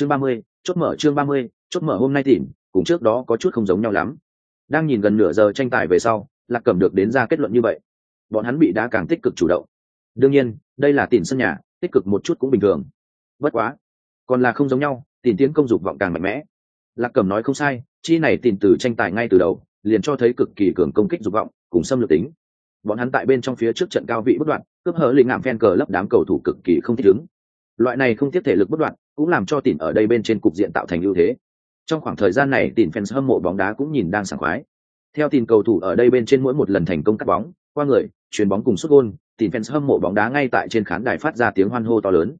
chương ba mươi, chốt mở chương ba mươi, chốt mở hôm nay tìm, cùng trước đó có chút không giống nhau lắm. Đang nhìn gần nửa giờ tranh tài về sau, lạc cẩm được đến ra kết luận như vậy. Bọn hắn bị đá càng tích cực chủ động. Đương nhiên, đây là tìm sân nhà, tích cực một chút cũng bình thường. Bất quá, còn là không giống nhau tìm tiến công dục vọng càng mạnh mẽ. Lạc cẩm nói không sai, chi này tìm từ tranh tài ngay từ đầu, liền cho thấy cực kỳ cường công kích dục vọng, cùng xâm lược tính. Bọn hắn tại bên trong phía trước trận cao vị bất đoạn, cướp hở lĩnh ngạm phen cờ lấp đám cầu thủ cực kỳ không thích ứng loại này không tiếp thể lực bất đoạn, cũng làm cho tỉn ở đây bên trên cục diện tạo thành ưu thế. Trong khoảng thời gian này tỉn fans hâm mộ bóng đá cũng nhìn đang sảng khoái. Theo tin cầu thủ ở đây bên trên mỗi một lần thành công cắt bóng, qua người, chuyền bóng cùng xuất gôn tỉn fans hâm mộ bóng đá ngay tại trên khán đài phát ra tiếng hoan hô to lớn.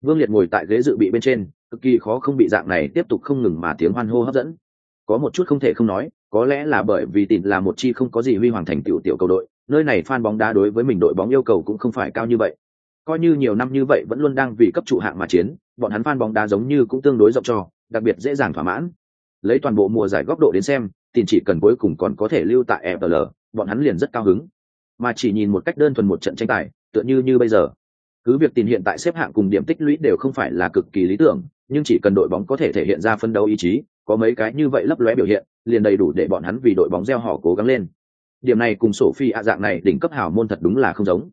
Vương liệt ngồi tại ghế dự bị bên trên, cực kỳ khó không bị dạng này tiếp tục không ngừng mà tiếng hoan hô hấp dẫn. Có một chút không thể không nói, có lẽ là bởi vì tỉn là một chi không có gì huy hoàng thành tiểu tiểu cầu đội, nơi này fan bóng đá đối với mình đội bóng yêu cầu cũng không phải cao như vậy coi như nhiều năm như vậy vẫn luôn đang vì cấp trụ hạng mà chiến bọn hắn fan bóng đá giống như cũng tương đối rộng cho đặc biệt dễ dàng thỏa mãn. Lấy toàn bộ mùa giải góc độ đến xem tìm chỉ cần cuối cùng còn có thể lưu tại FL, bọn hắn liền rất cao hứng. Mà chỉ nhìn một cách đơn thuần một trận tranh tài tựa như như bây giờ. Cứ việc tìm hiện tại xếp hạng cùng điểm tích lũy đều không phải là cực kỳ lý tưởng nhưng chỉ cần đội bóng có thể thể hiện ra phân đấu ý chí có mấy cái như vậy lấp lóe biểu hiện liền đầy đủ để bọn hắn vì đội bóng gieo họ cố gắng lên. Điểm này cùng sổ phi ạ dạng này đỉnh cấp hào môn thật đúng là không giống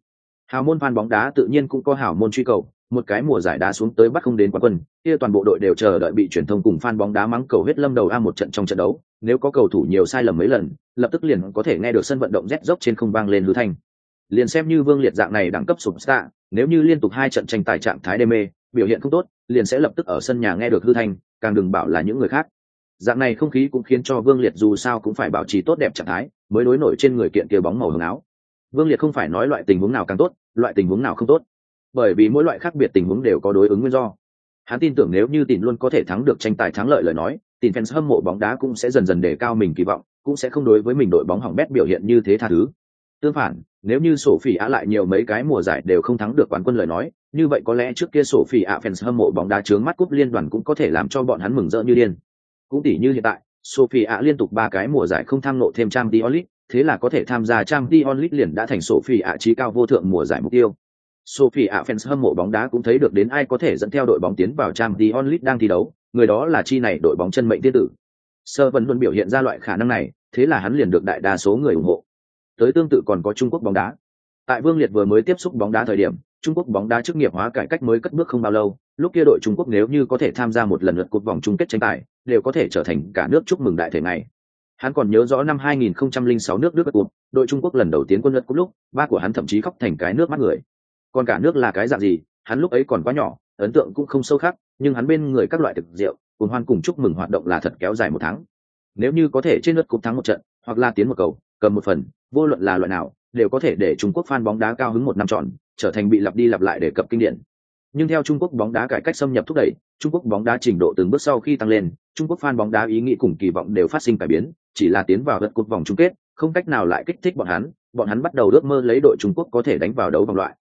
hào môn fan bóng đá tự nhiên cũng có hào môn truy cầu, một cái mùa giải đá xuống tới bắt không đến quán quân, kia toàn bộ đội đều chờ đợi bị truyền thông cùng fan bóng đá mắng cầu huyết lâm đầu a một trận trong trận đấu, nếu có cầu thủ nhiều sai lầm mấy lần, lập tức liền có thể nghe được sân vận động rét dốc trên không vang lên hư thanh. Liền xem như vương liệt dạng này đẳng cấp sụp stạ nếu như liên tục hai trận tranh tài trạng thái đê mê, biểu hiện không tốt, liền sẽ lập tức ở sân nhà nghe được hư thanh, càng đừng bảo là những người khác. Dạng này không khí cũng khiến cho vương liệt dù sao cũng phải bảo trì tốt đẹp trạng thái, mới đối nổi trên người kiện kia bóng màu hồng áo vương liệt không phải nói loại tình huống nào càng tốt, loại tình huống nào không tốt. Bởi vì mỗi loại khác biệt tình huống đều có đối ứng nguyên do. Hắn tin tưởng nếu như tìm luôn có thể thắng được tranh tài thắng lợi lời nói tìm fans hâm mộ bóng đá cũng sẽ dần dần đề cao mình kỳ vọng, cũng sẽ không đối với mình đội bóng hỏng bét biểu hiện như thế tha thứ. Tương phản, nếu như sổ phỉ ạ lại nhiều mấy cái mùa giải đều không thắng được quán quân lời nói, như vậy có lẽ trước kia sổ phỉ ạ fans hâm mộ bóng đá trướng mắt cúp liên đoàn cũng có thể làm cho bọn hắn mừng rỡ như điên. Cũng tỷ như hiện tại sophie ạ liên tục ba cái mùa giải không tham nộ thêm trang t thế là có thể tham gia trang t onlit liền đã thành sophie ạ trí cao vô thượng mùa giải mục tiêu. Sophie ạ fans hâm mộ bóng đá cũng thấy được đến ai có thể dẫn theo đội bóng tiến vào trang t onlit đang thi đấu, người đó là chi này đội bóng chân mệnh tiên tử. Sơ vẫn luôn biểu hiện ra loại khả năng này, thế là hắn liền được đại đa số người ủng hộ. Tới tương tự còn có trung quốc bóng đá. Tại vương liệt vừa mới tiếp xúc bóng đá thời điểm, trung quốc bóng đá chức nghiệp hóa cải cách mới cất bước không bao lâu, lúc kia đội trung quốc nếu như có thể tham gia một lần lượt cuộc vòng chung kết tranh tài, đều có thể trở thành cả nước chúc mừng đại thể này hắn còn nhớ rõ năm 2006 nước đức Bất cuộc đội trung quốc lần đầu tiến quân lượt cúp lúc ba của hắn thậm chí khóc thành cái nước mắt người còn cả nước là cái dạng gì hắn lúc ấy còn quá nhỏ ấn tượng cũng không sâu khác nhưng hắn bên người các loại thực rượu cùng hoan cùng chúc mừng hoạt động là thật kéo dài một tháng nếu như có thể trên lượt cúp thắng một trận hoặc là tiến một cầu cầm một phần vô luận là loại nào đều có thể để Trung Quốc fan bóng đá cao hứng một năm tròn, trở thành bị lặp đi lặp lại để cập kinh điển. Nhưng theo Trung Quốc bóng đá cải cách xâm nhập thúc đẩy, Trung Quốc bóng đá trình độ từng bước sau khi tăng lên, Trung Quốc fan bóng đá ý nghĩ cùng kỳ vọng đều phát sinh cải biến, chỉ là tiến vào lượt cuộc vòng chung kết, không cách nào lại kích thích bọn hắn, bọn hắn bắt đầu ước mơ lấy đội Trung Quốc có thể đánh vào đấu vòng loại.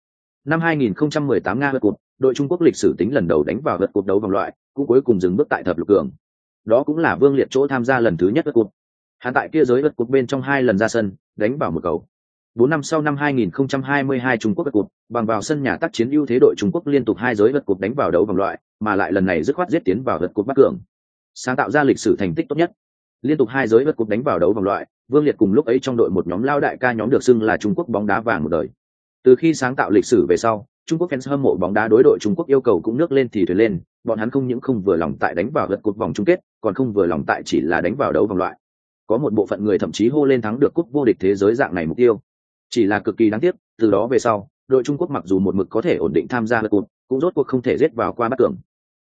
Năm 2018 Nga lượt cuộc, đội Trung Quốc lịch sử tính lần đầu đánh vào lượt cuộc đấu vòng loại, cũng cuối cùng dừng bước tại thập lục cường. Đó cũng là Vương Liệt chỗ tham gia lần thứ nhất lượt cuộc. Hắn tại kia giới lượt cuộc bên trong hai lần ra sân, đánh vào một cầu. Bốn năm sau năm 2022 Trung Quốc vật cột, bằng vào sân nhà tác chiến ưu thế đội Trung Quốc liên tục hai giới vật cột đánh vào đấu vòng loại, mà lại lần này dứt khoát giết tiến vào vật cột bắt cường. Sáng tạo ra lịch sử thành tích tốt nhất. Liên tục hai giới vật cột đánh vào đấu vòng loại, Vương Liệt cùng lúc ấy trong đội một nhóm lao đại ca nhóm được xưng là Trung Quốc bóng đá vàng một đời. Từ khi sáng tạo lịch sử về sau, Trung Quốc fans hâm mộ bóng đá đối đội Trung Quốc yêu cầu cũng nước lên thì thuyền lên, bọn hắn không những không vừa lòng tại đánh vào vật cột vòng chung kết, còn không vừa lòng tại chỉ là đánh vào đấu vòng loại. Có một bộ phận người thậm chí hô lên thắng được cúp vô địch thế giới dạng này mục tiêu chỉ là cực kỳ đáng tiếc, từ đó về sau, đội trung quốc mặc dù một mực có thể ổn định tham gia lượt cuộc cũng rốt cuộc không thể giết vào qua bắt cường.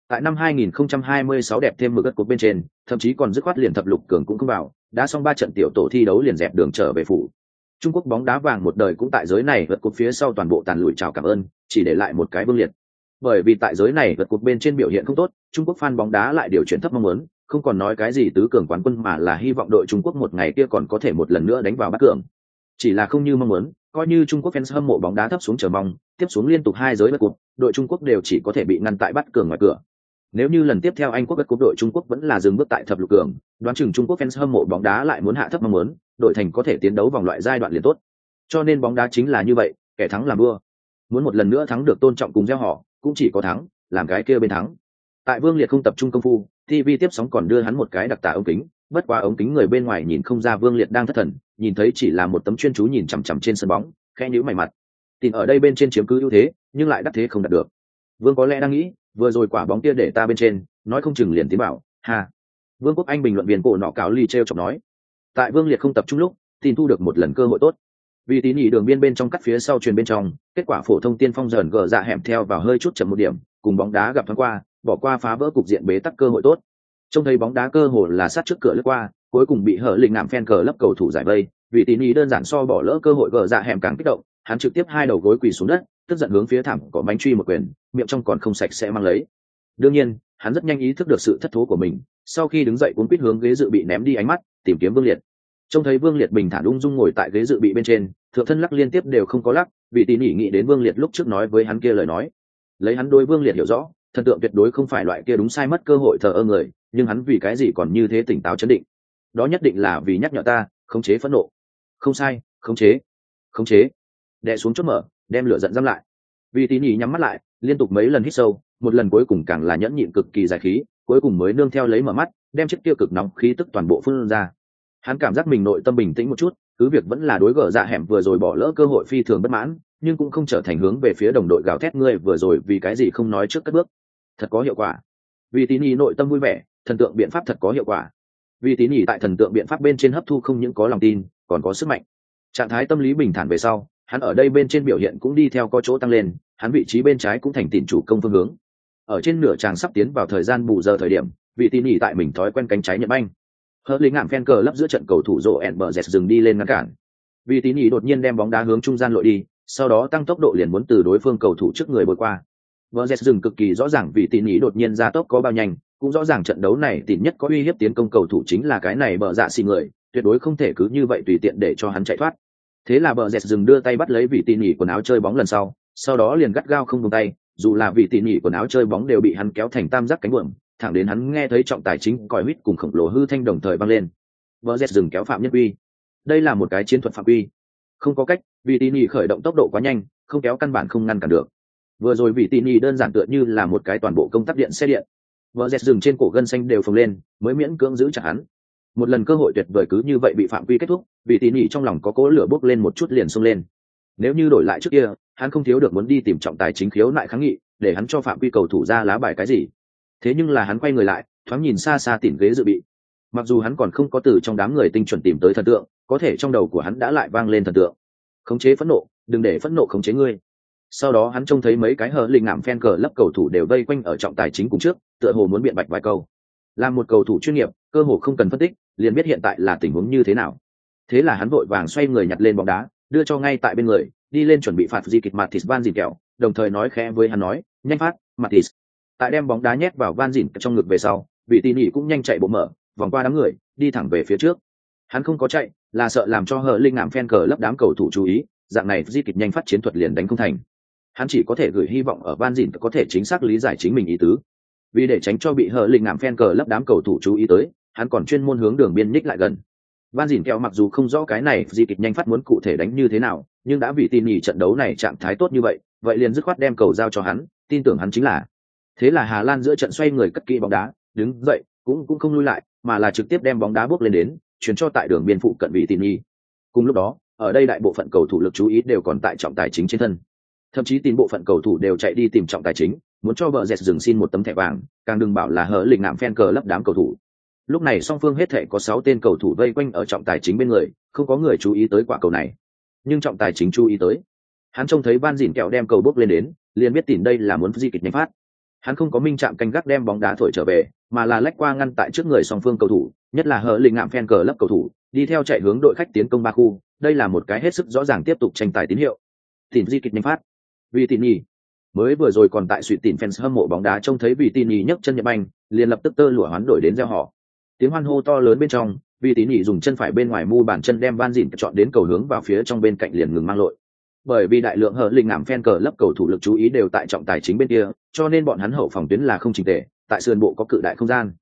Tại năm 2026 đẹp thêm mực gật cuộc bên trên, thậm chí còn dứt khoát liền thập lục cường cũng không vào, đã xong ba trận tiểu tổ thi đấu liền dẹp đường trở về phủ. Trung quốc bóng đá vàng một đời cũng tại giới này vượt cuộc phía sau toàn bộ tàn lùi chào cảm ơn, chỉ để lại một cái vương liệt. Bởi vì tại giới này vượt cuộc bên trên biểu hiện không tốt, trung quốc fan bóng đá lại điều chuyển thấp mong muốn, không còn nói cái gì tứ cường quán quân mà là hy vọng đội trung quốc một ngày kia còn có thể một lần nữa đánh vào bắt cường chỉ là không như mong muốn, coi như trung quốc fans hâm mộ bóng đá thấp xuống chờ mong, tiếp xuống liên tục hai giới bất cục, đội trung quốc đều chỉ có thể bị ngăn tại bắt cường ngoài cửa. Nếu như lần tiếp theo anh quốc bất cúp đội trung quốc vẫn là dừng bước tại thập lục cường, đoán chừng trung quốc fans hâm mộ bóng đá lại muốn hạ thấp mong muốn, đội thành có thể tiến đấu vòng loại giai đoạn liền tốt. Cho nên bóng đá chính là như vậy, kẻ thắng làm vua. Muốn một lần nữa thắng được tôn trọng cùng gieo họ, cũng chỉ có thắng, làm cái kia bên thắng. Tại vương liệt không tập trung công phu tv tiếp sóng còn đưa hắn một cái đặc tả ống kính, bất quá ống kính người bên ngoài nhìn không ra vương liệt đang thất thần nhìn thấy chỉ là một tấm chuyên chú nhìn chằm chằm trên sân bóng khe nhữ mày mặt. Tìm ở đây bên trên chiếm cứ ưu thế, nhưng lại đắc thế không đạt được. Vương có lẽ đang nghĩ, vừa rồi quả bóng kia để ta bên trên, nói không chừng liền tiến bảo, ha. Vương quốc anh bình luận viên cổ nọ cáo ly t r e o chọc nói. Tại vương liệt không tập trung lúc, tin thu được một lần cơ hội tốt. Vì tín nhị đường biên bên trong cắt phía sau truyền bên trong, kết quả phổ thông tiên phong dần gờ dạ hẻm theo vào hơi chút chậm một điểm, cùng bóng đá gặp thoáng qua, bỏ qua phá vỡ cục diện bế tắc cơ hội tốt. Trông thấy bóng đá cơ hồ là sát trước cửa lướt qua cuối cùng bị hở lịnh nạm phen cờ lấp cầu thủ giải vây, vì tín ý đơn giản so bỏ lỡ cơ hội gờ dạ hẻm càng kích động, hắn trực tiếp hai đầu gối quỳ xuống đất, tức giận hướng phía thảm có bánh truy một quyền, miệng trong còn không sạch sẽ mang lấy. Đương nhiên, hắn rất nhanh ý thức được sự thất thố của mình, sau khi đứng dậy cuốn quýt hướng ghế dự bị ném đi ánh mắt, tìm kiếm vương liệt. Trông thấy vương liệt bình thản ung dung ngồi tại ghế dự bị bên trên, thượng thân lắc liên tiếp đều không có lắc, vì tín ý nghĩ đến vương liệt lúc trước nói với hắn kia lời nói. Lấy hắn đôi vương liệt hiểu rõ, thần tượng tuyệt đối không phải loại kia đúng sai mất cơ hội thờ ơ người, nhưng hắn vì cái gì còn như thế tỉnh táo chấn định? Đó nhất định là vì nhắc nhở ta, khống chế phẫn nộ. Không sai, khống chế khống chế. Đè xuống chốt mở, đem lửa giận giam lại. Vì tín nỉ nhắm mắt lại, liên tục mấy lần hít sâu, một lần cuối cùng càng là nhẫn nhịn cực kỳ dài khí, cuối cùng mới nương theo lấy mở mắt, đem chiếc tiêu cực nóng khí tức toàn bộ phun ra. Hắn cảm giác mình nội tâm bình tĩnh một chút, cứ việc vẫn là đối gở dạ hẻm vừa rồi bỏ lỡ cơ hội phi thường bất mãn, nhưng cũng không trở thành hướng về phía đồng đội gào thét ngươi vừa rồi vì cái gì không nói trước các bước. Thật có hiệu quả. Vì tín ý nội tâm vui vẻ, thần tượng biện pháp thật có hiệu quả vì tín nhỉ tại thần tượng biện pháp bên trên hấp thu không những có lòng tin, còn có sức mạnh. Trạng thái tâm lý bình thản về sau, hắn ở đây bên trên biểu hiện cũng đi theo có chỗ tăng lên, hắn vị trí bên trái cũng thành tịn chủ công phương hướng. Ở trên nửa tràng sắp tiến vào thời gian bù giờ thời điểm, vị tín nhỉ tại mình thói quen cánh trái nhậm anh hớt lính ngạm phen cờ lấp giữa trận cầu thủ rộ ẹn bờ dẹt dừng đi lên ngăn cản. Vì tín nhỉ đột nhiên đem bóng đá hướng trung gian lội đi, sau đó tăng tốc độ liền muốn từ đối phương cầu thủ trước người bồi qua. Vợ dẹt dừng cực kỳ rõ ràng vì tín nhỉ đột nhiên ra tốc có bao nhanh cũng rõ ràng trận đấu này tín nhất có uy hiếp tiến công cầu thủ chính là cái này bờ dạ xì người, tuyệt đối không thể cứ như vậy tùy tiện để cho hắn chạy thoát. Thế là bờ dạ dẹt dừng đưa tay bắt lấy vị tỉ ý quần áo chơi bóng lần sau sau đó liền gắt gao không buông tay, dù là vị tỉ ý quần áo chơi bóng đều bị hắn kéo thành tam giác cánh buồm, thẳng đến hắn nghe thấy trọng tài chính còi huýt cùng khổng lồ hư thanh đồng thời vang lên. Bờ dạ dẹt dừng kéo phạm nhất uy. Đây là một cái chiến thuật phạm uy. Không có cách, vị tini khởi động tốc độ quá nhanh, không kéo căn bản không ngăn cản được. Vừa rồi vị tini đơn giản tựa như là một cái toàn bộ công tắc điện xe điện vợ dẹt dừng trên cổ gân xanh đều phồng lên, mới miễn cưỡng giữ chặt hắn. Một lần cơ hội tuyệt vời cứ như vậy bị phạm quy kết thúc, vì tỉ trong lòng có cố lửa bốc lên một chút liền xông lên. Nếu như đổi lại trước kia, hắn không thiếu được muốn đi tìm trọng tài chính khiếu nại kháng nghị, để hắn cho phạm quy cầu thủ ra lá bài cái gì. Thế nhưng là hắn quay người lại, thoáng nhìn xa xa tìm ghế dự bị. Mặc dù hắn còn không có từ trong đám người tinh chuẩn tìm tới thần tượng, có thể trong đầu của hắn đã lại vang lên thần tượng. Khống chế phẫn nộ, đừng để phẫn nộ khống chế ngươi sau đó hắn trông thấy mấy cái hờ linh ngảm phen cờ lấp cầu thủ đều vây quanh ở trọng tài chính cùng trước, tựa hồ muốn biện bạch vài câu. Làm một cầu thủ chuyên nghiệp, cơ hồ không cần phân tích, liền biết hiện tại là tình huống như thế nào. Thế là hắn vội vàng xoay người nhặt lên bóng đá, đưa cho ngay tại bên người, đi lên chuẩn bị phạt di kịch mặt thịt van dìn kẹo, đồng thời nói khẽ với hắn nói, nhanh phát mặt thịt tại đem bóng đá nhét vào van dìn trong ngực về sau, vị tỉ nỉ cũng nhanh chạy bộ mở, vòng qua đám người, đi thẳng về phía trước. Hắn không có chạy, là sợ làm cho hờ linh ngạm phen cờ lấp đám cầu thủ chú ý, dạng này di kịch nhanh phát chiến thuật liền đánh không thành hắn chỉ có thể gửi hy vọng ở van dìn có thể chính xác lý giải chính mình ý tứ. Vì để tránh cho bị hờ lịnh ngạm phen cờ lấp đám cầu thủ chú ý tới, hắn còn chuyên môn hướng đường biên ních lại gần. Van dìn kẹo mặc dù không rõ cái này di kịch nhanh phát muốn cụ thể đánh như thế nào, nhưng đã vì tin nhỉ trận đấu này trạng thái tốt như vậy vậy liền dứt khoát đem cầu giao cho hắn, tin tưởng hắn chính là. Thế là hà lan giữa trận xoay người cất kỹ bóng đá, đứng dậy, cũng cũng không lui lại, mà là trực tiếp đem bóng đá bước lên đến, chuyển cho tại đường biên phụ cận vị tin nhỉ cùng lúc đó, ở đây đại bộ phận cầu thủ lực chú ý đều còn tại trọng tài chính trên thân thậm chí tin bộ phận cầu thủ đều chạy đi tìm trọng tài chính, muốn cho vợ dẹt dừng xin một tấm thẻ vàng, càng đừng bảo là hở lịch nạm phen cờ lấp đám cầu thủ. Lúc này song phương hết thể có sáu tên cầu thủ vây quanh ở trọng tài chính bên người, không có người chú ý tới quả cầu này. Nhưng trọng tài chính chú ý tới. Hắn trông thấy van dìn kẹo đem cầu bốc lên đến, liền biết tìm đây là muốn di kịch nhanh phát. Hắn không có minh chạm canh gác đem bóng đá thổi trở về, mà là lách qua ngăn tại trước người song phương cầu thủ, nhất là hở lình nạm phen cờ lấp cầu thủ, đi theo chạy hướng đội khách tiến công ba khu. Đây là một cái hết sức rõ ràng tiếp tục tranh tài tín hiệu. Tìm di kịch nhanh phát vì tin nhì mới vừa rồi còn tại suy tin fans hâm mộ bóng đá trông thấy vì tin nhì nhấc chân nhập anh liền lập tức tơ lụa hoán đổi đến gieo họ. Tiếng hoan hô to lớn bên trong vì tín nhị dùng chân phải bên ngoài mu bàn chân đem van dìn chọn đến cầu hướng vào phía trong bên cạnh liền ngừng mang lội. Bởi vì đại lượng hở linh ngảm phen cờ lấp cầu thủ lực chú ý đều tại trọng tài chính bên kia, cho nên bọn hắn hậu phòng tuyến là không trình tề, tại sườn bộ có cự đại không gian.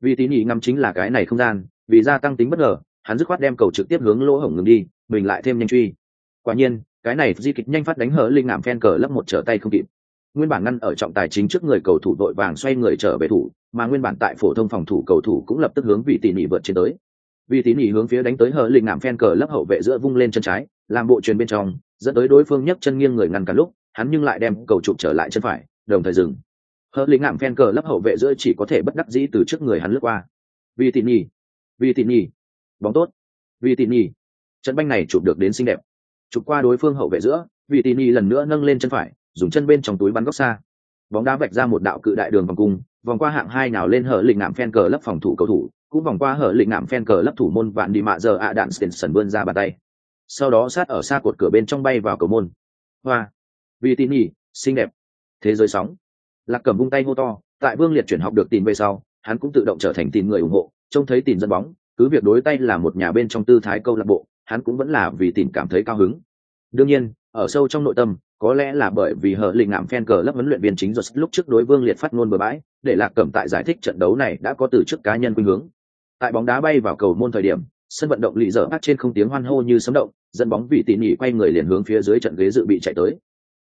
Vì tín nhị ngắm chính là cái này không gian, vì gia tăng tính bất ngờ, hắn dứt khoát đem cầu trực tiếp hướng lỗ hổng ngừng đi, mình lại thêm nhanh truy. Quả nhiên cái này di kịch nhanh phát đánh hở linh ngảm phen cờ lấp một trở tay không kịp. Nguyên bản ngăn ở trọng tài chính trước người cầu thủ đội vàng xoay người trở về thủ, mà nguyên bản tại phổ thông phòng thủ cầu thủ cũng lập tức hướng vị tỉ nỉ vượt trên tới. Vị tỉ nỉ hướng phía đánh tới hở linh ngảm phen cờ lấp hậu vệ giữa vung lên chân trái, làm bộ truyền bên trong, dẫn tới đối phương nhấc chân nghiêng người ngăn cả lúc, hắn nhưng lại đem cầu chụp trở lại chân phải, đồng thời dừng. Hở linh ngảm phen cờ lấp hậu vệ giữa chỉ có thể bất đắc dĩ từ trước người hắn lướt qua. Vị tỉ nỉ, vị tỉ nỉ, bóng tốt. Vị tỉ nỉ, trận banh này chụp được đến xinh đẹp chụp qua đối phương hậu vệ giữa vị tỉ nỉ lần nữa nâng lên chân phải, dùng chân bên trong túi bắn góc xa. Bóng đá vạch ra một đạo cự đại đường vòng cung, vòng qua hạng hai nào lên hở lịch ngạm phen cờ lấp phòng thủ cầu thủ, cũng vòng qua hở lịch ngạm phen cờ lấp thủ môn vạn đi mạ giờ ạ đạn s တင် vươn ra bàn tay. Sau đó sát ở xa cột cửa bên trong bay vào cầu môn. Hoa. Vì tin nhỉ xinh đẹp. Thế giới sóng. Lạc cầm vung tay hô to, tại vương liệt chuyển học được tìm về sau, hắn cũng tự động trở thành tìm người ủng hộ, trông thấy tìm dân bóng, cứ việc đối tay là một nhà bên trong tư thái câu lạc bộ hắn cũng vẫn là vì tìm cảm thấy cao hứng. Đương nhiên, ở sâu trong nội tâm, có lẽ là bởi vì hờ lình ngạm phen cờ lớp huấn luyện viên chính rồi lúc trước đối vương liệt phát ngôn bừa bãi, để lạc cẩm tại giải thích trận đấu này đã có từ chức cá nhân khuynh hướng. Tại bóng đá bay vào cầu môn thời điểm, sân vận động lì dở bắt trên không tiếng hoan hô như sấm động, dẫn bóng vị tỉ nhỉ quay người liền hướng phía dưới trận ghế dự bị chạy tới.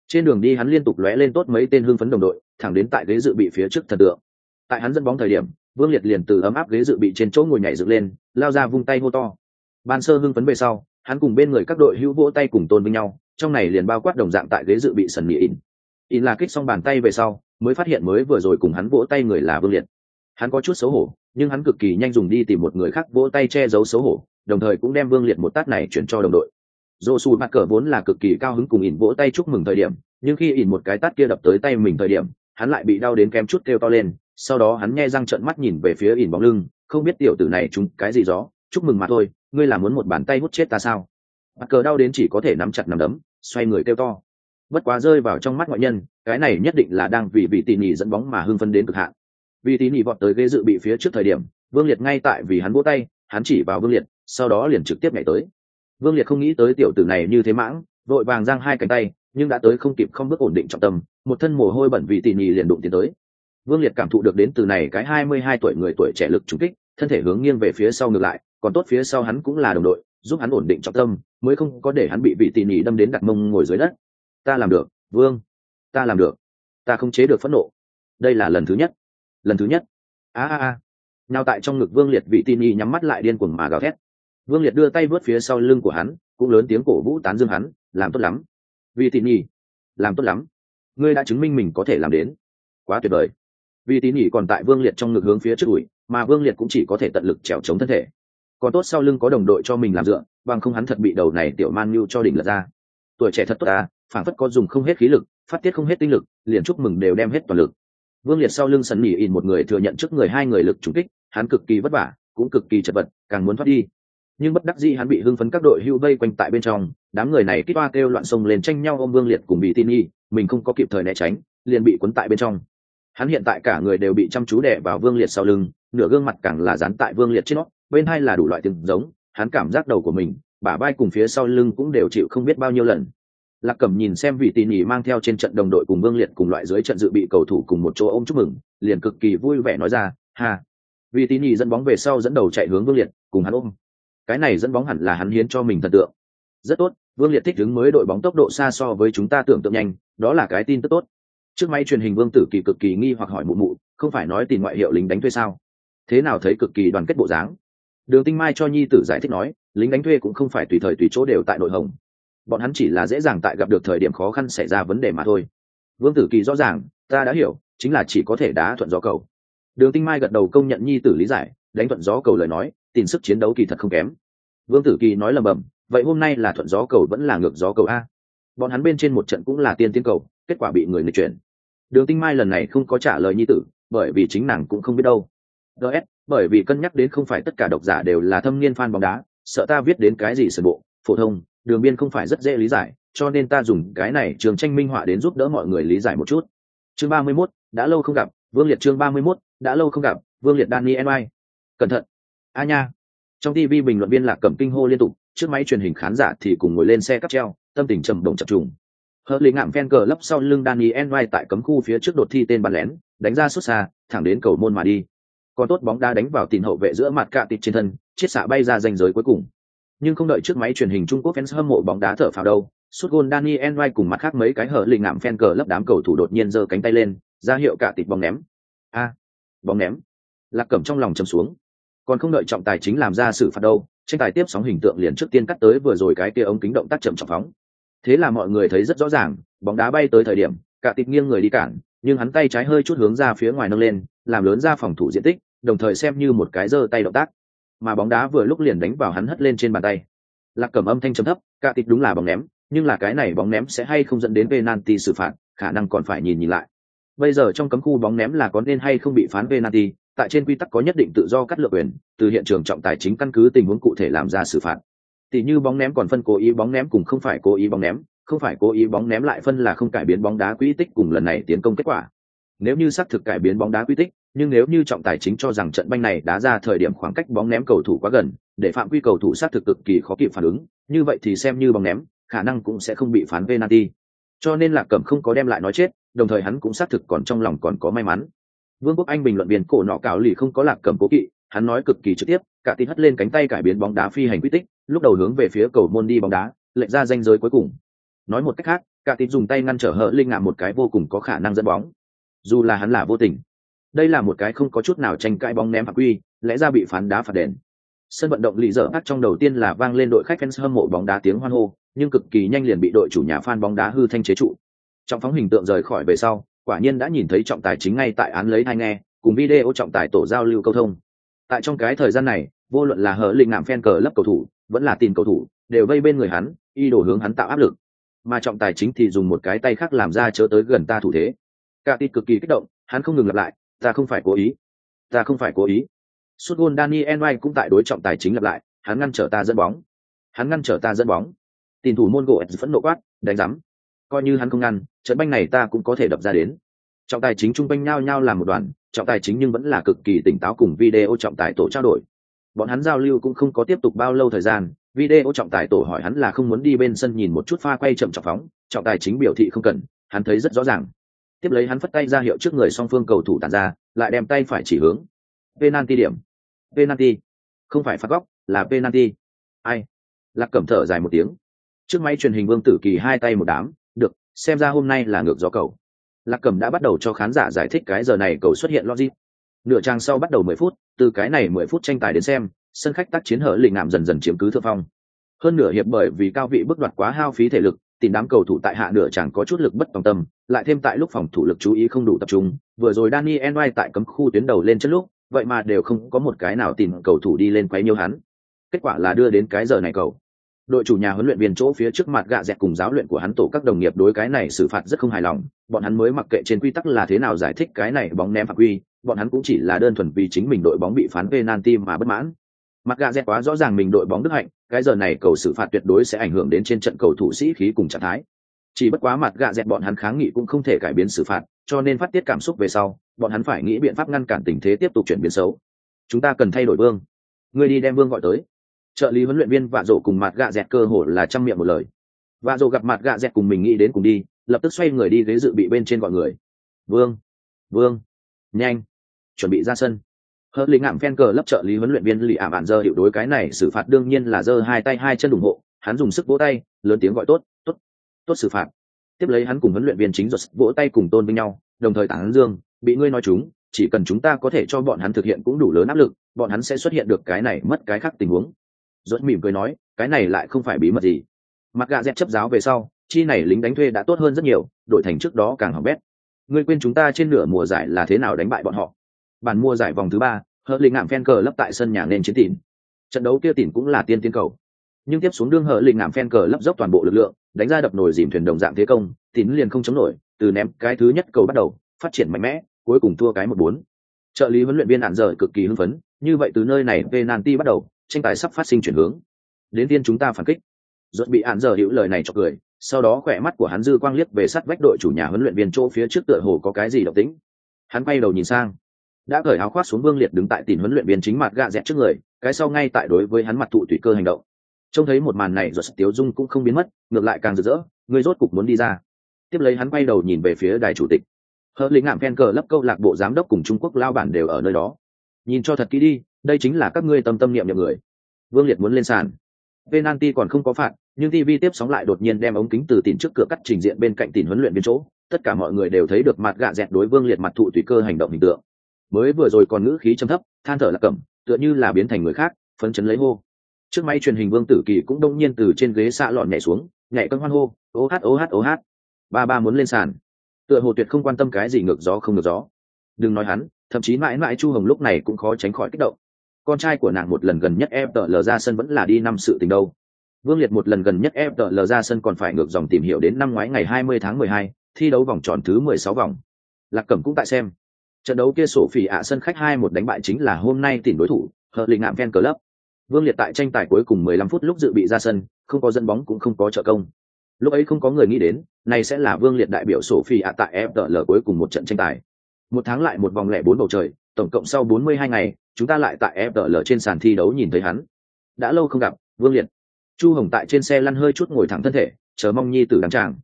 Trên đường đi hắn liên tục lóe lên tốt mấy tên hưng phấn đồng đội, thẳng đến tại ghế dự bị phía trước thần tượng. Tại hắn dẫn bóng thời điểm, vương liệt liền từ ấm áp ghế dự bị trên chỗ ngồi nhảy dựng lên, lao ra vung tay hô to ban sơ hưng phấn về sau, hắn cùng bên người các đội hữu vỗ tay cùng tôn với nhau, trong này liền bao quát đồng dạng tại ghế dự bị sần mỹ in in là kích xong bàn tay về sau, mới phát hiện mới vừa rồi cùng hắn vỗ tay người là vương liệt. Hắn có chút xấu hổ, nhưng hắn cực kỳ nhanh dùng đi tìm một người khác vỗ tay che giấu xấu hổ, đồng thời cũng đem vương liệt một tát này chuyển cho đồng đội. Dô su mặt cờ vốn là cực kỳ cao hứng cùng in vỗ tay chúc mừng thời điểm, nhưng khi in một cái tát kia đập tới tay mình thời điểm, hắn lại bị đau đến kém chút kêu to lên, sau đó hắn nghe răng trợn mắt nhìn về phía in bóng lưng, không biết tiểu tử này chúng cái gì đó chúc mừng mà thôi, ngươi là muốn một bàn tay hút chết ta sao? Mặt cờ đau đến chỉ có thể nắm chặt nắm đấm, xoay người kêu to. Bất quá rơi vào trong mắt ngoại nhân, cái này nhất định là đang vì vị tỉ nỉ dẫn bóng mà hưng phân đến cực hạn. Vì tỉ nỉ vọt tới ghế dự bị phía trước thời điểm, vương liệt ngay tại vì hắn vỗ tay, hắn chỉ vào vương liệt, sau đó liền trực tiếp nhảy tới. Vương liệt không nghĩ tới tiểu tử này như thế mãng, vội vàng giang hai cánh tay, nhưng đã tới không kịp không bước ổn định trọng tâm, một thân mồ hôi bẩn vị tỉ nỉ liền đụng tiến tới. Vương liệt cảm thụ được đến từ này cái hai mươi hai tuổi người tuổi trẻ lực trúng kích thân thể hướng nghiêng về phía sau ngược lại, còn tốt phía sau hắn cũng là đồng đội, giúp hắn ổn định trọng tâm, mới không có để hắn bị vị tỉ nỉ đâm đến đặt mông ngồi dưới đất. Ta làm được, vương. Ta làm được. Ta không chế được phẫn nộ. Đây là lần thứ nhất. Lần thứ nhất. A a a. Nào tại trong ngực vương liệt, vị tỉ nỉ nhắm mắt lại điên cuồng mà gào thét. Vương liệt đưa tay vớt phía sau lưng của hắn, cũng lớn tiếng cổ vũ tán dương hắn, làm tốt lắm. Vị tỉ nỉ làm tốt lắm. Ngươi đã chứng minh mình có thể làm đến. Quá tuyệt vời. Vị tín nhỉ còn tại vương liệt trong ngực hướng phía trước ủi mà vương liệt cũng chỉ có thể tận lực trèo chống thân thể. Còn tốt sau lưng có đồng đội cho mình làm dựa, bằng không hắn thật bị đầu này tiểu man nhu cho đỉnh lật ra. Tuổi trẻ thật tốt à phản phất có dùng không hết khí lực, phát tiết không hết tinh lực, liền chúc mừng đều đem hết toàn lực. Vương liệt sau lưng sần nỉ in một người thừa nhận trước người hai người lực trúng kích, hắn cực kỳ vất vả, cũng cực kỳ chật vật, càng muốn thoát đi. Nhưng bất đắc dĩ hắn bị hưng phấn các đội hưu vây quanh tại bên trong, đám người này kích toa kêu loạn sông lên tranh nhau ôm vương liệt cùng bị tin nghi mình không có kịp thời né tránh, liền bị cuốn tại bên trong hắn hiện tại cả người đều bị chăm chú đẻ vào vương liệt sau lưng, nửa gương mặt càng là dán tại vương liệt trên nó, bên hai là đủ loại tiếng giống, hắn cảm giác đầu của mình, bả vai cùng phía sau lưng cũng đều chịu không biết bao nhiêu lần. Lạc cẩm nhìn xem vị tỉ nỉ mang theo trên trận đồng đội cùng vương liệt cùng loại dưới trận dự bị cầu thủ cùng một chỗ ôm chúc mừng, liền cực kỳ vui vẻ nói ra, ha. Vị tỉ nỉ dẫn bóng về sau dẫn đầu chạy hướng vương liệt, cùng hắn ôm. Cái này dẫn bóng hẳn là hắn hiến cho mình thần tượng. Rất tốt, vương liệt thích đứng mới đội bóng tốc độ xa so với chúng ta tưởng tượng nhanh, đó là cái tin tức tốt trước máy truyền hình vương tử kỳ cực kỳ nghi hoặc hỏi mụ mụ, không phải nói tìm ngoại hiệu lính đánh thuê sao? Thế nào thấy cực kỳ đoàn kết bộ dáng? Đường tinh mai cho nhi tử giải thích nói, lính đánh thuê cũng không phải tùy thời tùy chỗ đều tại nội hồng. Bọn hắn chỉ là dễ dàng tại gặp được thời điểm khó khăn xảy ra vấn đề mà thôi. Vương tử kỳ rõ ràng, ta đã hiểu, chính là chỉ có thể đá thuận gió cầu. Đường tinh mai gật đầu công nhận nhi tử lý giải, đánh thuận gió cầu lời nói tìm sức chiến đấu kỳ thật không kém. Vương tử kỳ nói lầm bầm, vậy hôm nay là thuận gió cầu vẫn là ngược gió cầu a. Bọn hắn bên trên một trận cũng là tiên tiến cầu, kết quả bị người nghịch chuyển đường tinh mai lần này không có trả lời nhi tử bởi vì chính nàng cũng không biết đâu. Ts bởi vì cân nhắc đến không phải tất cả độc giả đều là thâm niên fan bóng đá sợ ta viết đến cái gì sơ bộ phổ thông đường biên không phải rất dễ lý giải cho nên ta dùng cái này trường tranh minh họa đến giúp đỡ mọi người lý giải một chút. Chương ba mươi 31, đã lâu không gặp vương liệt chương ba mươi 31, đã lâu không gặp vương liệt danny mai cẩn thận. A nha. Trong tv bình luận viên lạc cầm kinh hô liên tục trước máy truyền hình khán giả thì cùng ngồi lên xe cắp treo tâm tình trầm động chập trùng hờ lì ngạm phen cờ lấp sau lưng daniel vai tại cấm khu phía trước đột thi tên bắn lén đánh ra xuất xa thẳng đến cầu môn mà đi còn tốt bóng đá đánh vào tiền hậu vệ giữa mặt cạ tịt trên thân chiết xạ bay ra danh giới cuối cùng nhưng không đợi trước máy truyền hình trung quốc fans hâm mộ bóng đá thở phào đâu Sút gôn Daniel White cùng mặt khác mấy cái hở lì ngạm fan cờ lấp đám cầu thủ đột nhiên giơ cánh tay lên, ra hiệu cạ tịt bóng ném. A, bóng ném. Lạc Cẩm trong lòng trầm xuống. Còn không đợi trọng tài chính làm ra xử phạt đâu, tranh tài tiếp sóng hình tượng liền trước tiên cắt tới vừa rồi cái kia ống kính động tác chậm trọng phóng. Thế là mọi người thấy rất rõ ràng, bóng đá bay tới thời điểm, cả tịt nghiêng người đi cản, nhưng hắn tay trái hơi chút hướng ra phía ngoài nâng lên, làm lớn ra phòng thủ diện tích, đồng thời xem như một cái giơ tay động tác. Mà bóng đá vừa lúc liền đánh vào hắn hất lên trên bàn tay. Lạc cầm âm thanh trầm thấp, cả tịt đúng là bóng ném, nhưng là cái này bóng ném sẽ hay không dẫn đến penalty xử phạt, khả năng còn phải nhìn nhìn lại. Bây giờ trong cấm khu bóng ném là có nên hay không bị phán penalty, tại trên quy tắc có nhất định tự do cắt lựa quyền, từ hiện trường trọng tài chính căn cứ tình huống cụ thể làm ra xử phạt. Tỷ như bóng ném còn phân cố ý bóng ném cùng không phải cố ý bóng ném, không phải cố ý bóng ném lại phân là không cải biến bóng đá quỹ tích cùng lần này tiến công kết quả. Nếu như xác thực cải biến bóng đá quỹ tích, nhưng nếu như trọng tài chính cho rằng trận banh này đá ra thời điểm khoảng cách bóng ném cầu thủ quá gần, để phạm quy cầu thủ xác thực cực kỳ khó kịp phản ứng, như vậy thì xem như bóng ném, khả năng cũng sẽ không bị phán penalty. Cho nên là Cẩm không có đem lại nói chết, đồng thời hắn cũng xác thực còn trong lòng còn có may mắn. Vương quốc Anh bình luận viên cổ nọ cáo lì không có lạc Cẩm cố kỵ, hắn nói cực kỳ trực tiếp, cả tin hất lên cánh tay cải biến bóng đá phi hành quy tích, lúc đầu hướng về phía cầu môn đi bóng đá, lệch ra danh giới cuối cùng. Nói một cách khác, cả tin dùng tay ngăn trở hở linh ngạm một cái vô cùng có khả năng dẫn bóng. Dù là hắn là vô tình, đây là một cái không có chút nào tranh cãi bóng ném phạm quy, lẽ ra bị phán đá phạt đền. Sân vận động lì dở ác trong đầu tiên là vang lên đội khách fans hâm mộ bóng đá tiếng hoan hô, nhưng cực kỳ nhanh liền bị đội chủ nhà phan bóng đá hư thanh chế trụ. Trong phóng hình tượng rời khỏi về sau, quả nhiên đã nhìn thấy trọng tài chính ngay tại án lấy hai nghe, cùng video trọng tài tổ giao lưu câu thông. Tại trong cái thời gian này, vô luận là hở linh ngạm fan cờ lấp cầu thủ, vẫn là tìm cầu thủ, đều vây bên người hắn, y đổ hướng hắn tạo áp lực. Mà trọng tài chính thì dùng một cái tay khác làm ra chớ tới gần ta thủ thế. Cả tịt cực kỳ kích động, hắn không ngừng lặp lại, ta không phải cố ý, ta không phải cố ý. suốt gôn Daniel Mai cũng tại đối trọng tài chính lặp lại, hắn ngăn trở ta dẫn bóng, hắn ngăn trở ta dẫn bóng tìm thủ môn gỗ phẫn nộ quát đánh rắm coi như hắn không ngăn trận banh này ta cũng có thể đập ra đến trọng tài chính trung quanh nhao nhao làm một đoàn trọng tài chính nhưng vẫn là cực kỳ tỉnh táo cùng video trọng tài tổ trao đổi bọn hắn giao lưu cũng không có tiếp tục bao lâu thời gian, video trọng tài tổ hỏi hắn là không muốn đi bên sân nhìn một chút pha quay chậm trọng phóng, trọng tài chính biểu thị không cần, hắn thấy rất rõ ràng. Tiếp lấy hắn phất tay ra hiệu trước người song phương cầu thủ tàn ra, lại đem tay phải chỉ hướng. Penalty điểm. Penalty. Không phải phạt góc, là penalty. Ai? Lạc cẩm thở dài một tiếng. Trước máy truyền hình vương tử kỳ hai tay một đám, được, xem ra hôm nay là ngược gió cầu. Lạc cẩm đã bắt đầu cho khán giả giải thích cái giờ này cầu xuất hiện logic nửa trang sau bắt đầu mười phút, từ cái này mười phút tranh tài đến xem, sân khách tác chiến hở lình ngạm dần dần chiếm cứ thượng phong. Hơn nửa hiệp bởi vì cao vị bước đoạt quá hao phí thể lực, tìm đám cầu thủ tại hạ nửa chẳng có chút lực bất tòng tâm, lại thêm tại lúc phòng thủ lực chú ý không đủ tập trung, vừa rồi Daniel White tại cấm khu tuyến đầu lên chân lúc, vậy mà đều không có một cái nào tìm cầu thủ đi lên quấy nhiêu hắn. Kết quả là đưa đến cái giờ này cầu đội chủ nhà huấn luyện viên chỗ phía trước mặt gạ dẹt cùng giáo luyện của hắn tổ các đồng nghiệp đối cái này xử phạt rất không hài lòng. Bọn hắn mới mặc kệ trên quy tắc là thế nào giải thích cái này bóng ném phạt quy bọn hắn cũng chỉ là đơn thuần vì chính mình đội bóng bị phán penalty mà bất mãn. Mặt gạ dẹt quá rõ ràng mình đội bóng đức hạnh, cái giờ này cầu xử phạt tuyệt đối sẽ ảnh hưởng đến trên trận cầu thủ sĩ khí cùng trạng thái. Chỉ bất quá mặt gạ dẹt bọn hắn kháng nghị cũng không thể cải biến xử phạt, cho nên phát tiết cảm xúc về sau, bọn hắn phải nghĩ biện pháp ngăn cản tình thế tiếp tục chuyển biến xấu. Chúng ta cần thay đổi vương. Người đi đem vương gọi tới trợ lý huấn luyện viên vạ rộ cùng mặt gạ dẹt cơ hồ là trăm miệng một lời. Vạ rộ gặp mặt gạ dẹt cùng mình nghĩ đến cùng đi, lập tức xoay người đi ghế dự bị bên trên gọi người. Vương vương, nhanh, chuẩn bị ra sân. Hớt lý ngạm phen cờ lấp trợ lý huấn luyện viên lì ảm ạn dơ hiệu đối cái này xử phạt đương nhiên là giơ hai tay hai chân ủng hộ, hắn dùng sức vỗ tay, lớn tiếng gọi tốt tốt tốt xử phạt. Tiếp lấy hắn cùng huấn luyện viên chính giật vỗ tay cùng tôn với nhau, đồng thời tảng dương, bị ngươi nói chúng, chỉ cần chúng ta có thể cho bọn hắn thực hiện cũng đủ lớn áp lực, bọn hắn sẽ xuất hiện được cái này mất cái khác tình huống rốt mỉm cười nói, cái này lại không phải bí mật gì. Mặt gà dẹp chấp giáo về sau, chi này lính đánh thuê đã tốt hơn rất nhiều đội thành trước đó càng hỏng bét. Ngươi quên chúng ta trên nửa mùa giải là thế nào đánh bại bọn họ? Bản mùa giải vòng thứ ba hờ linh ngạm phen cờ lấp tại sân nhà nên chiến tỉn. Trận đấu kia tỉn cũng là tiên tiên cầu. Nhưng tiếp xuống đương hờ linh ngạm phen cờ lấp dốc toàn bộ lực lượng, đánh ra đập nồi dìm thuyền đồng dạng thế công, tỉn liền không chống nổi, từ ném cái thứ nhất cầu bắt đầu, phát triển mạnh mẽ, cuối cùng thua cái một bốn. Trợ lý huấn luyện viên hạn rời cực kỳ hưng phấn, như vậy từ nơi này, penalty bắt đầu tranh tài sắp phát sinh chuyển hướng. Đến tiên chúng ta phản kích. Rốt bị hạn giờ hữu lời này cho cười, sau đó khỏe mắt của hắn dư quang liếc về sát vách đội chủ nhà huấn luyện viên chỗ phía trước tựa hồ có cái gì động tĩnh. Hắn quay đầu nhìn sang. Đã cởi áo khoác xuống vương liệt đứng tại tìm huấn luyện viên chính mặt gạ dẹt trước người, cái sau ngay tại đối với hắn mặt thụ tùy cơ hành động. Trông thấy một màn này rồi tiếu dung cũng không biến mất, ngược lại càng rực rỡ, người rốt cục muốn đi ra. Tiếp lấy hắn quay đầu nhìn về phía đài chủ tịch. Hờ lính ngạm phen cờ lấp câu lạc bộ giám đốc cùng trung quốc lao bản đều ở nơi đó. Nhìn cho thật kỹ đi đây chính là các ngươi tâm tâm niệm niệm người. Vương liệt muốn lên sàn. Penalty còn không có phạt, nhưng tv tiếp sóng lại đột nhiên đem ống kính từ tỉn trước cửa cắt trình diện bên cạnh tỉn huấn luyện viên chỗ. Tất cả mọi người đều thấy được mặt gạ dẹt đối vương liệt mặt thụ tùy cơ hành động hình tượng. Mới vừa rồi còn ngữ khí trầm thấp, than thở là cẩm, tựa như là biến thành người khác, phấn chấn lấy hô. Trước máy truyền hình vương tử kỳ cũng đông nhiên từ trên ghế xạ lọn nhảy xuống, nhảy cân hoan hô, ô hát ô hát ô hát. Ba ba muốn lên sàn. Tựa hồ tuyệt không quan tâm cái gì ngược gió không ngược gió. Đừng nói hắn, thậm chí mãi mãi chu hồng lúc này cũng khó tránh khỏi kích động con trai của nàng một lần gần nhất FTL ra sân vẫn là đi năm sự tình đâu. Vương liệt một lần gần nhất FTL ra sân còn phải ngược dòng tìm hiểu đến năm ngoái ngày 20 tháng 12, thi đấu vòng tròn thứ 16 vòng. Lạc cẩm cũng tại xem. Trận đấu kia sổ phỉ ạ sân khách hai một đánh bại chính là hôm nay tìm đối thủ hợp lĩnh ngạm Ven club. Vương liệt tại tranh tài cuối cùng 15 phút lúc dự bị ra sân không có dẫn bóng cũng không có trợ công. Lúc ấy không có người nghĩ đến này sẽ là vương liệt đại biểu sổ phỉ ạ tại FTL cuối cùng một trận tranh tài. Một tháng lại một vòng lẻ bốn bầu trời tổng cộng sau 42 ngày chúng ta lại tại fl trên sàn thi đấu nhìn thấy hắn. Đã lâu không gặp, vương liệt. Chu hồng tại trên xe lăn hơi chút ngồi thẳng thân thể, chờ mong nhi tử đăng tràng.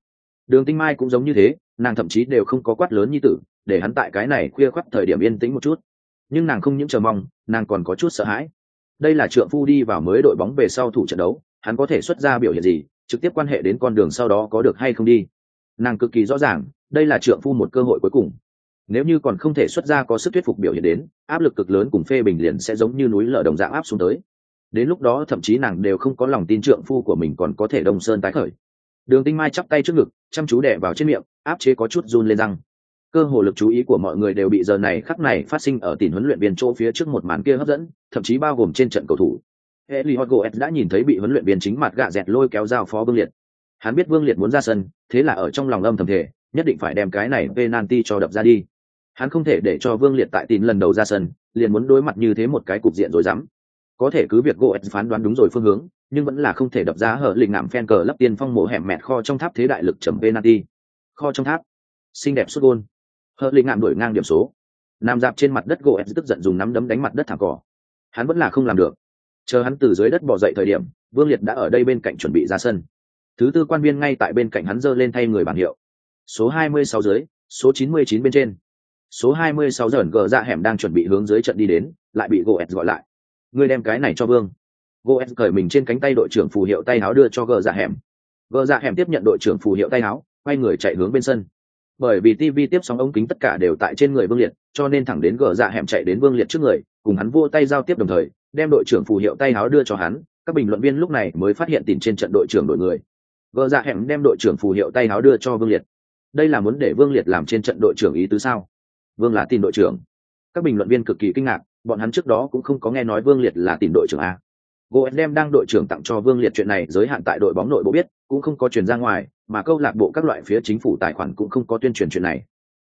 Đường tinh mai cũng giống như thế, nàng thậm chí đều không có quát lớn nhi tử, để hắn tại cái này khuya khoắt thời điểm yên tĩnh một chút. Nhưng nàng không những chờ mong, nàng còn có chút sợ hãi. Đây là trượng phu đi vào mới đội bóng về sau thủ trận đấu, hắn có thể xuất ra biểu hiện gì, trực tiếp quan hệ đến con đường sau đó có được hay không đi. Nàng cực kỳ rõ ràng, đây là trượng phu một cơ hội cuối cùng nếu như còn không thể xuất ra có sức thuyết phục biểu hiện đến áp lực cực lớn cùng phê bình liền sẽ giống như núi lở đồng dạng áp xuống tới đến lúc đó thậm chí nàng đều không có lòng tin trượng phu của mình còn có thể đông sơn tái khởi đường tinh mai chắp tay trước ngực chăm chú đẻ vào trên miệng áp chế có chút run lên răng cơ hồ lực chú ý của mọi người đều bị giờ này khắc này phát sinh ở tỉnh huấn luyện viên chỗ phía trước một màn kia hấp dẫn thậm chí bao gồm trên trận cầu thủ Eli Hodgoet đã nhìn thấy bị huấn luyện viên chính mặt gạ dẹt lôi kéo dao phó Vương Liệt. Hắn biết Vương Liệt muốn ra sân, thế là ở trong lòng âm thầm thể, nhất định phải đem cái này penalty cho đập ra đi. Hắn không thể để cho Vương Liệt tại tín lần đầu ra sân, liền muốn đối mặt như thế một cái cục diện rồi dám. Có thể cứ việc Goetz phán đoán đúng rồi phương hướng, nhưng vẫn là không thể đập ra hở lịnh ngạm phen cờ lấp tiên phong mổ hẻm mẹt kho trong tháp thế đại lực trầm penalty. Kho trong tháp. Xinh đẹp xuất gôn. Hở lịnh ngạm đổi ngang điểm số. Nam dạp trên mặt đất Goetz tức giận dùng nắm đấm đánh mặt đất thẳng cỏ. Hắn vẫn là không làm được chờ hắn từ dưới đất bỏ dậy thời điểm vương liệt đã ở đây bên cạnh chuẩn bị ra sân thứ tư quan viên ngay tại bên cạnh hắn giơ lên thay người bảng hiệu số 26 dưới số 99 bên trên số 26 giờ, gờ ra hẻm đang chuẩn bị hướng dưới trận đi đến, lại bị goetz gọi lại. Ngươi đem cái này cho vương. Goetz cởi mình trên cánh tay đội trưởng phù hiệu tay áo đưa cho gờ ra hẻm. Gờ ra hẻm tiếp nhận đội trưởng phù hiệu tay áo quay người chạy hướng bên sân. Bởi vì tv tiếp sóng ống kính tất cả đều tại trên người vương liệt, cho nên thẳng đến gờ ra hẻm chạy đến vương liệt trước người, cùng hắn vua tay giao tiếp đồng thời, đem đội trưởng phù hiệu tay áo đưa cho hắn. Các bình luận viên lúc này mới phát hiện tìm trên trận đội trưởng đội người. Gờ ra hẻm đem đội trưởng phù hiệu tay áo đưa cho vương liệt. Đây là muốn để vương liệt làm trên trận đội trưởng ý tứ sao? Vương là tin đội trưởng. Các bình luận viên cực kỳ kinh ngạc, bọn hắn trước đó cũng không có nghe nói vương liệt là tin đội trưởng a. Goes đem đang đội trưởng tặng cho vương liệt chuyện này giới hạn tại đội bóng nội bộ biết, cũng không có truyền ra ngoài, mà câu lạc bộ các loại phía chính phủ tài khoản cũng không có tuyên truyền chuyện này.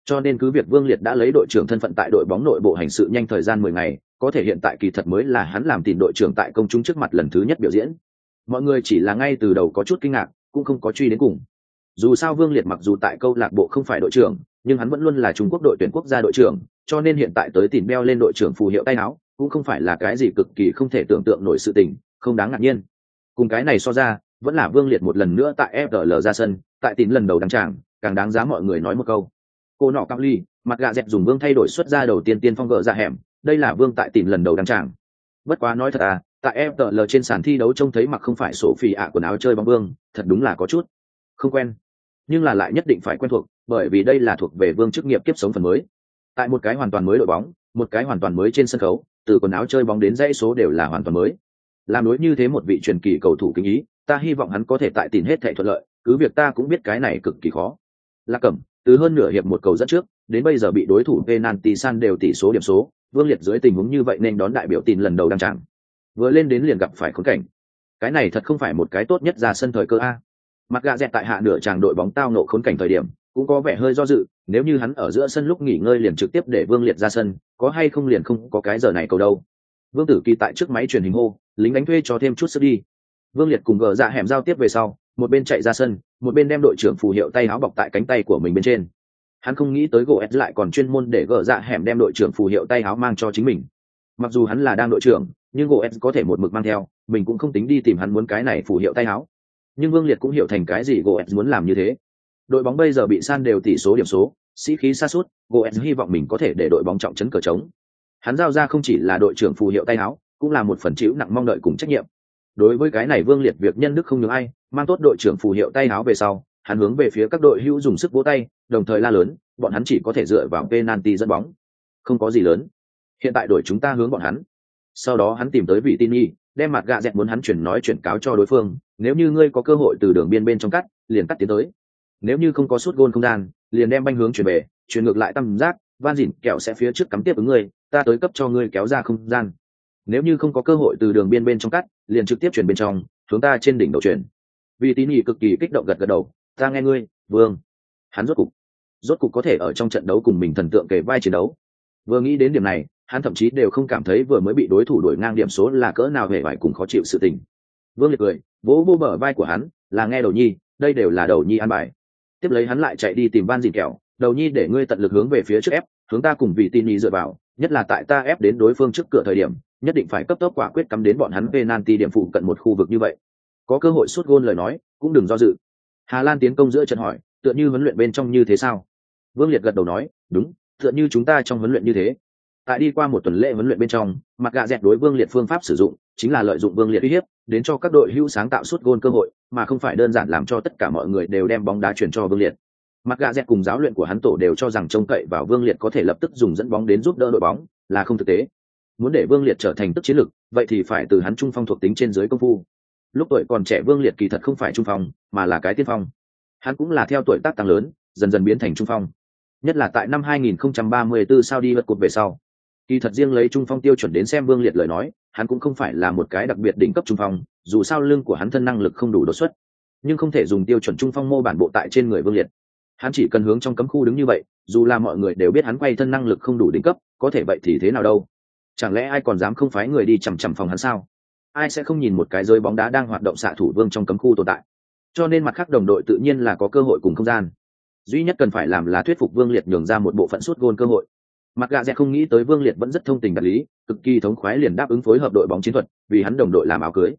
Cho nên cứ việc vương liệt đã lấy đội trưởng thân phận tại đội bóng nội bộ hành sự nhanh thời gian mười ngày, có thể hiện tại kỳ thật mới là hắn làm tìm đội trưởng tại công chúng trước mặt lần thứ nhất biểu diễn. Mọi người chỉ là ngay từ đầu có chút kinh ngạc, cũng không có truy đến cùng. Dù sao vương liệt mặc dù tại câu lạc bộ không phải đội trưởng nhưng hắn vẫn luôn là trung quốc đội tuyển quốc gia đội trưởng, cho nên hiện tại tới tìm beo lên đội trưởng phù hiệu tay áo, cũng không phải là cái gì cực kỳ không thể tưởng tượng nổi sự tình, không đáng ngạc nhiên. Cùng cái này so ra, vẫn là vương liệt một lần nữa tại fl ra sân, tại tín lần đầu đăng tràng, càng đáng giá mọi người nói một câu. Cô nọ cao ly, mặt gạ dẹp dùng vương thay đổi xuất ra đầu tiên tiên phong gỡ ra hẻm, đây là vương tại tìm lần đầu đăng tràng. Bất quá nói thật à tại fl trên sàn thi đấu trông thấy mặc không phải sổ phì ạ quần áo chơi bóng vương, thật đúng là có chút không quen nhưng là lại nhất định phải quen thuộc, bởi vì đây là thuộc về vương chức nghiệp kiếp sống phần mới. Tại một cái hoàn toàn mới đội bóng, một cái hoàn toàn mới trên sân khấu, từ quần áo chơi bóng đến dãy số đều là hoàn toàn mới. Làm đối như thế một vị truyền kỳ cầu thủ kinh ý, ta hy vọng hắn có thể tại tìm hết thẻ thuận lợi, cứ việc ta cũng biết cái này cực kỳ khó. Lạc cẩm, từ hơn nửa hiệp một cầu dẫn trước, đến bây giờ bị đối thủ penalty san đều tỷ số điểm số, vương liệt dưới tình huống như vậy nên đón đại biểu tin lần đầu đăng tràng. Vừa lên đến liền gặp phải khốn cảnh. Cái này thật không phải một cái tốt nhất ra sân thời cơ a mặt gạ dẹt tại hạ nửa chàng đội bóng tao nộ khốn cảnh thời điểm, cũng có vẻ hơi do dự, nếu như hắn ở giữa sân lúc nghỉ ngơi liền trực tiếp để vương liệt ra sân, có hay không liền không có cái giờ này cầu đâu. Vương tử kỳ tại trước máy truyền hình hô, lính đánh thuê cho thêm chút sức đi. Vương liệt cùng gờ dạ hẻm giao tiếp về sau, một bên chạy ra sân, một bên đem đội trưởng phù hiệu tay áo bọc tại cánh tay của mình bên trên. Hắn không nghĩ tới gỗ s lại còn chuyên môn để gỡ dạ hẻm đem đội trưởng phù hiệu tay áo mang cho chính mình. Mặc dù hắn là đang đội trưởng, nhưng gỗ s có thể một mực mang theo, mình cũng không tính đi tìm hắn muốn cái này phù hiệu tay áo nhưng vương liệt cũng hiểu thành cái gì gỗ muốn làm như thế. đội bóng bây giờ bị san đều tỷ số điểm số, sĩ khí xa suốt gỗ hy vọng mình có thể để đội bóng trọng chấn cờ trống. hắn giao ra không chỉ là đội trưởng phù hiệu tay áo cũng là một phần chịu nặng mong đợi cùng trách nhiệm. đối với cái này vương liệt việc nhân đức không nhường ai, mang tốt đội trưởng phù hiệu tay áo về sau, hắn hướng về phía các đội hữu dùng sức vỗ tay, đồng thời la lớn, bọn hắn chỉ có thể dựa vào penalty dẫn bóng. không có gì lớn. hiện tại đội chúng ta hướng bọn hắn. sau đó hắn tìm tới vị tin y đem mặt gạ dẹt muốn hắn chuyển nói chuyển cáo cho đối phương, nếu như ngươi có cơ hội từ đường biên bên trong cắt, liền cắt tiến tới. Nếu như không có suốt gôn không gian, liền đem banh hướng chuyển về, chuyển ngược lại tam giác, van dỉn kẹo sẽ phía trước cắm tiếp ứng ngươi, ta tới cấp cho ngươi kéo ra không gian. Nếu như không có cơ hội từ đường biên bên trong cắt, liền trực tiếp chuyển bên trong, chúng ta trên đỉnh đầu chuyển. Vì tín nhị cực kỳ kích động gật gật đầu, ta nghe ngươi, vương. Hắn rốt cục rốt cục có thể ở trong trận đấu cùng mình thần tượng kể vai chiến đấu. Vừa nghĩ đến điểm này hắn thậm chí đều không cảm thấy vừa mới bị đối thủ đuổi ngang điểm số là cỡ nào hề vải cùng khó chịu sự tình. Vương liệt cười, vỗ vô bờ vai của hắn, là nghe đầu nhi, đây đều là đầu nhi an bài. Tiếp lấy hắn lại chạy đi tìm van dìn kẹo, đầu nhi để ngươi tận lực hướng về phía trước ép, hướng ta cùng vị tin nhi dựa vào, nhất là tại ta ép đến đối phương trước cửa thời điểm, nhất định phải cấp tốc quả quyết cắm đến bọn hắn penalty điểm phụ cận một khu vực như vậy. Có cơ hội suốt gôn lời nói, cũng đừng do dự. Hà lan tiến công giữa trận hỏi, tựa như huấn luyện bên trong như thế sao? Vương liệt gật đầu nói, đúng, tựa như chúng ta trong huấn luyện như thế tại đi qua một tuần lễ huấn luyện bên trong, mặt gạ dẹt đối vương liệt phương pháp sử dụng chính là lợi dụng vương liệt uy hiếp, đến cho các đội hữu sáng tạo suốt gôn cơ hội, mà không phải đơn giản làm cho tất cả mọi người đều đem bóng đá chuyển cho vương liệt. Mặt gạ dẹt cùng giáo luyện của hắn tổ đều cho rằng trông cậy vào vương liệt có thể lập tức dùng dẫn bóng đến giúp đỡ đội bóng, là không thực tế. Muốn để vương liệt trở thành tức chiến lực, vậy thì phải từ hắn trung phong thuộc tính trên dưới công phu. Lúc tuổi còn trẻ vương liệt kỳ thật không phải trung phong, mà là cái tiên phong. Hắn cũng là theo tuổi tác tăng lớn, dần dần biến thành trung phong. Nhất là tại năm 2034 sao đi vượt cột về sau kỳ thật riêng lấy trung phong tiêu chuẩn đến xem vương liệt lời nói, hắn cũng không phải là một cái đặc biệt đỉnh cấp trung phong, dù sao lưng của hắn thân năng lực không đủ đột xuất. Nhưng không thể dùng tiêu chuẩn trung phong mô bản bộ tại trên người vương liệt. Hắn chỉ cần hướng trong cấm khu đứng như vậy, dù là mọi người đều biết hắn quay thân năng lực không đủ đỉnh cấp, có thể vậy thì thế nào đâu? Chẳng lẽ ai còn dám không phái người đi chằm chằm phòng hắn sao? Ai sẽ không nhìn một cái rơi bóng đá đang hoạt động xạ thủ vương trong cấm khu tồn tại? Cho nên mặt khác đồng đội tự nhiên là có cơ hội cùng không gian. Duy nhất cần phải làm là thuyết phục vương liệt nhường ra một bộ phận suốt gôn cơ hội mặt gà dẹt không nghĩ tới vương liệt vẫn rất thông tình đạt lý, cực kỳ thống khoái liền đáp ứng phối hợp đội bóng chiến thuật, vì hắn đồng đội làm áo cưới.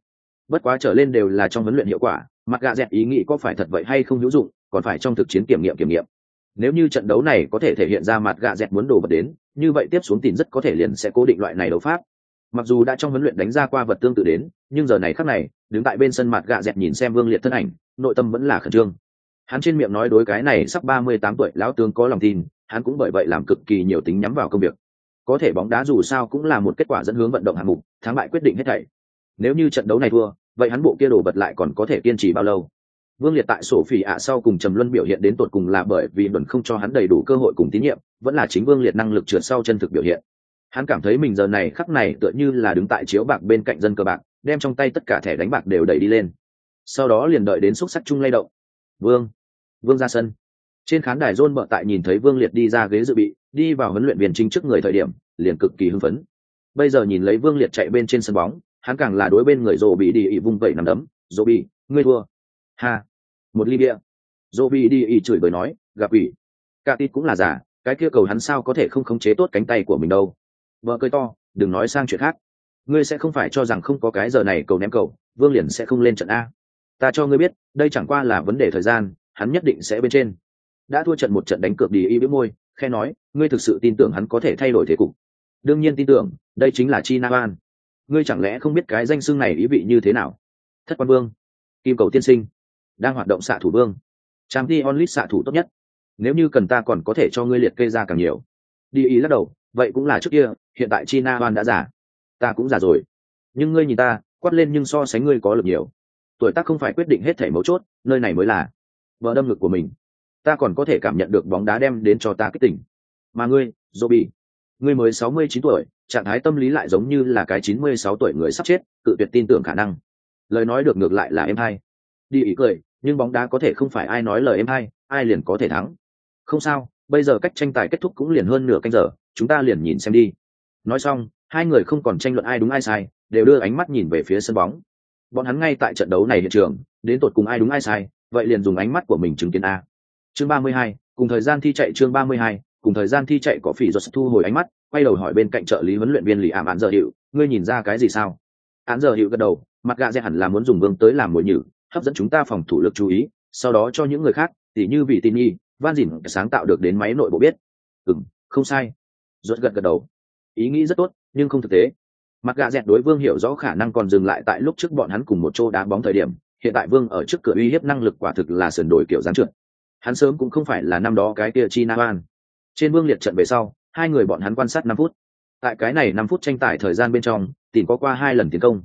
Bất quá trở lên đều là trong huấn luyện hiệu quả mặt gà dẹt ý nghĩ có phải thật vậy hay không hữu dụng, còn phải trong thực chiến kiểm nghiệm kiểm nghiệm. Nếu như trận đấu này có thể thể hiện ra mặt gà dẹt muốn đồ vật đến, như vậy tiếp xuống tìm rất có thể liền sẽ cố định loại này đấu pháp. Mặc dù đã trong huấn luyện đánh ra qua vật tương tự đến, nhưng giờ này khắc này, đứng tại bên sân mặt gạ dẹt nhìn xem vương liệt thân ảnh, nội tâm vẫn là khẩn trương. Hắn trên miệng nói đối cái này sắp ba mươi tám tuổi, lão tướng có lòng tin hắn cũng bởi vậy làm cực kỳ nhiều tính nhắm vào công việc. Có thể bóng đá dù sao cũng là một kết quả dẫn hướng vận động hạng mục, thắng bại quyết định hết thảy. Nếu như trận đấu này thua, vậy hắn bộ kia đổ vật lại còn có thể kiên trì bao lâu? Vương liệt tại sổ phỉ ạ sau cùng trầm luân biểu hiện đến tột cùng là bởi vì luận không cho hắn đầy đủ cơ hội cùng tín nhiệm, vẫn là chính vương liệt năng lực trượt sau chân thực biểu hiện. Hắn cảm thấy mình giờ này khắc này tựa như là đứng tại chiếu bạc bên cạnh dân cờ bạc, đem trong tay tất cả thẻ đánh bạc đều đẩy đi lên. Sau đó liền đợi đến xúc sắc chung lay động. Vương vương ra sân trên khán đài rôn bợ tại nhìn thấy vương liệt đi ra ghế dự bị, đi vào huấn luyện viên chính trước người thời điểm, liền cực kỳ hưng phấn. Bây giờ nhìn lấy vương liệt chạy bên trên sân bóng, hắn càng là đối bên người rồ bị đi ỉ vung vẩy nằm đấm rồ bị ngươi thua. Ha, một ly bia. Rồ bị đi ỉ chửi bới nói, gặp ủy cả tít cũng là giả, cái kia cầu hắn sao có thể không khống chế tốt cánh tay của mình đâu. Vợ cười to, đừng nói sang chuyện khác. Ngươi sẽ không phải cho rằng không có cái giờ này cầu ném cầu, vương liền sẽ không lên trận a. Ta cho ngươi biết, đây chẳng qua là vấn đề thời gian, hắn nhất định sẽ bên trên đã thua trận một trận đánh cược đi y bĩu môi, khe nói, ngươi thực sự tin tưởng hắn có thể thay đổi thế cục? Đương nhiên tin tưởng, đây chính là chi na van ngươi chẳng lẽ không biết cái danh xưng này ý vị như thế nào? Thất quan vương, kim cầu tiên sinh, đang hoạt động xạ thủ vương. Trang t onlit xạ thủ tốt nhất. Nếu như cần ta còn có thể cho ngươi liệt kê ra càng nhiều. Đi ý lắc đầu, vậy cũng là trước kia, hiện tại chi na van đã giả ta cũng giả rồi. Nhưng ngươi nhìn ta, quát lên nhưng so sánh ngươi có lực nhiều. Tuổi tác không phải quyết định hết thể mấu chốt, nơi này mới là. Vợ đâm ngực của mình ta còn có thể cảm nhận được bóng đá đem đến cho ta kích tỉnh mà ngươi dô bị ngươi mới sáu mươi chín tuổi, trạng thái tâm lý lại giống như là cái chín mươi sáu tuổi người sắp chết tự tuyệt tin tưởng khả năng. Lời nói được ngược lại là em hai đi ý cười, nhưng bóng đá có thể không phải ai nói lời em hai ai liền có thể thắng. Không sao, bây giờ cách tranh tài kết thúc cũng liền hơn nửa canh giờ, chúng ta liền nhìn xem đi. Nói xong, hai người không còn tranh luận ai đúng ai sai, đều đưa ánh mắt nhìn về phía sân bóng. Bọn hắn ngay tại trận đấu này hiện trường, đến tột cùng ai đúng ai sai, vậy liền dùng ánh mắt của mình chứng kiến a chương ba mươi hai, cùng thời gian thi chạy chương ba mươi hai, cùng thời gian thi chạy có phỉ do thu hồi ánh mắt, quay đầu hỏi bên cạnh trợ lý huấn luyện viên lì ảm án giờ hiệu ngươi nhìn ra cái gì sao? Án giờ hiệu gật đầu, mặt gạ dẹ hẳn là muốn dùng vương tới làm mồi nhử, hấp dẫn chúng ta phòng thủ lực chú ý, sau đó cho những người khác, tỉ như vị tin nhi van dìn sáng tạo được đến máy nội bộ biết. Ừng không sai. Rốt gật gật đầu. Ý nghĩ rất tốt, nhưng không thực tế. Mặt gạ dẹt đối vương hiểu rõ khả năng còn dừng lại tại lúc trước bọn hắn cùng một chỗ đá bóng thời điểm, hiện tại vương ở trước cửa uy hiếp năng lực quả thực là sườn đổi kiểu gián trượt hắn sớm cũng không phải là năm đó cái kia chi na oan trên vương liệt trận về sau, hai người bọn hắn quan sát năm phút. Tại cái này năm phút tranh tài thời gian bên trong, tìm có qua hai lần tiến công.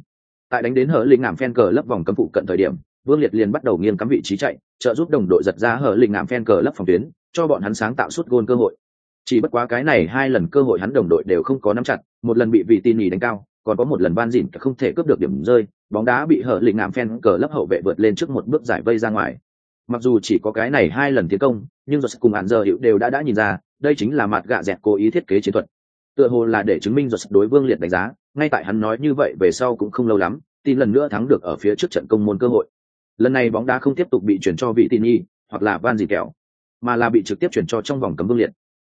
Tại đánh đến hở linh ngảm phen cờ lấp vòng cấm phụ cận thời điểm, vương liệt liền bắt đầu nghiêng cắm vị trí chạy, trợ giúp đồng đội giật ra hở linh ngảm phen cờ lấp phòng tuyến, cho bọn hắn sáng tạo suốt gôn cơ hội. Chỉ bất quá cái này hai lần cơ hội hắn đồng đội đều không có nắm chặt, một lần bị vị tin nhì đánh cao, còn có một lần van dìn không thể cướp được điểm rơi, bóng đá bị hở lịnh ngảm phen cờ lấp hậu vệ vượt lên trước một bước giải vây ra ngoài mặc dù chỉ có cái này hai lần tiến công, nhưng giật cùng hạn giờ hiệu đều đã đã nhìn ra, đây chính là mặt gạ dẹt cố ý thiết kế chiến thuật. Tựa hồ là để chứng minh giật đối vương liệt đánh giá, ngay tại hắn nói như vậy về sau cũng không lâu lắm, tin lần nữa thắng được ở phía trước trận công môn cơ hội. Lần này bóng đá không tiếp tục bị chuyển cho vị tin nhi hoặc là van dì kẹo, mà là bị trực tiếp chuyển cho trong vòng cấm vương liệt.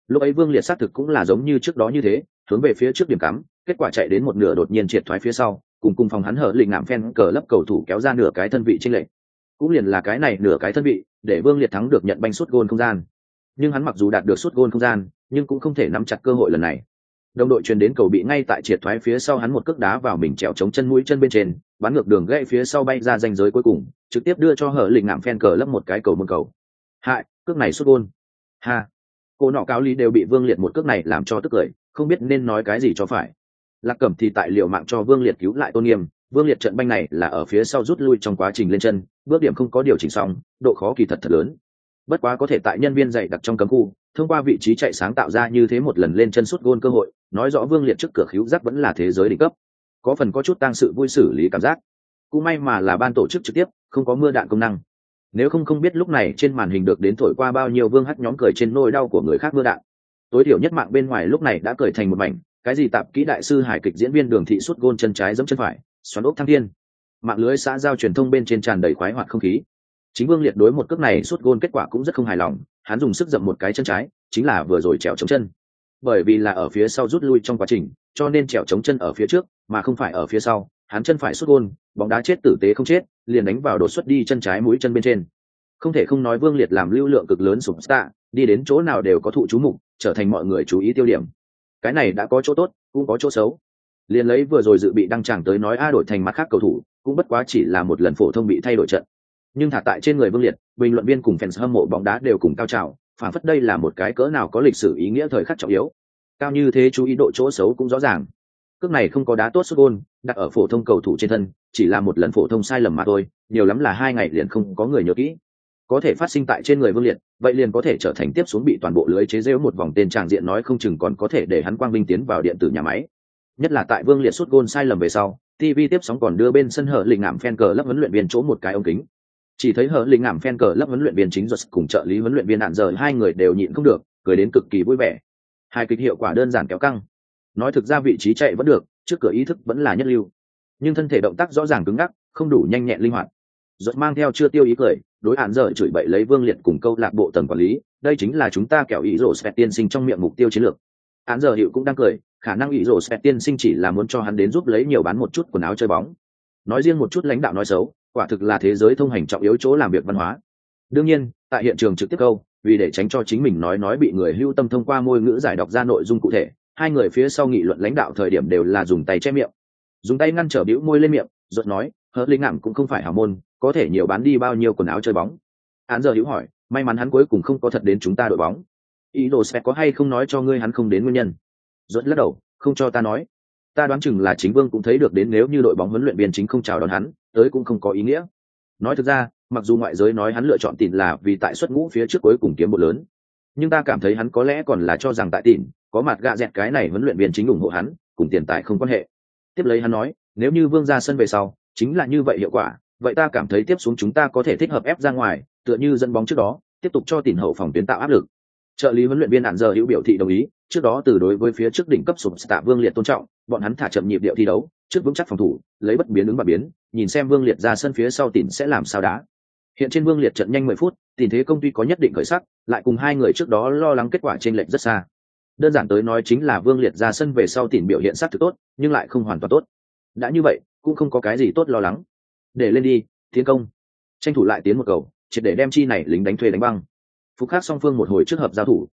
Lúc ấy vương liệt xác thực cũng là giống như trước đó như thế, hướng về phía trước điểm cắm, kết quả chạy đến một nửa đột nhiên triệt thoái phía sau, cùng cùng phòng hắn hở lịnh ngạm phen cờ lấp cầu thủ kéo ra nửa cái thân vị trên lệnh cũng liền là cái này nửa cái thân vị, để vương liệt thắng được nhận banh suốt gôn không gian. Nhưng hắn mặc dù đạt được suốt gôn không gian, nhưng cũng không thể nắm chặt cơ hội lần này. Đồng đội truyền đến cầu bị ngay tại triệt thoái phía sau hắn một cước đá vào mình trèo chống chân mũi chân bên trên, bắn ngược đường gãy phía sau bay ra danh giới cuối cùng, trực tiếp đưa cho hở lịnh ngạm phen cờ lấp một cái cầu môn cầu. Hại, cước này suốt gôn. Ha. Cô nọ cáo lý đều bị vương liệt một cước này làm cho tức cười, không biết nên nói cái gì cho phải. Lạc cẩm thì tại liệu mạng cho vương liệt cứu lại tôn nghiêm vương liệt trận banh này là ở phía sau rút lui trong quá trình lên chân, bước điểm không có điều chỉnh xong, độ khó kỳ thật thật lớn. Bất quá có thể tại nhân viên dạy đặc trong cấm khu, thông qua vị trí chạy sáng tạo ra như thế một lần lên chân suốt gôn cơ hội, nói rõ vương liệt trước cửa khíu giác vẫn là thế giới đỉnh cấp. Có phần có chút tăng sự vui xử lý cảm giác. Cũng may mà là ban tổ chức trực tiếp, không có mưa đạn công năng. Nếu không không biết lúc này trên màn hình được đến thổi qua bao nhiêu vương hắt nhóm cười trên nôi đau của người khác mưa đạn. Tối thiểu nhất mạng bên ngoài lúc này đã cười thành một mảnh, cái gì tạp kỹ đại sư hải kịch diễn viên đường thị suốt gôn chân trái giống chân phải xoắn ốc thăng thiên. Mạng lưới xã giao truyền thông bên trên tràn đầy khoái hoạt không khí. Chính vương liệt đối một cước này suốt gôn kết quả cũng rất không hài lòng, hắn dùng sức dậm một cái chân trái, chính là vừa rồi trèo chống chân. Bởi vì là ở phía sau rút lui trong quá trình, cho nên trèo chống chân ở phía trước, mà không phải ở phía sau, hắn chân phải suốt gôn, bóng đá chết tử tế không chết, liền đánh vào đột xuất đi chân trái mũi chân bên trên. Không thể không nói vương liệt làm lưu lượng cực lớn sụp stạ đi đến chỗ nào đều có thụ chú mục, trở thành mọi người chú ý tiêu điểm. Cái này đã có chỗ tốt, cũng có chỗ xấu liền lấy vừa rồi dự bị đăng tràng tới nói a đổi thành mặt khác cầu thủ, cũng bất quá chỉ là một lần phổ thông bị thay đổi trận. Nhưng thả tại trên người vương liệt, bình luận viên cùng fans hâm mộ bóng đá đều cùng cao trào, phản phất đây là một cái cỡ nào có lịch sử ý nghĩa thời khắc trọng yếu. Cao như thế chú ý độ chỗ xấu cũng rõ ràng. Cước này không có đá tốt xuất gôn, đặt ở phổ thông cầu thủ trên thân, chỉ là một lần phổ thông sai lầm mà thôi, nhiều lắm là hai ngày liền không có người nhớ kỹ. Có thể phát sinh tại trên người vương liệt, vậy liền có thể trở thành tiếp xuống bị toàn bộ lưới chế rễu một vòng tên tràng diện nói không chừng còn có thể để hắn quang vinh tiến vào điện tử nhà máy nhất là tại vương liệt suốt gôn sai lầm về sau tv tiếp sóng còn đưa bên sân hở lình ngảm phen cờ lấp huấn luyện viên chỗ một cái ống kính. Chỉ thấy hở lình ngảm phen cờ lấp huấn luyện viên chính ruột cùng trợ lý huấn luyện viên nạn giờ hai người đều nhịn không được, cười đến cực kỳ vui vẻ. Hai kịch hiệu quả đơn giản kéo căng. Nói thực ra vị trí chạy vẫn được, trước cửa ý thức vẫn là nhất lưu. Nhưng thân thể động tác rõ ràng cứng ngắc, không đủ nhanh nhẹn linh hoạt. Ruột mang theo chưa tiêu ý cười, đối hạn giờ chửi bậy lấy vương liệt cùng câu lạc bộ tầng quản lý, đây chính là chúng ta kẻo ý rổ tiên sinh trong miệng mục tiêu chiến lược. Hạn giờ hiệu cũng đang cười khả năng ý rổ sẽ tiên sinh chỉ là muốn cho hắn đến giúp lấy nhiều bán một chút quần áo chơi bóng. Nói riêng một chút lãnh đạo nói xấu, quả thực là thế giới thông hành trọng yếu chỗ làm việc văn hóa. Đương nhiên, tại hiện trường trực tiếp câu, vì để tránh cho chính mình nói nói bị người hưu tâm thông qua môi ngữ giải đọc ra nội dung cụ thể, hai người phía sau nghị luận lãnh đạo thời điểm đều là dùng tay che miệng. Dùng tay ngăn trở bĩu môi lên miệng ruột nói hớt linh ngảm cũng không phải hào môn, có thể nhiều bán đi bao nhiêu quần áo chơi bóng? Án giờ hữu hỏi, may mắn hắn cuối cùng không có thật đến chúng ta đội bóng. Ý đồ sẽ có hay không nói cho ngươi hắn không đến nguyên nhân dẫn lắc đầu, không cho ta nói. Ta đoán chừng là chính vương cũng thấy được đến nếu như đội bóng huấn luyện viên chính không chào đón hắn, tới cũng không có ý nghĩa. Nói thực ra, mặc dù ngoại giới nói hắn lựa chọn tìm là vì tại xuất ngũ phía trước cuối cùng kiếm một lớn, nhưng ta cảm thấy hắn có lẽ còn là cho rằng tại tìm có mặt gạ dẹt cái này huấn luyện viên chính ủng hộ hắn, cùng tiền tài không quan hệ. Tiếp lấy hắn nói, nếu như vương ra sân về sau, chính là như vậy hiệu quả, vậy ta cảm thấy tiếp xuống chúng ta có thể thích hợp ép ra ngoài, tựa như dẫn bóng trước đó, tiếp tục cho tỉn hậu phòng tuyến tạo áp lực trợ lý huấn luyện viên hạn giờ hữu biểu thị đồng ý, trước đó từ đối với phía trước đỉnh cấp sụp tạ vương liệt tôn trọng, bọn hắn thả chậm nhịp điệu thi đấu, trước vững chắc phòng thủ, lấy bất biến ứng và biến, nhìn xem vương liệt ra sân phía sau tỉnh sẽ làm sao đá hiện trên vương liệt trận nhanh mười phút, tình thế công ty có nhất định khởi sắc, lại cùng hai người trước đó lo lắng kết quả trên lệnh rất xa. Đơn giản tới nói chính là vương liệt ra sân về sau tìm biểu hiện sắc thực tốt, nhưng lại không hoàn toàn tốt. Đã như vậy, cũng không có cái gì tốt lo lắng. Để lên đi, tiến công. Tranh thủ lại tiến một cầu, triệt để đem chi này lính đánh thuê đánh băng phúc khác song phương một hồi trước hợp giao thủ.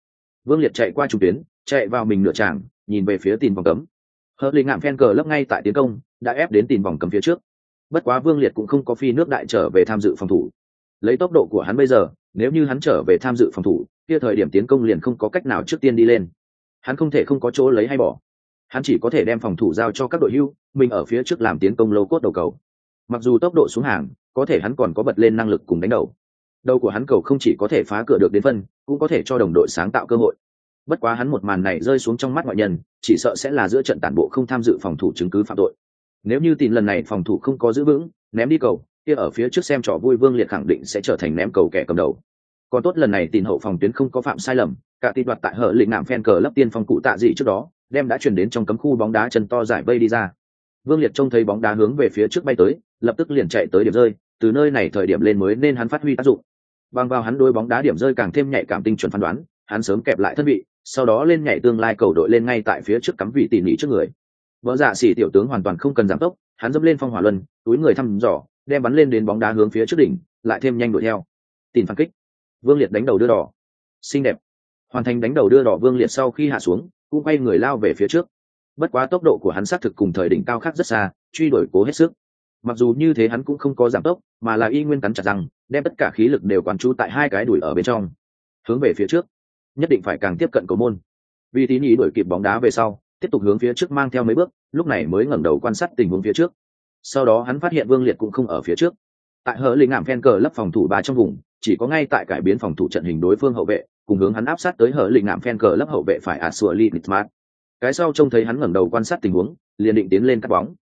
Vương liệt chạy qua trung tuyến, chạy vào mình nửa tràng, nhìn về phía tìm vòng cấm. Hớt linh ngạm phen cờ lấp ngay tại tiến công, đã ép đến tìm vòng cấm phía trước. Bất quá vương liệt cũng không có phi nước đại trở về tham dự phòng thủ. Lấy tốc độ của hắn bây giờ, nếu như hắn trở về tham dự phòng thủ, kia thời điểm tiến công liền không có cách nào trước tiên đi lên. Hắn không thể không có chỗ lấy hay bỏ. Hắn chỉ có thể đem phòng thủ giao cho các đội hưu, mình ở phía trước làm tiến công lâu cốt đầu cầu. Mặc dù tốc độ xuống hàng, có thể hắn còn có bật lên năng lực cùng đánh đầu đầu của hắn cầu không chỉ có thể phá cửa được đến phân, cũng có thể cho đồng đội sáng tạo cơ hội. Bất quá hắn một màn này rơi xuống trong mắt ngoại nhân, chỉ sợ sẽ là giữa trận tản bộ không tham dự phòng thủ chứng cứ phạm tội. Nếu như tin lần này phòng thủ không có giữ vững, ném đi cầu, kia ở phía trước xem trò vui vương liệt khẳng định sẽ trở thành ném cầu kẻ cầm đầu. Còn tốt lần này tin hậu phòng tuyến không có phạm sai lầm, cả tin đoạt tại hở lĩnh nạm phen cờ lấp tiên phòng cụ tạ dị trước đó, đem đã chuyển đến trong cấm khu bóng đá chân to giải vây đi ra. Vương liệt trông thấy bóng đá hướng về phía trước bay tới, lập tức liền chạy tới điểm rơi, từ nơi này thời điểm lên mới nên hắn phát huy tác dụng bằng vào hắn đôi bóng đá điểm rơi càng thêm nhạy cảm tinh chuẩn phán đoán, hắn sớm kẹp lại thân vị, sau đó lên nhảy tương lai cầu đội lên ngay tại phía trước cắm vị tỉ nỉ trước người. Vợ dạ xỉ tiểu tướng hoàn toàn không cần giảm tốc, hắn dẫm lên phong hỏa luân, túi người thăm dò, đem bắn lên đến bóng đá hướng phía trước đỉnh, lại thêm nhanh đuổi theo. Tìm phản kích. Vương liệt đánh đầu đưa đỏ. Xinh đẹp. Hoàn thành đánh đầu đưa đỏ vương liệt sau khi hạ xuống, cũng quay người lao về phía trước. Bất quá tốc độ của hắn xác thực cùng thời đỉnh cao khác rất xa, truy đuổi cố hết sức. Mặc dù như thế hắn cũng không có giảm tốc, mà là y nguyên cắn chặt rằng đem tất cả khí lực đều quán trú tại hai cái đuổi ở bên trong, hướng về phía trước, nhất định phải càng tiếp cận cầu môn. Vì tín ý đuổi kịp bóng đá về sau, tiếp tục hướng phía trước mang theo mấy bước, lúc này mới ngẩng đầu quan sát tình huống phía trước. Sau đó hắn phát hiện vương liệt cũng không ở phía trước. Tại hở lĩnh ảm phen cờ lấp phòng thủ ba trong vùng, chỉ có ngay tại cải biến phòng thủ trận hình đối phương hậu vệ, cùng hướng hắn áp sát tới hở lĩnh ảm phen cờ lấp hậu vệ phải ạt sùa li nitmat cái sau trông thấy hắn ngẩng đầu quan sát tình huống, liền định tiến lên cắt bóng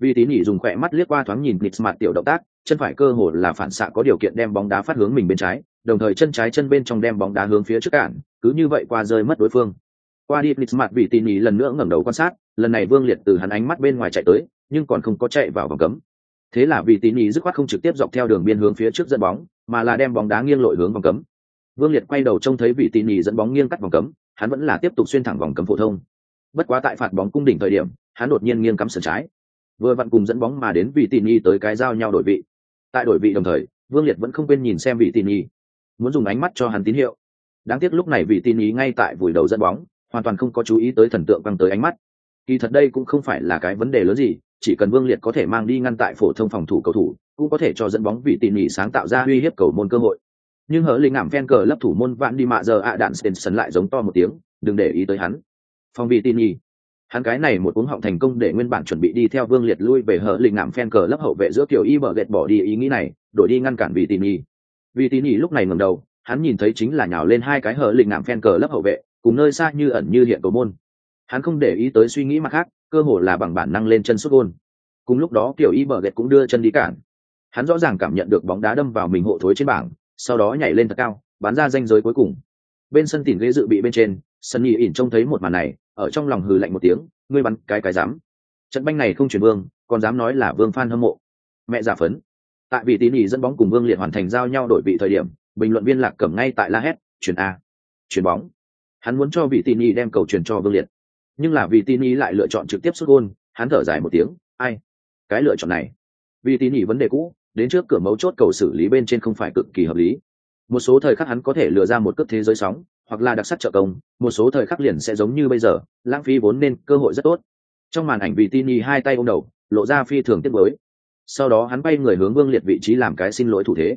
vì tín nhỉ dùng khỏe mắt liếc qua thoáng nhìn nitmat tiểu động tác, chân phải cơ hồ là phản xạ có điều kiện đem bóng đá phát hướng mình bên trái, đồng thời chân trái chân bên trong đem bóng đá hướng phía trước cản, cứ như vậy qua rơi mất đối phương. Qua đi nitmat vì tín nhỉ lần nữa ngẩng đầu quan sát, lần này vương liệt từ hắn ánh mắt bên ngoài chạy tới, nhưng còn không có chạy vào vòng cấm. Thế là vì tín nhị dứt khoát không trực tiếp dọc theo đường biên hướng phía trước dẫn bóng, mà là đem bóng đá nghiêng lội hướng vòng cấm. Vương liệt quay đầu trông thấy vị tín nhị dẫn bóng nghiêng cắt vòng cấm, hắn vẫn là tiếp tục xuyên thẳng vòng cấm phổ thông. Bất quá tại phạt bóng cung đỉnh thời điểm, hắn đột nhiên nghiêng cắm sườn trái vừa vặn cùng dẫn bóng mà đến vị tín ý tới cái giao nhau đổi vị. Tại đổi vị đồng thời, vương liệt vẫn không quên nhìn xem vị tín ý muốn dùng ánh mắt cho hắn tín hiệu. Đáng tiếc lúc này vị tín ý ngay tại vùi đầu dẫn bóng, hoàn toàn không có chú ý tới thần tượng căng tới ánh mắt. Kỳ thật đây cũng không phải là cái vấn đề lớn gì, chỉ cần vương liệt có thể mang đi ngăn tại phổ thông phòng thủ cầu thủ, cũng có thể cho dẫn bóng vị tỉ mỉ sáng tạo ra uy hiếp cầu môn cơ hội. Nhưng hở linh ảm phen cờ lấp thủ môn vạn đi mạ giờ ạ đạn sần lại giống to một tiếng, đừng để ý tới hắn. Phòng vị tỉ mỉ hắn cái này một cuống họng thành công để nguyên bản chuẩn bị đi theo vương liệt lui về hở lình ngạm phen cờ lấp hậu vệ giữa kiểu y bờ gệt bỏ đi ý nghĩ này, đổi đi ngăn cản vị tỉ mỉ vị tỉ mỉ lúc này ngầm đầu, hắn nhìn thấy chính là nhào lên hai cái hở lình ngạm phen cờ lấp hậu vệ, cùng nơi xa như ẩn như hiện cầu môn. Hắn không để ý tới suy nghĩ mặt khác, cơ hồ là bằng bản năng lên chân xuất gôn. Cùng lúc đó kiểu y bờ gệt cũng đưa chân đi cản. Hắn rõ ràng cảm nhận được bóng đá đâm vào mình hộ thối trên bảng, sau đó nhảy lên thật cao bán ra danh giới cuối cùng. Bên sân tìm ghế dự bị bên trên sân nhị ỉn trông thấy một màn này, ở trong lòng hừ lạnh một tiếng, ngươi bắn cái cái dám. Trận banh này không chuyển vương, còn dám nói là vương phan hâm mộ. Mẹ giả phấn. Tại vị tín ỉ dẫn bóng cùng vương liệt hoàn thành giao nhau đổi vị thời điểm, bình luận viên lạc cẩm ngay tại la hét, chuyển a. Chuyển bóng. Hắn muốn cho vị tín ỉ đem cầu chuyển cho vương liệt. Nhưng là vị tín ỉ lại lựa chọn trực tiếp xuất gôn, hắn thở dài một tiếng, ai? Cái lựa chọn này. Vị tín ỉ vấn đề cũ, đến trước cửa mấu chốt cầu xử lý bên trên không phải cực kỳ hợp lý. Một số thời khắc hắn có thể lừa ra một cước thế giới sóng hoặc là đặc sắc trợ công, một số thời khắc liền sẽ giống như bây giờ, lãng phí vốn nên cơ hội rất tốt. Trong màn ảnh vị tin y hai tay ôm đầu, lộ ra phi thường tiết mới sau đó hắn bay người hướng vương liệt vị trí làm cái xin lỗi thủ thế.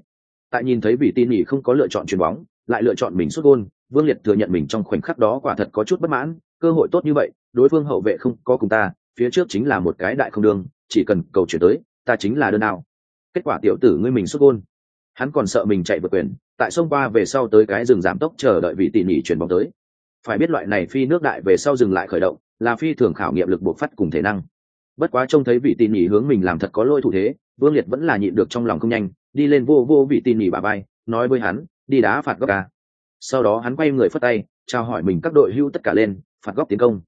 Tại nhìn thấy vị tin y không có lựa chọn chuyền bóng, lại lựa chọn mình xuất gôn, vương liệt thừa nhận mình trong khoảnh khắc đó quả thật có chút bất mãn, cơ hội tốt như vậy, đối phương hậu vệ không có cùng ta, phía trước chính là một cái đại không đương chỉ cần cầu chuyển tới, ta chính là đơn nào. Kết quả tiểu tử ngươi mình xuất gôn hắn còn sợ mình chạy vượt quyền, tại sông qua về sau tới cái rừng giảm tốc chờ đợi vị tỉ mỉ chuyển bóng tới. Phải biết loại này phi nước đại về sau dừng lại khởi động, là phi thường khảo nghiệm lực buộc phát cùng thể năng. Bất quá trông thấy vị tỉ mỉ hướng mình làm thật có lỗi thủ thế, vương liệt vẫn là nhịn được trong lòng không nhanh, đi lên vô vô vị tỉ mỉ bà bay nói với hắn, đi đá phạt góc ca sau đó hắn quay người phất tay trao hỏi mình các đội hưu tất cả lên, phạt góc tiến công.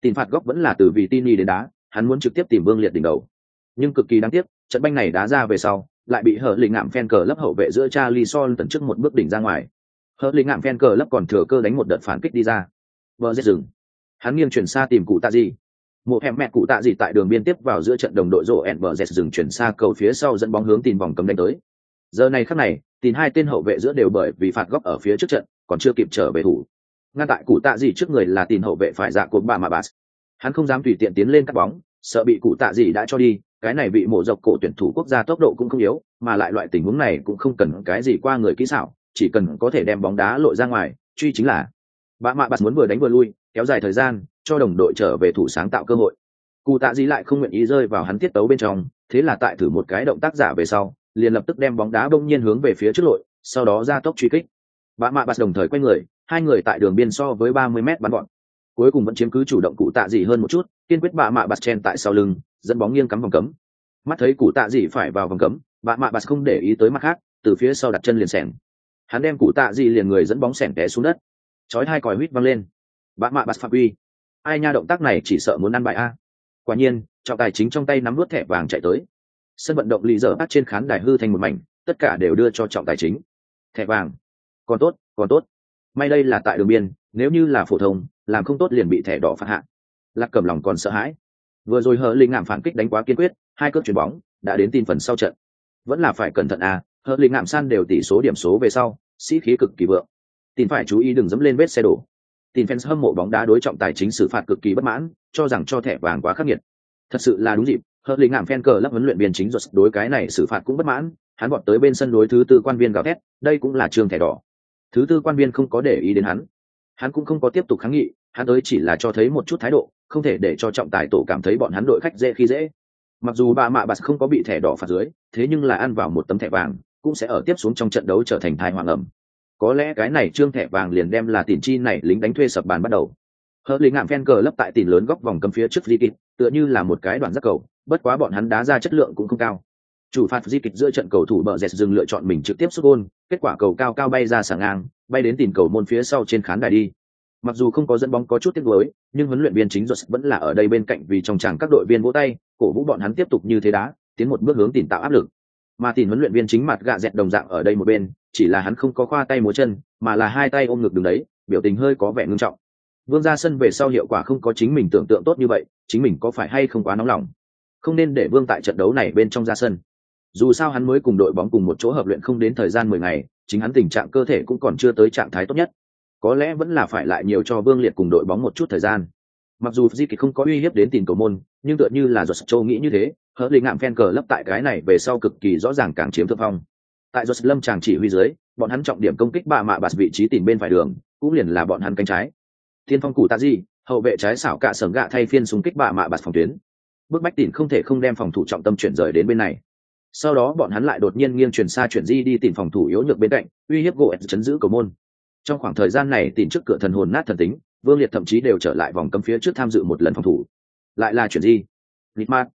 Tìm phạt góc vẫn là từ vị tin nỉ đến đá, hắn muốn trực tiếp tìm vương liệt đỉnh đầu. Nhưng cực kỳ đáng tiếc, trận banh này đá ra về sau lại bị hở lĩnh ngạm phen cờ lấp hậu vệ giữa Charlie Son tận trước một bước đỉnh ra ngoài. Hở lĩnh ngạm phen cờ lấp còn thừa cơ đánh một đợt phản kích đi ra. Bờ giết rừng. Hắn nghiêng chuyển xa tìm cụ tạ gì. Một hẻm mẹ cụ tạ gì tại đường biên tiếp vào giữa trận đồng đội rổ ẹn bờ giết rừng chuyển xa cầu phía sau dẫn bóng hướng tìm vòng cấm đánh tới. Giờ này khắc này, tìm hai tên hậu vệ giữa đều bởi vì phạt góc ở phía trước trận, còn chưa kịp trở về thủ. Ngăn tại cụ tạ gì trước người là tìm hậu vệ phải dạ cột bà mà bà. hắn không dám tùy tiện tiến lên cắt bóng sợ bị cụ tạ gì đã cho đi, cái này bị mổ dọc cổ tuyển thủ quốc gia tốc độ cũng không yếu, mà lại loại tình huống này cũng không cần cái gì qua người kỹ xảo, chỉ cần có thể đem bóng đá lội ra ngoài, truy chính là. Bạ mạ bạt muốn vừa đánh vừa lui, kéo dài thời gian, cho đồng đội trở về thủ sáng tạo cơ hội. Cụ tạ gì lại không nguyện ý rơi vào hắn tiết tấu bên trong, thế là tại thử một cái động tác giả về sau, liền lập tức đem bóng đá bỗng nhiên hướng về phía trước lội, sau đó ra tốc truy kích. Bạ mạ bạt đồng thời quay người, hai người tại đường biên so với ba mươi m bắn gọn cuối cùng vẫn chiếm cứ chủ động cụ tạ dị hơn một chút, kiên quyết bạ mạ bạt chen tại sau lưng, dẫn bóng nghiêng cắm vòng cấm. Mắt thấy cụ tạ dị phải vào vòng cấm, bạ mạ bạt không để ý tới mặt khác, từ phía sau đặt chân liền sẻng hắn đem cụ tạ dị liền người dẫn bóng sẻng té xuống đất. Chói hai còi huýt văng lên. Bạ mạ bạt phạm uy. Ai nha động tác này chỉ sợ muốn ăn bại a. Quả nhiên, trọng tài chính trong tay nắm nuốt thẻ vàng chạy tới. Sân vận động lì dở bắt trên khán đài hư thành một mảnh, tất cả đều đưa cho trọng tài chính. Thẻ vàng. Còn tốt còn tốt. May đây là tại đường biên nếu như là phổ thông, làm không tốt liền bị thẻ đỏ phạt hạ. Lạc cầm lòng còn sợ hãi. Vừa rồi hờ linh ngạm phản kích đánh quá kiên quyết, hai cước chuyền bóng, đã đến tin phần sau trận. Vẫn là phải cẩn thận à hờ linh ngạm san đều tỷ số điểm số về sau, sĩ khí cực kỳ vượng. Tin phải chú ý đừng dẫm lên vết xe đổ. Tin fans hâm mộ bóng đá đối trọng tài chính xử phạt cực kỳ bất mãn, cho rằng cho thẻ vàng quá khắc nghiệt. Thật sự là đúng dịp hờ linh ngạm fan cờ lắp huấn luyện viên chính ruột đối cái này xử phạt cũng bất mãn, hắn bọn tới bên sân đối thứ tư quan viên gào thét, đây cũng là trường thẻ đỏ. Thứ tư quan viên không có để ý đến hắn hắn cũng không có tiếp tục kháng nghị hắn tới chỉ là cho thấy một chút thái độ không thể để cho trọng tài tổ cảm thấy bọn hắn đội khách dễ khi dễ. Mặc dù bà mạ bạt không có bị thẻ đỏ phạt dưới thế nhưng là ăn vào một tấm thẻ vàng cũng sẽ ở tiếp xuống trong trận đấu trở thành thai hoàng ẩm. Có lẽ cái này trương thẻ vàng liền đem là tiền chi này lính đánh thuê sập bàn bắt đầu. Hợp lính ngạm phen cờ lấp tại tiền lớn góc vòng cầm phía trước di kịch, tựa như là một cái đoạn giác cầu bất quá bọn hắn đá ra chất lượng cũng không cao. Chủ phạt di kịch giữa trận cầu thủ bờ dẹt dừng lựa chọn mình trực tiếp xuất gôn kết quả cầu cao cao bay ra sàng ngang bay đến tìm cầu môn phía sau trên khán đài đi. Mặc dù không có dẫn bóng có chút tiếc nuối, nhưng huấn luyện viên chính Josh vẫn là ở đây bên cạnh vì trong chàng các đội viên vỗ tay, cổ vũ bọn hắn tiếp tục như thế đá, tiến một bước hướng tìm tạo áp lực. Mà tìm huấn luyện viên chính mặt gạ dẹt đồng dạng ở đây một bên, chỉ là hắn không có khoa tay múa chân, mà là hai tay ôm ngực đứng đấy, biểu tình hơi có vẻ ngưng trọng. Vương ra sân về sau hiệu quả không có chính mình tưởng tượng tốt như vậy, chính mình có phải hay không quá nóng lòng? Không nên để vương tại trận đấu này bên trong ra sân. Dù sao hắn mới cùng đội bóng cùng một chỗ hợp luyện không đến thời gian mười ngày chính hắn tình trạng cơ thể cũng còn chưa tới trạng thái tốt nhất. Có lẽ vẫn là phải lại nhiều cho vương liệt cùng đội bóng một chút thời gian. Mặc dù di kịch không có uy hiếp đến tìm cầu môn, nhưng tựa như là giọt châu nghĩ như thế hỡi lì ngạm phen cờ lấp tại cái này về sau cực kỳ rõ ràng càng chiếm thượng phong. Tại giọt lâm chàng chỉ huy dưới, bọn hắn trọng điểm công kích bà mạ bạt vị trí tìm bên phải đường, cũng liền là bọn hắn cánh trái. Tiên phong cử tạ di hậu vệ trái xảo cả sờng gạ thay phiên súng kích bà mạ bạt phòng tuyến. Bước bách tỉn không thể không đem phòng thủ trọng tâm chuyển rời đến bên này sau đó bọn hắn lại đột nhiên nghiêng chuyển xa chuyển di đi tìm phòng thủ yếu nhược bên cạnh, uy hiếp gỗ chấn giữ cầu môn. Trong khoảng thời gian này tìm trước cửa thần hồn nát thần tính, vương liệt thậm chí đều trở lại vòng cấm phía trước tham dự một lần phòng thủ. Lại là chuyển di. Lịch mát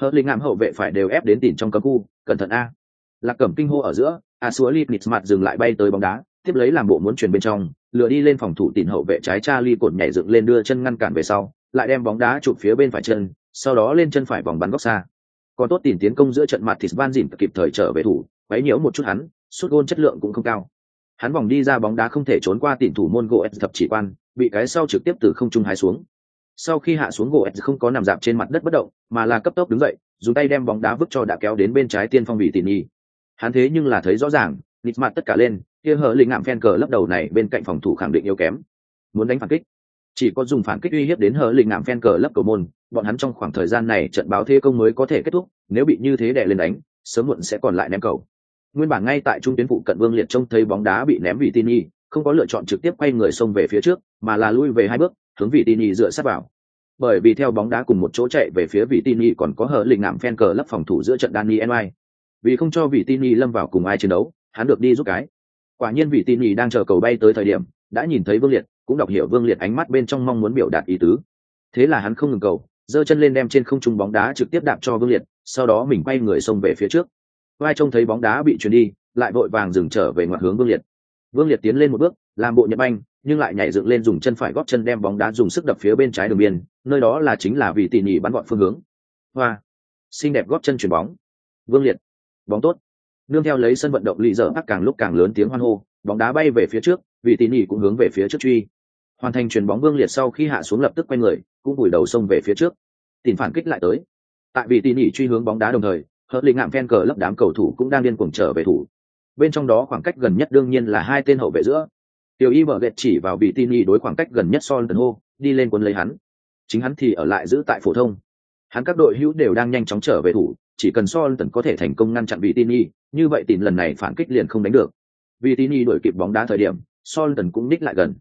hờ linh ngạm hậu vệ phải đều ép đến tìm trong cấm khu, cẩn thận a. Lạc cẩm kinh hô ở giữa, a xúa lip nịt mặt dừng lại bay tới bóng đá, tiếp lấy làm bộ muốn chuyển bên trong lừa đi lên phòng thủ tìm hậu vệ trái cha ly cột nhảy dựng lên đưa chân ngăn cản về sau, lại đem bóng đá chụp phía bên phải chân, sau đó lên chân phải vòng bắn góc xa còn tốt tìm tiến công giữa trận mặt thì van dìn kịp thời trở về thủ, quấy nhiễu một chút hắn suốt gôn chất lượng cũng không cao. Hắn vòng đi ra bóng đá không thể trốn qua tìm thủ môn gỗ thập chỉ quan, bị cái sau trực tiếp từ không trung hái xuống. Sau khi hạ xuống gỗ không có nằm dạp trên mặt đất bất động, mà là cấp tốc đứng dậy, dùng tay đem bóng đá vứt cho đã kéo đến bên trái tiên phong bị tỉ nhi. Hắn thế nhưng là thấy rõ ràng nịt mặt tất cả lên, kia hở lĩnh ngạm phen cờ lấp đầu này bên cạnh phòng thủ khẳng định yếu kém. Muốn đánh phản kích chỉ có dùng phản kích uy hiếp đến hở lịnh ngạm phen cờ lấp cầu môn bọn hắn trong khoảng thời gian này trận báo thế công mới có thể kết thúc nếu bị như thế đè lên đánh sớm muộn sẽ còn lại ném cầu nguyên bản ngay tại trung tuyến phụ cận vương liệt trông thấy bóng đá bị ném vị tin y không có lựa chọn trực tiếp quay người xông về phía trước mà là lui về hai bước hướng vị tin y dựa sát vào bởi vì theo bóng đá cùng một chỗ chạy về phía vị tin y còn có hở lịnh ngạm phen cờ lấp phòng thủ giữa trận Danny NY. Vì không cho vị tin y lâm vào cùng ai chiến đấu, hắn được đi giúp cái. Quả nhiên vị tin y đang chờ cầu bay tới thời điểm, đã nhìn thấy Vương Liệt, cũng đọc hiểu Vương Liệt ánh mắt bên trong mong muốn biểu đạt ý tứ. Thế là hắn không ngừng cầu, giơ chân lên đem trên không trung bóng đá trực tiếp đạp cho Vương Liệt, sau đó mình quay người xông về phía trước. Vai trông thấy bóng đá bị chuyển đi, lại vội vàng dừng trở về ngoặt hướng Vương Liệt. Vương Liệt tiến lên một bước, làm bộ nhật banh, nhưng lại nhảy dựng lên dùng chân phải góp chân đem bóng đá dùng sức đập phía bên trái đường biên, nơi đó là chính là vì tỉ nhỉ bắn gọn phương hướng. Hoa, xinh đẹp góp chân chuyển bóng. Vương Liệt, bóng tốt. Nương theo lấy sân vận động lì dở càng lúc càng lớn tiếng hoan hô, bóng đá bay về phía trước, vì tỉ nhỉ cũng hướng về phía trước truy. Hoàn thành chuyền bóng Vương Liệt sau khi hạ xuống lập tức quay người, cũng vùi đầu xông về phía trước. Tìm phản kích lại tới. Tại vì tỉ nỉ truy hướng bóng đá đồng thời, hợp lý ngạm phen cờ lấp đám cầu thủ cũng đang điên cuồng trở về thủ. Bên trong đó khoảng cách gần nhất đương nhiên là hai tên hậu vệ giữa. Tiểu y mở gệt chỉ vào bị tin y đối khoảng cách gần nhất son tần hô đi lên quân lấy hắn. Chính hắn thì ở lại giữ tại phổ thông. Hắn các đội hữu đều đang nhanh chóng trở về thủ chỉ cần so tần có thể thành công ngăn chặn vị tin y như vậy tìm lần này phản kích liền không đánh được. Vì tin y đuổi kịp bóng đá thời điểm so tần cũng ních lại gần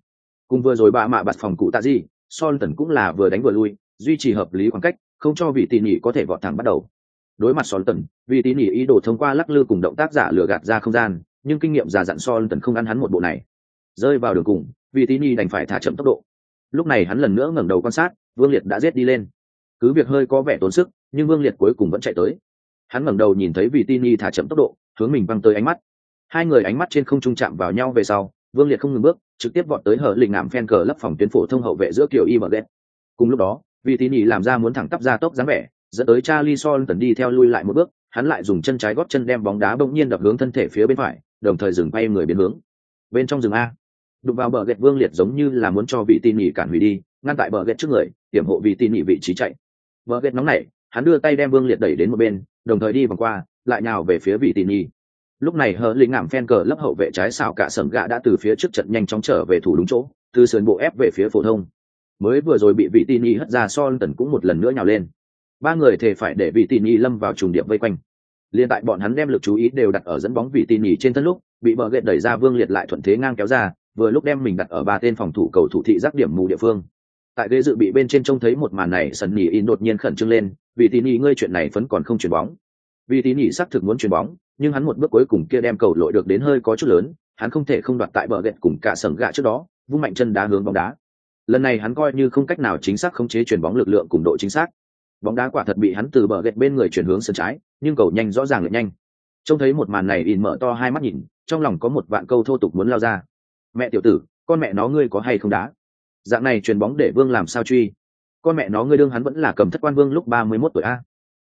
cùng vừa rồi bà mạ bạt phòng cụ tạ gì so tần cũng là vừa đánh vừa lui, duy trì hợp lý khoảng cách, không cho vị tỉ nỉ có thể vọt thẳng bắt đầu. Đối mặt son tần, vị tỉ nỉ ý đồ thông qua lắc lư cùng động tác giả lừa gạt ra không gian, nhưng kinh nghiệm già dặn so tần không ăn hắn một bộ này. Rơi vào đường cùng, vị tỉ nỉ đành phải thả chậm tốc độ. Lúc này hắn lần nữa ngẩng đầu quan sát, vương liệt đã giết đi lên. Cứ việc hơi có vẻ tốn sức, nhưng vương liệt cuối cùng vẫn chạy tới. Hắn ngẩng đầu nhìn thấy vị tini thả chậm tốc độ, hướng mình văng tới ánh mắt. Hai người ánh mắt trên không trung chạm vào nhau về sau vương liệt không ngừng bước, trực tiếp vọt tới hở lình ngạm phen cờ lấp phòng tuyến phổ thông hậu vệ giữa kiểu y mờ ghét. Cùng lúc đó vị tín ý làm ra muốn thẳng tắp ra tốc dáng vẻ, dẫn tới charlie son tần đi theo lui lại một bước, hắn lại dùng chân trái góp chân đem bóng đá bỗng nhiên đập hướng thân thể phía bên phải, đồng thời dừng bay người biến hướng. Bên trong rừng a. Đụng vào bờ ghẹt vương liệt giống như là muốn cho vị tin nhị cản hủy đi, ngăn tại bờ ghẹt trước người, hiểm hộ vị tin nhị vị trí chạy. Bờ ghẹt nóng nảy, hắn đưa tay đem vương liệt đẩy đến một bên, đồng thời đi vòng qua, lại nhào về phía vị tin nhị lúc này hờ lĩnh ngảm phen cờ lấp hậu vệ trái xào cả sầm gạ đã từ phía trước trận nhanh chóng trở về thủ đúng chỗ, từ sườn bộ ép về phía phổ thông. Mới vừa rồi bị vị tin y hất ra son tần cũng một lần nữa nhào lên. Ba người thề phải để vị tin y lâm vào trùng điệp vây quanh. Liền tại bọn hắn đem lực chú ý đều đặt ở dẫn bóng vị tin y trên thân lúc, bị bờ ghệ đẩy ra vương liệt lại thuận thế ngang kéo ra, vừa lúc đem mình đặt ở ba tên phòng thủ cầu thủ thị giác điểm mù địa phương. Tại ghế dự bị bên trên trông thấy một màn này, sần nỉ in đột nhiên khẩn trương lên vì tin y, ngươi chuyện này vẫn còn không chuyền bóng. Vì tín y xác thực muốn chuyền bóng nhưng hắn một bước cuối cùng kia đem cầu lội được đến hơi có chút lớn, hắn không thể không đoạt tại bờ gẹt cùng cả sầm gạ trước đó, vung mạnh chân đá hướng bóng đá. Lần này hắn coi như không cách nào chính xác khống chế chuyển bóng lực lượng cùng độ chính xác. Bóng đá quả thật bị hắn từ bờ gẹt bên người chuyển hướng sân trái, nhưng cầu nhanh rõ ràng lại nhanh. Trông thấy một màn này in mở to hai mắt nhìn, trong lòng có một vạn câu thô tục muốn lao ra. Mẹ tiểu tử, con mẹ nó ngươi có hay không đá? Dạng này chuyền bóng để vương làm sao truy? Con mẹ nó ngươi đương hắn vẫn là cầm thất quan vương lúc ba mươi mốt tuổi a.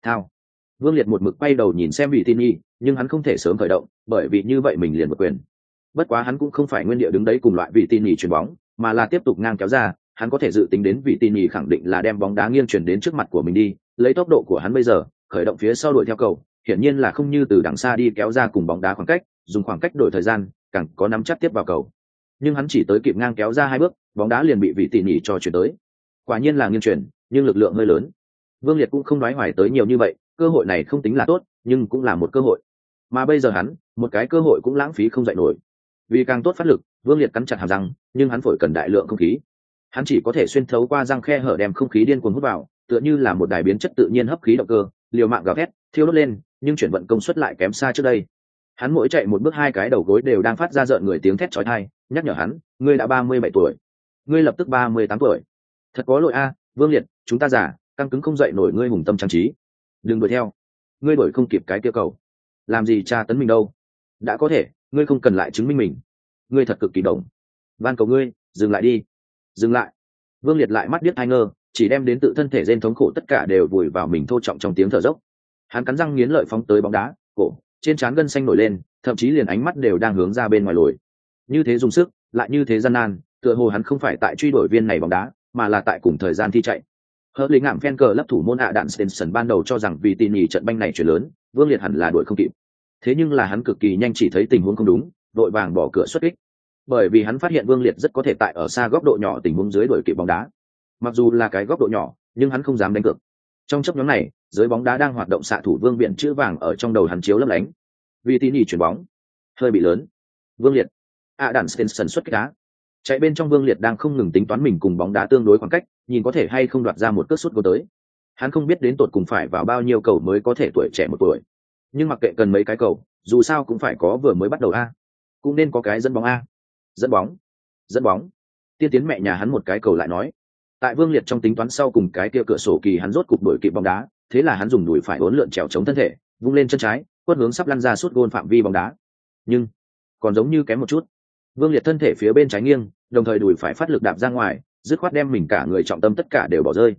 Thao vương liệt một mực quay đầu nhìn xem vị tin nhi, nhưng hắn không thể sớm khởi động, bởi vì như vậy mình liền vượt quyền. Bất quá hắn cũng không phải nguyên địa đứng đấy cùng loại vị tin nhi chuyền bóng, mà là tiếp tục ngang kéo ra, hắn có thể dự tính đến vị tin nhi khẳng định là đem bóng đá nghiêng chuyển đến trước mặt của mình đi, lấy tốc độ của hắn bây giờ, khởi động phía sau đuổi theo cầu, hiển nhiên là không như từ đằng xa đi kéo ra cùng bóng đá khoảng cách, dùng khoảng cách đổi thời gian, càng có nắm chắc tiếp vào cầu. Nhưng hắn chỉ tới kịp ngang kéo ra hai bước, bóng đá liền bị vị tỉ nỉ cho chuyển tới. Quả nhiên là nghiêng chuyển, nhưng lực lượng hơi lớn. Vương liệt cũng không nói hoài tới nhiều như vậy cơ hội này không tính là tốt, nhưng cũng là một cơ hội. Mà bây giờ hắn, một cái cơ hội cũng lãng phí không dạy nổi. Vì càng tốt phát lực, vương liệt cắn chặt hàm răng, nhưng hắn phổi cần đại lượng không khí. Hắn chỉ có thể xuyên thấu qua răng khe hở đem không khí điên cuồng hút vào, tựa như là một đài biến chất tự nhiên hấp khí động cơ, liều mạng gào thét, thiêu đốt lên, nhưng chuyển vận công suất lại kém xa trước đây. Hắn mỗi chạy một bước hai cái đầu gối đều đang phát ra rợn người tiếng thét chói tai, nhắc nhở hắn, ngươi đã ba mươi bảy tuổi. Ngươi lập tức ba mươi tám tuổi. Thật có lỗi a, vương liệt, chúng ta giả căng cứng không dậy nổi ngươi hùng tâm trang trí đừng đuổi theo. Ngươi đuổi không kịp cái kia cầu. Làm gì tra tấn mình đâu? Đã có thể, ngươi không cần lại chứng minh mình. Ngươi thật cực kỳ đồng van cầu ngươi, dừng lại đi. Dừng lại. Vương liệt lại mắt biết hai ngơ, chỉ đem đến tự thân thể gen thống khổ tất cả đều vùi vào mình thô trọng trong tiếng thở dốc. Hắn cắn răng nghiến lợi phóng tới bóng đá, cổ, trên trán gân xanh nổi lên, thậm chí liền ánh mắt đều đang hướng ra bên ngoài lồi. Như thế dùng sức, lại như thế gian nan, tựa hồ hắn không phải tại truy đuổi viên này bóng đá, mà là tại cùng thời gian thi chạy hợp lý ngạm phen cờ lấp thủ môn hạ đạn stenson ban đầu cho rằng vì tin nhì trận banh này chuyển lớn, vương liệt hẳn là đuổi không kịp. Thế nhưng là hắn cực kỳ nhanh chỉ thấy tình huống không đúng đội vàng bỏ cửa xuất kích. Bởi vì hắn phát hiện vương liệt rất có thể tại ở xa góc độ nhỏ tình huống dưới đuổi kịp bóng đá. Mặc dù là cái góc độ nhỏ, nhưng hắn không dám đánh cược. Trong chấp nhóm này, giới bóng đá đang hoạt động xạ thủ vương biện chữ vàng ở trong đầu hắn chiếu lấp lánh. Vì tin nhì chuyển bóng, hơi bị lớn. Vương liệt. A đạn stenson xuất kích đá chạy bên trong vương liệt đang không ngừng tính toán mình cùng bóng đá tương đối khoảng cách, nhìn có thể hay không đoạt ra một cước sút cô tới. Hắn không biết đến tột cùng phải vào bao nhiêu cầu mới có thể tuổi trẻ một tuổi. Nhưng mặc kệ cần mấy cái cầu, dù sao cũng phải có vừa mới bắt đầu a. Cũng nên có cái dẫn bóng a. Dẫn bóng. Dẫn bóng. Tiên tiến mẹ nhà hắn một cái cầu lại nói. Tại vương liệt trong tính toán sau cùng cái kia cửa sổ kỳ hắn rốt cục đổi kịp bóng đá, thế là hắn dùng đùi phải uốn lượn trèo chống thân thể, vung lên chân trái, quất hướng sắp lăn ra suốt gôn phạm vi bóng đá. Nhưng, còn giống như kém một chút vương liệt thân thể phía bên trái nghiêng, đồng thời đùi phải phát lực đạp ra ngoài, dứt khoát đem mình cả người trọng tâm tất cả đều bỏ rơi.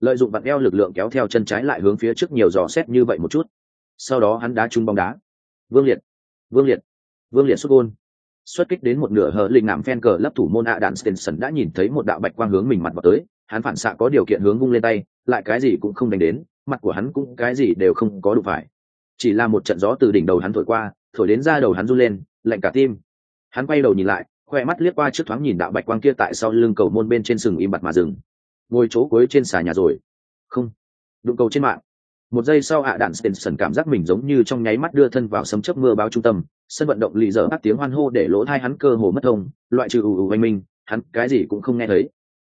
Lợi dụng vặn eo lực lượng kéo theo chân trái lại hướng phía trước nhiều dò xét như vậy một chút. Sau đó hắn đá trúng bóng đá. Vương liệt vương liệt vương liệt xuất gôn. Xuất kích đến một nửa hờ linh nạm phen cờ lấp thủ môn ạ đạn stenson đã nhìn thấy một đạo bạch quang hướng mình mặt vào tới, hắn phản xạ có điều kiện hướng vung lên tay, lại cái gì cũng không đánh đến, mặt của hắn cũng cái gì đều không có đủ phải. Chỉ là một trận gió từ đỉnh đầu hắn thổi qua, thổi đến ra đầu hắn run lên, lạnh cả tim hắn quay đầu nhìn lại, khoe mắt liếc qua trước thoáng nhìn đạo bạch quang kia tại sau lưng cầu môn bên trên sừng im bặt mà dừng. Ngồi chỗ cuối trên xà nhà rồi. Không. Đụng cầu trên mạng. Một giây sau ạ đạn stinson cảm giác mình giống như trong nháy mắt đưa thân vào sấm chớp mưa báo trung tâm, sân vận động lì dở bắt tiếng hoan hô để lỗ thai hắn cơ hồ mất thông, loại trừ ù ù oanh minh, hắn cái gì cũng không nghe thấy.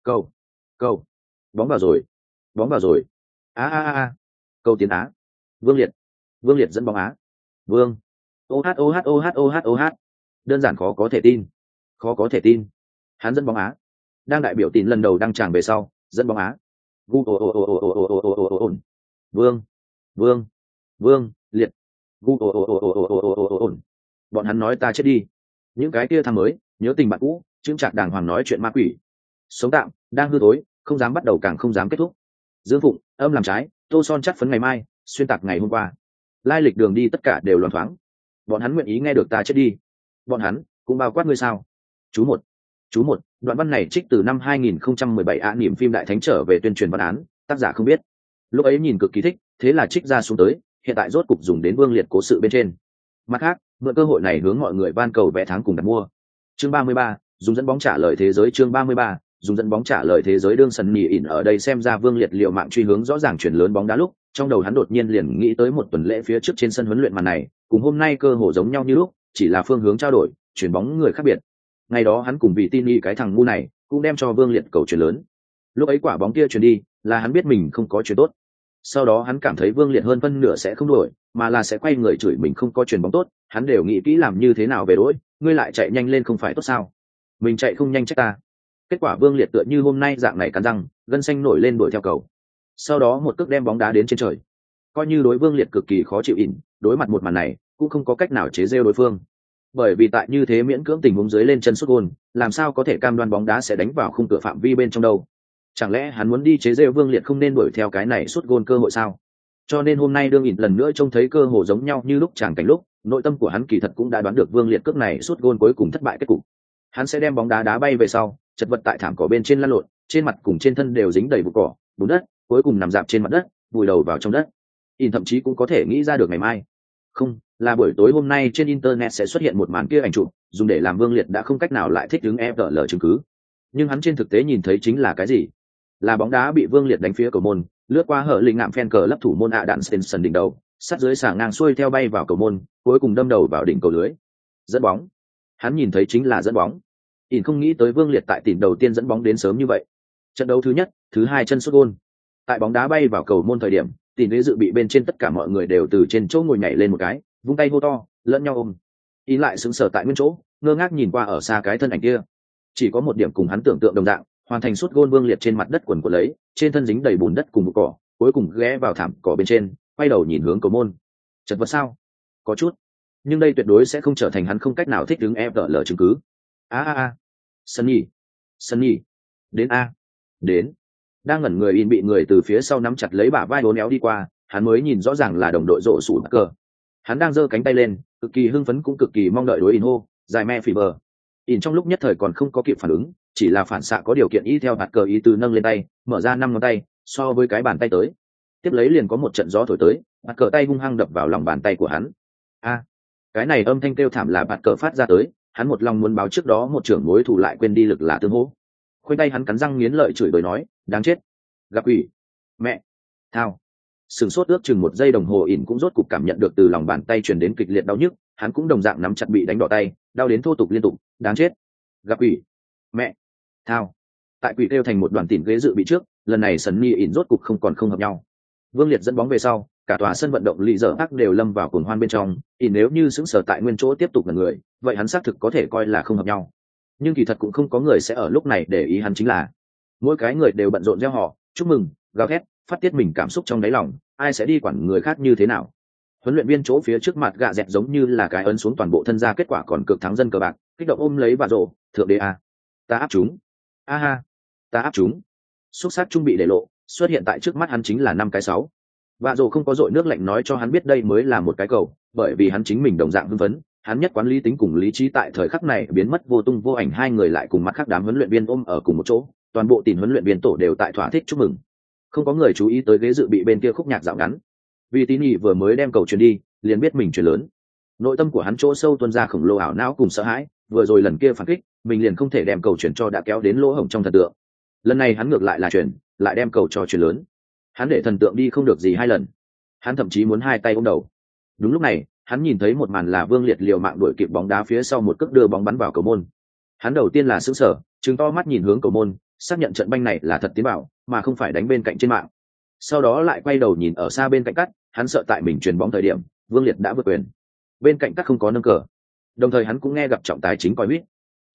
Cầu. Cầu. Bóng vào rồi. Bóng vào rồi. A a a câu tiến á. Vương liệt. Vương liệt dẫn bóng á. Vương. Ô hát ô hát ô hát ô hát ô hát đơn giản khó có thể tin khó có thể tin hắn dẫn bóng á đang đại biểu tin lần đầu đăng tràng về sau dẫn bóng á gu ồ ồ ồ ồ ồ ồ ồ ồ ồ ồ vương vương vương liệt gu ồ ồ ồ ồ ồ ồ ồ ồ ồ bọn hắn nói ta chết đi những cái kia thằng mới nhớ tình bạn cũ chững chạc đàng hoàng nói chuyện ma quỷ sống tạm đang hư tối không dám bắt đầu càng không dám kết thúc dương phụng âm làm trái tô son chắc phấn ngày mai xuyên tạc ngày hôm qua lai lịch đường đi tất cả đều loan thoáng bọn hắn nguyện ý nghe được ta chết đi bọn hắn cũng bao quát ngươi sao? Chú một chú một đoạn văn này trích từ năm 2017 ạ niềm phim đại thánh trở về tuyên truyền văn án tác giả không biết. Lúc ấy nhìn cực kỳ thích thế là trích ra xuống tới hiện tại rốt cục dùng đến vương liệt cố sự bên trên. Mặt khác mượn cơ hội này hướng mọi người van cầu vẽ tháng cùng đặt mua. Chương 33, dùng dẫn bóng trả lời thế giới chương 33, dùng dẫn bóng trả lời thế giới đương sần nỉ ỉn ở đây xem ra vương liệt liệu mạng truy hướng rõ ràng chuyển lớn bóng đá lúc trong đầu hắn đột nhiên liền nghĩ tới một tuần lễ phía trước trên sân huấn luyện màn này cùng hôm nay cơ hồ giống nhau như lúc chỉ là phương hướng trao đổi, chuyển bóng người khác biệt. Ngày đó hắn cùng vì tin y cái thằng ngu này cũng đem cho vương liệt cầu chuyển lớn. Lúc ấy quả bóng kia chuyển đi, là hắn biết mình không có chuyển tốt. Sau đó hắn cảm thấy vương liệt hơn phân nửa sẽ không đổi, mà là sẽ quay người chửi mình không có chuyền bóng tốt. Hắn đều nghĩ kỹ làm như thế nào về đỗi ngươi lại chạy nhanh lên không phải tốt sao? Mình chạy không nhanh trách ta. Kết quả vương liệt tựa như hôm nay dạng này cắn răng, gân xanh nổi lên đuổi theo cầu. Sau đó một cước đem bóng đá đến trên trời. Coi như đối vương liệt cực kỳ khó chịu ỉn, đối mặt một màn này cũng không có cách nào chế rêu đối phương. Bởi vì tại như thế miễn cưỡng tình huống dưới lên chân xuất gôn, làm sao có thể cam đoan bóng đá sẽ đánh vào khung cửa phạm vi bên trong đâu? Chẳng lẽ hắn muốn đi chế rêu vương liệt không nên đuổi theo cái này suốt gôn cơ hội sao? Cho nên hôm nay đương ỉn lần nữa trông thấy cơ hồ giống nhau như lúc chàng cảnh lúc, nội tâm của hắn kỳ thật cũng đã đoán được vương liệt cước này suốt gôn cuối cùng thất bại kết cục. Hắn sẽ đem bóng đá đá bay về sau, chật vật tại thảm cỏ bên trên lăn lộn, trên mặt cùng trên thân đều dính đầy bụi cỏ, bùn đất, cuối cùng nằm dạp trên mặt đất, vùi đầu vào trong đất. Ỉn thậm chí cũng có thể nghĩ ra được ngày mai. Không là buổi tối hôm nay trên internet sẽ xuất hiện một màn kia ảnh chụp, dùng để làm vương liệt đã không cách nào lại thích ứng fl chứng cứ. Nhưng hắn trên thực tế nhìn thấy chính là cái gì? Là bóng đá bị vương liệt đánh phía cầu môn, lướt qua hở linh ngạm phen cờ lấp thủ môn ạ đạn stenson đỉnh đầu, sát dưới xả ngang xuôi theo bay vào cầu môn, cuối cùng đâm đầu vào đỉnh cầu lưới. Dẫn bóng. Hắn nhìn thấy chính là dẫn bóng. Ỉn không nghĩ tới vương liệt tại tỉnh đầu tiên dẫn bóng đến sớm như vậy. Trận đấu thứ nhất, thứ hai chân xuất gôn. Tại bóng đá bay vào cầu môn thời điểm tìm ghế dự bị bên trên tất cả mọi người đều từ trên chỗ ngồi nhảy lên một cái vung tay hô to, lẫn nhau ôm. Y lại xứng sở tại nguyên chỗ, ngơ ngác nhìn qua ở xa cái thân ảnh kia. Chỉ có một điểm cùng hắn tưởng tượng đồng dạng, hoàn thành suốt gôn vương liệt trên mặt đất quần của lấy, trên thân dính đầy bùn đất cùng một cỏ, cuối cùng ghé vào thảm cỏ bên trên, quay đầu nhìn hướng cầu môn. Chật vật sao? Có chút. Nhưng đây tuyệt đối sẽ không trở thành hắn không cách nào thích đứng fl chứng cứ. A a a. Sunny. Sunny. Đến a. Đến. Đang ngẩn người in bị người từ phía sau nắm chặt lấy bả vai bốn éo đi qua, hắn mới nhìn rõ ràng là đồng đội rộ sủ cờ hắn đang giơ cánh tay lên, cực kỳ hưng phấn cũng cực kỳ mong đợi đối in hô dài me phì bờ. In trong lúc nhất thời còn không có kịp phản ứng, chỉ là phản xạ có điều kiện y theo hạt cờ ý từ nâng lên tay, mở ra năm ngón tay, so với cái bàn tay tới. Tiếp lấy liền có một trận gió thổi tới, hạt cờ tay hung hăng đập vào lòng bàn tay của hắn. A! Cái này âm thanh kêu thảm là bạt cờ phát ra tới, hắn một lòng muốn báo trước đó một trưởng mối thủ lại quên đi lực là tương hỗ. Khoanh tay hắn cắn răng nghiến lợi chửi bới nói, đáng chết! Gặp ủy mẹ! Thao! Sừng sốt ước chừng một giây đồng hồ ỉn cũng rốt cục cảm nhận được từ lòng bàn tay truyền đến kịch liệt đau nhức hắn cũng đồng dạng nắm chặt bị đánh đỏ tay đau đến thô tục liên tục đáng chết. Gặp quỷ, mẹ. Thao. Tại quỷ kêu thành một đoàn tìm ghế dự bị trước lần này sần ni ỉn rốt cục không còn không hợp nhau. Vương liệt dẫn bóng về sau cả tòa sân vận động lì dở ác đều lâm vào cồn hoan bên trong ỉn nếu như xứng sở tại nguyên chỗ tiếp tục là người vậy hắn xác thực có thể coi là không hợp nhau. Nhưng kỳ thật cũng không có người sẽ ở lúc này để ý hắn chính là mỗi cái người đều bận rộn gieo họ chúc mừng gào thét phát tiết mình cảm xúc trong đáy lòng, ai sẽ đi quản người khác như thế nào? Huấn luyện viên chỗ phía trước mặt gạ dẹt giống như là cái ấn xuống toàn bộ thân gia kết quả còn cực thắng dân cờ bạc, kích động ôm lấy bà rộ thượng đế a, ta áp chúng. A ha, ta áp chúng. Xúc sắc trung bị để lộ, xuất hiện tại trước mắt hắn chính là năm cái sáu. Bà rộ không có dội nước lạnh nói cho hắn biết đây mới là một cái cầu, bởi vì hắn chính mình đồng dạng hưng phấn, hắn nhất quán lý tính cùng lý trí tại thời khắc này biến mất vô tung vô ảnh, hai người lại cùng mắt khác đám huấn luyện viên ôm ở cùng một chỗ, toàn bộ tìm huấn luyện viên tổ đều tại thỏa thích chúc mừng không có người chú ý tới ghế dự bị bên kia khúc nhạc dạo ngắn. Vì tín nhị vừa mới đem cầu truyền đi, liền biết mình truyền lớn. Nội tâm của hắn chỗ sâu tuân ra khổng lồ ảo não cùng sợ hãi, vừa rồi lần kia phản kích, mình liền không thể đem cầu chuyển cho đã kéo đến lỗ hổng trong thần tượng. Lần này hắn ngược lại là chuyển lại đem cầu cho chuyển lớn. Hắn để thần tượng đi không được gì hai lần. Hắn thậm chí muốn hai tay ôm đầu. Đúng lúc này, hắn nhìn thấy một màn là vương liệt liều mạng đuổi kịp bóng đá phía sau một cước đưa bóng bắn vào cầu môn. Hắn đầu tiên là xứng sở chứng to mắt nhìn hướng cầu môn, xác nhận trận banh này là thật tiến bảo mà không phải đánh bên cạnh trên mạng. Sau đó lại quay đầu nhìn ở xa bên cạnh cắt, hắn sợ tại mình chuyền bóng thời điểm, vương liệt đã vượt quyền. Bên cạnh cắt không có nâng cờ. Đồng thời hắn cũng nghe gặp trọng tài chính coi huýt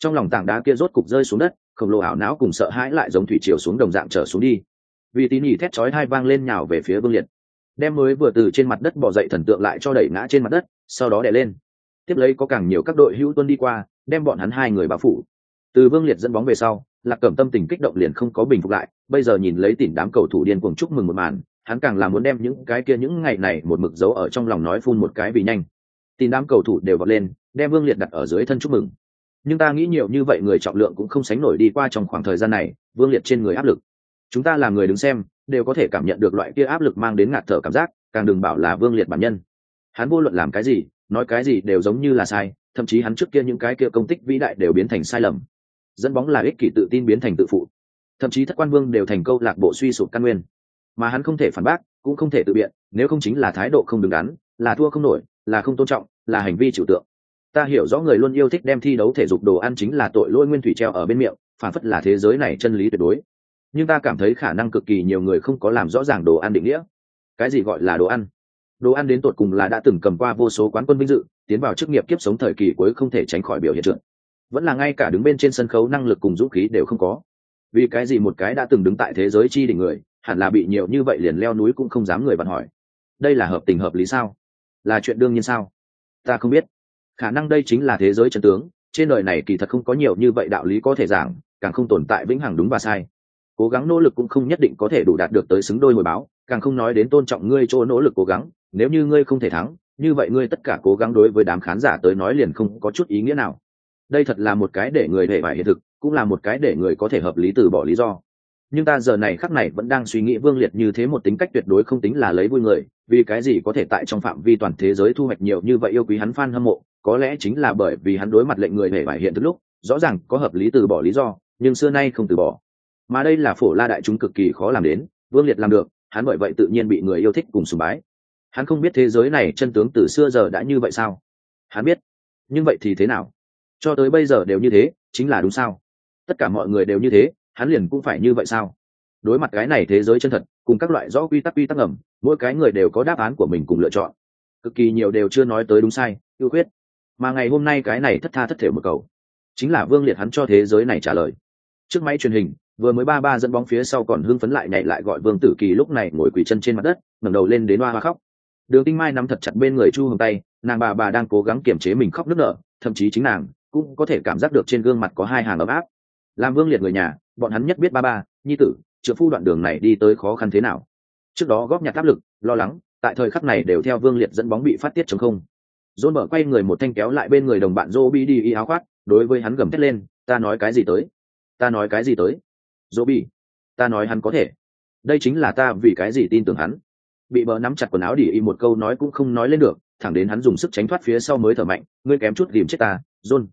trong lòng tảng đá kia rốt cục rơi xuống đất, khổng lồ ảo não cùng sợ hãi lại giống thủy chiều xuống đồng dạng trở xuống đi. Vì tín nhỉ thét chói hai vang lên nhào về phía vương liệt. Đem mới vừa từ trên mặt đất bỏ dậy thần tượng lại cho đẩy ngã trên mặt đất, sau đó đè lên. Tiếp lấy có càng nhiều các đội hữu tuân đi qua, đem bọn hắn hai người bao phủ. Từ vương liệt dẫn bóng về sau, lạc cẩm tâm tình kích động liền không có bình phục lại bây giờ nhìn lấy tỉnh đám cầu thủ điên cuồng chúc mừng một màn, hắn càng là muốn đem những cái kia những ngày này một mực dấu ở trong lòng nói phun một cái vì nhanh. Tìm đám cầu thủ đều vọt lên, đem vương liệt đặt ở dưới thân chúc mừng. Nhưng ta nghĩ nhiều như vậy người trọng lượng cũng không sánh nổi đi qua trong khoảng thời gian này, vương liệt trên người áp lực. Chúng ta là người đứng xem, đều có thể cảm nhận được loại kia áp lực mang đến ngạt thở cảm giác, càng đừng bảo là vương liệt bản nhân. Hắn vô luận làm cái gì, nói cái gì đều giống như là sai, thậm chí hắn trước kia những cái kia công tích vĩ đại đều biến thành sai lầm. Dẫn bóng là ích kỷ tự tin biến thành tự phụ thậm chí thất quan vương đều thành câu lạc bộ suy sụp căn nguyên. Mà hắn không thể phản bác, cũng không thể tự biện, nếu không chính là thái độ không đứng đắn, là thua không nổi, là không tôn trọng, là hành vi trừu tượng. Ta hiểu rõ người luôn yêu thích đem thi đấu thể dục đồ ăn chính là tội lỗi nguyên thủy treo ở bên miệng, phản phất là thế giới này chân lý tuyệt đối. Nhưng ta cảm thấy khả năng cực kỳ nhiều người không có làm rõ ràng đồ ăn định nghĩa. Cái gì gọi là đồ ăn? Đồ ăn đến tột cùng là đã từng cầm qua vô số quán quân vinh dự, tiến vào chức nghiệp kiếp sống thời kỳ cuối không thể tránh khỏi biểu hiện trượt. Vẫn là ngay cả đứng bên trên sân khấu năng lực cùng dũng khí đều không có vì cái gì một cái đã từng đứng tại thế giới chi đỉnh người, hẳn là bị nhiều như vậy liền leo núi cũng không dám người bạn hỏi. Đây là hợp tình hợp lý sao? Là chuyện đương nhiên sao? Ta không biết. Khả năng đây chính là thế giới chân tướng, trên đời này kỳ thật không có nhiều như vậy đạo lý có thể giảng, càng không tồn tại vĩnh hằng đúng và sai. Cố gắng nỗ lực cũng không nhất định có thể đủ đạt được tới xứng đôi hồi báo, càng không nói đến tôn trọng ngươi chỗ nỗ lực cố gắng, nếu như ngươi không thể thắng, như vậy ngươi tất cả cố gắng đối với đám khán giả tới nói liền không có chút ý nghĩa nào đây thật là một cái để người thể vải hiện thực, cũng là một cái để người có thể hợp lý từ bỏ lý do. Nhưng ta giờ này khắc này vẫn đang suy nghĩ vương liệt như thế một tính cách tuyệt đối không tính là lấy vui người, vì cái gì có thể tại trong phạm vi toàn thế giới thu hoạch nhiều như vậy yêu quý hắn fan hâm mộ, có lẽ chính là bởi vì hắn đối mặt lệnh người hề vải hiện thực lúc, rõ ràng có hợp lý từ bỏ lý do, nhưng xưa nay không từ bỏ. Mà đây là phổ la đại chúng cực kỳ khó làm đến, vương liệt làm được, hắn bởi vậy tự nhiên bị người yêu thích cùng sùng bái. Hắn không biết thế giới này chân tướng từ xưa giờ đã như vậy sao? Hắn biết. Nhưng vậy thì thế nào? Cho tới bây giờ đều như thế, chính là đúng sao? Tất cả mọi người đều như thế, hắn liền cũng phải như vậy sao? Đối mặt cái này thế giới chân thật, cùng các loại rõ quy tắc quy tắc ngầm mỗi cái người đều có đáp án của mình cùng lựa chọn. Cực kỳ nhiều đều chưa nói tới đúng sai, ưu quyết mà ngày hôm nay cái này thất tha thất thể một cầu, chính là vương liệt hắn cho thế giới này trả lời. Trước máy truyền hình, vừa mới ba ba dẫn bóng phía sau còn hưng phấn lại nhảy lại gọi vương tử kỳ lúc này ngồi quỳ chân trên mặt đất, ngẩng đầu lên đến hoa hoa khóc. Đường tinh mai nắm thật chặt bên người chu hồng tay, nàng bà bà đang cố gắng kiềm chế mình khóc nức nở, thậm chí chính nàng cũng có thể cảm giác được trên gương mặt có hai hàng ấm áp. Làm vương liệt người nhà, bọn hắn nhất biết ba ba, nhi tử trợ phu đoạn đường này đi tới khó khăn thế nào. Trước đó góp nhặt áp lực, lo lắng, tại thời khắc này đều theo vương liệt dẫn bóng bị phát tiết chống không. Dôn mở quay người một thanh kéo lại bên người đồng bạn dô bi đi y áo khoác, đối với hắn gầm thét lên, ta nói cái gì tới? Ta nói cái gì tới? Dô bi ta nói hắn có thể. Đây chính là ta vì cái gì tin tưởng hắn. Bị bờ nắm chặt quần áo đi y một câu nói cũng không nói lên được, thẳng đến hắn dùng sức tránh thoát phía sau mới thở mạnh, ngươi kém chút ghìm chết ta, john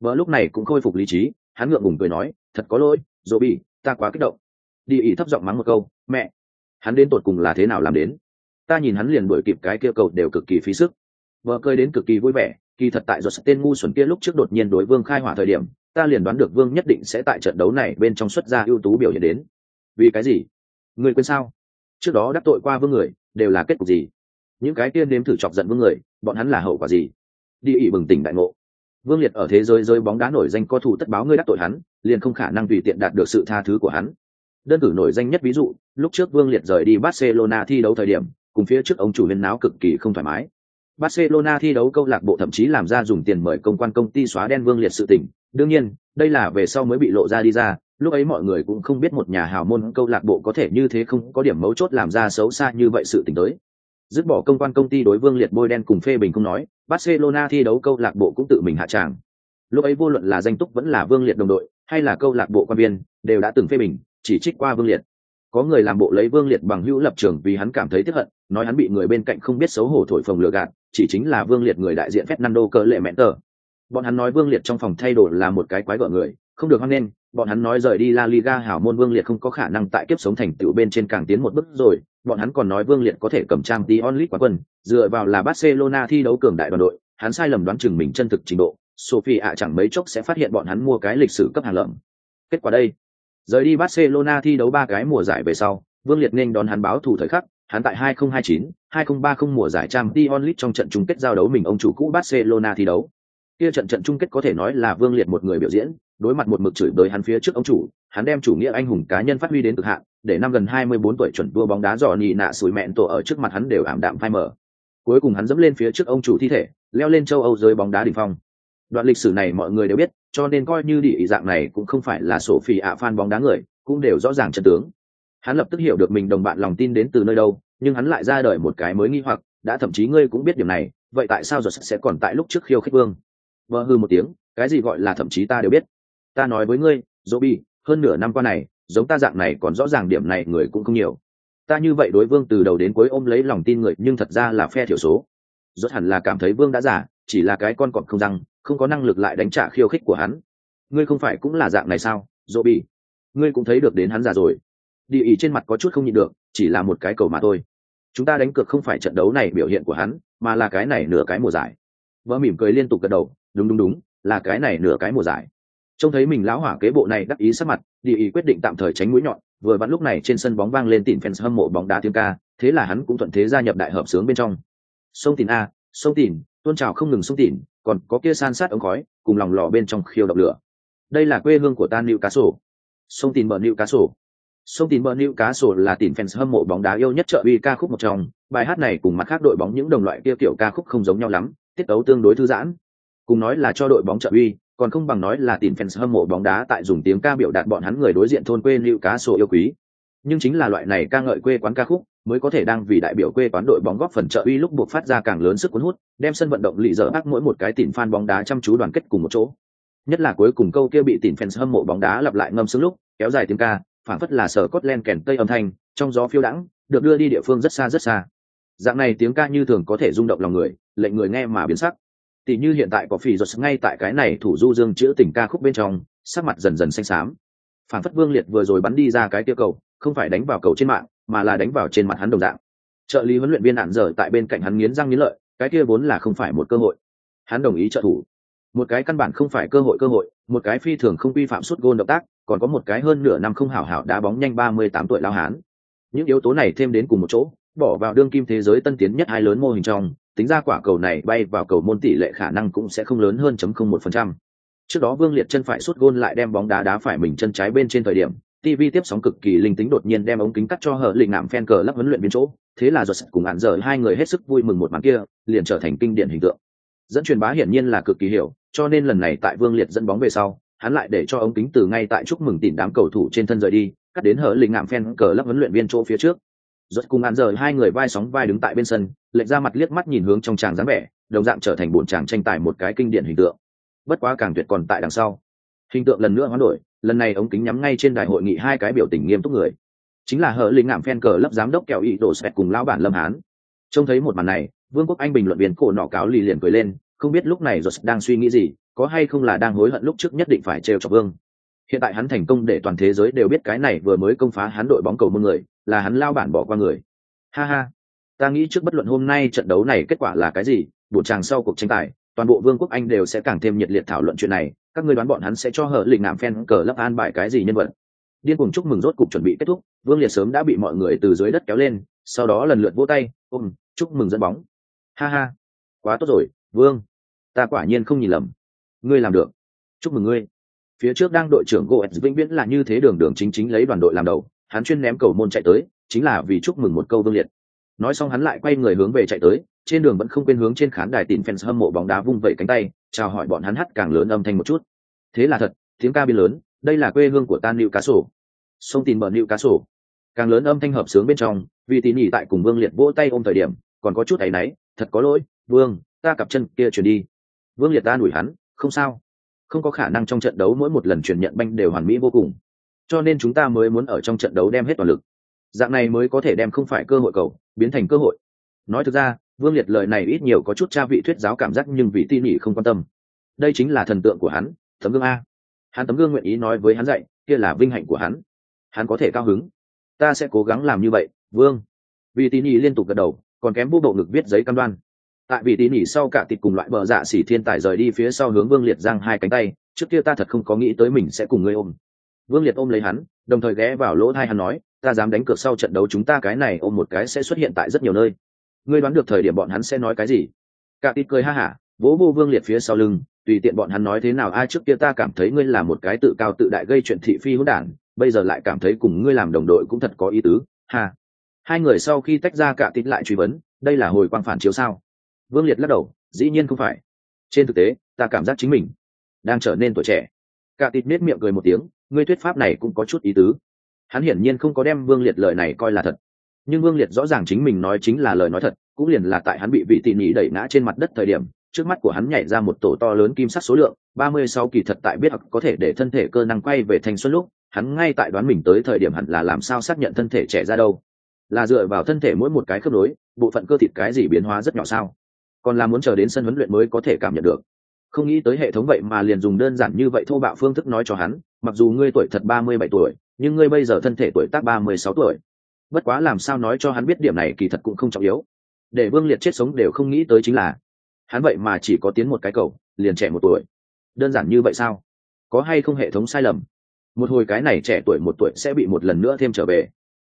vợ lúc này cũng khôi phục lý trí, hắn ngượng ngùng cười nói, thật có lỗi dô ta quá kích động. Đi ý thấp giọng mắng một câu, mẹ, hắn đến tột cùng là thế nào làm đến? Ta nhìn hắn liền đuổi kịp cái kia cầu đều cực kỳ phí sức. Vợ cười đến cực kỳ vui vẻ, kỳ thật tại do tên ngu xuẩn kia lúc trước đột nhiên đối vương khai hỏa thời điểm, ta liền đoán được vương nhất định sẽ tại trận đấu này bên trong xuất ra ưu tú biểu hiện đến. Vì cái gì? Người quên sao? Trước đó đắc tội qua vương người, đều là kết cục gì? Những cái tiên nếm thử chọc giận vương người, bọn hắn là hậu quả gì? Đi ỉ bừng tỉnh đại ngộ vương liệt ở thế giới rơi bóng đá nổi danh có thủ tất báo ngươi đắc tội hắn, liền không khả năng tùy tiện đạt được sự tha thứ của hắn. Đơn cử nổi danh nhất ví dụ, lúc trước vương liệt rời đi barcelona thi đấu thời điểm, cùng phía trước ông chủ huyền náo cực kỳ không thoải mái. Barcelona thi đấu câu lạc bộ thậm chí làm ra dùng tiền mời công quan công ty xóa đen vương liệt sự tình. Đương nhiên, đây là về sau mới bị lộ ra đi ra, lúc ấy mọi người cũng không biết một nhà hào môn câu lạc bộ có thể như thế không có điểm mấu chốt làm ra xấu xa như vậy sự tình tới dứt bỏ công quan công ty đối vương liệt bôi đen cùng phê bình không nói, barcelona thi đấu câu lạc bộ cũng tự mình hạ tràng. Lúc ấy vô luận là danh túc vẫn là vương liệt đồng đội, hay là câu lạc bộ quan viên, đều đã từng phê bình, chỉ trích qua vương liệt. Có người làm bộ lấy vương liệt bằng hữu lập trường vì hắn cảm thấy tiếp hận, nói hắn bị người bên cạnh không biết xấu hổ thổi phồng lừa gạt, chỉ chính là vương liệt người đại diện fernando cỡ lệ mẹ tờ. Bọn hắn nói vương liệt trong phòng thay đổi là một cái quái vợ người, không được hoan nghênh bọn hắn nói rời đi La Liga hảo môn Vương Liệt không có khả năng tại kiếp sống thành tựu bên trên càng tiến một bước rồi, bọn hắn còn nói Vương Liệt có thể cầm trang tí onlit quán quân, dựa vào là Barcelona thi đấu cường đại đoàn đội, hắn sai lầm đoán chừng mình chân thực trình độ, Sophie ạ chẳng mấy chốc sẽ phát hiện bọn hắn mua cái lịch sử cấp hàng lợm. Kết quả đây, rời đi Barcelona thi đấu ba cái mùa giải về sau, Vương Liệt nên đón hắn báo thủ thời khắc, hắn tại 2029, 2030 mùa giải Champions League trong trận chung kết giao đấu mình ông chủ cũ Barcelona thi đấu. Kia trận trận chung kết có thể nói là Vương Liệt một người biểu diễn, đối mặt một mực chửi bới hắn phía trước ông chủ, hắn đem chủ nghĩa anh hùng cá nhân phát huy đến cực hạn, để năm gần 24 tuổi chuẩn đua bóng đá dò nhị nạ sủi mẹn tổ ở trước mặt hắn đều ảm đạm phai mờ. Cuối cùng hắn dẫm lên phía trước ông chủ thi thể, leo lên châu Âu giới bóng đá đỉnh phong. Đoạn lịch sử này mọi người đều biết, cho nên coi như địa dạng này cũng không phải là sổ phì ạ fan bóng đá người, cũng đều rõ ràng chân tướng. Hắn lập tức hiểu được mình đồng bạn lòng tin đến từ nơi đâu, nhưng hắn lại ra đời một cái mới nghi hoặc, đã thậm chí ngươi cũng biết điều này, vậy tại sao rồi sẽ còn tại lúc trước khiêu khích vương? Vợ hư một tiếng, cái gì gọi là thậm chí ta đều biết ta nói với ngươi dỗ bi hơn nửa năm qua này, giống ta dạng này còn rõ ràng điểm này người cũng không nhiều. Ta như vậy đối vương từ đầu đến cuối ôm lấy lòng tin người, nhưng thật ra là phe thiểu số. Rốt hẳn là cảm thấy vương đã giả chỉ là cái con cọp không răng, không có năng lực lại đánh trả khiêu khích của hắn. Ngươi không phải cũng là dạng này sao dỗ bi ngươi cũng thấy được đến hắn già rồi. Địa ý trên mặt có chút không nhịn được, chỉ là một cái cầu mà thôi. Chúng ta đánh cược không phải trận đấu này biểu hiện của hắn, mà là cái này nửa cái mùa giải. Vợ mỉm cười liên tục gật đầu, đúng đúng đúng, là cái này nửa cái mùa giải trông thấy mình lão hỏa kế bộ này đắc ý sắc mặt, địa ý quyết định tạm thời tránh mũi nhọn, vừa vặn lúc này trên sân bóng vang lên tìm fans hâm mộ bóng đá tiếng ca, thế là hắn cũng thuận thế gia nhập đại hợp sướng bên trong. Sông tìm a, sông tìm tôn trào không ngừng sông tìm còn có kia san sát ống khói, cùng lòng lò bên trong khiêu độc lửa. Đây là quê hương của ta nịu cá sổ sông tìm bờ nịu cá sổ sông tìm bờ nịu cá sổ là tìm fans hâm mộ bóng đá yêu nhất trợ uy ca khúc một trong. Bài hát này cùng mặt khác đội bóng những đồng loại kia kiểu ca khúc không giống nhau lắm, tiết tấu tương đối thư giãn. Cùng nói là cho đội bóng trợ uy còn không bằng nói là tìm fans hâm mộ bóng đá tại dùng tiếng ca biểu đạt bọn hắn người đối diện thôn quê lưu cá sổ yêu quý. Nhưng chính là loại này ca ngợi quê quán ca khúc mới có thể đang vì đại biểu quê quán đội bóng góp phần trợ uy lúc buộc phát ra càng lớn sức cuốn hút, đem sân vận động lì dở bắt mỗi một cái tìm fan bóng đá chăm chú đoàn kết cùng một chỗ. Nhất là cuối cùng câu kia bị tìm fans hâm mộ bóng đá lặp lại ngâm sướng lúc, kéo dài tiếng ca phản phất là sở cốt len kèn tây âm thanh, trong gió phiêu đãng, được đưa đi địa phương rất xa rất xa. Dạng này tiếng ca như thường có thể rung động lòng người, lệnh người nghe mà biến sắc. Tỷ như hiện tại có phỉ giọt ngay tại cái này thủ du dương chữa tình ca khúc bên trong, sắc mặt dần dần xanh xám. Phản phất Vương Liệt vừa rồi bắn đi ra cái tiêu cầu, không phải đánh vào cầu trên mạng, mà là đánh vào trên mặt hắn đồng dạng. Trợ lý huấn luyện viên nạn giờ tại bên cạnh hắn nghiến răng nghiến lợi, cái kia vốn là không phải một cơ hội. Hắn đồng ý trợ thủ. Một cái căn bản không phải cơ hội cơ hội, một cái phi thường không vi phạm suốt gôn động tác, còn có một cái hơn nửa năm không hảo hảo đá bóng nhanh ba mươi tám tuổi lao hán. Những yếu tố này thêm đến cùng một chỗ, bỏ vào đương kim thế giới tân tiến nhất hai lớn mô hình trong, tính ra quả cầu này bay vào cầu môn tỷ lệ khả năng cũng sẽ không lớn hơn chấm không một phần trăm. Trước đó Vương Liệt chân phải sút gôn lại đem bóng đá đá phải mình chân trái bên trên thời điểm, TV tiếp sóng cực kỳ linh tính đột nhiên đem ống kính cắt cho hở lịnh ngạm fan cờ lắp huấn luyện biến chỗ, thế là giật cùng hạn giờ hai người hết sức vui mừng một màn kia, liền trở thành kinh điển hình tượng. Dẫn truyền bá hiển nhiên là cực kỳ hiểu, cho nên lần này tại Vương Liệt dẫn bóng về sau, hắn lại để cho ống kính từ ngay tại chúc mừng tìm đám cầu thủ trên thân rời đi, cắt đến hở lịnh ngạm fan cờ lắp huấn luyện viên chỗ phía trước rốt cùng ăn giờ hai người vai sóng vai đứng tại bên sân, lệch ra mặt liếc mắt nhìn hướng trong tràng dáng vẻ, đồng dạng trở thành bổn tràng tranh tài một cái kinh điển hình tượng. Bất quá càng tuyệt còn tại đằng sau. Hình tượng lần nữa hoán đổi, lần này ống kính nhắm ngay trên đài hội nghị hai cái biểu tình nghiêm túc người. Chính là hở linh ngạm phen cờ lấp giám đốc kẹo ý đổ sẹt cùng lão bản lâm hán. Trông thấy một màn này, vương quốc anh bình luận viên cổ nọ cáo lì liền cười lên, không biết lúc này rốt đang suy nghĩ gì, có hay không là đang hối hận lúc trước nhất định phải trêu cho vương hiện tại hắn thành công để toàn thế giới đều biết cái này vừa mới công phá hắn đội bóng cầu môn người, là hắn lao bản bỏ qua người. Ha ha. Ta nghĩ trước bất luận hôm nay trận đấu này kết quả là cái gì, buổi tràng sau cuộc tranh tài, toàn bộ vương quốc anh đều sẽ càng thêm nhiệt liệt thảo luận chuyện này, các người đoán bọn hắn sẽ cho hở lịch ngạm phen cờ lấp an bài cái gì nhân vật. Điên cùng chúc mừng rốt cục chuẩn bị kết thúc, vương liệt sớm đã bị mọi người từ dưới đất kéo lên, sau đó lần lượt vỗ tay, ôm, chúc mừng dẫn bóng. Ha ha. Quá tốt rồi, vương. Ta quả nhiên không nhìn lầm. Ngươi làm được. Chúc mừng ngươi phía trước đang đội trưởng goetz vĩnh viễn là như thế đường đường chính chính lấy đoàn đội làm đầu, hắn chuyên ném cầu môn chạy tới, chính là vì chúc mừng một câu vương liệt. Nói xong hắn lại quay người hướng về chạy tới, trên đường vẫn không quên hướng trên khán đài tìm fans hâm mộ bóng đá vung vẩy cánh tay, chào hỏi bọn hắn hát càng lớn âm thanh một chút. Thế là thật, tiếng ca biên lớn, đây là quê hương của tan nịu cá sổ sông tìm bờ nịu cá sổ càng lớn âm thanh hợp sướng bên trong, vì tỉ nỉ tại cùng vương liệt vỗ tay ôm thời điểm, còn có chút áy náy, thật có lỗi, vương, ta cặp chân kia chuyển đi. Vương liệt ta đuổi hắn, không sao không có khả năng trong trận đấu mỗi một lần chuyển nhận banh đều hoàn mỹ vô cùng. Cho nên chúng ta mới muốn ở trong trận đấu đem hết toàn lực. Dạng này mới có thể đem không phải cơ hội cầu, biến thành cơ hội. Nói thực ra, vương liệt lời này ít nhiều có chút cha vị thuyết giáo cảm giác nhưng vị tin nhỉ không quan tâm. Đây chính là thần tượng của hắn, tấm gương a. Hắn tấm gương nguyện ý nói với hắn dạy, kia là vinh hạnh của hắn. Hắn có thể cao hứng. Ta sẽ cố gắng làm như vậy, vương. Vị tin nhỉ liên tục gật đầu, còn kém vô bộ ngực viết giấy cam đoan tại vì tỉ nỉ sau cả tịt cùng loại bờ dạ xỉ thiên tài rời đi phía sau hướng vương liệt giang hai cánh tay, trước kia ta thật không có nghĩ tới mình sẽ cùng ngươi ôm. Vương liệt ôm lấy hắn, đồng thời ghé vào lỗ thai hắn nói, ta dám đánh cược sau trận đấu chúng ta cái này ôm một cái sẽ xuất hiện tại rất nhiều nơi. Ngươi đoán được thời điểm bọn hắn sẽ nói cái gì? Cả tịt cười ha hả, vỗ vô vương liệt phía sau lưng, tùy tiện bọn hắn nói thế nào, ai trước kia ta cảm thấy ngươi là một cái tự cao tự đại gây chuyện thị phi hữu đản, bây giờ lại cảm thấy cùng ngươi làm đồng đội cũng thật có ý tứ. Ha. Hai người sau khi tách ra cả tít lại truy vấn, đây là hồi quang phản chiếu sao? Vương liệt lắc đầu, dĩ nhiên không phải. Trên thực tế, ta cảm giác chính mình đang trở nên tuổi trẻ. Cả Tịt nết miệng cười một tiếng, ngươi thuyết pháp này cũng có chút ý tứ. Hắn hiển nhiên không có đem vương liệt lời này coi là thật. Nhưng vương liệt rõ ràng chính mình nói chính là lời nói thật, cũng liền là tại hắn bị vị tỉ nhị đẩy ngã trên mặt đất thời điểm, trước mắt của hắn nhảy ra một tổ to lớn kim sắc số lượng, ba mươi sáu kỳ thật tại biết hoặc có thể để thân thể cơ năng quay về thành xuân lúc, hắn ngay tại đoán mình tới thời điểm hẳn là làm sao xác nhận thân thể trẻ ra đâu. Là dựa vào thân thể mỗi một cái khớp nối, bộ phận cơ thịt cái gì biến hóa rất nhỏ sao? Còn là muốn chờ đến sân huấn luyện mới có thể cảm nhận được. Không nghĩ tới hệ thống vậy mà liền dùng đơn giản như vậy thô bạo phương thức nói cho hắn, mặc dù ngươi tuổi thật ba mươi bảy tuổi, nhưng ngươi bây giờ thân thể tuổi tác ba mươi sáu tuổi. Bất quá làm sao nói cho hắn biết điểm này kỳ thật cũng không trọng yếu. Để vương liệt chết sống đều không nghĩ tới chính là, hắn vậy mà chỉ có tiến một cái cầu, liền trẻ một tuổi. Đơn giản như vậy sao? Có hay không hệ thống sai lầm? Một hồi cái này trẻ tuổi một tuổi sẽ bị một lần nữa thêm trở về.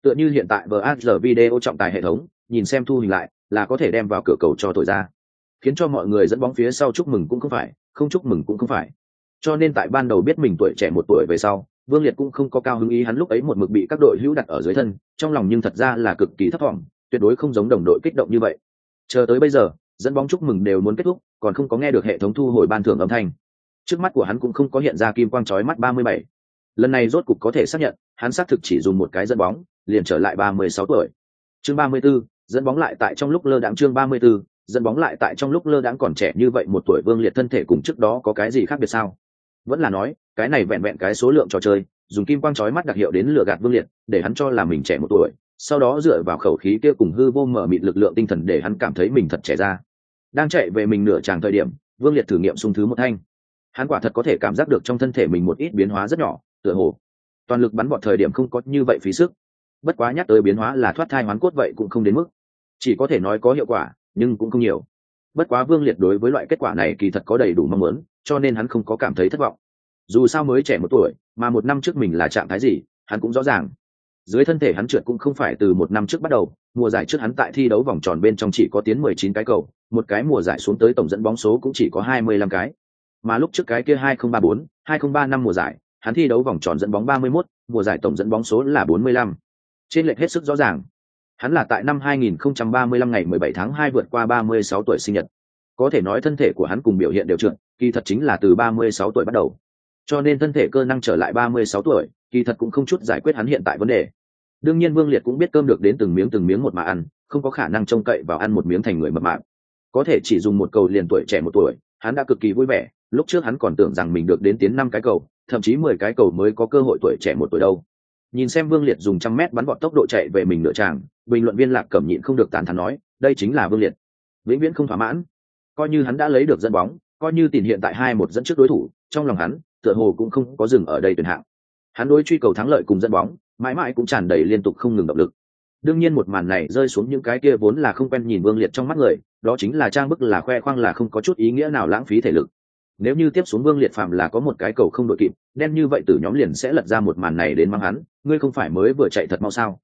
Tựa như hiện tại vr video trọng tài hệ thống, nhìn xem thu hình lại là có thể đem vào cửa cầu cho thổi ra. Khiến cho mọi người dẫn bóng phía sau chúc mừng cũng không phải không chúc mừng cũng không phải. Cho nên tại ban đầu biết mình tuổi trẻ một tuổi về sau vương liệt cũng không có cao hứng ý hắn lúc ấy một mực bị các đội hữu đặt ở dưới thân trong lòng nhưng thật ra là cực kỳ thấp thỏm tuyệt đối không giống đồng đội kích động như vậy. Chờ tới bây giờ dẫn bóng chúc mừng đều muốn kết thúc còn không có nghe được hệ thống thu hồi ban thưởng âm thanh. Trước mắt của hắn cũng không có hiện ra kim quang trói mắt ba mươi bảy. Lần này rốt cục có thể xác nhận hắn xác thực chỉ dùng một cái dẫn bóng liền trở lại ba mươi sáu tuổi. Chương ba mươi 34, dẫn bóng lại tại trong lúc lơ đãng chương ba mươi 34, dẫn bóng lại tại trong lúc lơ đãng còn trẻ như vậy một tuổi vương liệt thân thể cùng trước đó có cái gì khác biệt sao? Vẫn là nói cái này vẹn vẹn cái số lượng trò chơi dùng kim quang chói mắt đặc hiệu đến lừa gạt vương liệt để hắn cho là mình trẻ một tuổi sau đó dựa vào khẩu khí kia cùng hư vô mở mịt lực lượng tinh thần để hắn cảm thấy mình thật trẻ ra. Đang chạy về mình nửa tràng thời điểm vương liệt thử nghiệm xung thứ một thanh. Hắn quả thật có thể cảm giác được trong thân thể mình một ít biến hóa rất nhỏ tựa hồ. Toàn lực bắn bọn thời điểm không có như vậy phí sức. Bất quá nhắc tới biến hóa là thoát thai hoán cốt vậy cũng không đến mức chỉ có thể nói có hiệu quả nhưng cũng không nhiều. Bất quá vương liệt đối với loại kết quả này kỳ thật có đầy đủ mong muốn cho nên hắn không có cảm thấy thất vọng. Dù sao mới trẻ một tuổi mà một năm trước mình là trạng thái gì hắn cũng rõ ràng. Dưới thân thể hắn trượt cũng không phải từ một năm trước bắt đầu mùa giải trước hắn tại thi đấu vòng tròn bên trong chỉ có tiến mười chín cái cầu một cái mùa giải xuống tới tổng dẫn bóng số cũng chỉ có hai mươi lăm cái. Mà lúc trước cái kia hai không ba bốn hai không ba năm mùa giải hắn thi đấu vòng tròn dẫn bóng ba mươi 31, mùa giải tổng dẫn bóng số là bốn mươi lăm. Trên lệch hết sức rõ ràng hắn là tại năm hai nghìn không trăm ba mươi lăm ngày mười bảy tháng 2 vượt qua ba mươi sáu tuổi sinh nhật. Có thể nói thân thể của hắn cùng biểu hiện đều trượt, kỳ thật chính là từ ba mươi sáu tuổi bắt đầu. Cho nên thân thể cơ năng trở lại ba mươi sáu tuổi, kỳ thật cũng không chút giải quyết hắn hiện tại vấn đề. Đương nhiên vương liệt cũng biết cơm được đến từng miếng từng miếng một mà ăn, không có khả năng trông cậy vào ăn một miếng thành người mập mạp. Có thể chỉ dùng một cầu liền tuổi trẻ một tuổi, hắn đã cực kỳ vui vẻ, lúc trước hắn còn tưởng rằng mình được đến tiến năm cái cầu, thậm chí mười cái cầu mới có cơ hội tuổi trẻ một tuổi đâu nhìn xem vương liệt dùng trăm mét bắn vọt tốc độ chạy về mình nửa tràng, bình luận viên lạc cẩm nhịn không được tàn thắn nói, đây chính là vương liệt. Vĩnh viễn không thỏa mãn. Coi như hắn đã lấy được dẫn bóng, coi như tìm hiện tại hai một dẫn trước đối thủ, trong lòng hắn, tựa hồ cũng không có dừng ở đây tuyển hạng. Hắn đối truy cầu thắng lợi cùng dẫn bóng, mãi mãi cũng tràn đầy liên tục không ngừng động lực. Đương nhiên một màn này rơi xuống những cái kia vốn là không quen nhìn vương liệt trong mắt người, đó chính là trang bức là khoe khoang là không có chút ý nghĩa nào lãng phí thể lực. Nếu như tiếp xuống vương liệt phạm là có một cái cầu không đội kịp, đen như vậy từ nhóm liền sẽ lật ra một màn này đến mang hắn ngươi không phải mới vừa chạy thật mau sao?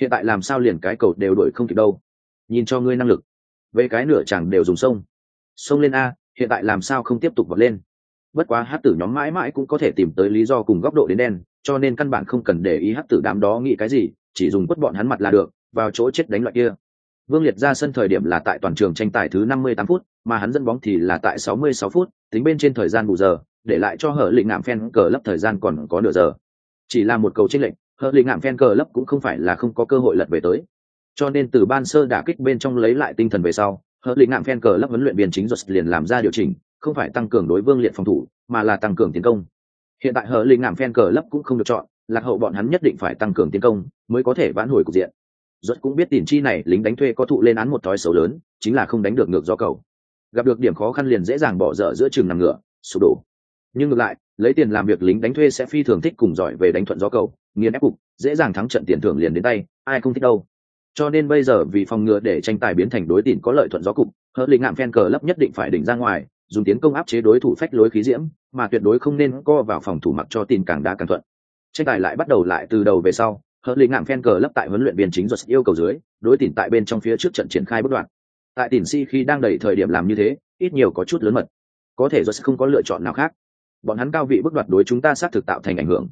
Hiện tại làm sao liền cái cầu đều đổi không kịp đâu? Nhìn cho ngươi năng lực. Về cái nửa chẳng đều dùng sông. Sông lên a, hiện tại làm sao không tiếp tục vọt lên? Bất quá hát tử nhóm mãi mãi cũng có thể tìm tới lý do cùng góc độ đến đen, cho nên căn bản không cần để ý hát tử đám đó nghĩ cái gì, chỉ dùng quất bọn hắn mặt là được, vào chỗ chết đánh loại kia. Vương liệt ra sân thời điểm là tại toàn trường tranh tài thứ năm mươi tám phút, mà hắn dẫn bóng thì là tại sáu mươi sáu phút, tính bên trên thời gian bù giờ, để lại cho hở lịnh ngạm phen cờ lấp thời gian còn có nửa giờ chỉ là một cầu tranh lệnh hờ lì ngạm phen cờ lấp cũng không phải là không có cơ hội lật về tới cho nên từ ban sơ đả kích bên trong lấy lại tinh thần về sau hờ lì ngạm phen cờ lấp huấn luyện viên chính ruột liền làm ra điều chỉnh không phải tăng cường đối vương liệt phòng thủ mà là tăng cường tiến công hiện tại hờ lì ngạm phen cờ lấp cũng không được chọn lạc hậu bọn hắn nhất định phải tăng cường tiến công mới có thể vãn hồi cục diện ruột cũng biết tiền chi này lính đánh thuê có thụ lên án một thói xấu lớn, chính là không đánh được ngược do cầu. Gặp được điểm khó khăn liền dễ dàng bỏ dở giữa trường nằm ngựa, sụp đổ nhưng ngược lại, lấy tiền làm việc lính đánh thuê sẽ phi thường thích cùng giỏi về đánh thuận gió cầu, nghiền ép cục, dễ dàng thắng trận tiền thưởng liền đến tay, ai không thích đâu. Cho nên bây giờ vì phòng ngừa để tranh tài biến thành đối tiền có lợi thuận gió cục hợp lính ngạm phen cờ lấp nhất định phải đỉnh ra ngoài, dùng tiến công áp chế đối thủ phách lối khí diễm, mà tuyệt đối không nên co vào phòng thủ mặc cho tin càng đa càng thuận. Tranh tài lại bắt đầu lại từ đầu về sau hợp lính ngạm phen cờ lấp tại huấn luyện viên chính ruột yêu cầu dưới, đối tiền tại bên trong phía trước trận triển khai bất đoạn. Tại tiền si khi đang đẩy thời điểm làm như thế, ít nhiều có chút lớn mật. Có thể ruột không có lựa chọn nào khác bọn hắn cao vị bước đoạt đối chúng ta xác thực tạo thành ảnh hưởng.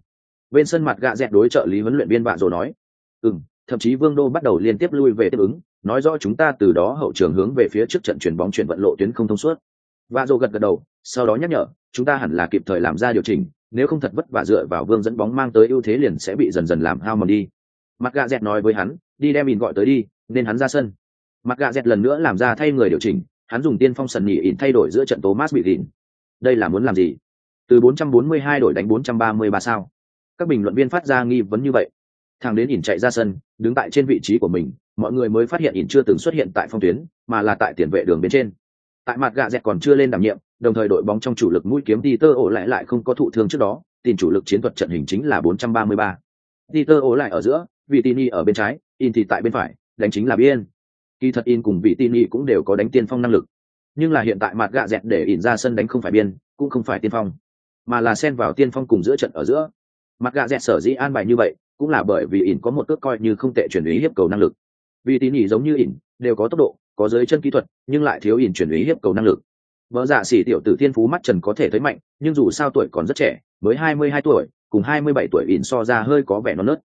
Bên sân mặt gạ dẹt đối trợ lý huấn luyện viên bạn rồi nói ừ thậm chí vương đô bắt đầu liên tiếp lui về tiếp ứng, nói rõ chúng ta từ đó hậu trường hướng về phía trước trận chuyển bóng chuyển vận lộ tuyến không thông suốt. Và dồ gật gật đầu, sau đó nhắc nhở, chúng ta hẳn là kịp thời làm ra điều chỉnh, nếu không thật vất vả dựa vào vương dẫn bóng mang tới ưu thế liền sẽ bị dần dần làm hao mòn đi. Mặt gạ dẹt nói với hắn, đi đem in gọi tới đi, nên hắn ra sân. Mặt gạ dẹt lần nữa làm ra thay người điều chỉnh, hắn dùng tiên phong sần nhị ỉn thay đổi giữa trận thomas bị đỉn đây là muốn làm gì? Từ 442 đổi đánh 433 sao. Các bình luận viên phát ra nghi vấn như vậy. Thằng đến ỉn chạy ra sân, đứng tại trên vị trí của mình, mọi người mới phát hiện ỉn chưa từng xuất hiện tại phong tuyến, mà là tại tiền vệ đường bên trên. Tại mặt gạ dẹt còn chưa lên đảm nhiệm, đồng thời đội bóng trong chủ lực mũi kiếm Peter ổ lại lại không có thụ thương trước đó, tìm chủ lực chiến thuật trận hình chính là 433. Peter ổ lại ở giữa Vitini ở bên trái in thì tại bên phải, đánh chính là biên. Kỳ thật in cùng Vitini cũng đều có đánh tiên phong năng lực. Nhưng là hiện tại mặt gạ dẹt để in ra sân đánh không phải biên, cũng không phải tiên phong mà là xen vào tiên phong cùng giữa trận ở giữa. Mặt gạ dẹt sở dĩ an bài như vậy, cũng là bởi vì ỉn có một cước coi như không tệ chuyển ý hiệp cầu năng lực. Vì tín nhỉ giống như ỉn, đều có tốc độ, có giới chân kỹ thuật, nhưng lại thiếu ỉn chuyển ý hiệp cầu năng lực. Vợ dạ xỉ tiểu tử thiên phú mắt trần có thể thấy mạnh, nhưng dù sao tuổi còn rất trẻ, mới hai mươi hai tuổi, cùng hai mươi bảy tuổi ỉn so ra hơi có vẻ non nớt.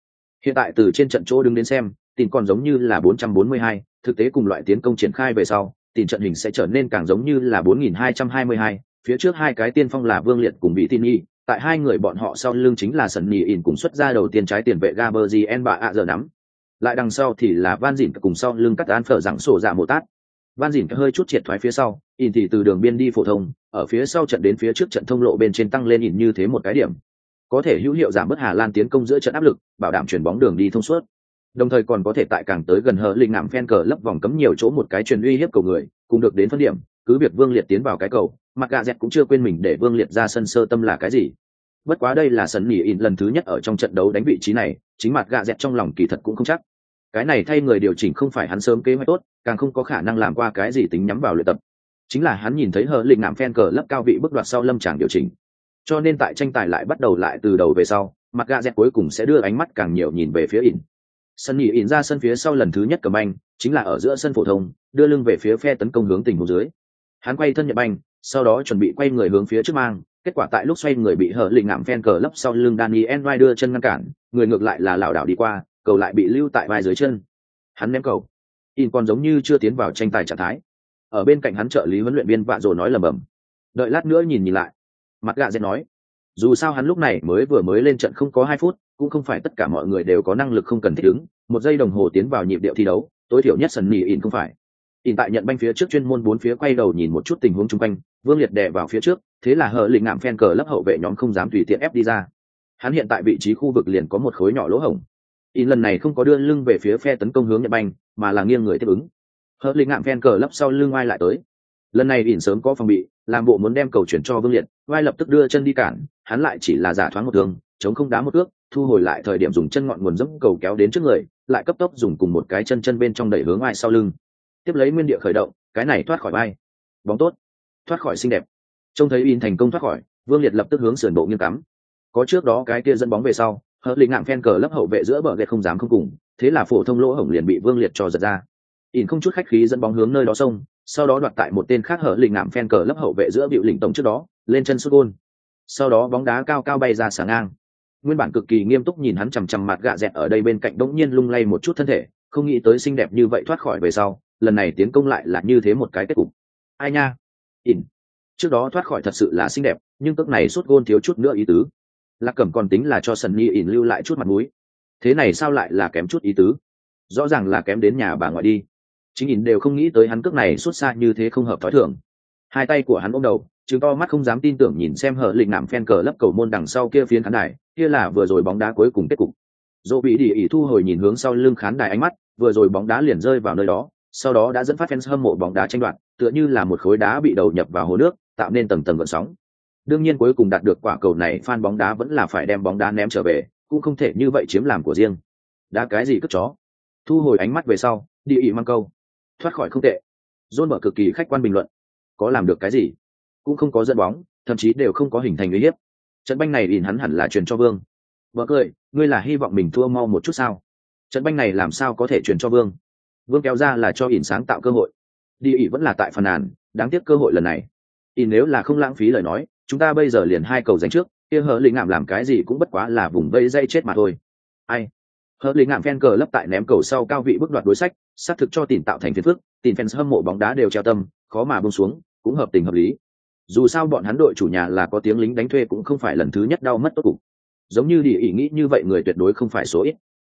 Hiện tại từ trên trận chỗ đứng đến xem tin còn giống như là bốn trăm bốn mươi hai, thực tế cùng loại tiến công triển khai về sau tin trận hình sẽ trở nên càng giống như là bốn nghìn hai trăm hai mươi hai phía trước hai cái tiên phong là vương liệt cùng bị tin y tại hai người bọn họ sau lưng chính là sần nhì ỉn cùng xuất ra đầu tiên trái tiền vệ gaberzien bà ạ giờ nắm. Lại đằng sau thì là van dỉn cùng sau lưng cắt án phở rằng sổ dạ mô tát. Van dỉn hơi chút triệt thoái phía sau, ỉn thì từ đường biên đi phổ thông, ở phía sau trận đến phía trước trận thông lộ bên trên tăng lên ỉn như thế một cái điểm. Có thể hữu hiệu giảm bớt hà lan tiến công giữa trận áp lực, bảo đảm chuyển bóng đường đi thông suốt. Đồng thời còn có thể tại càng tới gần hờ linh nạm phen cờ lấp vòng cấm nhiều chỗ một cái truyền uy hiếp cầu người, cùng được đến phân điểm cứ việc vương liệt tiến vào cái cầu mặc gà dẹt cũng chưa quên mình để vương liệt ra sân sơ tâm là cái gì. Bất quá đây là sân nỉ in lần thứ nhất ở trong trận đấu đánh vị trí này, chính mặt gà dẹt trong lòng kỳ thật cũng không chắc. Cái này thay người điều chỉnh không phải hắn sớm kế hoạch tốt, càng không có khả năng làm qua cái gì tính nhắm vào luyện tập. Chính là hắn nhìn thấy hờ linh nạm phen cờ lấp cao vị bước đoạt sau lâm tràng điều chỉnh. Cho nên tại tranh tài lại bắt đầu lại từ đầu về sau, mặt gà dẹt cuối cùng sẽ đưa ánh mắt càng nhiều nhìn về phía in. Sân nhị in ra sân phía sau lần thứ nhất cầm anh chính là ở giữa sân phổ thông, đưa lưng về phía phe tấn công hướng tình hồ dưới hắn quay thân nhập banh, sau đó chuẩn bị quay người hướng phía trước mang, kết quả tại lúc xoay người bị hở lịnh ngạm phen cờ lấp sau lưng daniel vai đưa chân ngăn cản, người ngược lại là lảo đảo đi qua, cầu lại bị lưu tại vai dưới chân. Hắn ném cầu. In còn giống như chưa tiến vào tranh tài trạng thái. Ở bên cạnh hắn trợ lý huấn luyện viên vạ rồ nói lầm bầm đợi lát nữa nhìn nhìn lại. Mặt gạ dễ nói. Dù sao hắn lúc này mới vừa mới lên trận không có hai phút, cũng không phải tất cả mọi người đều có năng lực không cần thích ứng. Một giây đồng hồ tiến vào nhịp điệu thi đấu, tối thiểu nhất sần nỉ in không phải ỉn tại nhận banh phía trước chuyên môn bốn phía quay đầu nhìn một chút tình huống chung quanh, vương liệt đè vào phía trước, thế là hờ lịnh ngạm phen cờ lấp hậu vệ nhóm không dám tùy tiện ép đi ra. Hắn hiện tại vị trí khu vực liền có một khối nhỏ lỗ hổng. Ỉn lần này không có đưa lưng về phía phe tấn công hướng nhận banh, mà là nghiêng người tiếp ứng. Hờ lịnh ngạm phen cờ lấp sau lưng ai lại tới. Lần này ỉn sớm có phòng bị, làm bộ muốn đem cầu chuyển cho vương liệt vai lập tức đưa chân đi cản, hắn lại chỉ là giả thoáng một thương chống không đá một ước, thu hồi lại thời điểm dùng chân ngọn nguồn dẫm cầu kéo đến trước người, lại cấp tốc dùng cùng một cái chân chân bên trong đẩy hướng ai sau lưng tiếp lấy nguyên địa khởi động, cái này thoát khỏi bay bóng tốt. Thoát khỏi xinh đẹp. Trông thấy in thành công thoát khỏi, vương liệt lập tức hướng sườn bộ nghiêng cắm. Có trước đó cái kia dẫn bóng về sau, hợp lĩnh ngạng phen cờ lấp hậu vệ giữa bờ gậy không dám không cùng, thế là phổ thông lỗ hổng liền bị vương liệt cho giật ra. In không chút khách khí dẫn bóng hướng nơi đó sông sau đó đoạt tại một tên khác hở lĩnh ngạm phen cờ lấp hậu vệ giữa bịu lĩnh tổng trước đó, lên chân sút gôn. Sau đó bóng đá cao cao bay ra xả ngang. Nguyên bản cực kỳ nghiêm túc nhìn hắn chằm chằm mặt gạ dẹt ở đây bên cạnh đống nhiên lung lay một chút thân thể, không nghĩ tới xinh đẹp như vậy thoát khỏi về sau lần này tiến công lại là như thế một cái kết cục. Ai nha? Ỉn. Trước đó thoát khỏi thật sự là xinh đẹp, nhưng cước này suốt gôn thiếu chút nữa ý tứ. Lạc cẩm còn tính là cho sần nhi ỉn lưu lại chút mặt mũi. Thế này sao lại là kém chút ý tứ? Rõ ràng là kém đến nhà bà ngoại đi. Chính ỉn đều không nghĩ tới hắn cước này xuất xa như thế không hợp thói thường. Hai tay của hắn ôm đầu chứng to mắt không dám tin tưởng nhìn xem hở lịch nạm phen cờ lấp cầu môn đằng sau kia phiến khán đài, kia là vừa rồi bóng đá cuối cùng kết cục. Dỗ bị đi ỉ thu hồi nhìn hướng sau lưng khán đài ánh mắt, vừa rồi bóng đá liền rơi vào nơi đó sau đó đã dẫn phát fans hâm mộ bóng đá tranh đoạt tựa như là một khối đá bị đầu nhập vào hồ nước tạo nên tầng tầng gợn sóng Đương nhiên cuối cùng đạt được quả cầu này fan bóng đá vẫn là phải đem bóng đá ném trở về, cũng không thể như vậy chiếm làm của riêng. Đá cái gì cất chó? Thu hồi ánh mắt về sau, địa ý mang câu. Thoát khỏi không tệ. John mở cực kỳ khách quan bình luận. Có làm được cái gì? Cũng không có dẫn bóng, thậm chí đều không có hình thành uy hiếp. Trận banh này ỉn hắn hẳn là truyền cho Vương. Vợ cười, ngươi là hy vọng mình thua mau một chút sao? Trận banh này làm sao có thể truyền cho Vương? Vương kéo ra là cho ỉn sáng tạo cơ hội. Đi ỉ vẫn là tại phần nàn, đáng tiếc cơ hội lần này. ỉn nếu là không lãng phí lời nói, chúng ta bây giờ liền hai cầu giành trước kia hờ lĩnh ngạm làm cái gì cũng bất quá là vùng vây dây chết mà thôi. Ai? Hờ lĩnh ngạm phen cờ lấp tại ném cầu sau cao vị bước đoạt đối sách xác thực cho tìm tạo thành phiền phức tìm fans hâm mộ bóng đá đều treo tâm khó mà bông xuống cũng hợp tình hợp lý. Dù sao bọn hắn đội chủ nhà là có tiếng lính đánh thuê cũng không phải lần thứ nhất đau mất tốt cục. Giống như địa ý nghĩ như vậy người tuyệt đối không phải số ít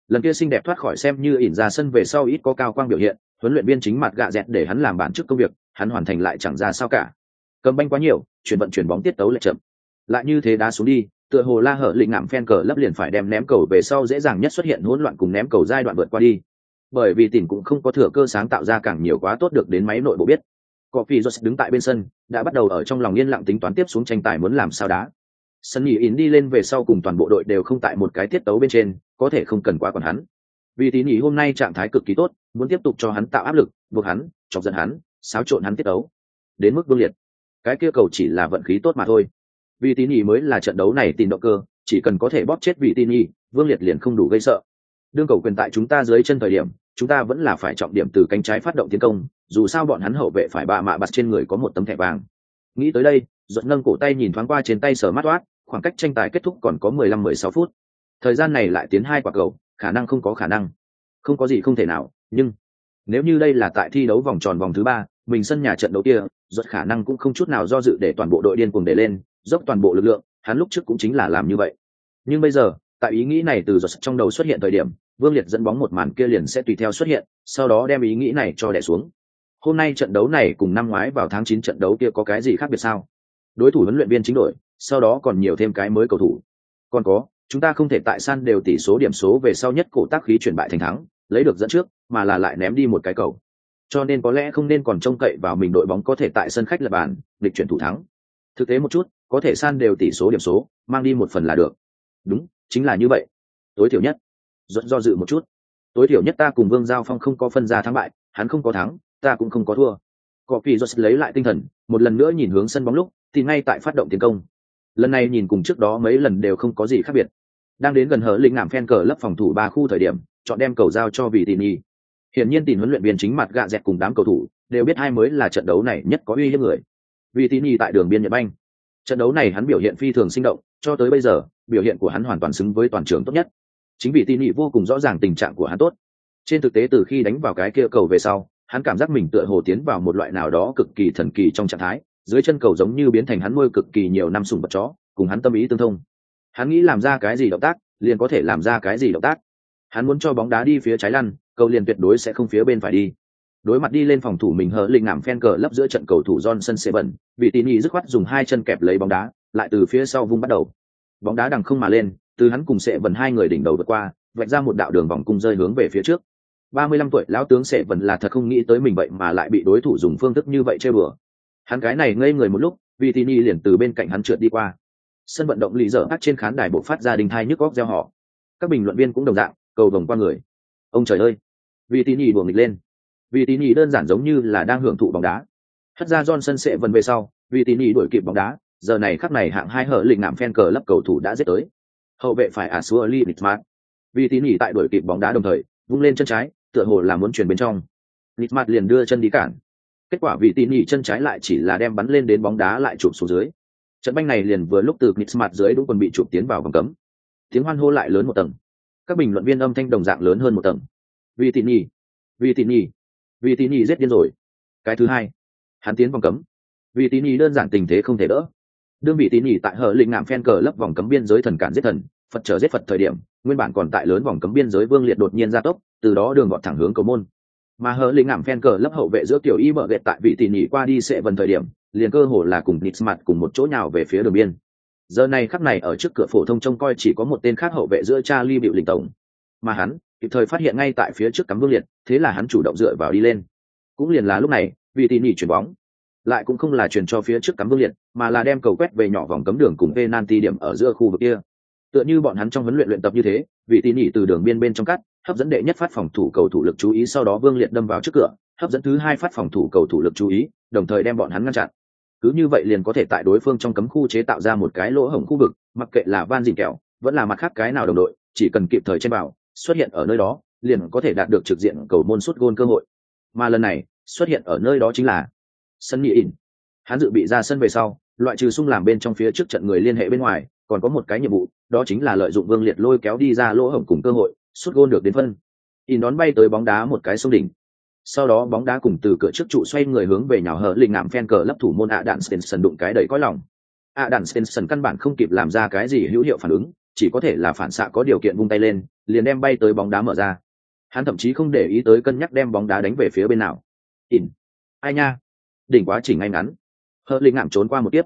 lần kia xinh đẹp thoát khỏi xem như ỉn ra sân về sau ít có cao quang biểu hiện, huấn luyện viên chính mặt gạ dẹt để hắn làm bản chức công việc, hắn hoàn thành lại chẳng ra sao cả. Cầm banh quá nhiều, chuyển vận chuyển bóng tiết tấu lại chậm. Lại như thế đá xuống đi, tựa hồ la hở lịnh ngạm phen cờ lấp liền phải đem ném cầu về sau dễ dàng nhất xuất hiện hỗn loạn cùng ném cầu giai đoạn vượt qua đi. Bởi vì tỉnh cũng không có thừa cơ sáng tạo ra càng nhiều quá tốt được đến máy nội bộ biết. Có phi do đứng tại bên sân, đã bắt đầu ở trong lòng yên lặng tính toán tiếp xuống tranh tài muốn làm sao đá. Sân nhì in đi lên về sau cùng toàn bộ đội đều không tại một cái tiết tấu bên trên có thể không cần quá còn hắn. Vì tín nhì hôm nay trạng thái cực kỳ tốt, muốn tiếp tục cho hắn tạo áp lực, buộc hắn, chọc giận hắn, xáo trộn hắn tiết đấu đến mức vương liệt. Cái kia cầu chỉ là vận khí tốt mà thôi. Vì tín nhì mới là trận đấu này tìm động cơ, chỉ cần có thể bóp chết vị tín nhì vương liệt liền không đủ gây sợ. Đương cầu quyền tại chúng ta dưới chân thời điểm, chúng ta vẫn là phải trọng điểm từ cánh trái phát động tiến công, dù sao bọn hắn hậu vệ phải bạ mạ bặt trên người có một tấm thẻ vàng. Nghĩ tới đây giận nâng cổ tay nhìn thoáng qua trên tay sở mắt toát, khoảng cách tranh tài kết thúc còn có mười lăm mười sáu phút thời gian này lại tiến hai quả cầu, khả năng không có khả năng. Không có gì không thể nào, nhưng nếu như đây là tại thi đấu vòng tròn vòng thứ ba, mình sân nhà trận đấu kia, rất khả năng cũng không chút nào do dự để toàn bộ đội điên cuồng để lên, dốc toàn bộ lực lượng, hắn lúc trước cũng chính là làm như vậy. Nhưng bây giờ, tại ý nghĩ này từ giọt trong đầu xuất hiện thời điểm, vương liệt dẫn bóng một màn kia liền sẽ tùy theo xuất hiện, sau đó đem ý nghĩ này cho đẻ xuống. Hôm nay trận đấu này cùng năm ngoái vào tháng chín trận đấu kia có cái gì khác biệt sao? Đối thủ huấn luyện viên chính đội, sau đó còn nhiều thêm cái mới cầu thủ. Còn có chúng ta không thể tại san đều tỷ số điểm số về sau nhất cổ tác khí chuyển bại thành thắng, lấy được dẫn trước, mà là lại ném đi một cái cầu. Cho nên có lẽ không nên còn trông cậy vào mình đội bóng có thể tại sân khách lập bàn, địch chuyển thủ thắng. Thực tế một chút, có thể san đều tỷ số điểm số, mang đi một phần là được. Đúng, chính là như vậy. Tối thiểu nhất. Dẫn do dự một chút. Tối thiểu nhất ta cùng vương giao phong không có phân ra thắng bại, hắn không có thắng, ta cũng không có thua. Cọ phi joseph lấy lại tinh thần, một lần nữa nhìn hướng sân bóng lúc, thì ngay tại phát động tiến công. Lần này nhìn cùng trước đó mấy lần đều không có gì khác biệt đang đến gần hở linh ngảm phen cờ lấp phòng thủ ba khu thời điểm, chọn đem cầu giao cho vị tỉ nhi hiển nhiên tìm huấn luyện viên chính mặt gạ dẹt cùng đám cầu thủ đều biết hai mới là trận đấu này nhất có uy hiếp người. Vì tỉ nhi tại đường biên nhật banh, trận đấu này hắn biểu hiện phi thường sinh động, cho tới bây giờ, biểu hiện của hắn hoàn toàn xứng với toàn trường tốt nhất. Chính vì tỉ nhi vô cùng rõ ràng tình trạng của hắn tốt. Trên thực tế từ khi đánh vào cái kia cầu về sau, hắn cảm giác mình tựa hồ tiến vào một loại nào đó cực kỳ thần kỳ trong trạng thái, dưới chân cầu giống như biến thành hắn nuôi cực kỳ nhiều năm sùng vật chó, cùng hắn tâm ý tương thông hắn nghĩ làm ra cái gì động tác liền có thể làm ra cái gì động tác hắn muốn cho bóng đá đi phía trái lăn cầu liền tuyệt đối sẽ không phía bên phải đi đối mặt đi lên phòng thủ mình hở linh ngảm phen cờ lấp giữa trận cầu thủ Johnson sẽ bẩn, Vị tín ý dứt khoát dùng hai chân kẹp lấy bóng đá, lại từ phía sau vung bắt đầu. Bóng đá đằng không mà lên, từ hắn cùng sẽ bẩn hai người đỉnh đầu vượt qua, vạch ra một đạo đường vòng cung rơi hướng về phía trước. 35 tuổi lão tướng sẽ bẩn là thật không nghĩ tới mình vậy mà lại bị đối thủ dùng phương thức như vậy chơi bừa. Hắn cái này ngây người một lúc, vị tín ý liền từ bên cạnh hắn trượt đi qua. Sân vận động lý dở trên khán đài bộ phát ra đình thai nhức góc gieo họ. Các bình luận viên cũng đồng dạng, cầu vồng qua người. Ông trời ơi, vì tín nhì đùa nghịch lên. Vì tín nhì đơn giản giống như là đang hưởng thụ bóng đá. Hất ra johnson sẽ vần về sau vì tín nhì đuổi kịp bóng đá giờ này khắc này hạng hai hở lịnh ngạm phen cờ lấp cầu thủ đã giết tới. Hậu vệ phải ả xua li nitmat vì tín nhì tại đuổi kịp bóng đá đồng thời vung lên chân trái tựa hồ là muốn chuyển bên trong. Nitmat liền đưa chân đi cản. Kết quả vì tín nhì chân trái lại chỉ là đem bắn lên đến bóng đá lại chụp xuống dưới trận banh này liền vừa lúc từ nitmat dưới đúng quân bị chụp tiến vào vòng cấm. Tiếng hoan hô lại lớn một tầng. Các bình luận viên âm thanh đồng dạng lớn hơn một tầng. Vì tị nhi vì tị nhi vì tị nhi giết điên rồi. Cái thứ hai, hắn tiến vòng cấm. Vì tị nhi đơn giản tình thế không thể đỡ. Đương vị tị nhi tại hở linh ngạm phen cờ lấp vòng cấm biên giới thần cản giết thần, phật trở giết phật thời điểm, nguyên bản còn tại lớn vòng cấm biên giới vương liệt đột nhiên ra tốc, từ đó đường gọn thẳng hướng cầu môn. Mà hở linh ngạm phen cờ lấp hậu vệ giữa tiểu y mở gậy tại vị tị nhi qua đi sẽ vần thời điểm liền cơ hồ là cùng nịt mặt cùng một chỗ nào về phía đường biên. Giờ này khắc này ở trước cửa phổ thông trông coi chỉ có một tên khác hậu vệ giữa cha ly bịu lình tổng. Mà hắn, kịp thời phát hiện ngay tại phía trước cắm vương liệt, thế là hắn chủ động dựa vào đi lên. Cũng liền là lúc này vị tỉ nỉ chuyển bóng. Lại cũng không là truyền cho phía trước cắm vương liệt, mà là đem cầu quét về nhỏ vòng cấm đường cùng penalty điểm ở giữa khu vực kia. Tựa như bọn hắn trong huấn luyện luyện tập như thế vị tỉ nỉ từ đường biên bên trong cắt, hấp dẫn đệ nhất phát phòng thủ cầu thủ lực chú ý sau đó vương liệt đâm vào trước cửa, hấp dẫn thứ hai phát phòng thủ cầu thủ lực chú ý đồng thời đem bọn hắn ngăn chặn. Cứ như vậy liền có thể tại đối phương trong cấm khu chế tạo ra một cái lỗ hổng khu vực, mặc kệ là van dìn kẹo, vẫn là mặt khác cái nào đồng đội, chỉ cần kịp thời trên bảo, xuất hiện ở nơi đó, liền có thể đạt được trực diện cầu môn suốt gôn cơ hội. Mà lần này, xuất hiện ở nơi đó chính là sân nhị ỉn. Hắn dự bị ra sân về sau, loại trừ sung làm bên trong phía trước trận người liên hệ bên ngoài, còn có một cái nhiệm vụ, đó chính là lợi dụng vương liệt lôi kéo đi ra lỗ hổng cùng cơ hội suốt gôn được đến phân. In đón bay tới bóng đá một cái sông đỉnh sau đó bóng đá cùng từ cửa trước trụ xoay người hướng về nhào hở lình ngạm phen cờ lấp thủ môn ạ đạn stenson đụng cái đầy có lòng. Ạ đạn stenson căn bản không kịp làm ra cái gì hữu hiệu phản ứng, chỉ có thể là phản xạ có điều kiện vung tay lên, liền đem bay tới bóng đá mở ra. Hắn thậm chí không để ý tới cân nhắc đem bóng đá đánh về phía bên nào. In ai nha. Đỉnh quá chỉnh ngay ngắn. Hờ linh ngạm trốn qua một tiếp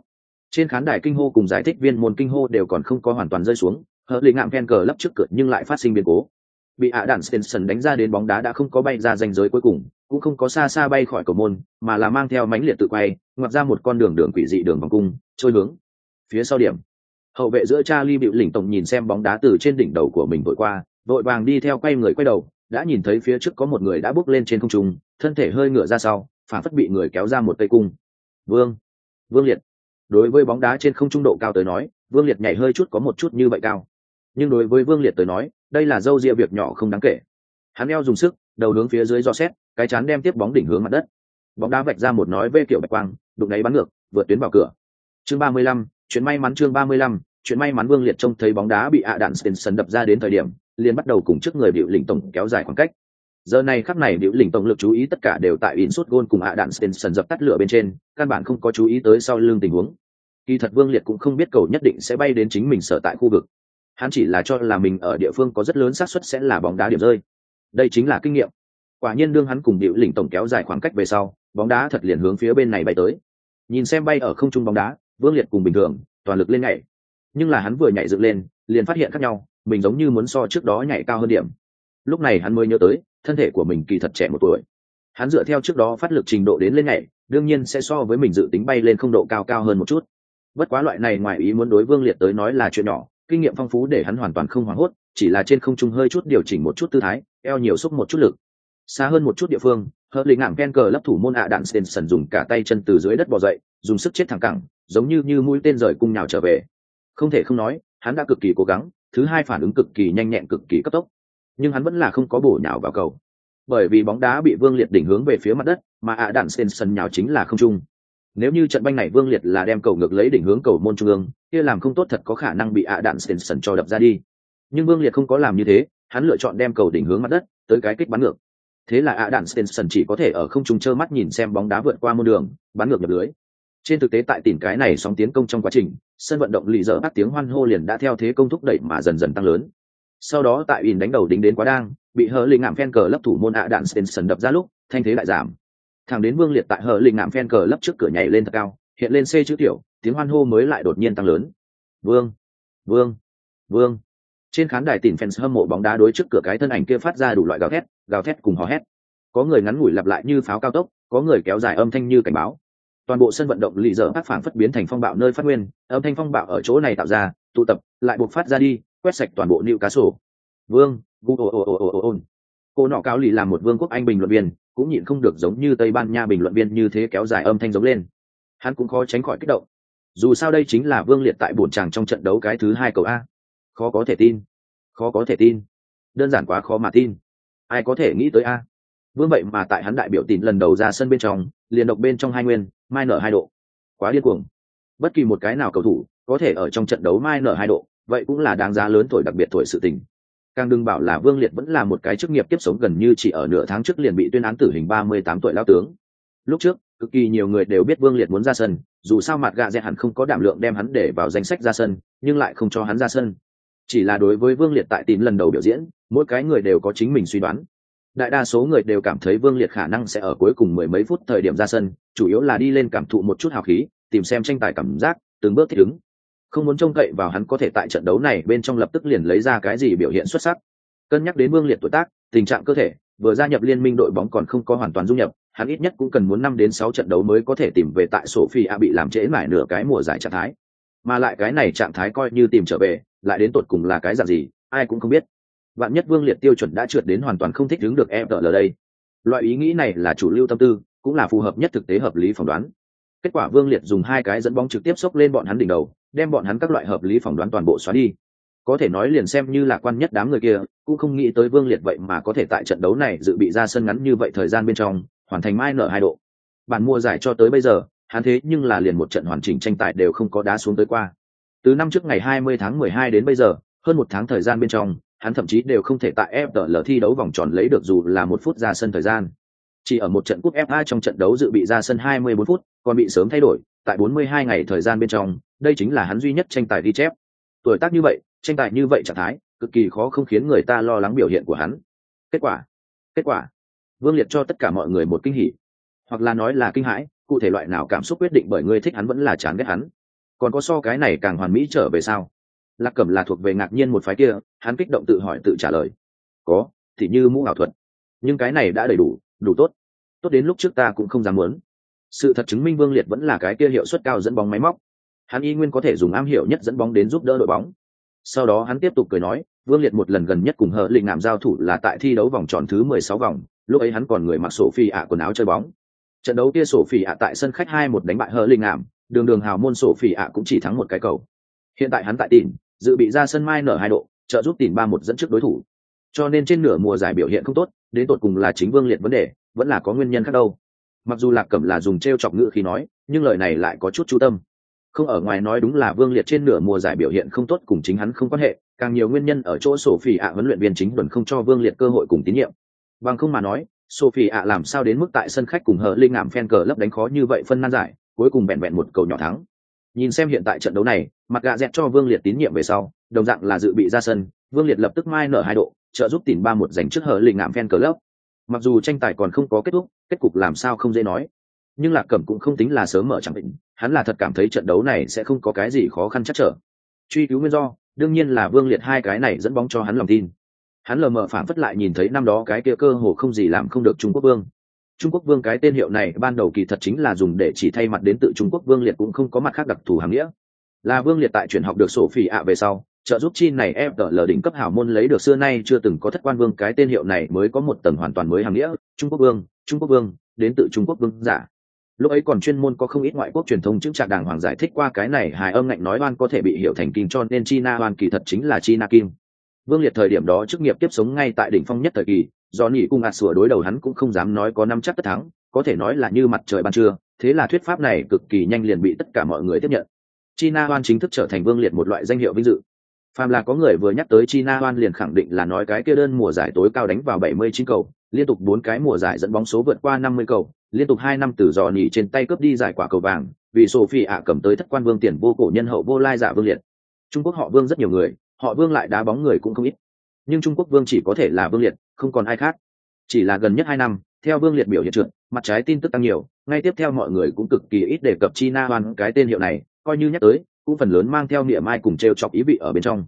trên khán đài kinh hô cùng giải thích viên môn kinh hô đều còn không có hoàn toàn rơi xuống hờ linh ngạm ven cờ lấp trước cửa nhưng lại phát sinh biến cố bị ạ đạn Stenson đánh ra đến bóng đá đã không có bay ra danh giới cuối cùng, cũng không có xa xa bay khỏi cầu môn, mà là mang theo mánh liệt tự quay, ngoặt ra một con đường đường quỷ dị đường vòng cung, trôi hướng phía sau điểm. Hậu vệ giữa Charlie bịu lỉnh tổng nhìn xem bóng đá từ trên đỉnh đầu của mình vội qua, vội vàng đi theo quay người quay đầu, đã nhìn thấy phía trước có một người đã bước lên trên không trung, thân thể hơi ngửa ra sau, phản phất bị người kéo ra một cây cung. Vương vương liệt. Đối với bóng đá trên không trung độ cao tới nói, vương liệt nhảy hơi chút có một chút như vậy cao nhưng đối với vương liệt tới nói, đây là dâu ria việc nhỏ không đáng kể. Hắn eo dùng sức, đầu hướng phía dưới do xét, cái chán đem tiếp bóng đỉnh hướng mặt đất. Bóng đá vạch ra một nói vê kiểu bạch quang, đụng đáy bắn ngược, vượt tuyến vào cửa. Chương ba mươi lăm chuyến may mắn chương ba mươi lăm, chuyện may mắn vương liệt trông thấy bóng đá bị ạ đạn stinson đập ra đến thời điểm, liền bắt đầu cùng trước người điệu lĩnh tổng kéo dài khoảng cách. Giờ này khắc này điệu lĩnh tổng lực chú ý tất cả đều tại in suốt gôn cùng ạ đạn stinson dập tắt lửa bên trên, căn bản không có chú ý tới sau lưng tình huống. Kỳ thật vương liệt cũng không biết cầu nhất định sẽ bay đến chính mình sở tại khu vực hắn chỉ là cho là mình ở địa phương có rất lớn xác suất sẽ là bóng đá điểm rơi. Đây chính là kinh nghiệm. Quả nhiên đương hắn cùng điệu lĩnh tổng kéo dài khoảng cách về sau, bóng đá thật liền hướng phía bên này bay tới. Nhìn xem bay ở không trung bóng đá, vương liệt cùng bình thường, toàn lực lên nhảy. Nhưng là hắn vừa nhảy dựng lên, liền phát hiện khác nhau, mình giống như muốn so trước đó nhảy cao hơn điểm. Lúc này hắn mới nhớ tới, thân thể của mình kỳ thật trẻ một tuổi. Hắn dựa theo trước đó phát lực trình độ đến lên nhảy, đương nhiên sẽ so với mình dự tính bay lên không độ cao cao hơn một chút. Bất quá loại này ngoài ý muốn đối vương liệt tới nói là chuyện nhỏ kinh nghiệm phong phú để hắn hoàn toàn không hoảng hốt, chỉ là trên không trung hơi chút điều chỉnh một chút tư thái, eo nhiều xúc một chút lực. Xa hơn một chút địa phương, hợp lý ngảm ken cờ lấp thủ môn ạ đạn stenson dùng cả tay chân từ dưới đất bò dậy, dùng sức chết thẳng cẳng, giống như như mũi tên rời cung nhào trở về. Không thể không nói, hắn đã cực kỳ cố gắng, thứ hai phản ứng cực kỳ nhanh nhẹn, cực kỳ cấp tốc. Nhưng hắn vẫn là không có bổ nhào vào cầu. Bởi vì bóng đá bị vương liệt đỉnh hướng về phía mặt đất, mà ạ đạn stenson nhào chính là không trung nếu như trận banh này vương liệt là đem cầu ngược lấy đỉnh hướng cầu môn trung ương, kia làm không tốt thật có khả năng bị ạ đạn stenson cho đập ra đi. Nhưng vương liệt không có làm như thế, hắn lựa chọn đem cầu đỉnh hướng mặt đất, tới cái kích bắn ngược. Thế là ạ đạn stenson chỉ có thể ở không trung trơ mắt nhìn xem bóng đá vượt qua môn đường, bắn ngược nhập lưới. Trên thực tế tại tỉnh cái này sóng tiến công trong quá trình, sân vận động lì dở bắt tiếng hoan hô liền đã theo thế công thúc đẩy mà dần dần tăng lớn. Sau đó tại in đánh đầu đính đến quá đang, bị hờ lì ngạm phen cờ lấp thủ môn ạ đạn stenson đập ra lúc, thanh thế lại giảm thằng đến vương liệt tại hờ linh ngạm phen cờ lấp trước cửa nhảy lên thật cao hiện lên c chữ tiểu tiếng hoan hô mới lại đột nhiên tăng lớn vương vương vương trên khán đài tìm fans hâm mộ bóng đá đối trước cửa cái thân ảnh kia phát ra đủ loại gào thét gào thét cùng hò hét có người ngắn ngủi lặp lại như pháo cao tốc có người kéo dài âm thanh như cảnh báo toàn bộ sân vận động lì dở phát phản phất biến thành phong bạo nơi phát nguyên âm thanh phong bạo ở chỗ này tạo ra tụ tập lại buộc phát ra đi quét sạch toàn bộ nịu cá sổ vương gu ồ ồ ồ ồ ồ cô nọ cáo lì làm một vương quốc anh bình luận viên cũng nhịn không được giống như tây ban nha bình luận viên như thế kéo dài âm thanh giống lên. Hắn cũng khó tránh khỏi kích động. Dù sao đây chính là vương liệt tại bổn tràng trong trận đấu cái thứ hai cầu a. Khó có thể tin. Khó có thể tin. Đơn giản quá khó mà tin. Ai có thể nghĩ tới a? Vương vậy mà tại hắn đại biểu tín lần đầu ra sân bên trong, liền độc bên trong hai nguyên, mai nở hai độ. Quá điên cuồng. Bất kỳ một cái nào cầu thủ, có thể ở trong trận đấu mai nở hai độ, vậy cũng là đáng giá lớn tuổi đặc biệt tuổi sự tình càng đừng bảo là vương liệt vẫn là một cái chức nghiệp tiếp sống gần như chỉ ở nửa tháng trước liền bị tuyên án tử hình ba mươi tám tuổi lao tướng. Lúc trước, cực kỳ nhiều người đều biết vương liệt muốn ra sân, dù sao mặt gạ dẹ hẳn không có đảm lượng đem hắn để vào danh sách ra sân, nhưng lại không cho hắn ra sân. Chỉ là đối với vương liệt tại tín lần đầu biểu diễn, mỗi cái người đều có chính mình suy đoán. Đại đa số người đều cảm thấy vương liệt khả năng sẽ ở cuối cùng mười mấy phút thời điểm ra sân, chủ yếu là đi lên cảm thụ một chút hào khí, tìm xem tranh tài cảm giác, từng bước thích ứng không muốn trông cậy vào hắn có thể tại trận đấu này bên trong lập tức liền lấy ra cái gì biểu hiện xuất sắc cân nhắc đến vương liệt tuổi tác tình trạng cơ thể vừa gia nhập liên minh đội bóng còn không có hoàn toàn du nhập hắn ít nhất cũng cần muốn năm đến sáu trận đấu mới có thể tìm về tại Sophia bị làm trễ mãi nửa cái mùa giải trạng thái. Mà lại cái này trạng thái coi như tìm trở về, lại đến tột cùng là cái dạng gì, ai cũng không biết. Vạn nhất Vương Liệt tiêu chuẩn đã trượt đến hoàn toàn không thích ứng được em ở đây. Loại ý nghĩ này là chủ lưu tâm tư, cũng là phù hợp nhất thực tế hợp lý phỏng đoán. Kết quả Vương Liệt dùng hai cái dẫn bóng trực tiếp xốc lên bọn hắn đỉnh đầu, đem bọn hắn các loại hợp lý phỏng đoán toàn bộ xóa đi. Có thể nói liền xem như là quan nhất đám người kia, cũng không nghĩ tới Vương Liệt vậy mà có thể tại trận đấu này dự bị ra sân ngắn như vậy thời gian bên trong, hoàn thành mai nở hai độ. Bản mua giải cho tới bây giờ, hắn thế nhưng là liền một trận hoàn chỉnh tranh tài đều không có đá xuống tới qua. Từ năm trước ngày 20 tháng 12 đến bây giờ, hơn một tháng thời gian bên trong, hắn thậm chí đều không thể tại FPL thi đấu vòng tròn lấy được dù là một phút ra sân thời gian. Chỉ ở một trận cúp FA trong trận đấu dự bị ra sân 24 phút, còn bị sớm thay đổi, tại 42 ngày thời gian bên trong, đây chính là hắn duy nhất tranh tài đi chép. Tuổi tác như vậy, tranh tài như vậy trạng thái, cực kỳ khó không khiến người ta lo lắng biểu hiện của hắn. Kết quả, kết quả, Vương Liệt cho tất cả mọi người một kinh hỉ, hoặc là nói là kinh hãi, cụ thể loại nào cảm xúc quyết định bởi người thích hắn vẫn là chán ghét hắn. Còn có so cái này càng hoàn mỹ trở về sao? Lạc Cẩm là thuộc về ngạc nhiên một phái kia, hắn kích động tự hỏi tự trả lời. Có, thì như mũ ảo thuật. Nhưng cái này đã đầy đủ, đủ tốt. Tốt đến lúc trước ta cũng không dám muốn. Sự thật chứng minh Vương Liệt vẫn là cái kia hiệu suất cao dẫn bóng máy móc. Hắn y nguyên có thể dùng am hiểu nhất dẫn bóng đến giúp đỡ đội bóng. Sau đó hắn tiếp tục cười nói, Vương Liệt một lần gần nhất cùng hờ lịnh ngạm giao thủ là tại thi đấu vòng tròn thứ mười sáu vòng, lúc ấy hắn còn người mặc sổ phi ạ quần áo chơi bóng. Trận đấu kia sổ phi ạ tại sân khách hai một đánh bại hờ lịnh ngạm, đường đường hào môn sổ phi ạ cũng chỉ thắng một cái cầu. Hiện tại hắn tại tỉn, dự bị ra sân mai nở hai độ, trợ giúp tỉn ba một dẫn trước đối thủ. Cho nên trên nửa mùa giải biểu hiện không tốt, đến tột cùng là chính Vương Liệt vấn đề, vẫn là có nguyên nhân khác đâu. Mặc dù Lạc Cẩm là dùng trêu chọc ngữ khi nói, nhưng lời này lại có chút chú tâm. Không ở ngoài nói đúng là vương liệt trên nửa mùa giải biểu hiện không tốt cùng chính hắn không quan hệ càng nhiều nguyên nhân ở chỗ sophie ạ huấn luyện viên chính tuần không cho vương liệt cơ hội cùng tín nhiệm. Bằng không mà nói sophie ạ làm sao đến mức tại sân khách cùng hờ linh ngảm phen cờ lấp đánh khó như vậy phân nan giải cuối cùng vẹn vẹn một cầu nhỏ thắng. Nhìn xem hiện tại trận đấu này mặt gà dẹt cho vương liệt tín nhiệm về sau đồng dạng là dự bị ra sân vương liệt lập tức mai nở hai độ trợ giúp tìm ba một giành trước hở lịnh ngạm phen cờ mặc dù tranh tài còn không có kết thúc, kết cục làm sao không dễ nói. Nhưng lạc cẩm cũng không tính là sớm mở chẳng định, hắn là thật cảm thấy trận đấu này sẽ không có cái gì khó khăn chắc trở. Truy cứu nguyên do, đương nhiên là vương liệt hai cái này dẫn bóng cho hắn lòng tin. Hắn lờ mờ phản phất lại nhìn thấy năm đó cái kia cơ hồ không gì làm không được trung quốc vương. Trung quốc vương cái tên hiệu này ban đầu kỳ thật chính là dùng để chỉ thay mặt đến tự trung quốc vương liệt cũng không có mặt khác đặc thù hàm nghĩa. Là vương liệt tại chuyển học được sổ phỉ ạ về sau trợ giúp chi này ép lờ đỉnh cấp hảo môn lấy được xưa nay chưa từng có thất quan vương, cái tên hiệu này mới có một tầng hoàn toàn mới hàng nghĩa, trung quốc vương, trung quốc vương, đến tự trung quốc vương giả. Lúc ấy còn chuyên môn có không ít ngoại quốc truyền thông chứng trạc đàng hoàng giải thích qua cái này, hài âm ngạnh nói oan có thể bị hiểu thành kim cho nên china oan kỳ thật chính là china kim. Vương liệt thời điểm đó chức nghiệp tiếp sống ngay tại đỉnh phong nhất thời kỳ, do nhị cung ạt sửa đối đầu hắn cũng không dám nói có năm chắc tất thắng, có thể nói là như mặt trời ban trưa, thế là thuyết pháp này cực kỳ nhanh liền bị tất cả mọi người tiếp nhận. China oan chính thức trở thành vương liệt một loại danh hiệu vinh dự phàm là có người vừa nhắc tới china hoan liền khẳng định là nói cái kia đơn mùa giải tối cao đánh vào 79 cầu, liên tục bốn cái mùa giải dẫn bóng số vượt qua 50 cầu, liên tục hai năm từ dò nỉ trên tay cướp đi giải quả cầu vàng, vì sophie ạ cầm tới thất quan vương tiền vô cổ nhân hậu vô lai giả vương liệt. Trung quốc họ vương rất nhiều người, họ vương lại đá bóng người cũng không ít. Nhưng trung quốc vương chỉ có thể là vương liệt, không còn ai khác. Chỉ là gần nhất hai năm, theo vương liệt biểu hiện trượt, mặt trái tin tức tăng nhiều, ngay tiếp theo mọi người cũng cực kỳ ít đề cập china hoan cái tên hiệu này coi như nhắc tới, cũng phần lớn mang theo niệm ai cùng t chọc ý vị ở bên trong.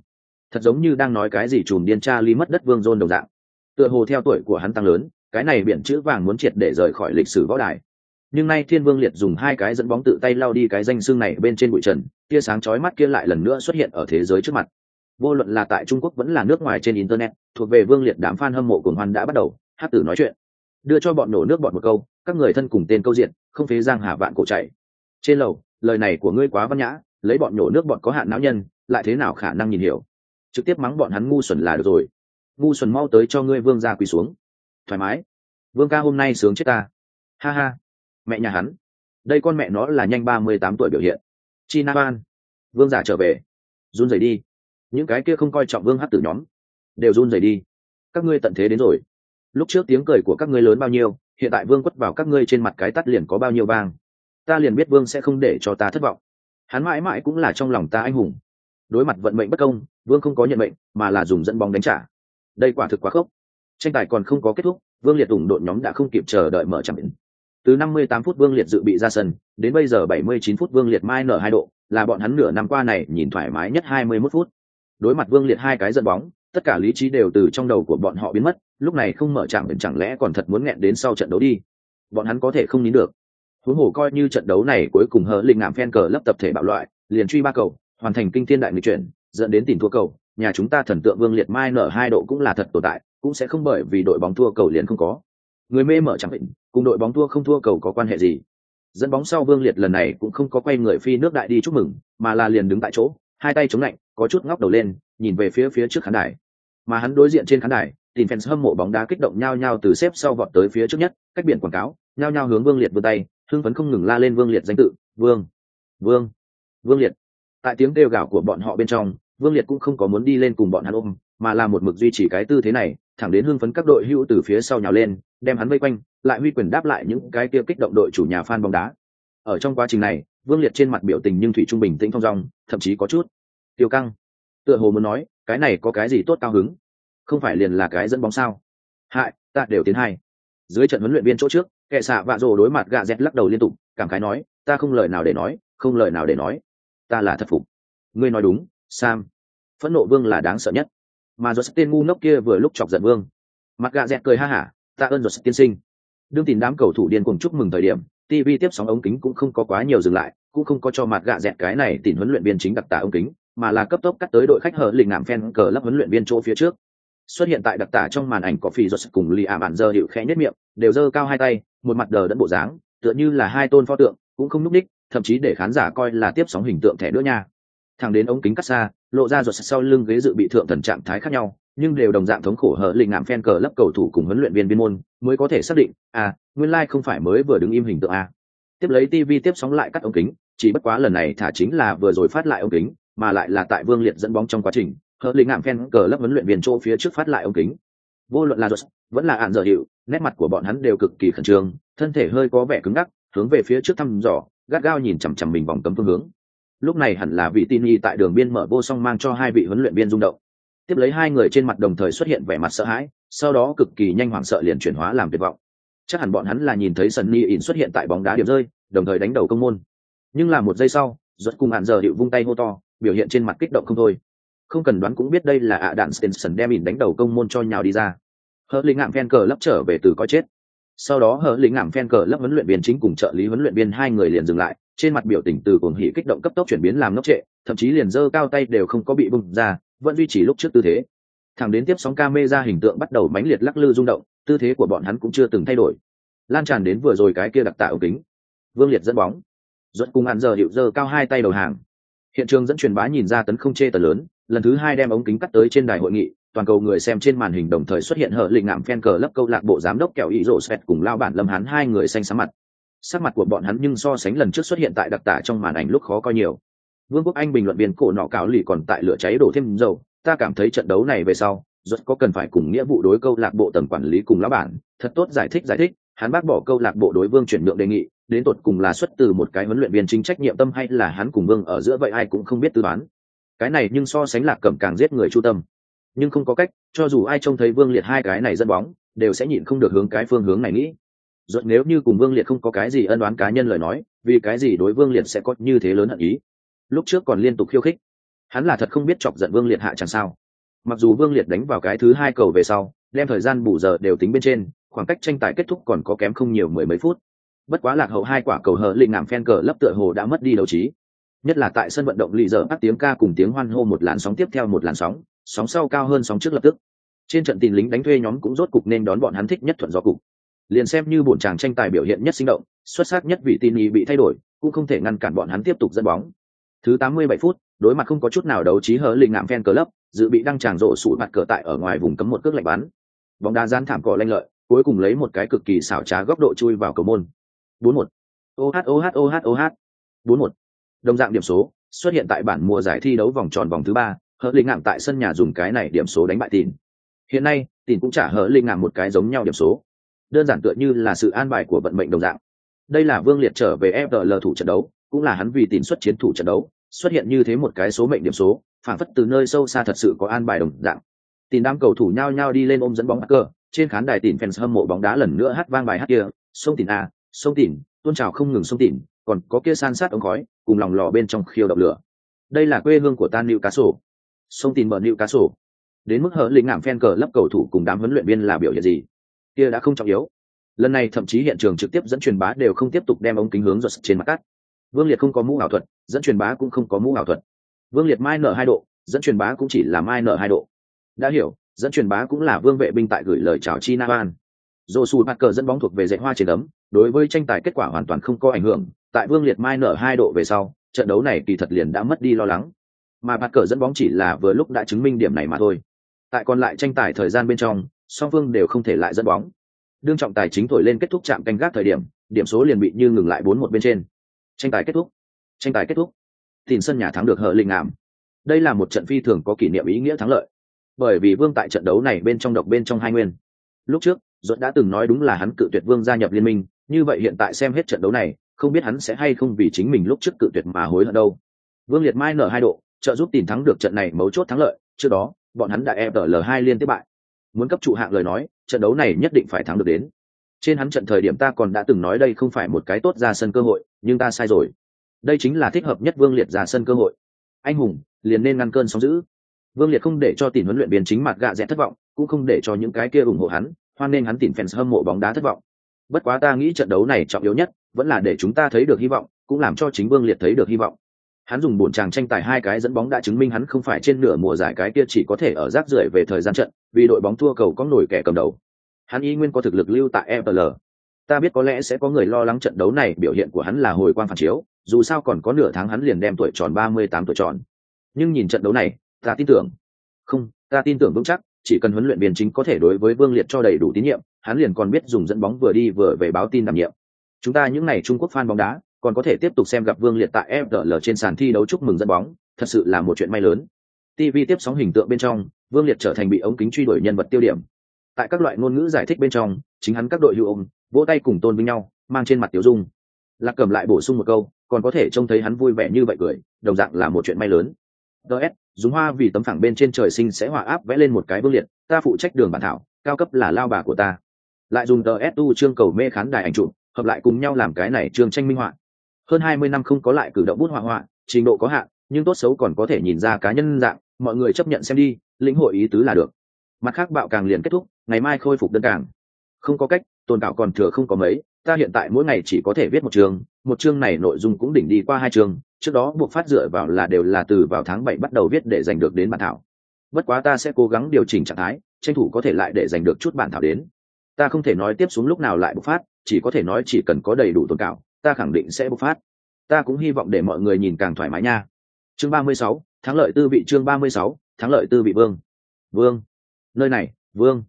Thật giống như đang nói cái gì chùm điên cha ly mất đất vương dôn đồng dạng. Tựa hồ theo tuổi của hắn tăng lớn, cái này biển chữ vàng muốn triệt để rời khỏi lịch sử võ đài. Nhưng nay thiên vương liệt dùng hai cái dẫn bóng tự tay lao đi cái danh xương này bên trên bụi trần, tia sáng chói mắt kia lại lần nữa xuất hiện ở thế giới trước mặt. Vô luận là tại trung quốc vẫn là nước ngoài trên internet, thuộc về vương liệt đám fan hâm mộ cuồng hoan đã bắt đầu, hát tử nói chuyện. Đưa cho bọn nổ nước bọn một câu, các người thân cùng tên câu diện, không phế giang hà vạn cổ chạy. Trên lầu lời này của ngươi quá văn nhã, lấy bọn nhổ nước bọn có hạn não nhân, lại thế nào khả năng nhìn hiểu? Trực tiếp mắng bọn hắn ngu xuẩn là được rồi. Ngu xuẩn mau tới cho ngươi vương ra quỳ xuống. Thoải mái. Vương ca hôm nay sướng chết ta. Ha ha. Mẹ nhà hắn. Đây con mẹ nó là nhanh ba mươi tám tuổi biểu hiện. Chi na ban. Vương giả trở về. Run rẩy đi. Những cái kia không coi trọng vương hát tử nhóm, đều run rẩy đi. Các ngươi tận thế đến rồi. Lúc trước tiếng cười của các ngươi lớn bao nhiêu, hiện tại vương quất vào các ngươi trên mặt cái tắt liền có bao nhiêu vang ta liền biết vương sẽ không để cho ta thất vọng. Hắn mãi mãi cũng là trong lòng ta anh hùng. Đối mặt vận mệnh bất công, vương không có nhận mệnh, mà là dùng dẫn bóng đánh trả. Đây quả thực quá khốc. Tranh tài còn không có kết thúc, vương liệt ủng đội nhóm đã không kịp chờ đợi mở chẳng định từ 58 phút vương liệt dự bị ra sân, đến bây giờ 79 phút vương liệt mai nở hai độ, là bọn hắn nửa năm qua này nhìn thoải mái nhất 21 phút. Đối mặt vương liệt hai cái dẫn bóng, tất cả lý trí đều từ trong đầu của bọn họ biến mất, lúc này không mở chẳng định chẳng lẽ còn thật muốn nghẹn đến sau trận đấu đi? Bọn hắn có thể không nín được huống hồ coi như trận đấu này cuối cùng hờ linh ngạm phen cờ lấp tập thể bạo loại, liền truy ba cầu, hoàn thành kinh thiên đại nghịch chuyển, dẫn đến tìm thua cầu. Nhà chúng ta thần tượng vương liệt mai nở hai độ cũng là thật tồn tại, cũng sẽ không bởi vì đội bóng thua cầu liền không có. Người mê mở chẳng định, cùng đội bóng thua không thua cầu có quan hệ gì? Dẫn bóng sau vương liệt lần này cũng không có quay người phi nước đại đi chúc mừng, mà là liền đứng tại chỗ, hai tay chống lạnh, có chút ngóc đầu lên, nhìn về phía phía trước khán đài. Mà hắn đối diện trên khán đài, tìm fans hâm mộ bóng đá kích động nhao nhao từ xếp sau vọt tới phía trước nhất, cách biển quảng cáo, nhao nhao hướng vương liệt vươn tay hưng phấn không ngừng la lên vương liệt danh tự, vương vương vương liệt. Tại tiếng kêu gào của bọn họ bên trong, vương liệt cũng không có muốn đi lên cùng bọn hắn ôm, mà là một mực duy trì cái tư thế này, thẳng đến hưng phấn các đội hữu từ phía sau nhào lên, đem hắn vây quanh, lại huy quyền đáp lại những cái kia kích động đội chủ nhà fan bóng đá. Ở trong quá trình này, vương liệt trên mặt biểu tình nhưng thủy trung bình tĩnh thong dong, thậm chí có chút tiêu căng. Tựa hồ muốn nói, cái này có cái gì tốt cao hứng? Không phải liền là cái dẫn bóng sao? Hại, ta đều tiến hai. Dưới trận huấn luyện viên chỗ trước kệ xạ vạ rồ đối mặt gạ dẹt lắc đầu liên tục, cảm khái nói, ta không lời nào để nói, không lời nào để nói. Ta là thất phục. Ngươi nói đúng, sam. Phẫn nộ vương là đáng sợ nhất. Mà giọt tên ngu ngốc kia vừa lúc chọc giận vương. Mặt gạ dẹt cười ha hả, ta ơn giọt tiên sinh. Đương tìm đám cầu thủ điên cùng chúc mừng thời điểm tv tiếp sóng ống kính cũng không có quá nhiều dừng lại, cũng không có cho mặt gạ dẹt cái này tìm huấn luyện viên chính đặc tả ống kính, mà là cấp tốc cắt tới đội khách hở lình ngảm phen cờ lấp huấn luyện viên chỗ phía trước. Xuất hiện tại đặc tả trong màn ảnh có phi giọt cùng lì ả bản dơ hiệu khẽ nhất miệng, đều dơ cao hai tay một mặt đờ đẫn bộ dáng, tựa như là hai tôn pho tượng, cũng không núp ních, thậm chí để khán giả coi là tiếp sóng hình tượng thẻ nữa nha. Thẳng đến ống kính cắt xa, lộ ra ruột sau lưng ghế dự bị thượng thần trạng thái khác nhau, nhưng đều đồng dạng thống khổ hở lịnh ngạm phen cờ lấp cầu thủ cùng huấn luyện viên biên môn, mới có thể xác định à nguyên lai không phải mới vừa đứng im hình tượng a. Tiếp lấy tv tiếp sóng lại cắt ống kính, chỉ bất quá lần này thả chính là vừa rồi phát lại ống kính, mà lại là tại vương liệt dẫn bóng trong quá trình, hở lịnh ngạm phen cờ lấp huấn luyện viên chỗ phía trước phát lại ống kính vô luận là ruột vẫn là ạn dở hiệu nét mặt của bọn hắn đều cực kỳ khẩn trương, thân thể hơi có vẻ cứng ngắc, hướng về phía trước thăm dò, gắt gao nhìn chằm chằm mình vòng cấm phương hướng. Lúc này hẳn là vị tin y tại đường biên mở vô song mang cho hai vị huấn luyện viên rung động. Tiếp lấy hai người trên mặt đồng thời xuất hiện vẻ mặt sợ hãi, sau đó cực kỳ nhanh hoảng sợ liền chuyển hóa làm tuyệt vọng. Chắc hẳn bọn hắn là nhìn thấy sân ni ỉn xuất hiện tại bóng đá điểm rơi, đồng thời đánh đầu công môn. Nhưng là một giây sau ruột cùng hạn giờ hiệu vung tay hô to, biểu hiện trên mặt kích động không thôi. Không cần đoán cũng biết đây là ạ đạn stenson đem ỉn đánh đầu công môn cho nhào đi ra hờ lĩnh ngạm phen cờ lấp trở về từ có chết. Sau đó hờ lĩnh ngạm phen cờ lấp huấn luyện viên chính cùng trợ lý huấn luyện viên hai người liền dừng lại, trên mặt biểu tình từ cuồng hỉ kích động cấp tốc chuyển biến làm ngốc trệ, thậm chí liền giơ cao tay đều không có bị bung ra, vẫn duy trì lúc trước tư thế. Thẳng đến tiếp sóng camera hình tượng bắt đầu mãnh liệt lắc lư rung động, tư thế của bọn hắn cũng chưa từng thay đổi. Lan tràn đến vừa rồi cái kia đặc tạ ống kính. Vương liệt dẫn bóng. Dẫn cùng ăn giờ hiệu giơ cao hai tay đầu hàng. Hiện trường dẫn truyền bá nhìn ra tấn không chê tờ lớn, lần thứ hai đem ống kính cắt tới trên đài hội nghị toàn cầu người xem trên màn hình đồng thời xuất hiện hở lịnh ngạm phen cờ lấp câu lạc bộ giám đốc kẹo ý rổ xẹt cùng lao bản lâm hắn hai người xanh xám mặt. Sắc mặt của bọn hắn nhưng so sánh lần trước xuất hiện tại đặc tả trong màn ảnh lúc khó coi nhiều. Vương quốc anh bình luận viên cổ nọ cáo lì còn tại lửa cháy đổ thêm dầu, ta cảm thấy trận đấu này về sau, rất có cần phải cùng nghĩa vụ đối câu lạc bộ tầng quản lý cùng lão bản, thật tốt giải thích giải thích. Hắn bác bỏ câu lạc bộ đối vương chuyển nhượng đề nghị, đến tột cùng là xuất từ một cái huấn luyện viên chính trách nhiệm tâm hay là hắn cùng vương ở giữa vậy ai cũng không biết tư toán. Cái này nhưng so sánh lạc cẩm càng giết người chu tâm nhưng không có cách cho dù ai trông thấy vương liệt hai cái này dẫn bóng đều sẽ nhịn không được hướng cái phương hướng này nghĩ Rốt nếu như cùng Vương Liệt không có cái gì ân oán cá nhân lời nói, vì cái gì đối Vương Liệt sẽ có như thế lớn hận ý? Lúc trước còn liên tục khiêu khích, hắn là thật không biết chọc giận Vương Liệt hạ chẳng sao. Mặc dù Vương Liệt đánh vào cái thứ hai cầu về sau, đem thời gian bù giờ đều tính bên trên, khoảng cách tranh tài kết thúc còn có kém không nhiều mười mấy phút. Bất quá lạc hậu hai quả cầu hở lịnh ngảm phen cờ lấp tựa hồ đã mất đi đấu trí. Nhất là tại sân vận động lì giờ bắt tiếng ca cùng tiếng hoan hô một làn sóng tiếp theo một làn sóng, sóng sau cao hơn sóng trước lập tức. Trên trận tìm lính đánh thuê nhóm cũng rốt cục nên đón bọn hắn thích nhất thuận gió cục. Liền xem như bổn chàng tranh tài biểu hiện nhất sinh động, xuất sắc nhất vị tin ý bị thay đổi, cũng không thể ngăn cản bọn hắn tiếp tục dẫn bóng. Thứ 87 phút, đối mặt không có chút nào đấu trí hớ linh ngạm phen cờ lấp dự bị đăng tràng rộ sủi mặt cờ tại ở ngoài vùng cấm một cước lạnh bắn. Bóng đá gian thảm cỏ lanh lợi, cuối cùng lấy một cái cực kỳ xảo trá góc độ chui vào cầu môn. 4-1 oh oh oh oh 4-1 đồng dạng điểm số, xuất hiện tại bản mùa giải thi đấu vòng tròn vòng thứ ba hớ linh ngạm tại sân nhà dùng cái này điểm số đánh bại tìn. Hiện nay, tìn cũng trả hớ linh ngạm một cái giống nhau điểm số. Đơn giản tựa như là sự an bài của vận mệnh đồng dạng. Đây là vương liệt trở về fl thủ trận đấu, cũng là hắn vì tìm xuất chiến thủ trận đấu, xuất hiện như thế một cái số mệnh điểm số, phản phất từ nơi sâu xa thật sự có an bài đồng dạng. Tìm đám cầu thủ nhao nhao đi lên ôm dẫn bóng cơ trên khán đài tìm fans hâm mộ bóng đá lần nữa hát vang bài hát kia, sông tìm a à, sông tìm tôn trào không ngừng sông tìm còn có kia san sát ống khói, cùng lòng lò bên trong khiêu động lửa. Đây là quê hương của ta newcastle. cá sông tìm bờ nịu cá sổ. Đến mức hở lĩnh ngảm phen cờ lấp cầu thủ cùng đám huấn luyện viên là biểu hiện gì? Kia đã không trọng yếu. Lần này thậm chí hiện trường trực tiếp dẫn truyền bá đều không tiếp tục đem ống kính hướng giật trên mặt cắt. Vương liệt không có mũ ảo thuật, dẫn truyền bá cũng không có mũ ảo thuật. Vương liệt mai nở hai độ, dẫn truyền bá cũng chỉ là mai nở hai độ. Đã hiểu, dẫn truyền bá cũng là vương vệ binh tại gửi lời chào chi na van. Dồ sù bạt cờ dẫn bóng thuộc về dạy hoa trên ấm, đối với tranh tài kết quả hoàn toàn không có ảnh hưởng. Tại vương liệt mai nở hai độ về sau, trận đấu này kỳ thật liền đã mất đi lo lắng mà bạt cờ dẫn bóng chỉ là vừa lúc đã chứng minh điểm này mà thôi. Tại còn lại tranh tài thời gian bên trong, song phương đều không thể lại dẫn bóng. Đương trọng tài chính thổi lên kết thúc chạm canh gác thời điểm điểm số liền bị như ngừng lại bốn một bên trên. Tranh tài kết thúc. Tranh tài kết thúc. Tìm sân nhà thắng được hờ linh ảm. Đây là một trận phi thường có kỷ niệm ý nghĩa thắng lợi. Bởi vì vương tại trận đấu này bên trong độc bên trong hai nguyên. Lúc trước dốt đã từng nói đúng là hắn cự tuyệt vương gia nhập liên minh, như vậy hiện tại xem hết trận đấu này, không biết hắn sẽ hay không vì chính mình lúc trước cự tuyệt mà hối hận đâu. Vương liệt mai nở hai độ trợ giúp tìm thắng được trận này mấu chốt thắng lợi, trước đó, bọn hắn đã fl hai liên tiếp bại. Muốn cấp trụ hạng lời nói, trận đấu này nhất định phải thắng được đến. Trên hắn trận thời điểm ta còn đã từng nói đây không phải một cái tốt ra sân cơ hội, nhưng ta sai rồi. Đây chính là thích hợp nhất vương liệt ra sân cơ hội. Anh hùng, liền nên ngăn cơn sóng giữ vương liệt không để cho tìm huấn luyện viên chính mặt gạ rẽ thất vọng, cũng không để cho những cái kia ủng hộ hắn, hoan nên hắn tìm fans hâm mộ bóng đá thất vọng. Bất quá ta nghĩ trận đấu này trọng yếu nhất, vẫn là để chúng ta thấy được hy vọng, cũng làm cho chính vương liệt thấy được hy vọng hắn dùng bổn chàng tranh tài hai cái dẫn bóng đã chứng minh hắn không phải trên nửa mùa giải cái kia chỉ có thể ở rác rưởi về thời gian trận vì đội bóng thua cầu có nổi kẻ cầm đầu hắn y nguyên có thực lực lưu tại FPL. Ta biết có lẽ sẽ có người lo lắng trận đấu này biểu hiện của hắn là hồi quang phản chiếu, dù sao còn có nửa tháng hắn liền đem tuổi tròn 38 tuổi tròn. Nhưng nhìn trận đấu này, ta tin tưởng. Không, ta tin tưởng vững chắc, chỉ cần huấn luyện viên chính có thể đối với Vương Liệt cho đầy đủ tín nhiệm, hắn liền còn biết dùng dẫn bóng vừa đi vừa về báo tin đảm nhiệm. Chúng ta những này Trung Quốc fan bóng đá, còn có thể tiếp tục xem gặp Vương Liệt tại FDL trên sàn thi đấu chúc mừng dẫn bóng, thật sự là một chuyện may lớn. TV tiếp sóng hình tượng bên trong, Vương Liệt trở thành bị ống kính truy đuổi nhân vật tiêu điểm, tại các loại ngôn ngữ giải thích bên trong chính hắn các đội hữu ông vỗ tay cùng tôn với nhau mang trên mặt tiểu dung. Lạc cầm lại bổ sung một câu còn có thể trông thấy hắn vui vẻ như vậy cười đồng dạng là một chuyện may lớn. DS dùng hoa vì tấm phẳng bên trên trời sinh sẽ hòa áp vẽ lên một cái vương liệt ta phụ trách đường bản thảo cao cấp là lao bà của ta. Lại dùng DS tu chương cầu mê khán đài ảnh chụp hợp lại cùng nhau làm cái này chương tranh minh họa hơn hai mươi năm không có lại cử động bút họa họa, trình độ có hạn, nhưng tốt xấu còn có thể nhìn ra cá nhân dạng, mọi người chấp nhận xem đi, lĩnh hội ý tứ là được. Mặt khác bạo càng liền kết thúc, ngày mai khôi phục đơn càng. Không có cách, tồn cảo còn thừa không có mấy, ta hiện tại mỗi ngày chỉ có thể viết một chương một chương này nội dung cũng đỉnh đi qua hai chương, trước đó buộc phát dựa vào là đều là từ vào tháng bảy bắt đầu viết để giành được đến bản thảo. Bất quá ta sẽ cố gắng điều chỉnh trạng thái, tranh thủ có thể lại để giành được chút bản thảo đến. Ta không thể nói tiếp xuống lúc nào lại bộc phát, chỉ có thể nói chỉ cần có đầy đủ tồn cảo ta khẳng định sẽ bộc phát. Ta cũng hy vọng để mọi người nhìn càng thoải mái nha. Chương ba mươi sáu, thắng lợi tư vị chương ba mươi sáu, thắng lợi tư vị vương. Vương. Nơi này, vương.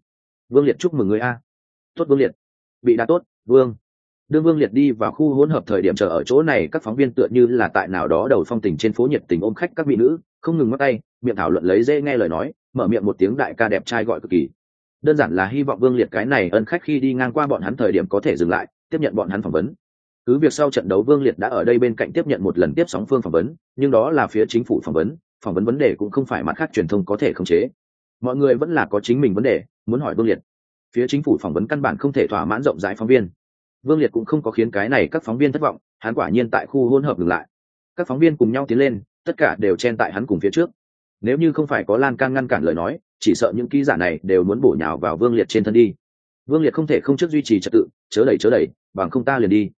Vương liệt chúc mừng người a. Tốt vương liệt. Bị đã tốt, vương. Đương vương liệt đi vào khu hỗn hợp thời điểm chờ ở chỗ này, các phóng viên tựa như là tại nào đó đầu phong tình trên phố nhiệt tình ôm khách các vị nữ, không ngừng mất tay, miệng thảo luận lấy dễ nghe lời nói, mở miệng một tiếng đại ca đẹp trai gọi cực kỳ. Đơn giản là hy vọng vương liệt cái này ân khách khi đi ngang qua bọn hắn thời điểm có thể dừng lại, tiếp nhận bọn hắn phỏng vấn cứ việc sau trận đấu vương liệt đã ở đây bên cạnh tiếp nhận một lần tiếp sóng phương phỏng vấn, nhưng đó là phía chính phủ phỏng vấn phỏng vấn vấn đề cũng không phải mặt khác truyền thông có thể khống chế. Mọi người vẫn là có chính mình vấn đề, muốn hỏi vương liệt. Phía chính phủ phỏng vấn căn bản không thể thỏa mãn rộng rãi phóng viên. Vương liệt cũng không có khiến cái này các phóng viên thất vọng, hắn quả nhiên tại khu hôn hợp ngừng lại. Các phóng viên cùng nhau tiến lên, tất cả đều chen tại hắn cùng phía trước. Nếu như không phải có lan can ngăn cản lời nói, chỉ sợ những ký giả này đều muốn bổ nhào vào vương liệt trên thân đi. Vương liệt không thể không trước duy trì trật tự, chớ đẩy chớ đẩy, bằng không ta liền đi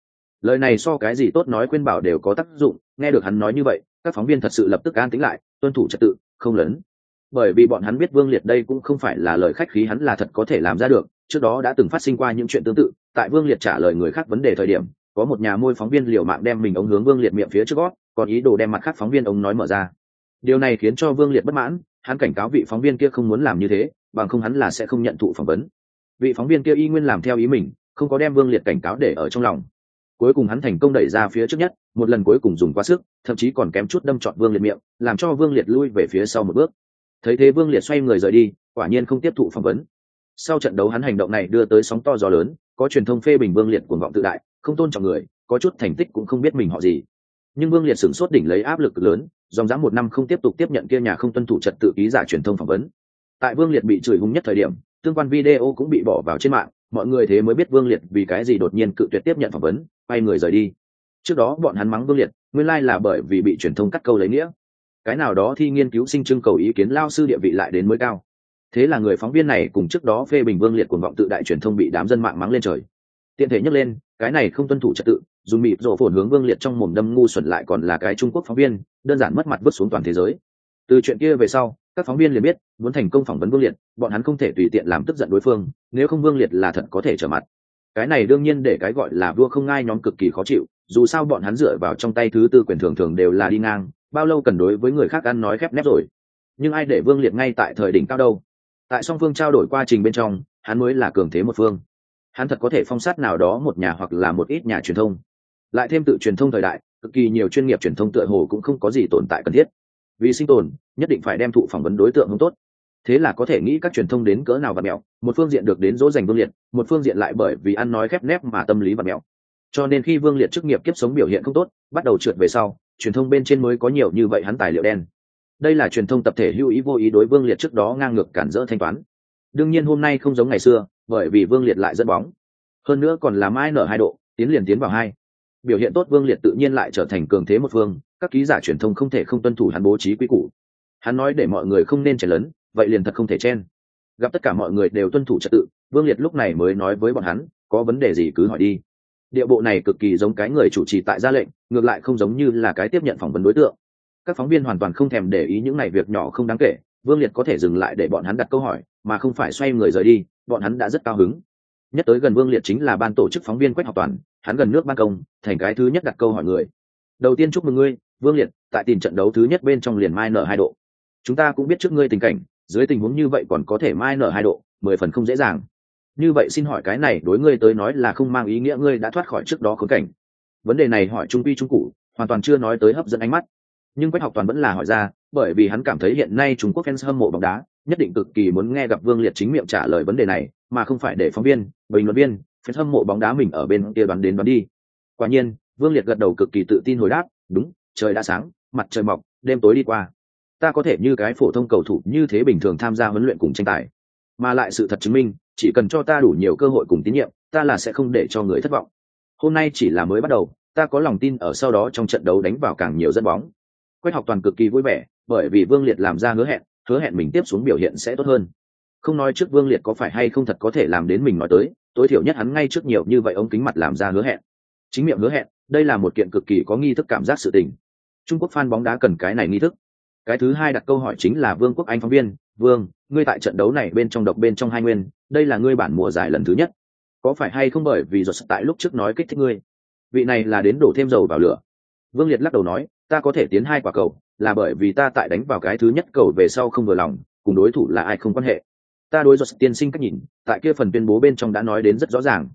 lời này so cái gì tốt nói khuyên bảo đều có tác dụng, nghe được hắn nói như vậy, các phóng viên thật sự lập tức an tính lại, tuân thủ trật tự, không lớn. Bởi vì bọn hắn biết vương liệt đây cũng không phải là lời khách khí hắn là thật có thể làm ra được, trước đó đã từng phát sinh qua những chuyện tương tự, tại vương liệt trả lời người khác vấn đề thời điểm, có một nhà môi phóng viên liều mạng đem mình ống hướng vương liệt miệng phía trước gót, còn ý đồ đem mặt khác phóng viên ông nói mở ra. Điều này khiến cho vương liệt bất mãn, hắn cảnh cáo vị phóng viên kia không muốn làm như thế, bằng không hắn là sẽ không nhận thụ phỏng vấn. Vị phóng viên kia y nguyên làm theo ý mình, không có đem vương liệt cảnh cáo để ở trong lòng cuối cùng hắn thành công đẩy ra phía trước nhất, một lần cuối cùng dùng quá sức, thậm chí còn kém chút đâm trọn vương liệt miệng, làm cho vương liệt lui về phía sau một bước. Thấy thế vương liệt xoay người rời đi, quả nhiên không tiếp thụ phỏng vấn. Sau trận đấu hắn hành động này đưa tới sóng to gió lớn, có truyền thông phê bình vương liệt cuồng vọng tự đại, không tôn trọng người, có chút thành tích cũng không biết mình họ gì. Nhưng vương liệt sửng sốt đỉnh lấy áp lực lớn, dòng dã một năm không tiếp tục tiếp nhận kia nhà không tuân thủ trật tự ký giả truyền thông phỏng vấn. Tại vương liệt bị chửi hung nhất thời điểm tương quan video cũng bị bỏ vào trên mạng, mọi người thế mới biết vương liệt vì cái gì đột nhiên cự tuyệt tiếp nhận phỏng vấn bay người rời đi. Trước đó bọn hắn mắng vương liệt, nguyên lai là bởi vì bị truyền thông cắt câu lấy nghĩa. Cái nào đó thi nghiên cứu sinh trưng cầu ý kiến lao sư địa vị lại đến mới cao. Thế là người phóng viên này cùng trước đó phê bình vương liệt cuồng vọng tự đại truyền thông bị đám dân mạng mắng lên trời. Tiện thể nhắc lên, cái này không tuân thủ trật tự, dùng mịp rổ phồn hướng vương liệt trong mồm đâm ngu xuẩn lại còn là cái trung quốc phóng viên, đơn giản mất mặt vứt xuống toàn thế giới. Từ chuyện kia về sau các phóng viên liền biết, muốn thành công phỏng vấn vương liệt, bọn hắn không thể tùy tiện làm tức giận đối phương, nếu không vương liệt là thật có thể trở mặt. Cái này đương nhiên để cái gọi là vua không ngai nhóm cực kỳ khó chịu, dù sao bọn hắn dựa vào trong tay thứ tư quyền thường thường đều là đi ngang, bao lâu cần đối với người khác ăn nói khép nép rồi. Nhưng ai để vương liệt ngay tại thời đỉnh cao đâu? Tại song phương trao đổi quá trình bên trong, hắn mới là cường thế một phương. Hắn thật có thể phong sát nào đó một nhà hoặc là một ít nhà truyền thông. Lại thêm tự truyền thông thời đại, cực kỳ nhiều chuyên nghiệp truyền thông tựa hồ cũng không có gì tồn tại cần thiết vì sinh tồn, nhất định phải đem thụ phỏng vấn đối tượng không tốt. Thế là có thể nghĩ các truyền thông đến cỡ nào và mẹo, một phương diện được đến dỗ dành vương liệt, một phương diện lại bởi vì ăn nói khép nép mà tâm lý và mẹo. Cho nên khi vương liệt chức nghiệp kiếp sống biểu hiện không tốt, bắt đầu trượt về sau, truyền thông bên trên mới có nhiều như vậy hắn tài liệu đen. Đây là truyền thông tập thể lưu ý vô ý đối vương liệt trước đó ngang ngược cản rỡ thanh toán. Đương nhiên hôm nay không giống ngày xưa, bởi vì vương liệt lại dẫn bóng. Hơn nữa còn là mai nở hai độ, tiến liền tiến vào hai. Biểu hiện tốt vương liệt tự nhiên lại trở thành cường thế một phương các ký giả truyền thông không thể không tuân thủ hắn bố trí quy củ. Hắn nói để mọi người không nên chen lớn vậy liền thật không thể chen. Gặp tất cả mọi người đều tuân thủ trật tự, vương liệt lúc này mới nói với bọn hắn, có vấn đề gì cứ hỏi đi. Địa bộ này cực kỳ giống cái người chủ trì tại ra lệnh, ngược lại không giống như là cái tiếp nhận phỏng vấn đối tượng. Các phóng viên hoàn toàn không thèm để ý những này việc nhỏ không đáng kể, vương liệt có thể dừng lại để bọn hắn đặt câu hỏi, mà không phải xoay người rời đi, bọn hắn đã rất cao hứng. Nhất tới gần vương liệt chính là ban tổ chức phóng viên quách học toàn, hắn gần nước ban công, thành cái thứ nhất đặt câu hỏi người. Đầu tiên chúc mừng ngươi vương liệt, tại tìm trận đấu thứ nhất bên trong liền mai nở hai độ. Chúng ta cũng biết trước ngươi tình cảnh, dưới tình huống như vậy còn có thể mai nở hai độ, mười phần không dễ dàng. Như vậy xin hỏi cái này đối ngươi tới nói là không mang ý nghĩa ngươi đã thoát khỏi trước đó khốn cảnh. Vấn đề này hỏi trung quy trung cụ, hoàn toàn chưa nói tới hấp dẫn ánh mắt. Nhưng quách học toàn vẫn là hỏi ra, bởi vì hắn cảm thấy hiện nay trung quốc fans hâm mộ bóng đá, nhất định cực kỳ muốn nghe gặp vương liệt chính miệng trả lời vấn đề này, mà không phải để phóng viên, bình luận viên, fans hâm mộ bóng đá mình ở bên kia đoán đến đoán đi. Quả nhiên, vương liệt gật đầu cực kỳ tự tin hồi đáp, đúng trời đã sáng, mặt trời mọc, đêm tối đi qua. Ta có thể như cái phổ thông cầu thủ như thế bình thường tham gia huấn luyện cùng tranh tài. Mà lại sự thật chứng minh, chỉ cần cho ta đủ nhiều cơ hội cùng tín nhiệm, ta là sẽ không để cho người thất vọng. Hôm nay chỉ là mới bắt đầu, ta có lòng tin ở sau đó trong trận đấu đánh vào càng nhiều dẫn bóng. Quách học toàn cực kỳ vui vẻ, bởi vì vương liệt làm ra hứa hẹn hứa hẹn mình tiếp xuống biểu hiện sẽ tốt hơn. Không nói trước vương liệt có phải hay không thật có thể làm đến mình nói tới, tối thiểu nhất hắn ngay trước nhiều như vậy ống kính mặt làm ra hứa hẹn. Chính miệng hứa hẹn, đây là một kiện cực kỳ có nghi thức cảm giác sự tình trung quốc fan bóng đá cần cái này nghi thức. Cái thứ hai đặt câu hỏi chính là vương quốc anh phóng viên, vương, ngươi tại trận đấu này bên trong độc bên trong hai nguyên, đây là ngươi bản mùa giải lần thứ nhất. Có phải hay không bởi vì giọt tại lúc trước nói kích thích ngươi? Vị này là đến đổ thêm dầu vào lửa. Vương liệt lắc đầu nói, ta có thể tiến hai quả cầu, là bởi vì ta tại đánh vào cái thứ nhất cầu về sau không vừa lòng, cùng đối thủ là ai không quan hệ. Ta đối giọt tiên sinh cách nhìn, tại kia phần tuyên bố bên trong đã nói đến rất rõ ràng.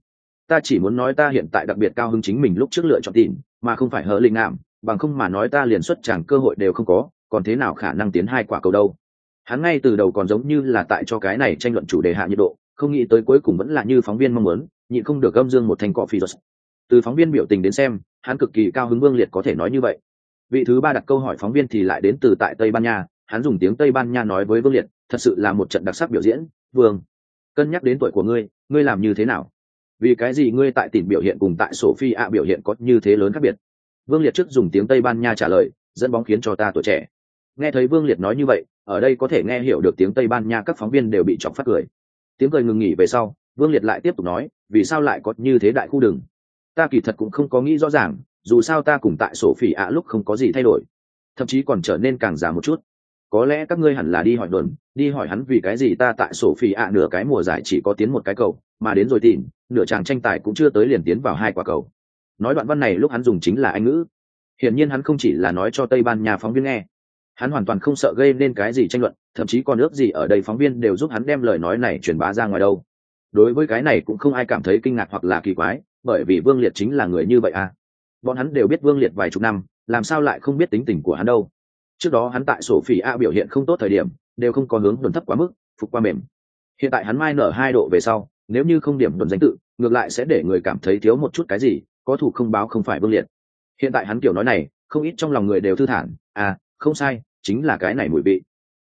Ta chỉ muốn nói ta hiện tại đặc biệt cao hứng chính mình lúc trước lựa chọn tìm, mà không phải hở linh ảm bằng không mà nói ta liền xuất chẳng cơ hội đều không có, còn thế nào khả năng tiến hai quả cầu đâu? Hắn ngay từ đầu còn giống như là tại cho cái này tranh luận chủ đề hạ nhiệt độ, không nghĩ tới cuối cùng vẫn là như phóng viên mong muốn, nhịn không được âm dương một thành cọ phi giọt từ phóng viên biểu tình đến xem, hắn cực kỳ cao hứng vương liệt có thể nói như vậy. Vị thứ ba đặt câu hỏi phóng viên thì lại đến từ tại tây ban nha, hắn dùng tiếng tây ban nha nói với vương liệt, thật sự là một trận đặc sắc biểu diễn, vương. Cân nhắc đến tuổi của ngươi ngươi làm như thế nào? Vì cái gì ngươi tại tỉnh biểu hiện cùng tại sổ phi ạ biểu hiện có như thế lớn khác biệt? Vương liệt trước dùng tiếng tây ban nha trả lời, dẫn bóng khiến cho ta tuổi trẻ. Nghe thấy vương liệt nói như vậy, ở đây có thể nghe hiểu được tiếng tây ban nha các phóng viên đều bị chọc phát cười. Tiếng cười ngừng nghỉ về sau, vương liệt lại tiếp tục nói, vì sao lại có như thế đại khu đường? Ta kỳ thật cũng không có nghĩ rõ ràng, dù sao ta cùng tại sổ phỉ ạ lúc không có gì thay đổi. Thậm chí còn trở nên càng già một chút. Có lẽ các ngươi hẳn là đi hỏi đồn, đi hỏi hắn vì cái gì ta tại sổ phỉ ạ nửa cái mùa giải chỉ có tiến một cái cầu, mà đến rồi tìm, nửa chàng tranh tài cũng chưa tới liền tiến vào hai quả cầu nói đoạn văn này lúc hắn dùng chính là anh ngữ. Hiển nhiên hắn không chỉ là nói cho tây ban nha phóng viên nghe. Hắn hoàn toàn không sợ gây nên cái gì tranh luận, thậm chí còn ước gì ở đây phóng viên đều giúp hắn đem lời nói này truyền bá ra ngoài đâu. Đối với cái này cũng không ai cảm thấy kinh ngạc hoặc là kỳ quái, bởi vì vương liệt chính là người như vậy à. Bọn hắn đều biết vương liệt vài chục năm, làm sao lại không biết tính tình của hắn đâu. Trước đó hắn tại sổ phỉ a biểu hiện không tốt thời điểm, đều không có hướng đồn thấp quá mức, phục qua mềm. Hiện tại hắn mai nở hai độ về sau, nếu như không điểm đồn danh tự, ngược lại sẽ để người cảm thấy thiếu một chút cái gì có thủ không báo không phải vương liệt. Hiện tại hắn kiểu nói này, không ít trong lòng người đều thư thản à không sai, chính là cái này mùi vị.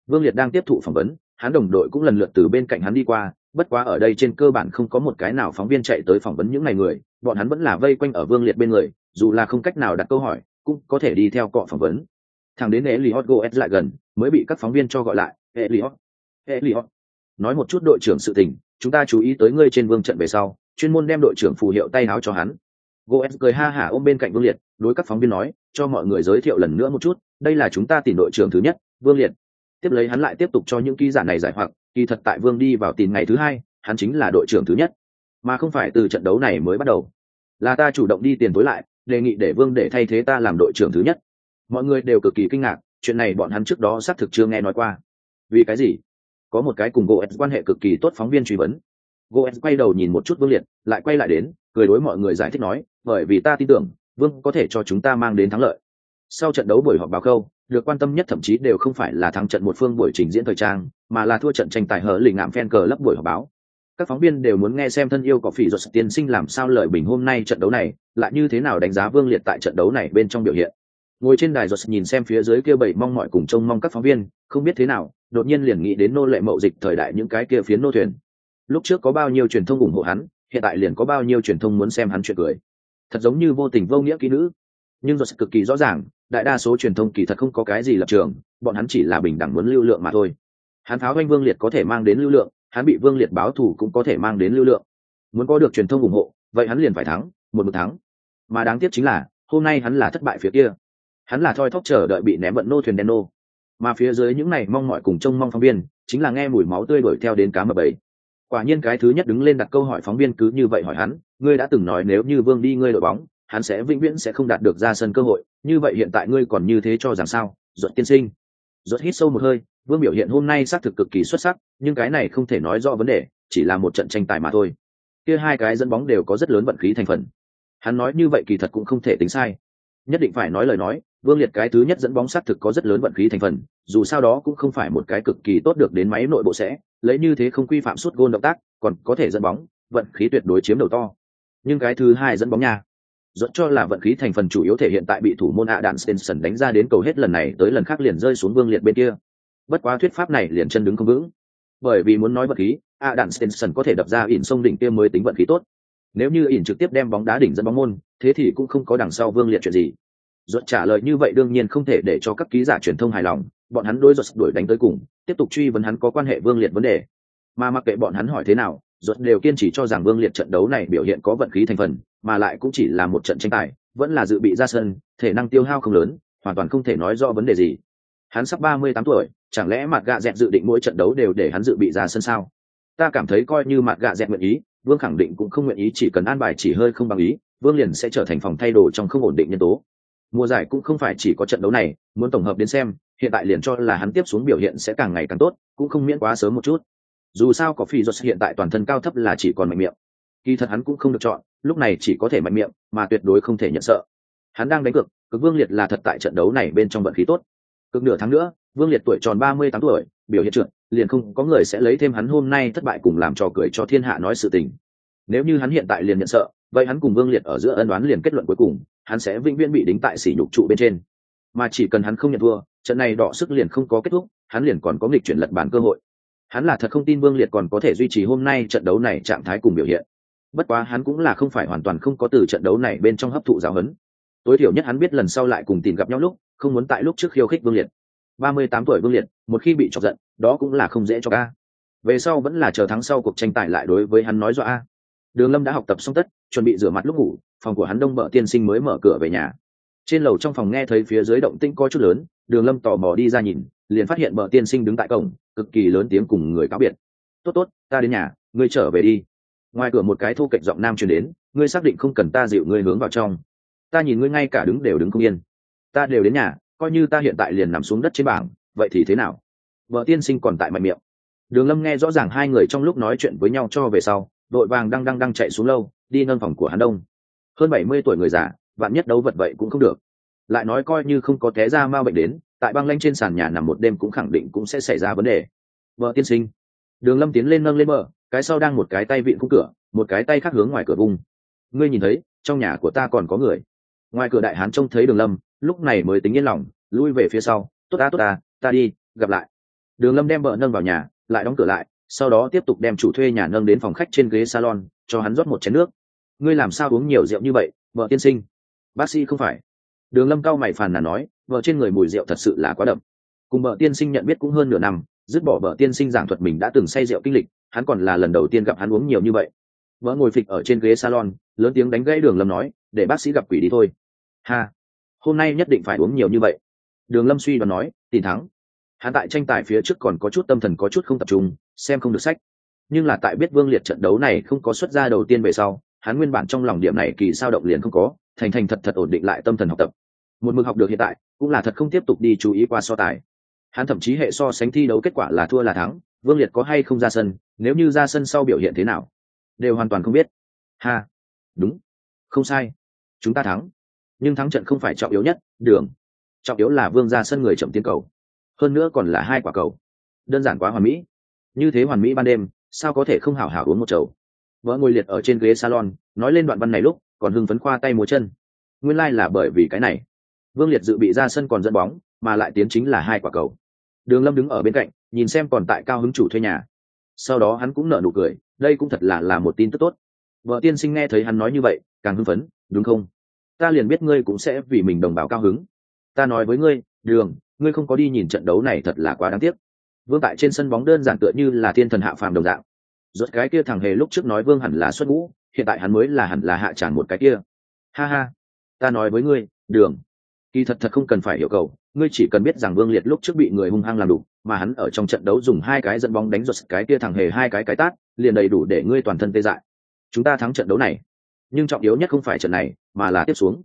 Vương liệt đang tiếp thụ phỏng vấn, hắn đồng đội cũng lần lượt từ bên cạnh hắn đi qua, bất quá ở đây trên cơ bản không có một cái nào phóng viên chạy tới phỏng vấn những ngày người, bọn hắn vẫn là vây quanh ở vương liệt bên người, dù là không cách nào đặt câu hỏi, cũng có thể đi theo cọ phỏng vấn. Thằng đến Eliot goes lại gần, mới bị các phóng viên cho gọi lại Eliot Eliot nói một chút đội trưởng sự tình, chúng ta chú ý tới ngươi trên vương trận về sau, chuyên môn đem đội trưởng phù hiệu tay áo cho hắn goes cười ha hả ôm bên cạnh vương liệt, đối các phóng viên nói, cho mọi người giới thiệu lần nữa một chút, đây là chúng ta tìm đội trưởng thứ nhất, vương liệt. Tiếp lấy hắn lại tiếp tục cho những ký giả này giải hoặc, kỳ thật tại vương đi vào tìm ngày thứ hai, hắn chính là đội trưởng thứ nhất. Mà không phải từ trận đấu này mới bắt đầu. Là ta chủ động đi tiền tối lại, đề nghị để vương để thay thế ta làm đội trưởng thứ nhất. Mọi người đều cực kỳ kinh ngạc, chuyện này bọn hắn trước đó xác thực chưa nghe nói qua. Vì cái gì? Có một cái cùng goes quan hệ cực kỳ tốt phóng viên truy vấn goen quay đầu nhìn một chút vương liệt, lại quay lại đến, cười đối mọi người giải thích nói, bởi vì ta tin tưởng, vương có thể cho chúng ta mang đến thắng lợi. Sau trận đấu buổi họp báo câu, được quan tâm nhất thậm chí đều không phải là thắng trận một phương buổi trình diễn thời trang, mà là thua trận tranh tài hở lì ngạm fan cờ lấp buổi họp báo. Các phóng viên đều muốn nghe xem thân yêu có phỉ ruột tiên sinh làm sao lời bình hôm nay trận đấu này, lại như thế nào đánh giá vương liệt tại trận đấu này bên trong biểu hiện. Ngồi trên đài ruột nhìn xem phía dưới kia bảy mong mọi cùng trông mong các phóng viên, không biết thế nào, đột nhiên liền nghĩ đến nô lệ mậu dịch thời đại những cái kia phiến nô thuyền lúc trước có bao nhiêu truyền thông ủng hộ hắn, hiện tại liền có bao nhiêu truyền thông muốn xem hắn chuyện cười. Thật giống như vô tình vô nghĩa kỹ nữ. Nhưng ruột cực kỳ rõ ràng, đại đa số truyền thông kỳ thật không có cái gì lập trường, bọn hắn chỉ là bình đẳng muốn lưu lượng mà thôi. Hắn pháo doanh vương liệt có thể mang đến lưu lượng, hắn bị vương liệt báo thù cũng có thể mang đến lưu lượng. Muốn có được truyền thông ủng hộ, vậy hắn liền phải thắng, một một thắng. Mà đáng tiếc chính là, hôm nay hắn là thất bại phía kia. Hắn là thoi thóp chờ đợi bị ném bận nô thuyền đen nô. Mà phía dưới những này mong mọi cùng trông mong phóng viên, chính là nghe mùi máu tươi đuổi theo đến cá mập bảy quả nhiên cái thứ nhất đứng lên đặt câu hỏi phóng viên cứ như vậy hỏi hắn, ngươi đã từng nói nếu như vương đi ngươi đội bóng, hắn sẽ vĩnh viễn sẽ không đạt được ra sân cơ hội, như vậy hiện tại ngươi còn như thế cho rằng sao? Ruột tiên sinh. Ruột hít sâu một hơi, vương biểu hiện hôm nay xác thực cực kỳ xuất sắc, nhưng cái này không thể nói rõ vấn đề, chỉ là một trận tranh tài mà thôi. Kia hai cái dẫn bóng đều có rất lớn vận khí thành phần. Hắn nói như vậy kỳ thật cũng không thể tính sai nhất định phải nói lời nói, vương liệt cái thứ nhất dẫn bóng sát thực có rất lớn vận khí thành phần, dù sao đó cũng không phải một cái cực kỳ tốt được đến máy nội bộ sẽ, lấy như thế không quy phạm suốt gôn động tác, còn có thể dẫn bóng, vận khí tuyệt đối chiếm đầu to. Nhưng cái thứ hai dẫn bóng nha dẫn cho là vận khí thành phần chủ yếu thể hiện tại bị thủ môn ạ đạn Stenson đánh ra đến cầu hết lần này tới lần khác liền rơi xuống vương liệt bên kia. Bất quá thuyết pháp này liền chân đứng không vững. Bởi vì muốn nói vận khí ạ đạn Stenson có thể đập ra ỉn sông đỉnh kia mới tính vận khí tốt nếu như ỉn trực tiếp đem bóng đá đỉnh dẫn bóng môn thế thì cũng không có đằng sau vương liệt chuyện gì Ruột trả lời như vậy đương nhiên không thể để cho các ký giả truyền thông hài lòng, bọn hắn đối Ruột đuổi đánh tới cùng, tiếp tục truy vấn hắn có quan hệ Vương Liệt vấn đề. Mà mặc kệ bọn hắn hỏi thế nào, Ruột đều kiên trì cho rằng Vương Liệt trận đấu này biểu hiện có vận khí thành phần, mà lại cũng chỉ là một trận tranh tài, vẫn là dự bị ra sân, thể năng tiêu hao không lớn, hoàn toàn không thể nói rõ vấn đề gì. Hắn sắp ba mươi tám tuổi, chẳng lẽ mặt gạ dẹt dự định mỗi trận đấu đều để hắn dự bị ra sân sao? Ta cảm thấy coi như mặt gạ dẹt nguyện ý, Vương khẳng định cũng không nguyện ý chỉ cần an bài chỉ hơi không bằng ý, Vương liền sẽ trở thành phòng thay đồ trong không ổn định nhân tố. Mùa giải cũng không phải chỉ có trận đấu này muốn tổng hợp đến xem hiện tại liền cho là hắn tiếp xuống biểu hiện sẽ càng ngày càng tốt cũng không miễn quá sớm một chút. Dù sao có phi giọt hiện tại toàn thân cao thấp là chỉ còn mạnh miệng. Kỳ thật hắn cũng không được chọn lúc này chỉ có thể mạnh miệng mà tuyệt đối không thể nhận sợ. Hắn đang đánh cược cực vương liệt là thật tại trận đấu này bên trong vận khí tốt. Cực nửa tháng nữa vương liệt tuổi tròn ba mươi tám tuổi biểu hiện trượt liền không có người sẽ lấy thêm hắn hôm nay thất bại cùng làm trò cười cho thiên hạ nói sự tình. Nếu như hắn hiện tại liền nhận sợ, vậy hắn cùng vương liệt ở giữa ân đoán liền kết luận cuối cùng, hắn sẽ vĩnh viễn bị đính tại sỉ nhục trụ bên trên. Mà chỉ cần hắn không nhận thua, trận này đỏ sức liền không có kết thúc, hắn liền còn có nghịch chuyển lật bản cơ hội. Hắn là thật không tin vương liệt còn có thể duy trì hôm nay trận đấu này trạng thái cùng biểu hiện. Bất quá hắn cũng là không phải hoàn toàn không có từ trận đấu này bên trong hấp thụ giáo huấn. Tối thiểu nhất hắn biết lần sau lại cùng tìm gặp nhau lúc, không muốn tại lúc trước khiêu khích vương liệt ba mươi tám tuổi vương liệt, một khi bị chọc giận, đó cũng là không dễ cho ca. Về sau vẫn là chờ thắng sau cuộc tranh tài lại đối với hắn nói dọa. A đường lâm đã học tập xong tất, chuẩn bị rửa mặt lúc ngủ, phòng của hắn đông bợ tiên sinh mới mở cửa về nhà. Trên lầu trong phòng nghe thấy phía dưới động tĩnh có chút lớn, đường lâm tò mò đi ra nhìn, liền phát hiện bợ tiên sinh đứng tại cổng, cực kỳ lớn tiếng cùng người cáo biệt. Tốt tốt, ta đến nhà, ngươi trở về đi. Ngoài cửa một cái thu cạnh giọng nam truyền đến, ngươi xác định không cần ta dịu ngươi hướng vào trong. Ta nhìn ngươi ngay cả đứng đều đứng không yên. Ta đều đến nhà coi như ta hiện tại liền nằm xuống đất trên bảng, vậy thì thế nào? Vợ tiên sinh còn tại mạnh miệng. Đường lâm nghe rõ ràng hai người trong lúc nói chuyện với nhau cho về sau, đội vàng đang đang đang chạy xuống lâu, đi nâng phòng của hắn đông. Hơn bảy mươi tuổi người già, vạn nhất đấu vật vậy cũng không được. Lại nói coi như không có té ra ma bệnh đến, tại băng lanh trên sàn nhà nằm một đêm cũng khẳng định cũng sẽ xảy ra vấn đề. Vợ tiên sinh. Đường lâm tiến lên nâng lên bờ cái sau đang một cái tay vịn khung cửa, một cái tay khác hướng ngoài cửa vùng. Ngươi nhìn thấy, trong nhà của ta còn có người. Ngoài cửa đại hán trông thấy đường lâm lúc này mới tính yên lòng, lui về phía sau, tốt ta tốt ta ta đi, gặp lại. Đường lâm đem vợ nâng vào nhà, lại đóng cửa lại, sau đó tiếp tục đem chủ thuê nhà nâng đến phòng khách trên ghế salon, cho hắn rót một chén nước. Ngươi làm sao uống nhiều rượu như vậy, vợ tiên sinh? Bác sĩ không phải. Đường lâm cao mày phàn nàn nói, vợ trên người mùi rượu thật sự là quá đậm. Cùng vợ tiên sinh nhận biết cũng hơn nửa năm, dứt bỏ vợ tiên sinh giảng thuật mình đã từng say rượu kinh lịch, hắn còn là lần đầu tiên gặp hắn uống nhiều như vậy. Vợ ngồi phịch ở trên ghế salon, lớn tiếng đánh gãy đường lâm nói, để bác sĩ gặp quỷ đi thôi. Ha hôm nay nhất định phải uống nhiều như vậy. Đường lâm suy đoán nói tìm thắng. Hắn tại tranh tài phía trước còn có chút tâm thần có chút không tập trung, xem không được sách. Nhưng là tại biết vương liệt trận đấu này không có xuất r a đầu tiên về sau, hắn nguyên bản trong lòng điểm này kỳ sao động liền không có, thành thành thật thật ổn định lại tâm thần học tập. Một mực học được hiện tại, cũng là thật không tiếp tục đi chú ý qua so tài. Hắn thậm chí hệ so sánh thi đấu kết quả là thua là thắng, vương liệt có hay không ra sân, nếu như ra sân sau biểu hiện thế nào, đều hoàn toàn không biết. Ha, đúng, không sai, chúng ta thắng nhưng thắng trận không phải trọng yếu nhất, đường. Trọng yếu là vương ra sân người chậm tiến cầu. Hơn nữa còn là hai quả cầu. Đơn giản quá hoàn mỹ. Như thế hoàn mỹ ban đêm, sao có thể không hảo hảo uống một chầu? Vợ ngồi liệt ở trên ghế salon, nói lên đoạn văn này lúc, còn hưng phấn khoa tay múa chân. Nguyên lai、like、là bởi vì cái này. Vương liệt dự bị ra sân còn dẫn bóng, mà lại tiến chính là hai quả cầu. Đường lâm đứng ở bên cạnh, nhìn xem còn tại cao hứng chủ thuê nhà. Sau đó hắn cũng nở nụ cười, đây cũng thật là là một tin tức tốt. Vợ tiên sinh nghe thấy hắn nói như vậy, càng hưng phấn, đúng không? Ta liền biết ngươi cũng sẽ vì mình đồng bào cao hứng. Ta nói với ngươi, đường, ngươi không có đi nhìn trận đấu này thật là quá đáng tiếc. Vương tại trên sân bóng đơn giản tựa như là thiên thần hạ phàm đồng dạng. Rốt cái kia thằng hề lúc trước nói vương hẳn là xuất ngũ, hiện tại hắn mới là hẳn là hạ tràn một cái kia. Ha ha, ta nói với ngươi, đường. Kỳ thật thật không cần phải hiểu cầu, ngươi chỉ cần biết rằng vương liệt lúc trước bị người hung hăng làm đủ mà hắn ở trong trận đấu dùng hai cái dẫn bóng đánh giật cái kia thằng hề hai cái cái tát, liền đầy đủ để ngươi toàn thân tê dại. Chúng ta thắng trận đấu này nhưng trọng yếu nhất không phải trận này, mà là tiếp xuống.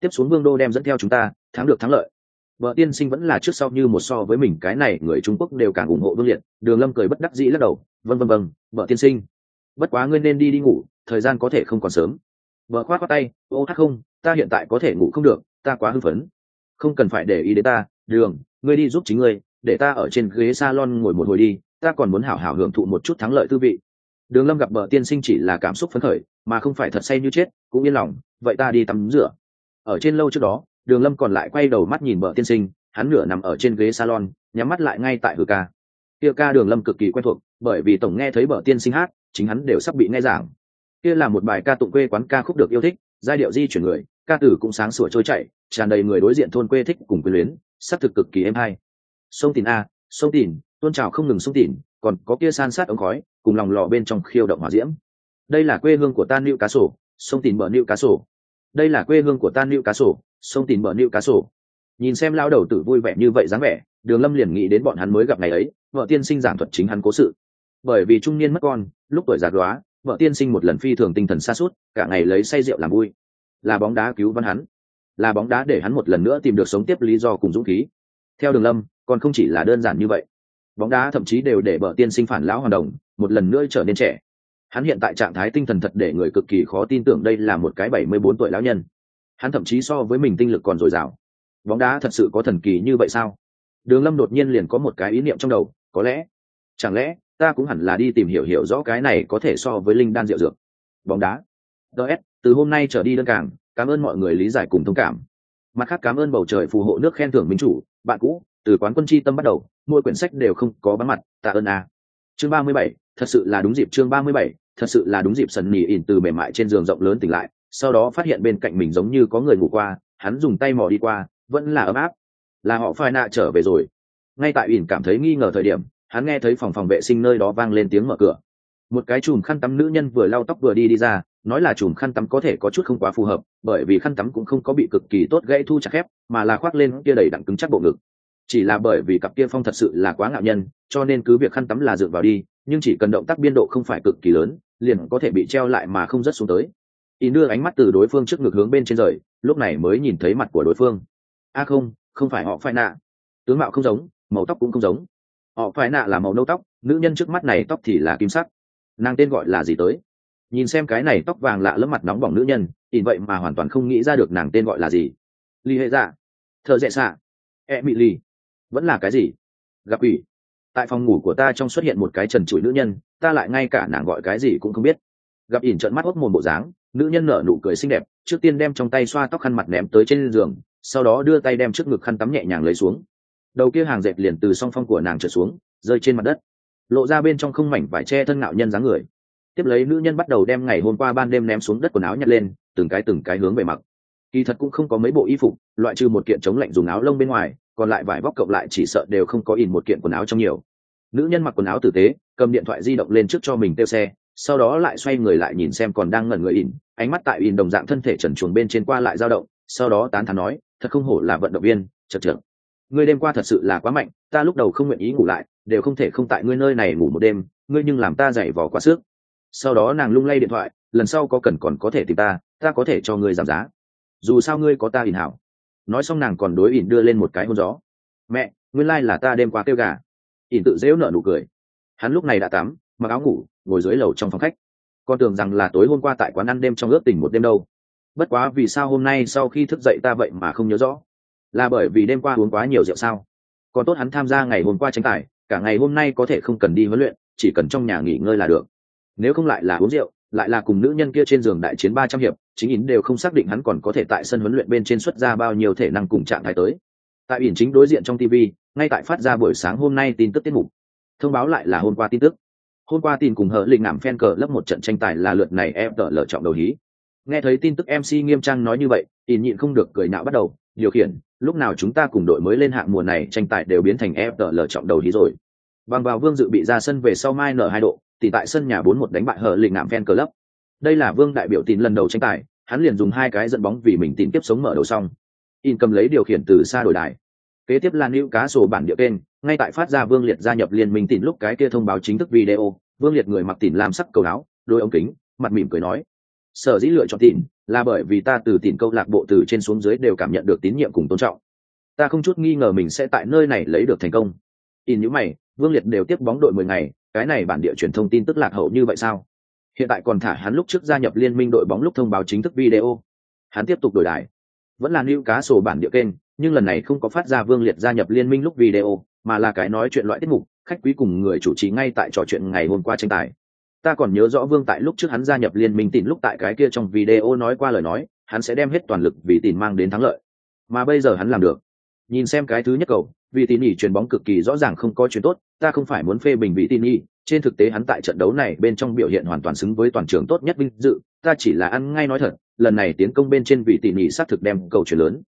Tiếp xuống vương đô đem dẫn theo chúng ta, thắng được thắng lợi. Vợ tiên sinh vẫn là trước sau như một so với mình, cái này người trung quốc đều càng ủng hộ vương liệt. Đường lâm cười bất đắc dĩ lắc đầu vân vân vân vợ tiên sinh. Bất quá ngươi nên đi đi ngủ, thời gian có thể không còn sớm. Vợ khoát khoát tay, ô hát không, ta hiện tại có thể ngủ không được, ta quá hưng phấn. Không cần phải để ý đến ta, đường, ngươi đi giúp chính ngươi, để ta ở trên ghế salon ngồi một hồi đi, ta còn muốn hảo hảo hưởng thụ một chút thắng lợi tư vị đường lâm gặp bờ tiên sinh chỉ là cảm xúc phấn khởi, mà không phải thật say như chết, cũng yên lòng, vậy ta đi tắm rửa. Ở trên lâu trước đó, đường lâm còn lại quay đầu mắt nhìn bờ tiên sinh, hắn nửa nằm ở trên ghế salon, nhắm mắt lại ngay tại hử ca. Kia ca đường lâm cực kỳ quen thuộc, bởi vì tổng nghe thấy bờ tiên sinh hát, chính hắn đều sắp bị nghe giảng. Kia là một bài ca tụng quê quán ca khúc được yêu thích, giai điệu di chuyển người, ca tử cũng sáng sủa trôi chảy, tràn đầy người đối diện thôn quê thích cùng quyền luyến sắc thực cực kỳ êm hay. Sông tìn a, sông tìn, tôn trào không ngừng sông tìn còn có kia san sát ống khói, cùng lòng lò bên trong khiêu động hỏa diễm. Đây là quê hương của ta nữ cá sổ sông tìm bờ nữ cá sổ đây là quê hương của ta nữ cá sổ sông tìm bờ nữ cá sổ nhìn xem lao đầu tử vui vẻ như vậy dáng vẻ, đường lâm liền nghĩ đến bọn hắn mới gặp ngày ấy, vợ tiên sinh giảng thuật chính hắn cố sự. Bởi vì trung niên mất con, lúc tuổi già đoá vợ tiên sinh một lần phi thường tinh thần xa suốt cả ngày lấy say rượu làm vui. Là bóng đá cứu văn hắn. Là bóng đá để hắn một lần nữa tìm được sống tiếp lý do cùng dũng khí. Theo đường lâm, còn không chỉ là đơn giản như vậy bóng đá thậm chí đều để bờ tiên sinh phản lão hoàn đồng, một lần nữa trở nên trẻ. Hắn hiện tại trạng thái tinh thần thật để người cực kỳ khó tin tưởng đây là một cái bảy mươi bốn tuổi lão nhân. Hắn thậm chí so với mình tinh lực còn dồi dào. Bóng đá thật sự có thần kỳ như vậy sao? Đường lâm đột nhiên liền có một cái ý niệm trong đầu, có lẽ, chẳng lẽ, ta cũng hẳn là đi tìm hiểu hiểu rõ cái này có thể so với linh đan rượu dược. Bóng đá. Ts từ hôm nay trở đi đơn cảng, cảm ơn mọi người lý giải cùng thông cảm. Mặt khác cảm ơn bầu trời phù hộ nước khen thưởng minh chủ, bạn cũ, từ quán quân chi tâm bắt đầu mỗi quyển sách đều không có bắn mặt, tạ ơn a. Chương ba mươi bảy, thật sự là đúng dịp chương ba mươi bảy, thật sự là đúng dịp sần nỉ ỉn từ mềm mại trên giường rộng lớn tỉnh lại, sau đó phát hiện bên cạnh mình giống như có người ngủ qua, hắn dùng tay mò đi qua, vẫn là ấm áp. Là họ phai nạ trở về rồi. Ngay tại ỉn cảm thấy nghi ngờ thời điểm, hắn nghe thấy phòng phòng vệ sinh nơi đó vang lên tiếng mở cửa. Một cái chùm khăn tắm nữ nhân vừa lau tóc vừa đi đi ra, nói là chùm khăn tắm có thể có chút không quá phù hợp, bởi vì khăn tắm cũng không có bị cực kỳ tốt gãy thu chặt khép, mà là khoác lên kia đầy đặn cứng chắc bộ ngực chỉ là bởi vì cặp kia phong thật sự là quá ngạo nhân, cho nên cứ việc khăn tắm là dựa vào đi, nhưng chỉ cần động tác biên độ không phải cực kỳ lớn, liền có thể bị treo lại mà không rớt xuống tới. Y đưa ánh mắt từ đối phương trước ngực hướng bên trên rời, lúc này mới nhìn thấy mặt của đối phương. A không không phải họ phải nạ. Tướng mạo không giống, màu tóc cũng không giống. Họ phải nạ là màu nâu tóc, nữ nhân trước mắt này tóc thì là kim sắc. Nàng tên gọi là gì tới? Nhìn xem cái này tóc vàng lạ lẫm mặt nóng bỏng nữ nhân ỉn vậy mà hoàn toàn không nghĩ ra được nàng tên gọi là gì. Ly hệ dạ. Thợ dẹ xạ e mị ly vẫn là cái gì? Gặp ủy. Tại phòng ngủ của ta trong xuất hiện một cái trần trụi nữ nhân, ta lại ngay cả nàng gọi cái gì cũng không biết. Gặp ỉn trợn mắt hốc mồm bộ dáng, nữ nhân nở nụ cười xinh đẹp, trước tiên đem trong tay xoa tóc khăn mặt ném tới trên giường, sau đó đưa tay đem trước ngực khăn tắm nhẹ nhàng lấy xuống. Đầu kia hàng dệt liền từ song phong của nàng trở xuống, rơi trên mặt đất. Lộ ra bên trong không mảnh vải che thân ngạo nhân dáng người. Tiếp lấy nữ nhân bắt đầu đem ngày hôm qua ban đêm ném xuống đất quần áo nhặt lên, từng cái từng cái hướng về mặc kỳ thật cũng không có mấy bộ y phục, loại trừ một kiện chống lạnh dùng áo lông bên ngoài còn lại vải vóc cộng lại chỉ sợ đều không có in một kiện quần áo trong nhiều. Nữ nhân mặc quần áo tử tế, cầm điện thoại di động lên trước cho mình tiêu xe, sau đó lại xoay người lại nhìn xem còn đang ngẩn người in, ánh mắt tại in đồng dạng thân thể trần chuồng bên trên qua lại dao động, sau đó tán thán nói, thật không hổ là vận động viên, chật chật ngươi đêm qua thật sự là quá mạnh, ta lúc đầu không nguyện ý ngủ lại, đều không thể không tại ngươi nơi này ngủ một đêm, ngươi nhưng làm ta dậy vò quá sức. Sau đó nàng lung lay điện thoại, lần sau có cần còn có thể tìm ta ta có thể cho ngươi giảm giá. Dù sao ngươi có ta ỉn hảo nói xong nàng còn đối ỉn đưa lên một cái hôn gió. Mẹ, nguyên lai、like、là ta đêm qua kêu gà. Ỉn tự dễu nợ nụ cười. Hắn lúc này đã tắm, mặc áo ngủ, ngồi dưới lầu trong phòng khách. Con tưởng rằng là tối hôm qua tại quán ăn đêm trong ước tình một đêm đâu. Bất quá vì sao hôm nay sau khi thức dậy ta vậy mà không nhớ rõ? Là bởi vì đêm qua uống quá nhiều rượu sao? Còn tốt hắn tham gia ngày hôm qua tranh tài, cả ngày hôm nay có thể không cần đi huấn luyện, chỉ cần trong nhà nghỉ ngơi là được. Nếu không lại là uống rượu lại là cùng nữ nhân kia trên giường đại chiến ba trăm hiệp, chính ỉn đều không xác định hắn còn có thể tại sân huấn luyện bên trên xuất ra bao nhiêu thể năng cùng trạng thái tới. Tại ỉn chính đối diện trong tv ngay tại phát ra buổi sáng hôm nay tin tức tiết mục. Thông báo lại là hôm qua tin tức. Hôm qua tin cùng hở lịch ngảm phen cờ lấp một trận tranh tài là lượt này em tợ lựa trọng đầu hí. Nghe thấy tin tức mc nghiêm trang nói như vậy ỉn nhịn không được cười nạo bắt đầu, điều khiển, lúc nào chúng ta cùng đội mới lên hạng mùa này tranh tài đều biến thành em tợ lựa trọng đầu hí rồi. Bằng vào vương dự bị ra sân về sau mai nở hai độ thì tại sân nhà bốn một đánh bại hở lịnh ngạm phen cờ lấp đây là vương đại biểu tín lần đầu tranh tài, hắn liền dùng hai cái dẫn bóng vì mình tín tiếp sống mở đầu xong. In cầm lấy điều khiển từ xa đổi đài. Kế tiếp là nữ cá sổ bản địa kênh ngay tại phát ra vương liệt gia nhập liên minh tín lúc cái kia thông báo chính thức video, vương liệt người mặc tín làm sắc cầu áo, đôi ống kính, mặt mỉm cười nói, sở dĩ lựa chọn tín là bởi vì ta từ tín câu lạc bộ từ trên xuống dưới đều cảm nhận được tín nhiệm cùng tôn trọng. Ta không chút nghi ngờ mình sẽ tại nơi này lấy được thành công. In những mày, vương liệt đều tiếp bóng đội mười ngày cái này bản địa truyền thông tin tức lạc hậu như vậy sao? Hiện tại còn thả hắn lúc trước gia nhập liên minh đội bóng lúc thông báo chính thức video. Hắn tiếp tục đổi đài. Vẫn là lưu cá sổ bản địa kênh, nhưng lần này không có phát ra vương liệt gia nhập liên minh lúc video, mà là cái nói chuyện loại tiết mục, khách quý cùng người chủ trì ngay tại trò chuyện ngày hôm qua tranh tài. Ta còn nhớ rõ vương tại lúc trước hắn gia nhập liên minh tìm lúc tại cái kia trong video nói qua lời nói, hắn sẽ đem hết toàn lực vì tìm mang đến thắng lợi. Mà bây giờ hắn làm được. Nhìn xem cái thứ nhất cầu Vị tín nhỉ chuyền bóng cực kỳ rõ ràng không có chuyện tốt, ta không phải muốn phê bình vị tín nhỉ trên thực tế hắn tại trận đấu này bên trong biểu hiện hoàn toàn xứng với toàn trường tốt nhất vinh dự. Ta chỉ là ăn ngay nói thật, lần này tiến công bên trên vị tỉ nhỉ xác thực đem cầu chuyển lớn.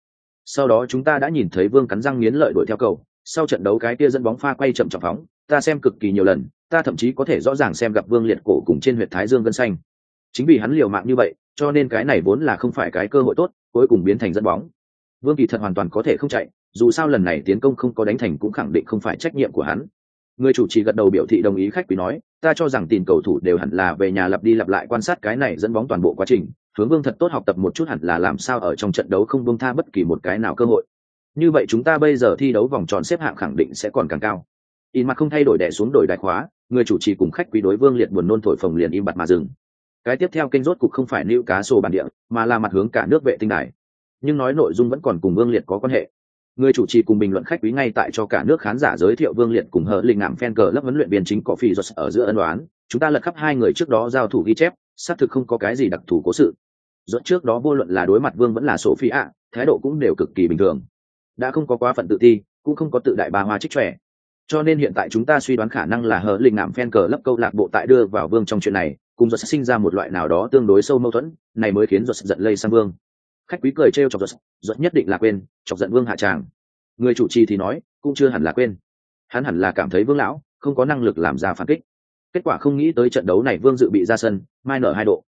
Sau đó chúng ta đã nhìn thấy vương cắn răng nghiến lợi đuổi theo cầu. Sau trận đấu cái kia dẫn bóng pha quay chậm trọng phóng, ta xem cực kỳ nhiều lần, ta thậm chí có thể rõ ràng xem gặp vương liệt cổ cùng trên huyệt thái dương gân xanh. Chính vì hắn liều mạng như vậy, cho nên cái này vốn là không phải cái cơ hội tốt, cuối cùng biến thành dẫn bóng. Vương kỳ thật hoàn toàn có thể không chạy dù sao lần này tiến công không có đánh thành cũng khẳng định không phải trách nhiệm của hắn. Người chủ trì gật đầu biểu thị đồng ý, khách quý nói, ta cho rằng tìm cầu thủ đều hẳn là về nhà lặp đi lặp lại quan sát cái này dẫn bóng toàn bộ quá trình. Hướng vương thật tốt học tập một chút hẳn là làm sao ở trong trận đấu không buông tha bất kỳ một cái nào cơ hội. Như vậy chúng ta bây giờ thi đấu vòng tròn xếp hạng khẳng định sẽ còn càng cao. In mặt không thay đổi đẻ xuống đổi đại khóa, người chủ trì cùng khách quý đối vương liệt buồn nôn thổi phồng liền im bặt mà dừng. Cái tiếp theo kênh rốt cục không phải nữ cá sổ bản địa, mà là mặt hướng cả nước vệ tinh đài. Nhưng nói nội dung vẫn còn cùng vương liệt có quan hệ người chủ trì cùng bình luận khách quý ngay tại cho cả nước khán giả giới thiệu vương liệt cùng hờ linh ngạm fan cờ lớp huấn luyện viên chính cỏ phi giọt ở giữa ân đoán chúng ta lật khắp hai người trước đó giao thủ ghi chép, xác thực không có cái gì đặc thù cố sự. Giọt trước đó vô luận là đối mặt vương vẫn là sổ phi ạ thái độ cũng đều cực kỳ bình thường. Đã không có quá phận tự ti, cũng không có tự đại bà hoa trích trẻ. Cho nên hiện tại chúng ta suy đoán khả năng là hờ linh ngạm fan cờ lớp câu lạc bộ tại đưa vào vương trong chuyện này, cùng giọt sinh ra một loại nào đó tương đối sâu mâu thuẫn, này mới khiến giọt giận lây sang vương khách quý cười trêu chọc giật giật nhất định là quên, chọc giận vương hạ tràng. Người chủ trì thì nói, cũng chưa hẳn là quên. Hắn hẳn là cảm thấy vương lão không có năng lực làm ra phản kích. Kết quả không nghĩ tới trận đấu này vương dự bị ra sân, mai nở hai độ.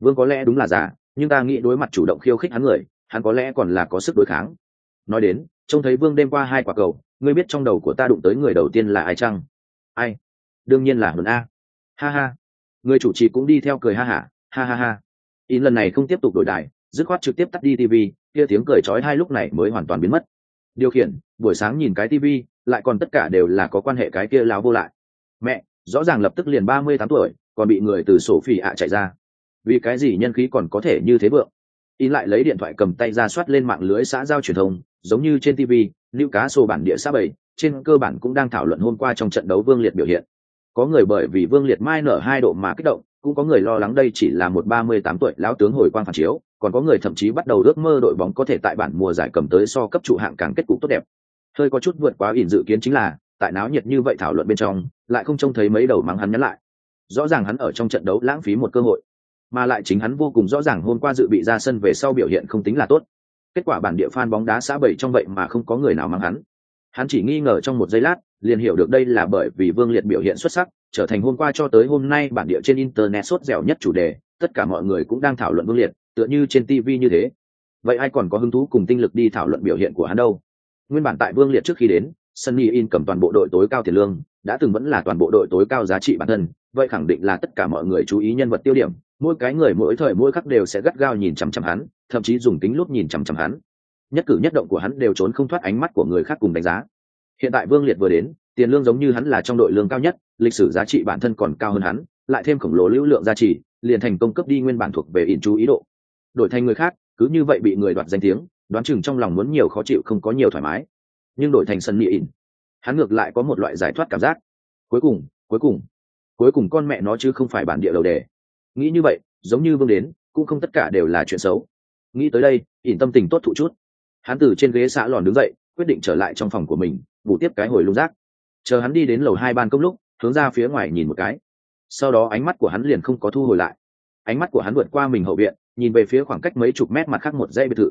Vương có lẽ đúng là giả, nhưng ta nghĩ đối mặt chủ động khiêu khích hắn người, hắn có lẽ còn là có sức đối kháng. Nói đến, trông thấy vương đêm qua hai quả cầu, ngươi biết trong đầu của ta đụng tới người đầu tiên là ai chăng? Ai? Đương nhiên là huấn a. Ha ha. Người chủ trì cũng đi theo cười ha hả, ha ha ha. In lần này không tiếp tục đổi đài dứt khoát trực tiếp tắt đi tv kia tiếng cười trói hai lúc này mới hoàn toàn biến mất. Điều khiển, buổi sáng nhìn cái tv lại còn tất cả đều là có quan hệ cái kia láo vô lại. Mẹ, rõ ràng lập tức liền ba mươi tám tuổi, còn bị người từ sổ phỉ ạ chạy ra. Vì cái gì nhân khí còn có thể như thế vượng? Y lại lấy điện thoại cầm tay ra soát lên mạng lưới xã giao truyền thông, giống như trên tv nữ cá sổ bản địa xã bảy, trên cơ bản cũng đang thảo luận hôm qua trong trận đấu vương liệt biểu hiện. Có người bởi vì vương liệt mai nở hai độ mà kích động, cũng có người lo lắng đây chỉ là một ba mươi tám tuổi lão tướng hồi quang phản chiếu còn có người thậm chí bắt đầu ước mơ đội bóng có thể tại bản mùa giải cầm tới so cấp trụ hạng càng kết cục tốt đẹp. Hơi có chút vượt quá ỉn dự kiến chính là, tại náo nhiệt như vậy thảo luận bên trong, lại không trông thấy mấy đầu mắng hắn nhắn lại. Rõ ràng hắn ở trong trận đấu lãng phí một cơ hội, mà lại chính hắn vô cùng rõ ràng hôm qua dự bị ra sân về sau biểu hiện không tính là tốt. Kết quả bản địa fan bóng đá xã bảy trong vậy mà không có người nào mắng hắn. Hắn chỉ nghi ngờ trong một giây lát, liền hiểu được đây là bởi vì vương liệt biểu hiện xuất sắc, trở thành hôm qua cho tới hôm nay bản địa trên internet sốt dẻo nhất chủ đề, tất cả mọi người cũng đang thảo luận vương liệt tựa như trên tv như thế. Vậy ai còn có hứng thú cùng tinh lực đi thảo luận biểu hiện của hắn đâu? Nguyên bản tại vương liệt trước khi đến, sunny in cầm toàn bộ đội tối cao tiền lương, đã từng vẫn là toàn bộ đội tối cao giá trị bản thân, vậy khẳng định là tất cả mọi người chú ý nhân vật tiêu điểm, mỗi cái người mỗi thời mỗi khắc đều sẽ gắt gao nhìn chằm chằm hắn, thậm chí dùng kính lúp nhìn chằm chằm hắn. Nhất cử nhất động của hắn đều trốn không thoát ánh mắt của người khác cùng đánh giá. Hiện tại vương liệt vừa đến, tiền lương giống như hắn là trong đội lương cao nhất, lịch sử giá trị bản thân còn cao hơn hắn, lại thêm khổng lồ lưu lượng giá trị, liền thành công cấp đi nguyên bản thuộc về in chú ý độ đổi thành người khác, cứ như vậy bị người đoạt danh tiếng, đoán chừng trong lòng muốn nhiều khó chịu không có nhiều thoải mái. Nhưng đổi thành sân mỹ ỉn, hắn ngược lại có một loại giải thoát cảm giác. Cuối cùng cuối cùng cuối cùng con mẹ nó chứ không phải bản địa đầu đề. Nghĩ như vậy, giống như vương đến, cũng không tất cả đều là chuyện xấu. Nghĩ tới đây, ỉn tâm tình tốt thụ chút. Hắn từ trên ghế xã lòn đứng dậy, quyết định trở lại trong phòng của mình, bù tiếp cái hồi lung rác. Chờ hắn đi đến lầu hai ban công lúc, hướng ra phía ngoài nhìn một cái. Sau đó ánh mắt của hắn liền không có thu hồi lại. Ánh mắt của hắn vượt qua mình hậu viện nhìn về phía khoảng cách mấy chục mét mặt khác một dãy biệt thự.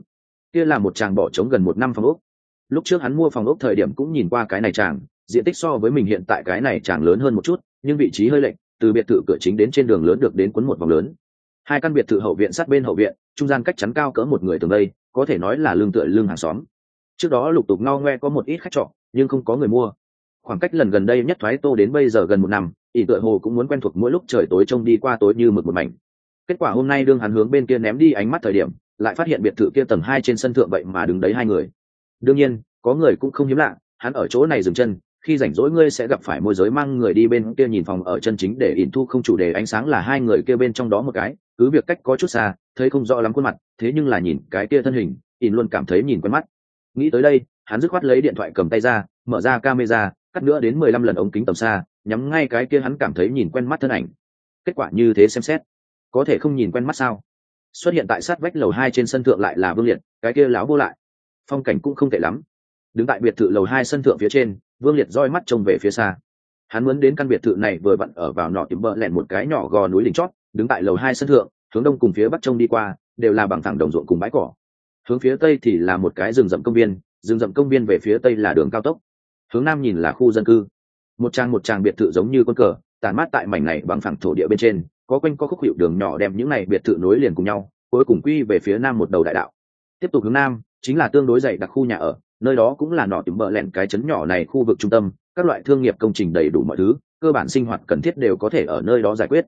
Kia là một chàng bỏ trống gần một năm phòng ốc. Lúc trước hắn mua phòng ốc thời điểm cũng nhìn qua cái này chàng, diện tích so với mình hiện tại cái này chàng lớn hơn một chút nhưng vị trí hơi lệch từ biệt thự cửa chính đến trên đường lớn được đến quấn một vòng lớn. Hai căn biệt thự hậu viện sát bên hậu viện trung gian cách chắn cao cỡ một người tường đây có thể nói là lương tựa lương hàng xóm. Trước đó lục tục ngao ngoe có một ít khách trọ nhưng không có người mua. Khoảng cách lần gần đây nhất thoái tô đến bây giờ gần một năm ỷ tựa hồ cũng muốn quen thuộc mỗi lúc trời tối trông đi qua tối như mực một mảnh kết quả hôm nay đương hắn hướng bên kia ném đi ánh mắt thời điểm, lại phát hiện biệt thự kia tầng hai trên sân thượng vậy mà đứng đấy hai người. Đương nhiên, có người cũng không hiếm lạ, hắn ở chỗ này dừng chân, khi rảnh rỗi ngươi sẽ gặp phải môi giới mang người đi bên kia nhìn phòng ở chân chính để ỉn thu không chủ đề ánh sáng là hai người kia bên trong đó một cái, cứ việc cách có chút xa, thấy không rõ lắm khuôn mặt, thế nhưng là nhìn cái kia thân hình, ỉn luôn cảm thấy nhìn quen mắt. Nghĩ tới đây, hắn dứt khoát lấy điện thoại cầm tay ra, mở ra camera, cắt nữa đến mười lăm lần ống kính tầm xa, nhắm ngay cái kia hắn cảm thấy nhìn quen mắt thân ảnh. Kết quả như thế xem xét có thể không nhìn quen mắt sao? Xuất hiện tại sát vách lầu hai trên sân thượng lại là vương liệt, cái kia láo vô lại. Phong cảnh cũng không tệ lắm. Đứng tại biệt thự lầu hai sân thượng phía trên, vương liệt roi mắt trông về phía xa. Hắn muốn đến căn biệt thự này vừa vặn ở vào nọ tìm bờ lẹn một cái nhỏ gò núi đỉnh chót, đứng tại lầu hai sân thượng, hướng đông cùng phía bắc trông đi qua, đều là bằng thẳng đồng ruộng cùng bãi cỏ. Hướng phía tây thì là một cái rừng rậm công viên, rừng rậm công viên về phía tây là đường cao tốc. Hướng nam nhìn là khu dân cư. Một trang một trang biệt thự giống như con cờ tàn mát tại mảnh này bằng phẳng thổ địa bên trên có quanh có khúc hiệu đường nhỏ đem những này biệt thự nối liền cùng nhau, cuối cùng quy về phía nam một đầu đại đạo. Tiếp tục hướng nam, chính là tương đối dày đặc khu nhà ở, nơi đó cũng là nọ tìm bờ lẹn cái chấn nhỏ này khu vực trung tâm, các loại thương nghiệp công trình đầy đủ mọi thứ, cơ bản sinh hoạt cần thiết đều có thể ở nơi đó giải quyết.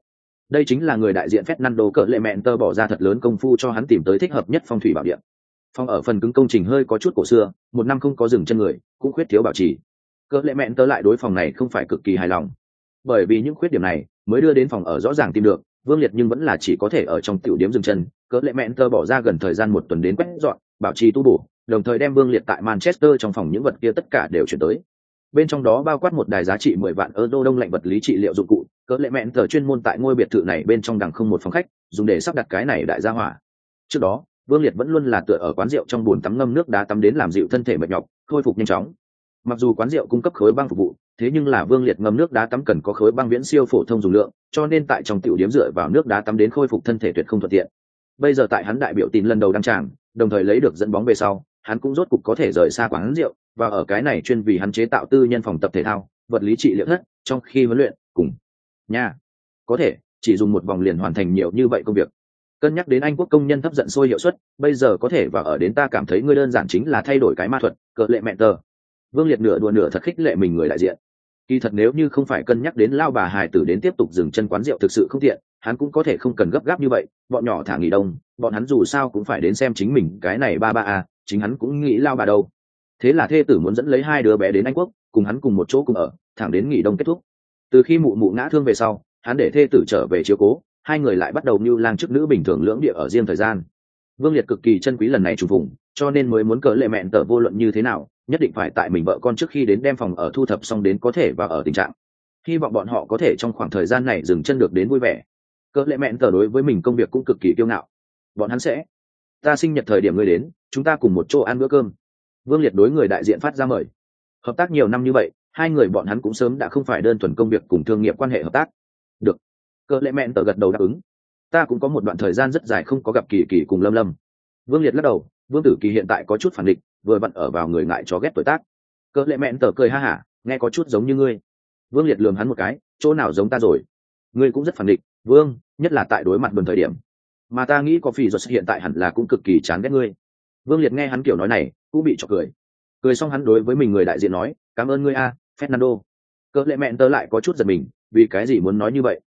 Đây chính là người đại diện Fernando cỡ lệ mẹn tơ bỏ ra thật lớn công phu cho hắn tìm tới thích hợp nhất phong thủy bảo địa. Phong ở phần cứng công trình hơi có chút cổ xưa, một năm không có dừng chân người, cũng khuyết thiếu bảo trì. Cỡ lệ mẹn tơ lại đối phòng này không phải cực kỳ hài lòng bởi vì những khuyết điểm này mới đưa đến phòng ở rõ ràng tìm được, vương liệt nhưng vẫn là chỉ có thể ở trong tiểu điểm dừng chân cỡ lệ mẹn tơ bỏ ra gần thời gian một tuần đến quét dọn, bảo trì tu bổ, đồng thời đem vương liệt tại manchester trong phòng những vật kia tất cả đều chuyển tới. Bên trong đó bao quát một đài giá trị mười vạn euro đông lạnh vật lý trị liệu dụng cụ cỡ lệ mẹn tờ chuyên môn tại ngôi biệt thự này bên trong đằng không một phòng khách, dùng để sắp đặt cái này đại gia hỏa. Trước đó, vương liệt vẫn luôn là tựa ở quán rượu trong bồn tắm ngâm nước đá tắm đến làm dịu thân thể mệt nhọc, khôi phục nhanh chóng. Mặc dù quán rượu cung cấp khối băng phục vụ thế nhưng là vương liệt ngâm nước đá tắm cần có khối băng viễn siêu phổ thông dùng lượng, cho nên tại trong tiểu điếm dựa vào nước đá tắm đến khôi phục thân thể tuyệt không thuận tiện. Bây giờ tại hắn đại biểu tin lần đầu đăng tràng, đồng thời lấy được dẫn bóng về sau, hắn cũng rốt cục có thể rời xa quán rượu, và ở cái này chuyên vì hắn chế tạo tư nhân phòng tập thể thao, vật lý trị liệu thất, trong khi huấn luyện, cùng nha. Có thể, chỉ dùng một vòng liền hoàn thành nhiều như vậy công việc. Cân nhắc đến anh quốc công nhân thấp giận sôi hiệu suất, bây giờ có thể và ở đến ta cảm thấy ngươi đơn giản chính là thay đổi cái ma thuật cỡ lệ mẹ tờ vương liệt nửa đùa nửa thật khích lệ mình người đại diện. Kỳ thật nếu như không phải cân nhắc đến lao bà hải tử đến tiếp tục dừng chân quán rượu thực sự không tiện hắn cũng có thể không cần gấp gáp như vậy bọn nhỏ thả nghỉ đông bọn hắn dù sao cũng phải đến xem chính mình cái này ba ba à, chính hắn cũng nghĩ lao bà đâu. Thế là thê tử muốn dẫn lấy hai đứa bé đến anh quốc cùng hắn cùng một chỗ cùng ở thẳng đến nghỉ đông kết thúc. Từ khi mụ mụ ngã thương về sau hắn để thê tử trở về chiếu cố hai người lại bắt đầu như lang chức nữ bình thường lưỡng địa ở riêng thời gian. Vương liệt cực kỳ chân quý lần này trùng vùng cho nên mới muốn cỡ lệ mẹn tở vô luận như thế nào nhất định phải tại mình vợ con trước khi đến đem phòng ở thu thập xong đến có thể và ở tình trạng. Hy vọng bọn họ có thể trong khoảng thời gian này dừng chân được đến vui vẻ. Cỡ lệ mẹn tờ đối với mình công việc cũng cực kỳ kiêu ngạo. Bọn hắn sẽ, ta sinh nhật thời điểm ngươi đến, chúng ta cùng một chỗ ăn bữa cơm. Vương liệt đối người đại diện phát ra mời. Hợp tác nhiều năm như vậy, hai người bọn hắn cũng sớm đã không phải đơn thuần công việc cùng thương nghiệp quan hệ hợp tác. Được. Cỡ lệ mẹn tờ gật đầu đáp ứng. Ta cũng có một đoạn thời gian rất dài không có gặp kỳ kỳ cùng lâm lâm. Vương liệt lắc đầu, vương tử kỳ hiện tại có chút phản định vừa vặn ở vào người ngại chó ghét tuổi tác. Cỡ lệ mẹn tờ cười ha hả, nghe có chút giống như ngươi. Vương liệt lường hắn một cái, chỗ nào giống ta rồi? Ngươi cũng rất phản định vương, nhất là tại đối mặt bần thời điểm. Mà ta nghĩ có phi giật hiện tại hẳn là cũng cực kỳ chán ghét ngươi. Vương liệt nghe hắn kiểu nói này, cũng bị trọc cười. Cười xong hắn đối với mình người đại diện nói, cảm ơn ngươi a, fernando. Cỡ lệ mẹn tớ lại có chút giật mình, vì cái gì muốn nói như vậy?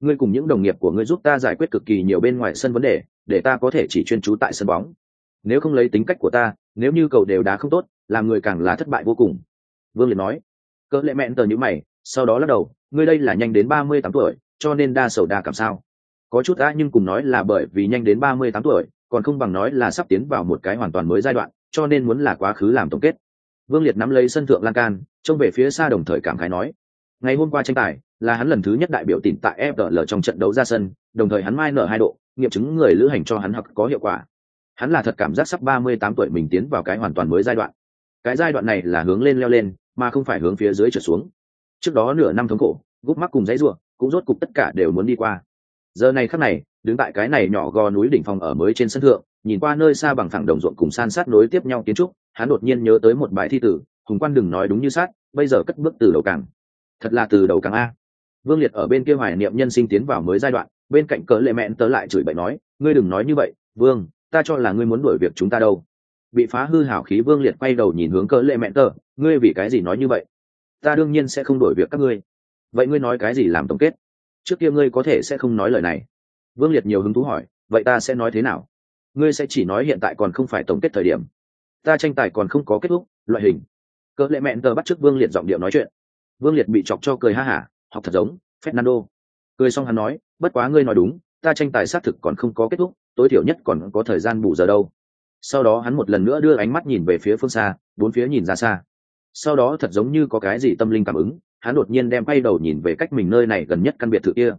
Ngươi cùng những đồng nghiệp của ngươi giúp ta giải quyết cực kỳ nhiều bên ngoài sân vấn đề, để ta có thể chỉ chuyên trú tại sân bóng nếu không lấy tính cách của ta, nếu như cầu đều đá không tốt, làm người càng là thất bại vô cùng. Vương liệt nói. Cỡ lệ mẹn tờ như mày, sau đó lắc đầu, ngươi đây là nhanh đến ba mươi tám tuổi, cho nên đa sầu đa cảm sao? Có chút đã nhưng cùng nói là bởi vì nhanh đến ba mươi tám tuổi, còn không bằng nói là sắp tiến vào một cái hoàn toàn mới giai đoạn, cho nên muốn là quá khứ làm tổng kết. Vương liệt nắm lấy sân thượng lan can, trông về phía xa đồng thời cảm khái nói. Ngày hôm qua tranh tài, là hắn lần thứ nhất đại biểu tỉnh tại fl trong trận đấu ra sân, đồng thời hắn mai nở hai độ, nghiệm chứng người lữ hành cho hắn học có hiệu quả hắn là thật cảm giác sắp ba mươi tám tuổi mình tiến vào cái hoàn toàn mới giai đoạn. Cái giai đoạn này là hướng lên leo lên, mà không phải hướng phía dưới trở xuống. Trước đó nửa năm thống khổ gút mắc cùng dãy ruộng cũng rốt cục tất cả đều muốn đi qua. Giờ này khắc này, đứng tại cái này nhỏ gò núi đỉnh phòng ở mới trên sân thượng, nhìn qua nơi xa bằng phẳng đồng ruộng cùng san sát nối tiếp nhau kiến trúc, hắn đột nhiên nhớ tới một bài thi tử, hùng quan đừng nói đúng như sát, bây giờ cất bước từ đầu càng. Thật là từ đầu càng a. Vương liệt ở bên kia hoài niệm nhân sinh tiến vào mới giai đoạn, bên cạnh cớ lệ mẹn tớ lại chửi bậy nói, ngươi đừng nói như vậy, vương ta cho là ngươi muốn đuổi việc chúng ta đâu. Bị phá hư hảo khí vương liệt quay đầu nhìn hướng cỡ lệ mẹn tờ, ngươi vì cái gì nói như vậy? Ta đương nhiên sẽ không đuổi việc các ngươi. Vậy ngươi nói cái gì làm tổng kết? Trước kia ngươi có thể sẽ không nói lời này. Vương liệt nhiều hứng thú hỏi, vậy ta sẽ nói thế nào? Ngươi sẽ chỉ nói hiện tại còn không phải tổng kết thời điểm. Ta tranh tài còn không có kết thúc, loại hình. Cỡ lệ mẹn tờ bắt t vương liệt giọng điệu nói chuyện. Vương liệt bị chọc cho cười ha hả, học thật giống, fernando. Cười xong hắn nói, bất quá ngươi nói đúng ta tranh tài xác thực còn không có kết thúc, tối thiểu nhất còn có thời gian bù giờ đâu. Sau đó hắn một lần nữa đưa ánh mắt nhìn về phía phương xa, bốn phía nhìn ra xa. Sau đó thật giống như có cái gì tâm linh cảm ứng, hắn đột nhiên đem quay đầu nhìn về cách mình nơi này gần nhất căn biệt thự kia.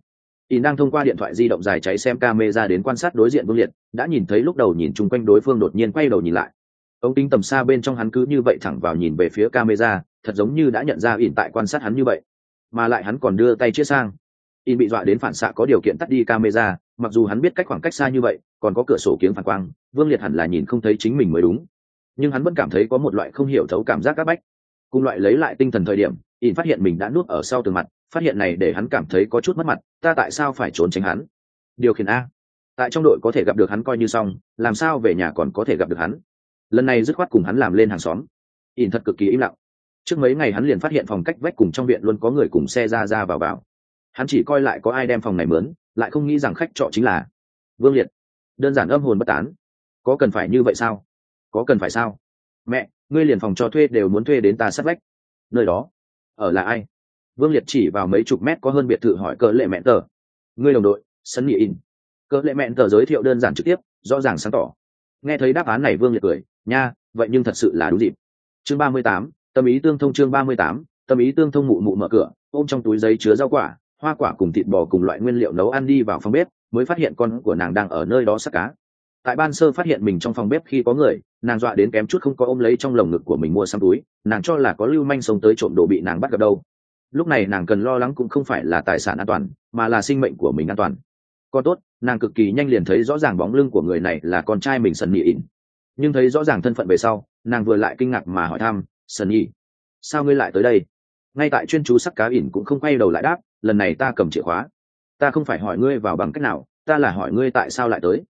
In đang thông qua điện thoại di động dài cháy xem camera đến quan sát đối diện vương liệt, đã nhìn thấy lúc đầu nhìn chung quanh đối phương đột nhiên quay đầu nhìn lại. Ống kính tầm xa bên trong hắn cứ như vậy thẳng vào nhìn về phía camera, thật giống như đã nhận ra in tại quan sát hắn như vậy. Mà lại hắn còn đưa tay chia sang in bị dọa đến phản xạ có điều kiện tắt đi camera, mặc dù hắn biết cách khoảng cách xa như vậy, còn có cửa sổ kiếng phản quang, vương liệt hẳn là nhìn không thấy chính mình mới đúng. Nhưng hắn vẫn cảm thấy có một loại không hiểu thấu cảm giác áp bách. Cùng loại lấy lại tinh thần thời điểm, in phát hiện mình đã nuốt ở sau tường mặt, phát hiện này để hắn cảm thấy có chút mất mặt, ta tại sao phải trốn tránh hắn? Điều khiển a. Tại trong đội có thể gặp được hắn coi như xong, làm sao về nhà còn có thể gặp được hắn? Lần này dứt khoát cùng hắn làm lên hàng xóm. In thật cực kỳ im lặng. Trước mấy ngày hắn liền phát hiện phòng cách vách cùng trong viện luôn có người cùng xe ra ra vào vào hắn chỉ coi lại có ai đem phòng này mướn, lại không nghĩ rằng khách trọ chính là vương liệt. Đơn giản âm hồn bất tán. Có cần phải như vậy sao? Có cần phải sao? Mẹ, ngươi liền phòng cho thuê đều muốn thuê đến ta sát vách. Nơi đó, ở là ai? Vương liệt chỉ vào mấy chục mét có hơn biệt thự hỏi cỡ lệ mẹn tờ. Ngươi đồng đội sân nghị in cỡ lệ mẹn tờ giới thiệu đơn giản trực tiếp, rõ ràng sáng tỏ. Nghe thấy đáp án này vương liệt cười, nha, vậy nhưng thật sự là đúng dịp. Chương ba mươi tám, tâm ý tương thông chương ba mươi tám, tâm ý tương thông mụ mụ mở cửa, ôm trong túi giấy chứa rau quả hoa quả cùng thịt bò cùng loại nguyên liệu nấu ăn đi vào phòng bếp, mới phát hiện con của nàng đang ở nơi đó sắc cá. Tại ban sơ phát hiện mình trong phòng bếp khi có người, nàng dọa đến kém chút không có ôm lấy trong lồng ngực của mình mua xăm túi, nàng cho là có lưu manh sống tới trộm đồ bị nàng bắt gặp đâu. Lúc này nàng cần lo lắng cũng không phải là tài sản an toàn, mà là sinh mệnh của mình an toàn. Còn tốt, nàng cực kỳ nhanh liền thấy rõ ràng bóng lưng của người này là con trai mình sần nhị ỉn. Nhưng thấy rõ ràng thân phận về sau, nàng vừa lại kinh ngạc mà hỏi thăm, sần nhị sao ngươi lại tới đây? Ngay tại chuyên chú sắc cá ỉn cũng không quay đầu lại đáp lần này ta cầm chìa khóa. Ta không phải hỏi ngươi vào bằng cách nào, ta là hỏi ngươi tại sao lại tới.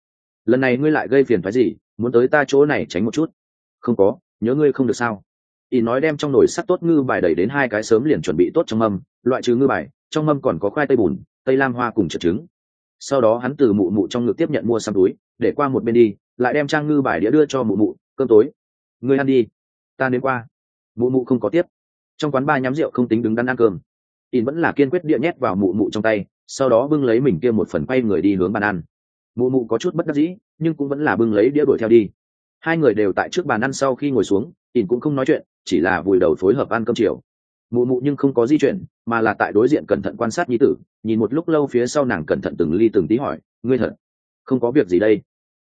Lần này ngươi lại gây phiền phái gì, muốn tới ta chỗ này tránh một chút? Không có, nhớ ngươi không được sao? Y nói đem trong nồi sắt tốt ngư bài đẩy đến hai cái sớm liền chuẩn bị tốt trong mâm, loại trừ ngư bài, trong mâm còn có khoai tây bùn, tây lam hoa cùng trợ trứng. Sau đó hắn từ mụ mụ trong ngực tiếp nhận mua xăm túi, để qua một bên đi, lại đem trang ngư bài đĩa đưa cho mụ mụ, cơm tối, ngươi ăn đi, ta đến qua. Mụ mụ không có tiếp. Trong quán ba nhắm rượu không tính đứng đắn ăn cơm in vẫn là kiên quyết địa nhét vào mụ mụ trong tay, sau đó bưng lấy mình kia một phần quay người đi hướng bàn ăn. Mụ mụ có chút bất đắc dĩ, nhưng cũng vẫn là bưng lấy đĩa đuổi theo đi. Hai người đều tại trước bàn ăn sau khi ngồi xuống, in cũng không nói chuyện, chỉ là vùi đầu phối hợp ăn cơm chiều. Mụ mụ nhưng không có di chuyển, mà là tại đối diện cẩn thận quan sát nhi tử, nhìn một lúc lâu phía sau nàng cẩn thận từng ly từng tí hỏi, ngươi thật không có việc gì đây?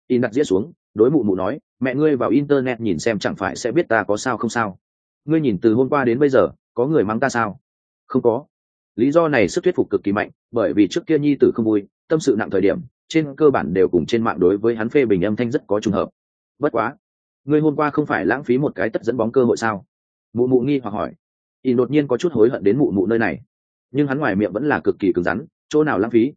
In đặt dĩa xuống, đối mụ mụ nói, mẹ ngươi vào internet nhìn xem chẳng phải sẽ biết ta có sao không sao? Ngươi nhìn từ hôm qua đến bây giờ, có người mắng ta sao? Không có lý do này sức thuyết phục cực kỳ mạnh, bởi vì trước kia nhi tử không vui, tâm sự nặng thời điểm, trên cơ bản đều cùng trên mạng đối với hắn phê bình âm thanh rất có trùng hợp. Bất quá ngươi hôm qua không phải lãng phí một cái tất dẫn bóng cơ hội sao? Mụ mụ nghi hoặc hỏi. Y đột nhiên có chút hối hận đến mụ mụ nơi này. Nhưng hắn ngoài miệng vẫn là cực kỳ cứng rắn, chỗ nào lãng phí?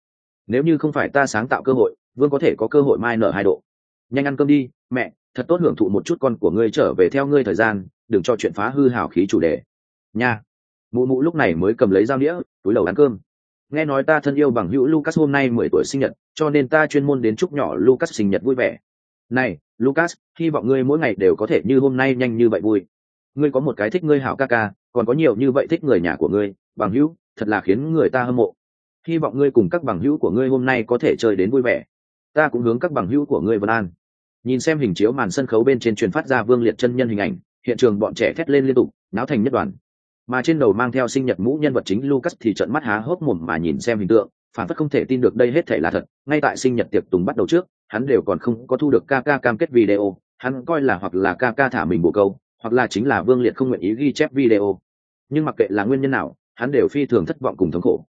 Nếu như không phải ta sáng tạo cơ hội, vương có thể có cơ hội mai nở hai độ. Nhanh ăn cơm đi, mẹ, thật tốt hưởng thụ một chút con của ngươi trở về theo ngươi thời gian, đừng cho chuyện phá hư hào khí chủ đề. Nha mụ mụ lúc này mới cầm lấy dao đĩa, túi đầu ăn cơm. Nghe nói ta thân yêu bằng hữu lucas hôm nay mười tuổi sinh nhật, cho nên ta chuyên môn đến chúc nhỏ lucas sinh nhật vui vẻ. Này, lucas, hy vọng ngươi mỗi ngày đều có thể như hôm nay nhanh như vậy vui. Ngươi có một cái thích ngươi hảo ca ca, còn có nhiều như vậy thích người nhà của ngươi, bằng hữu, thật là khiến người ta hâm mộ. Hy vọng ngươi cùng các bằng hữu của ngươi hôm nay có thể chơi đến vui vẻ. Ta cũng hướng các bằng hữu của ngươi vân an. Nhìn xem hình chiếu màn sân khấu bên trên truyền phát ra vương liệt chân nhân hình ảnh, hiện trường bọn trẻ thét lên liên tục, náo thành nhất đoàn mà trên đầu mang theo sinh nhật mũ nhân vật chính lucas thì trận mắt há hốc mồm mà nhìn xem hình tượng, phản phất không thể tin được đây hết thể là thật. Ngay tại sinh nhật tiệc tùng bắt đầu trước, hắn đều còn không có thu được ca ca cam kết video, hắn coi là hoặc là ca ca thả mình bồ câu, hoặc là chính là vương liệt không nguyện ý ghi chép video. Nhưng mặc kệ là nguyên nhân nào, hắn đều phi thường thất vọng cùng thống khổ.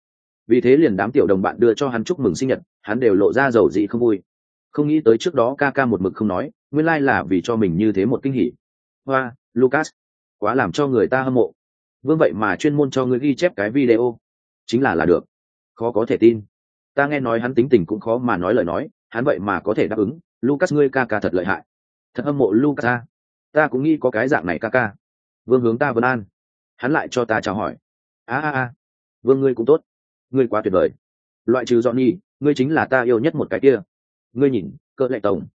Vì thế liền đám tiểu đồng bạn đưa cho hắn chúc mừng sinh nhật, hắn đều lộ ra dầu dị không vui. Không nghĩ tới trước đó ca ca một mực không nói, nguyên lai、like、là vì cho mình như thế một kinh hỉ. Hoa, lucas, quá làm cho người ta hâm mộ vương vậy mà chuyên môn cho ngươi ghi chép cái video. Chính là là được. Khó có thể tin. Ta nghe nói hắn tính tình cũng khó mà nói lời nói, hắn vậy mà có thể đáp ứng, lucas ngươi ca ca thật lợi hại. Thật hâm mộ lucas ta ta cũng nghĩ có cái dạng này ca ca. Vương hướng ta vân an. Hắn lại cho ta chào hỏi. A a a. Vương ngươi cũng tốt. Ngươi quá tuyệt vời. Loại trừ dọn nhi, ngươi chính là ta yêu nhất một cái kia. Ngươi nhìn, cỡ lệ tổng.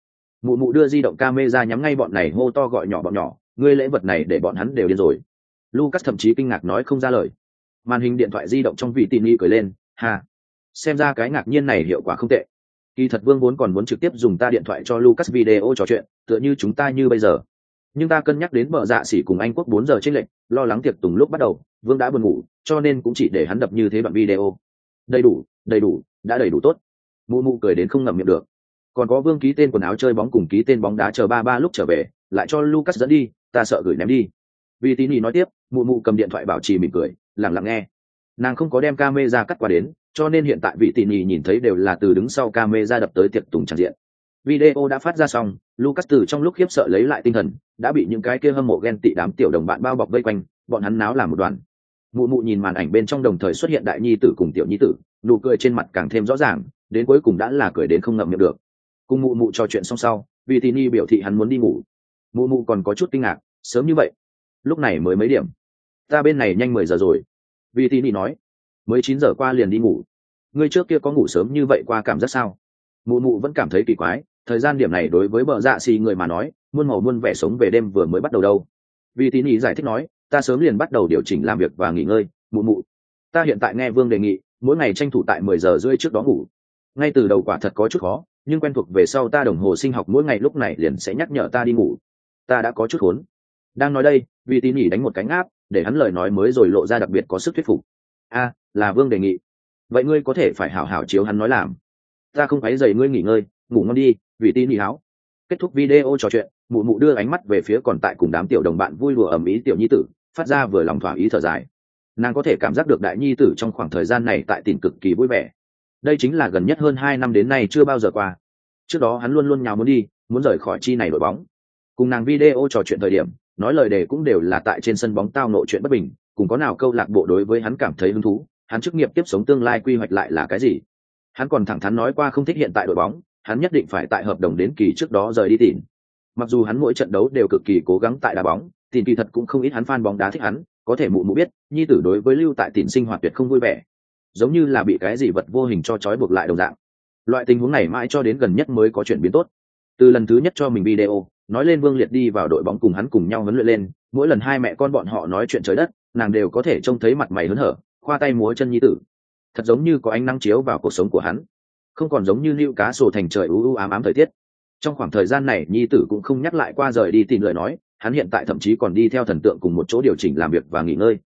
Mụ mụ đưa di động ca mê ra nhắm ngay bọn này, hô to gọi nhỏ bọn nhỏ. Ngươi lễ vật này để bọn hắn đều điên rồi lucas thậm chí kinh ngạc nói không ra lời. Màn hình điện thoại di động trong vị tỉ nghi cười lên, ha, xem ra cái ngạc nhiên này hiệu quả không tệ. Kỳ thật vương vốn còn muốn trực tiếp dùng ta điện thoại cho lucas video trò chuyện, tựa như chúng ta như bây giờ. Nhưng ta cân nhắc đến bờ dạ xỉ cùng anh quốc bốn giờ trên lệnh lo lắng tiệc tùng lúc bắt đầu, vương đã buồn ngủ, cho nên cũng chỉ để hắn đập như thế đoạn video. Đầy đủ đầy đủ, đã đầy đủ tốt. Mụ mụ cười đến không ngậm miệng được. Còn có vương ký tên quần áo chơi bóng cùng ký tên bóng đá chờ ba ba lúc trở về, lại cho lucas dẫn đi, ta sợ gửi ném đi vì tín ý nói tiếp, mụ mụ cầm điện thoại bảo trì mỉm cười lẳng lặng nghe. Nàng không có đem ca mê ra cắt qua đến, cho nên hiện tại vị tỉ nhì nhìn thấy đều là từ đứng sau ca mê ra đập tới tiệc tùng tràn diện. Video đã phát ra xong, lucas từ trong lúc khiếp sợ lấy lại tinh thần, đã bị những cái kia hâm mộ ghen tị đám tiểu đồng bạn bao bọc vây quanh, bọn hắn náo làm một đoàn. Mụ mụ nhìn màn ảnh bên trong đồng thời xuất hiện đại nhi tử cùng tiểu nhi tử, nụ cười trên mặt càng thêm rõ ràng, đến cuối cùng đã là cười đến không ngậm miệng được. Cùng mụ mụ trò chuyện xong sau vì tỉ nhi biểu thị hắn muốn đi ngủ. Mụ mụ còn có chút kinh ngạc, sớm như vậy lúc này mới mấy điểm. Ta bên này nhanh mười giờ rồi. Vì tỉ nhi nói. Mới chín giờ qua liền đi ngủ. Ngươi trước kia có ngủ sớm như vậy qua cảm giác sao? Mụ mụ vẫn cảm thấy kỳ quái, thời gian điểm này đối với bờ dạ xì người mà nói, muôn màu muôn vẻ sống về đêm vừa mới bắt đầu đâu. Vì tín ý giải thích nói, ta sớm liền bắt đầu điều chỉnh làm việc và nghỉ ngơi, mụ mụ. Ta hiện tại nghe vương đề nghị, mỗi ngày tranh thủ tại mười giờ rưỡi trước đó ngủ. Ngay từ đầu quả thật có chút khó, nhưng quen thuộc về sau ta đồng hồ sinh học mỗi ngày lúc này liền sẽ nhắc nhở ta đi ngủ. Ta đã có chút khốn đang nói đây vị tín nhỉ đánh một cánh áp, để hắn lời nói mới rồi lộ ra đặc biệt có sức thuyết phục. A, là vương đề nghị. Vậy ngươi có thể phải hảo hảo chiếu hắn nói làm. Ta không phải dậy ngươi nghỉ ngơi, ngủ ngon đi, vì tin nhỉ háo. Kết thúc video trò chuyện, mụ mụ đưa ánh mắt về phía còn tại cùng đám tiểu đồng bạn vui lùa ầm ý tiểu nhi tử, phát ra vừa lòng thỏa ý thở dài. Nàng có thể cảm giác được đại nhi tử trong khoảng thời gian này tại tỉnh cực kỳ vui vẻ. Đây chính là gần nhất hơn hai năm đến nay chưa bao giờ qua. Trước đó hắn luôn luôn nhào muốn đi, muốn rời khỏi chi này đội bóng. Cùng nàng video trò chuyện thời điểm nói lời đề cũng đều là tại trên sân bóng tao nội chuyện bất bình, cùng có nào câu lạc bộ đối với hắn cảm thấy hứng thú, hắn chức nghiệp tiếp sống tương lai quy hoạch lại là cái gì? Hắn còn thẳng thắn nói qua không thích hiện tại đội bóng, hắn nhất định phải tại hợp đồng đến kỳ trước đó rời đi tìm. Mặc dù hắn mỗi trận đấu đều cực kỳ cố gắng tại đá bóng tìm kỳ thật cũng không ít hắn fan bóng đá thích hắn, có thể mụ mụ biết, nhi tử đối với lưu tại tìm sinh hoạt tuyệt không vui vẻ. Giống như là bị cái gì vật vô hình cho trói buộc lại đồng dạng. Loại tình huống này mãi cho đến gần nhất mới có chuyển biến tốt. Từ lần thứ nhất cho mình video nói lên vương liệt đi vào đội bóng cùng hắn cùng nhau huấn luyện lên, mỗi lần hai mẹ con bọn họ nói chuyện trời đất, nàng đều có thể trông thấy mặt mày hớn hở, khoa tay múa chân nhi tử. Thật giống như có ánh nắng chiếu vào cuộc sống của hắn, không còn giống như lưu cá sổ thành trời u u ám ám thời tiết. Trong khoảng thời gian này, nhi tử cũng không nhắc lại qua rời đi tìm lời nói, hắn hiện tại thậm chí còn đi theo thần tượng cùng một chỗ điều chỉnh làm việc và nghỉ ngơi.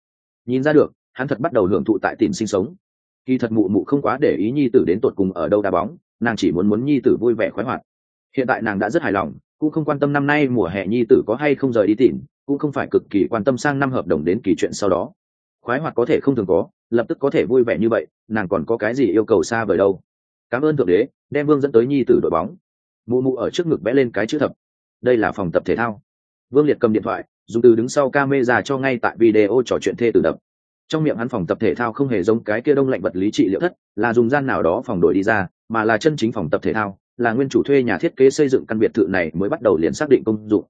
Nhìn ra được, hắn thật bắt đầu hưởng thụ tại tìm sinh sống. Khi thật mụ mụ không quá để ý nhi tử đến tột cùng ở đâu đá bóng, nàng chỉ muốn muốn nhi tử vui vẻ khoái hoạt hiện tại nàng đã rất hài lòng, cũng không quan tâm năm nay mùa hè nhi tử có hay không rời đi tìm, cũng không phải cực kỳ quan tâm sang năm hợp đồng đến kỳ chuyện sau đó. Khoái hoạt có thể không thường có, lập tức có thể vui vẻ như vậy, nàng còn có cái gì yêu cầu xa vời đâu. Cảm ơn thượng đế, đem vương dẫn tới nhi tử đội bóng. Mụ mụ ở trước ngực vẽ lên cái chữ thập. Đây là phòng tập thể thao. Vương liệt cầm điện thoại, dùng từ đứng sau camera cho ngay tại video trò chuyện thê tử đập. Trong miệng hắn phòng tập thể thao không hề giống cái kia đông lạnh vật lý trị liệu thất, là dùng gian nào đó phòng đổi đi ra, mà là chân chính phòng tập thể thao là nguyên chủ thuê nhà thiết kế xây dựng căn biệt thự này mới bắt đầu liền xác định công dụng.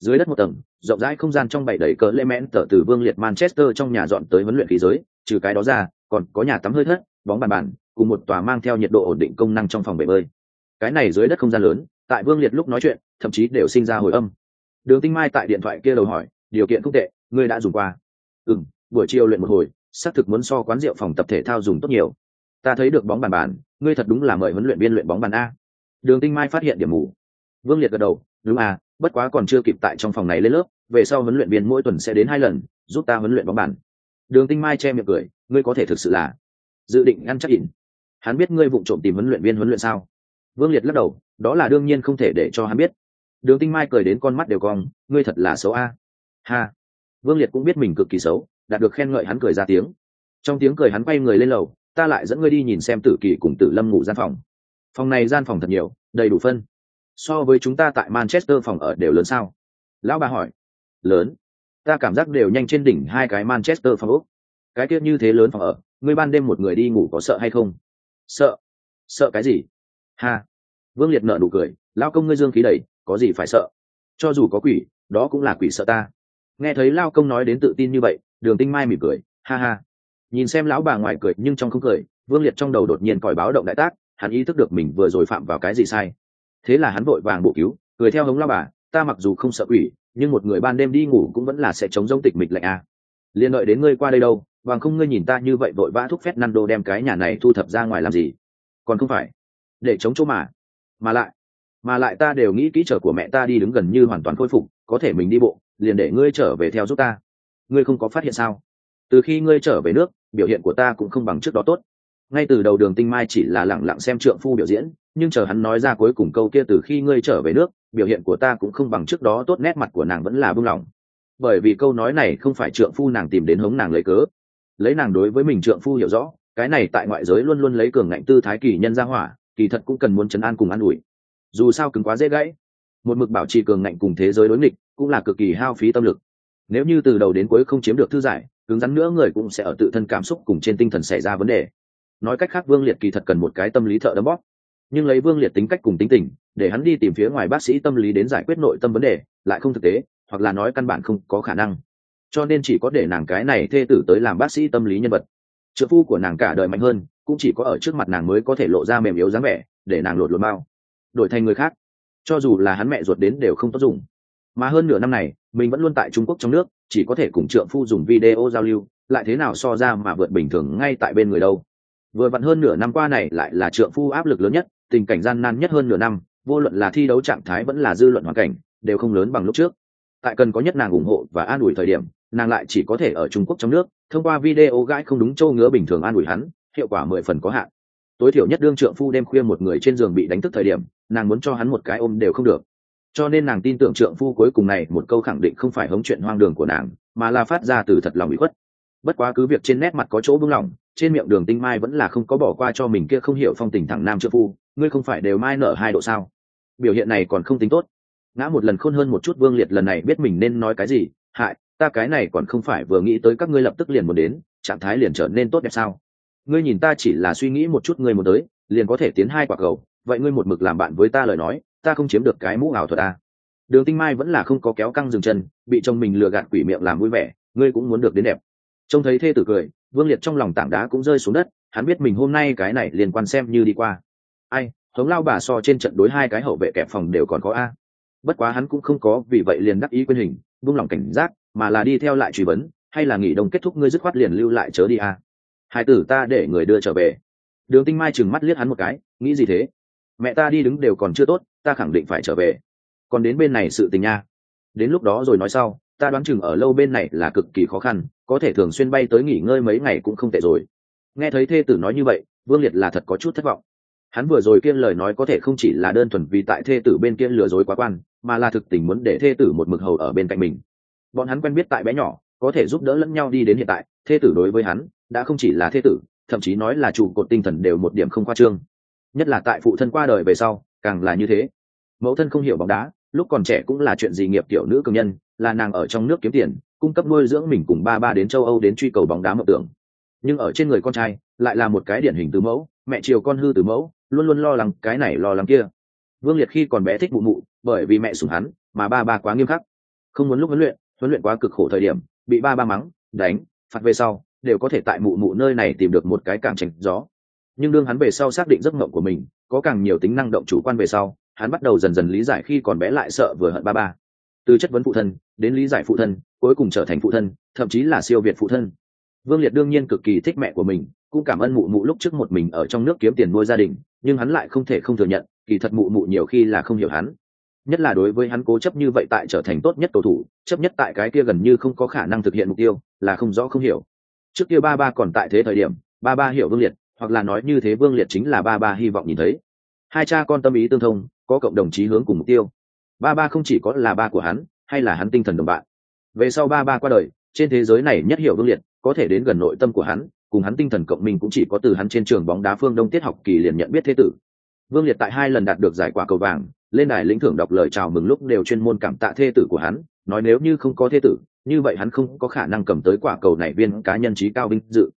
Dưới đất một tầng, rộng rãi không gian trong bảy đầy cỡ lê mẽn tở từ vương liệt manchester trong nhà dọn tới huấn luyện khí giới, trừ cái đó ra, còn có nhà tắm hơi thất, bóng bàn bàn, cùng một tòa mang theo nhiệt độ ổn định công năng trong phòng bể bơi. Cái này dưới đất không gian lớn, tại vương liệt lúc nói chuyện, thậm chí đều sinh ra hồi âm. Đường tinh mai tại điện thoại kia đầu hỏi, điều kiện không tệ, ngươi đã dùng qua. Ừ m buổi chiều luyện một hồi, xác thực muốn so quán rượu phòng tập thể thao dùng tốt nhiều. Ta thấy được bóng bàn bàn, ngươi thật đúng là mời huấn luyện viên luyện bóng bàn a đường tinh mai phát hiện điểm mù. Vương liệt gật đầu, đúng à bất quá còn chưa kịp tại trong phòng này lên lớp, về sau huấn luyện viên mỗi tuần sẽ đến hai lần, giúp ta huấn luyện bóng bàn. Đường tinh mai che miệng cười, ngươi có thể thực sự là dự định ngăn chắc ỉn. Hắn biết ngươi vụng trộm tìm huấn luyện viên huấn luyện sao? Vương liệt lắc đầu, đó là đương nhiên không thể để cho hắn biết. Đường tinh mai cười đến con mắt đều cong, ngươi thật là xấu a. Ha. Vương liệt cũng biết mình cực kỳ xấu, đạt được khen ngợi hắn cười ra tiếng. Trong tiếng cười hắn quay người lên lầu, ta lại dẫn ngươi đi nhìn xem tử kỳ cùng tử lâm ngủ gian phòng phòng này gian phòng thật nhiều, đầy đủ phân. So với chúng ta tại manchester phòng ở đều lớn sao? Lão bà hỏi. Lớn. Ta cảm giác đều nhanh trên đỉnh hai cái manchester phòng úc. Cái kia như thế lớn phòng ở, ngươi ban đêm một người đi ngủ có sợ hay không? Sợ. Sợ cái gì? Ha. Vương liệt nợ nụ cười. Lao công ngươi dương khí đầy, có gì phải sợ? Cho dù có quỷ, đó cũng là quỷ sợ ta. Nghe thấy lao công nói đến tự tin như vậy, đường tinh mai mỉm cười. Ha ha. Nhìn xem lão bà ngoài cười nhưng trong không cười, vương liệt trong đầu đột nhiên còi báo động đại tác hắn ý thức được mình vừa rồi phạm vào cái gì sai. Thế là hắn vội vàng bộ cứu, cười theo hống lao bà, ta mặc dù không sợ quỷ, nhưng một người ban đêm đi ngủ cũng vẫn là sẽ chống rông tịch mịch lạnh à. liên lợi đến ngươi qua đây đâu, bằng không ngươi nhìn ta như vậy vội vã thúc phép năn đô đem cái nhà này thu thập ra ngoài làm gì? Còn không phải, để chống chỗ mà. Mà lại mà lại ta đều nghĩ kỹ trở của mẹ ta đi đứng gần như hoàn toàn khôi phục, có thể mình đi bộ, liền để ngươi trở về theo giúp ta. Ngươi không có phát hiện sao? Từ khi ngươi trở về nước, biểu hiện của ta cũng không bằng trước đó tốt ngay từ đầu đường tinh mai chỉ là lẳng lặng xem trượng phu biểu diễn, nhưng chờ hắn nói ra cuối cùng câu kia từ khi ngươi trở về nước, biểu hiện của ta cũng không bằng trước đó tốt nét mặt của nàng vẫn là buông lỏng. Bởi vì câu nói này không phải trượng phu nàng tìm đến hống nàng lấy cớ. Lấy nàng đối với mình trượng phu hiểu rõ, cái này tại ngoại giới luôn luôn lấy cường ngạnh tư thái kỳ nhân ra hỏa, kỳ thật cũng cần muốn chấn an cùng an ủi. Dù sao cứng quá dễ gãy. Một mực bảo trì cường ngạnh cùng thế giới đối nghịch, cũng là cực kỳ hao phí tâm lực. Nếu như từ đầu đến cuối không chiếm được thư giải, cứng rắn nữa người cũng sẽ ở tự thân cảm xúc cùng trên tinh thần xảy ra vấn đề nói cách khác vương liệt kỳ thật cần một cái tâm lý thợ đấm bóp. Nhưng lấy vương liệt tính cách cùng tính tình, để hắn đi tìm phía ngoài bác sĩ tâm lý đến giải quyết nội tâm vấn đề, lại không thực tế, hoặc là nói căn bản không có khả năng. Cho nên chỉ có để nàng cái này thê tử tới làm bác sĩ tâm lý nhân vật. Trợ phu của nàng cả đời mạnh hơn, cũng chỉ có ở trước mặt nàng mới có thể lộ ra mềm yếu dáng vẻ, để nàng lột lột bao đổi thành người khác, cho dù là hắn mẹ ruột đến đều không tốt dùng. Mà hơn nửa năm này, mình vẫn luôn tại trung quốc trong nước, chỉ có thể cùng trượng phu dùng video giao lưu, lại thế nào so ra mà vượt bình thường ngay tại bên người đâu vừa vặn hơn nửa năm qua này lại là trượng phu áp lực lớn nhất, tình cảnh gian nan nhất hơn nửa năm, vô luận là thi đấu trạng thái vẫn là dư luận hoàn cảnh, đều không lớn bằng lúc trước. Tại cần có nhất nàng ủng hộ và an ủi thời điểm, nàng lại chỉ có thể ở trung quốc trong nước, thông qua video gãi không đúng châu ngứa bình thường an ủi hắn, hiệu quả mười phần có hạn. Tối thiểu nhất đương trượng phu đêm khuya một người trên giường bị đánh thức thời điểm, nàng muốn cho hắn một cái ôm đều không được. Cho nên nàng tin tưởng trượng phu cuối cùng này một câu khẳng định không phải hống chuyện hoang đường của nàng, mà là phát ra từ thật lòng bị khuất. Bất quá cứ việc trên nét mặt có chỗ bưng lỏng trên miệng đường tinh mai vẫn là không có bỏ qua cho mình kia không hiểu phong tình thẳng nam trợ phu, ngươi không phải đều mai nở hai độ sao? Biểu hiện này còn không tính tốt. Ngã một lần khôn hơn một chút vương liệt lần này biết mình nên nói cái gì, hại, ta cái này còn không phải vừa nghĩ tới các ngươi lập tức liền muốn đến, trạng thái liền trở nên tốt đẹp sao? Ngươi nhìn ta chỉ là suy nghĩ một chút ngươi muốn tới, liền có thể tiến hai quả cầu, vậy ngươi một mực làm bạn với ta lời nói, ta không chiếm được cái mũ ảo thuật ta đường tinh mai vẫn là không có kéo căng dừng chân, bị chồng mình lừa gạt quỷ miệng làm vui vẻ, ngươi cũng muốn được đến đẹp. Trông thấy thê tử cười vương liệt trong lòng tảng đá cũng rơi xuống đất, hắn biết mình hôm nay cái này liên quan xem như đi qua. Ai, hống lao bà so trên trận đối hai cái hậu vệ kẹp phòng đều còn có a. Bất quá hắn cũng không có, vì vậy liền đắc ý quyên hình, vung lòng cảnh giác, mà là đi theo lại truy vấn, hay là nghỉ đông kết thúc ngươi dứt khoát liền lưu lại chớ đi a. Hai tử ta để người đưa trở về. Đường tinh mai chừng mắt liếc hắn một cái, nghĩ gì thế? Mẹ ta đi đứng đều còn chưa tốt, ta khẳng định phải trở về. Còn đến bên này sự tình nha. Đến lúc đó rồi nói sau ta đoán chừng ở lâu bên này là cực kỳ khó khăn, có thể thường xuyên bay tới nghỉ ngơi mấy ngày cũng không tệ rồi. Nghe thấy thê tử nói như vậy, vương liệt là thật có chút thất vọng. Hắn vừa rồi kiên lời nói có thể không chỉ là đơn thuần vì tại thê tử bên kia lừa dối quá quan, mà là thực tình muốn để thê tử một mực hầu ở bên cạnh mình. Bọn hắn quen biết tại bé nhỏ, có thể giúp đỡ lẫn nhau đi đến hiện tại, thê tử đối với hắn, đã không chỉ là thê tử, thậm chí nói là trụ cột tinh thần đều một điểm không khoa trương. Nhất là tại phụ thân qua đời về sau, càng là như thế. Mẫu thân không hiểu bóng đá lúc còn trẻ cũng là chuyện gì nghiệp tiểu nữ công nhân, là nàng ở trong nước kiếm tiền, cung cấp nuôi dưỡng mình cùng ba ba đến châu âu đến truy cầu bóng đá mộng tưởng. Nhưng ở trên người con trai, lại là một cái điển hình từ mẫu, mẹ chiều con hư từ mẫu, luôn luôn lo lắng cái này lo lắng kia. Vương liệt khi còn bé thích mụ mụ, bởi vì mẹ sủng hắn, mà ba ba quá nghiêm khắc. Không muốn lúc huấn luyện huấn luyện quá cực khổ thời điểm, bị ba ba mắng, đánh, phạt về sau, đều có thể tại mụ mụ nơi này tìm được một cái càng tránh gió. Nhưng đương hắn về sau xác định giấc mộng của mình, có càng nhiều tính năng động chủ quan về sau hắn bắt đầu dần dần lý giải khi còn bé lại sợ vừa hận ba ba. Từ chất vấn phụ thân, đến lý giải phụ thân, cuối cùng trở thành phụ thân, thậm chí là siêu việt phụ thân. Vương liệt đương nhiên cực kỳ thích mẹ của mình, cũng cảm ơn mụ mụ lúc trước một mình ở trong nước kiếm tiền nuôi gia đình, nhưng hắn lại không thể không thừa nhận, kỳ thật mụ mụ nhiều khi là không hiểu hắn. Nhất là đối với hắn cố chấp như vậy tại trở thành tốt nhất cầu thủ, chấp nhất tại cái kia gần như không có khả năng thực hiện mục tiêu, là không rõ không hiểu. Trước kia ba ba còn tại thế thời điểm, ba ba hiểu vương liệt, hoặc là nói như thế vương liệt chính là ba ba hy vọng nhìn thấy. Hai cha con tâm ý tương thông có cộng đồng chí hướng cùng mục tiêu. Ba ba không chỉ có là ba của hắn, hay là hắn tinh thần đồng bạn. Về sau ba ba qua đời, trên thế giới này nhất hiểu vương liệt, có thể đến gần nội tâm của hắn, cùng hắn tinh thần cộng minh cũng chỉ có từ hắn trên trường bóng đá phương đông tiết học kỳ liền nhận biết thế tử. Vương liệt tại hai lần đạt được giải quả cầu vàng, lên đài lĩnh thưởng đọc lời chào mừng lúc đều chuyên môn cảm tạ thê tử của hắn, nói nếu như không có thê tử, như vậy hắn không có khả năng cầm tới quả cầu này viên cá nhân trí cao vinh dự.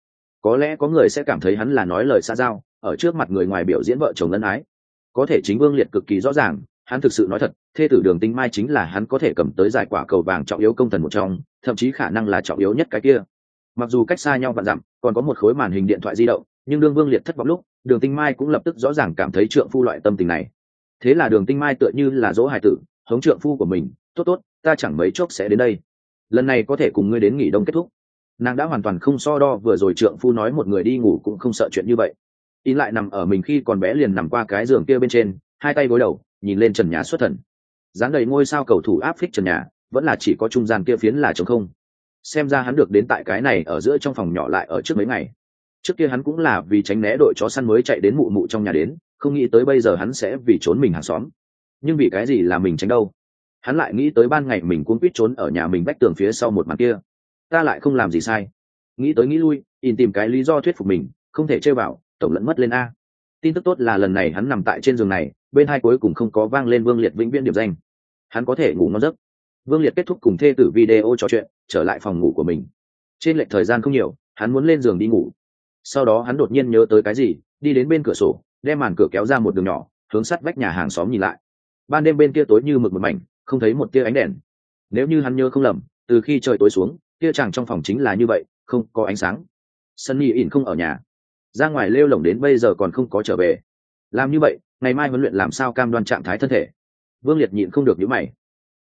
Có lẽ có người sẽ cảm thấy hắn là nói lời xa giao, ở trước mặt người ngoài biểu diễn vợ chồng ân ái có thể chính vương liệt cực kỳ rõ ràng, hắn thực sự nói thật, thê tử đường tinh mai chính là hắn có thể cầm tới giải quả cầu vàng trọng yếu công thần một trong, thậm chí khả năng là trọng yếu nhất cái kia. Mặc dù cách xa nhau vạn dặm, còn có một khối màn hình điện thoại di động, nhưng đương vương liệt thất vọng lúc, đường tinh mai cũng lập tức rõ ràng cảm thấy trượng phu loại tâm tình này. Thế là đường tinh mai tựa như là dỗ hài tử, hống trượng phu của mình, tốt tốt, ta chẳng mấy chốc sẽ đến đây. Lần này có thể cùng ngươi đến nghỉ đông kết thúc. Nàng đã hoàn toàn không so đo, vừa rồi trượng phu nói một người đi ngủ cũng không sợ chuyện như vậy in lại nằm ở mình khi còn bé liền nằm qua cái giường kia bên trên, hai tay gối đầu, nhìn lên trần nhà xuất thần. Dáng đầy ngôi sao cầu thủ áp phích trần nhà, vẫn là chỉ có trung gian kia phiến là trống không. Xem ra hắn được đến tại cái này ở giữa trong phòng nhỏ lại ở trước mấy ngày. Trước kia hắn cũng là vì tránh né đội chó săn mới chạy đến mụ mụ trong nhà đến, không nghĩ tới bây giờ hắn sẽ vì trốn mình hàng xóm. Nhưng vì cái gì là mình tránh đâu? Hắn lại nghĩ tới ban ngày mình cuốn quýt trốn ở nhà mình bách tường phía sau một mặt kia. Ta lại không làm gì sai. Nghĩ tới nghĩ lui in tìm cái lý do thuyết phục mình, không thể chơi vào tổng lẫn mất lên a. Tin tức tốt là lần này hắn nằm tại trên giường này, bên hai cuối cùng không có vang lên vương liệt vĩnh viễn điểm danh. Hắn có thể ngủ ngon giấc. Vương liệt kết thúc cùng thê tử video trò chuyện, trở lại phòng ngủ của mình. Trên lệch thời gian không nhiều, hắn muốn lên giường đi ngủ. Sau đó hắn đột nhiên nhớ tới cái gì, đi đến bên cửa sổ, đem màn cửa kéo ra một đường nhỏ, hướng sắt vách nhà hàng xóm nhìn lại. Ban đêm bên kia tối như mực một mảnh, không thấy một tia ánh đèn. Nếu như hắn nhớ không lầm, từ khi trời tối xuống, kia chàng trong phòng chính là như vậy, không có ánh sáng. Sunny ỉn không ở nhà ra ngoài lêu lồng đến bây giờ còn không có trở về. Làm như vậy, ngày mai huấn luyện làm sao cam đoan trạng thái thân thể? Vương liệt nhịn không được những mày.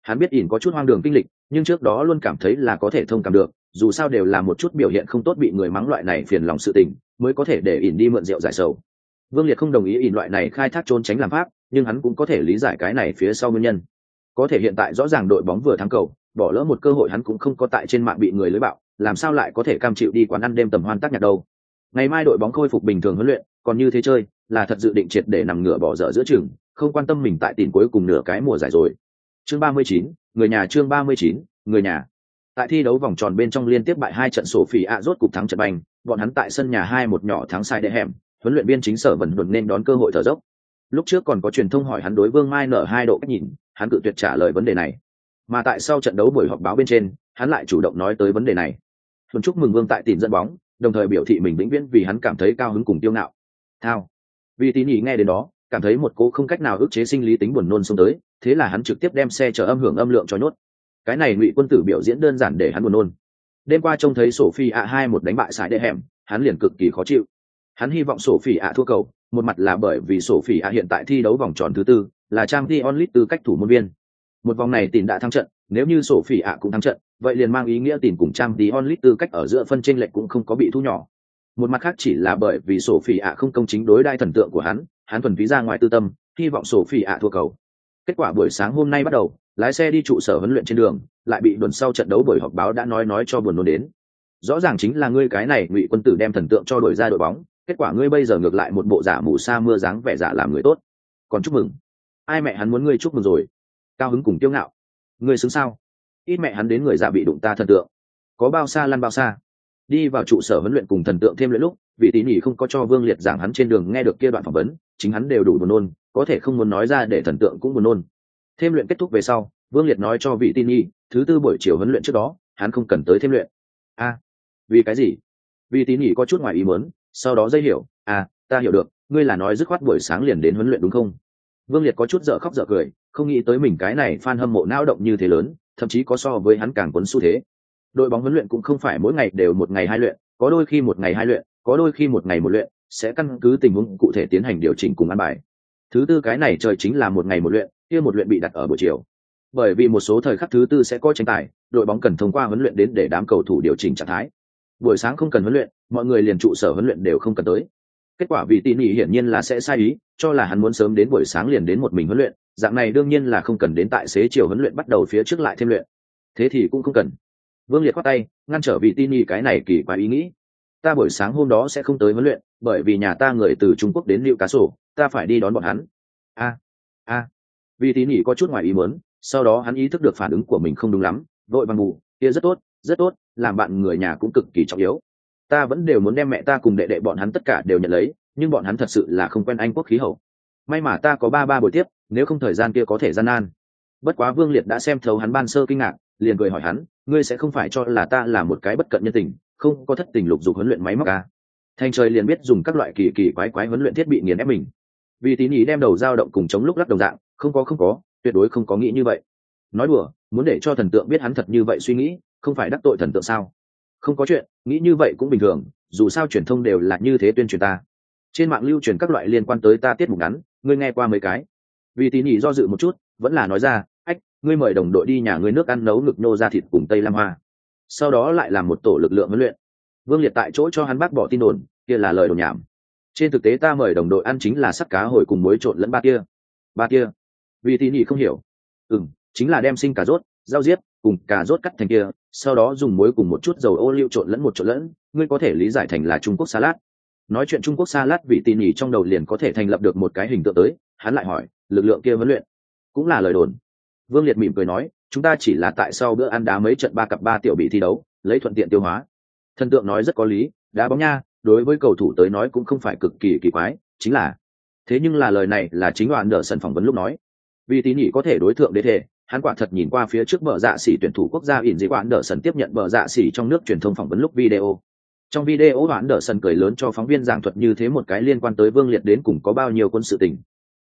Hắn biết ỉn có chút hoang đường kinh lịch, nhưng trước đó luôn cảm thấy là có thể thông cảm được, dù sao đều là một chút biểu hiện không tốt bị người mắng loại này phiền lòng sự tình, mới có thể để ỉn đi mượn rượu giải sầu. Vương liệt không đồng ý ỉn loại này khai thác trốn tránh làm pháp, nhưng hắn cũng có thể lý giải cái này phía sau nguyên nhân. Có thể hiện tại rõ ràng đội bóng vừa thắng cầu, bỏ lỡ một cơ hội hắn cũng không có tại trên mạng bị người lưới bạo, làm sao lại có thể cam chịu đi quán ăn đêm tầm hoan tác nhạc đâu? Ngày mai đội bóng khôi phục bình thường huấn luyện, còn như thế chơi, là thật dự định triệt để nằm ngửa bỏ dở giữa chừng, không quan tâm mình tại tìm cuối cùng nửa cái mùa giải rồi. Chương ba mươi chín, người nhà chương ba mươi chín, người nhà. Tại thi đấu vòng tròn bên trong liên tiếp bại hai trận sổ phỉ ạ rốt cục thắng trận banh bọn hắn tại sân nhà hai một nhỏ thắng sai đệ hẻm, huấn luyện viên chính sở vẫn đột nên đón cơ hội thở dốc. Lúc trước còn có truyền thông hỏi hắn đối vương mai nở hai độ cách nhìn, hắn cự tuyệt trả lời vấn đề này. Mà tại sau trận đấu buổi họp báo bên trên, hắn lại chủ động nói tới vấn đề này. Thuần chúc mừng vương tại tìm dẫn bóng đồng thời biểu thị mình vĩnh viễn vì hắn cảm thấy cao hứng cùng tiêu ngạo. Thao. Vì tín ý nghe đến đó, cảm thấy một cô không cách nào ức chế sinh lý tính buồn nôn xông tới, thế là hắn trực tiếp đem xe chở âm hưởng âm lượng cho nhốt. Cái này ngụy quân tử biểu diễn đơn giản để hắn buồn nôn. Đêm qua trông thấy sổ phi ạ hai một đánh bại sải đệ hẻm, hắn liền cực kỳ khó chịu. Hắn hy vọng sổ phi ạ thua cầu, một mặt là bởi vì sổ phi ạ hiện tại thi đấu vòng tròn thứ tư, là trang t onlit tư cách thủ môn viên một vòng này tìm đã thắng trận, nếu như sổ phỉ ạ cũng thắng trận, vậy liền mang ý nghĩa tìm cùng trang t onlit tư cách ở giữa phân tranh lệch cũng không có bị thu nhỏ. Một mặt khác chỉ là bởi vì sổ phỉ ạ không công chính đối đai thần tượng của hắn hắn thuần phí ra ngoài tư tâm, hy vọng sổ phỉ ạ thua cầu. Kết quả buổi sáng hôm nay bắt đầu, lái xe đi trụ sở huấn luyện trên đường, lại bị đồn sau trận đấu bởi họp báo đã nói nói cho buồn nôn đến. Rõ ràng chính là ngươi cái này ngụy quân tử đem thần tượng cho đổi ra đội bóng, kết quả ngươi bây giờ ngược lại một bộ giả mù sa mưa dáng vẻ giả làm người tốt. Còn chúc mừng. Ai mẹ hắn muốn ngươi chúc mừng rồi? Cao hứng cùng kiêu ngạo. Người xứng sao? Ít mẹ hắn đến người giả bị đụng ta thần tượng. Có bao xa lăn bao xa. Đi vào trụ sở huấn luyện cùng thần tượng thêm luyện lúc, vị tín nhỉ không có cho vương liệt giảng hắn trên đường nghe được kia đoạn phỏng vấn, chính hắn đều đủ buồn nôn, có thể không muốn nói ra để thần tượng cũng buồn nôn. Thêm luyện kết thúc về sau, vương liệt nói cho vị tin nhi thứ tư buổi chiều huấn luyện trước đó, hắn không cần tới thêm luyện. A, vì cái gì? Vì tín nhỉ có chút ngoài ý muốn, sau đó dây hiểu à ta hiểu được, ngươi là nói dứt khoát buổi sáng liền đến huấn luyện đúng không? Vương liệt có chút dở khóc dở cười không nghĩ tới mình cái này fan hâm mộ não động như thế lớn, thậm chí có so với hắn càng cuốn xu thế. Đội bóng huấn luyện cũng không phải mỗi ngày đều một ngày hai luyện, có đôi khi một ngày hai luyện, có đôi khi một ngày một luyện, sẽ căn cứ tình huống cụ thể tiến hành điều chỉnh cùng ăn bài. Thứ tư cái này trời chính là một ngày một luyện, kia một luyện bị đặt ở buổi chiều. Bởi vì một số thời khắc thứ tư sẽ có tranh tài, đội bóng cần thông qua huấn luyện đến để đám cầu thủ điều chỉnh trạng thái. Buổi sáng không cần huấn luyện, mọi người liền trụ sở huấn luyện đều không cần tới. Kết quả vì tỉ nỉ hiển nhiên là sẽ sai ý, cho là hắn muốn sớm đến buổi sáng liền đến một mình huấn luyện dạng này đương nhiên là không cần đến tại xế chiều huấn luyện bắt đầu phía trước lại thêm luyện. Thế thì cũng không cần. Vương liệt khoát tay, ngăn trở vị tin nỉ cái này kỳ quái ý nghĩ. Ta buổi sáng hôm đó sẽ không tới huấn luyện, bởi vì nhà ta người từ trung quốc đến liệu cá sổ ta phải đi đón bọn hắn. A a. Vì tín nhị có chút ngoài ý muốn, sau đó hắn ý thức được phản ứng của mình không đúng lắm, vội bằng mù kia rất tốt rất tốt, làm bạn người nhà cũng cực kỳ trọng yếu. Ta vẫn đều muốn đem mẹ ta cùng đệ đệ bọn hắn tất cả đều nhận lấy, nhưng bọn hắn thật sự là không quen anh quốc khí hậu. May mà ta có ba ba buổi tiếp nếu không thời gian kia có thể gian nan. Bất quá vương liệt đã xem thấu hắn ban sơ kinh ngạc, liền cười hỏi hắn, ngươi sẽ không phải cho là ta là một cái bất cận nhân tình, không có thất tình lục dục huấn luyện máy móc à. thành trời liền biết dùng các loại kỳ kỳ quái quái huấn luyện thiết bị nghiền ép mình. Vì tín ý đem đầu dao động cùng chống lúc lắc đồng dạng, không có không có, tuyệt đối không có nghĩ như vậy. Nói đùa, muốn để cho thần tượng biết hắn thật như vậy suy nghĩ, không phải đắc tội thần tượng sao? Không có chuyện, nghĩ như vậy cũng bình thường, dù sao truyền thông đều là như thế tuyên truyền ta. Trên mạng lưu truyền các loại liên quan tới ta tiết mục ngắn, ngươi nghe qua mấy cái? Vì tỉ nhị do dự một chút, vẫn là nói ra, ách, ngươi mời đồng đội đi nhà ngươi nước ăn nấu ngực nô ra thịt cùng tây lam hoa. Sau đó lại làm một tổ lực lượng huấn luyện. Vương liệt tại chỗ cho hắn bác bỏ tin đồn, kia là lời đồn nhảm. Trên thực tế ta mời đồng đội ăn chính là sắc cá hồi cùng muối trộn lẫn ba kia. Ba kia. Vì tỉ nhị không hiểu. Ừ chính là đem sinh cà rốt, rau diếp cùng cà rốt cắt thành kia, sau đó dùng muối cùng một chút dầu ô liu trộn lẫn một trộn lẫn, ngươi có thể lý giải thành là trung quốc salad nói chuyện trung quốc xa lát vị tỉ nhỉ trong đầu liền có thể thành lập được một cái hình tượng tới, hắn lại hỏi, lực lượng kia huấn luyện cũng là lời đồn? Vương liệt mỉm cười nói, chúng ta chỉ là tại sau bữa ăn đá mấy trận ba cặp ba tiểu bị thi đấu, lấy thuận tiện tiêu hóa. Thần tượng nói rất có lý, đá bóng nha, đối với cầu thủ tới nói cũng không phải cực kỳ kỳ quái, chính là thế nhưng là lời này là chính đoàn đỡ sân phỏng vấn lúc nói. Vì tín nhị có thể đối tượng đế thể hắn quả thật nhìn qua phía trước bờ dạ xỉ tuyển thủ quốc gia ỉn dị quán đỡ sân tiếp nhận bờ dạ xỉ trong nước truyền thông phỏng vấn lúc video trong video hoãn đỡ sân cười lớn cho phóng viên giảng thuật như thế một cái liên quan tới vương liệt đến cùng có bao nhiêu quân sự tình.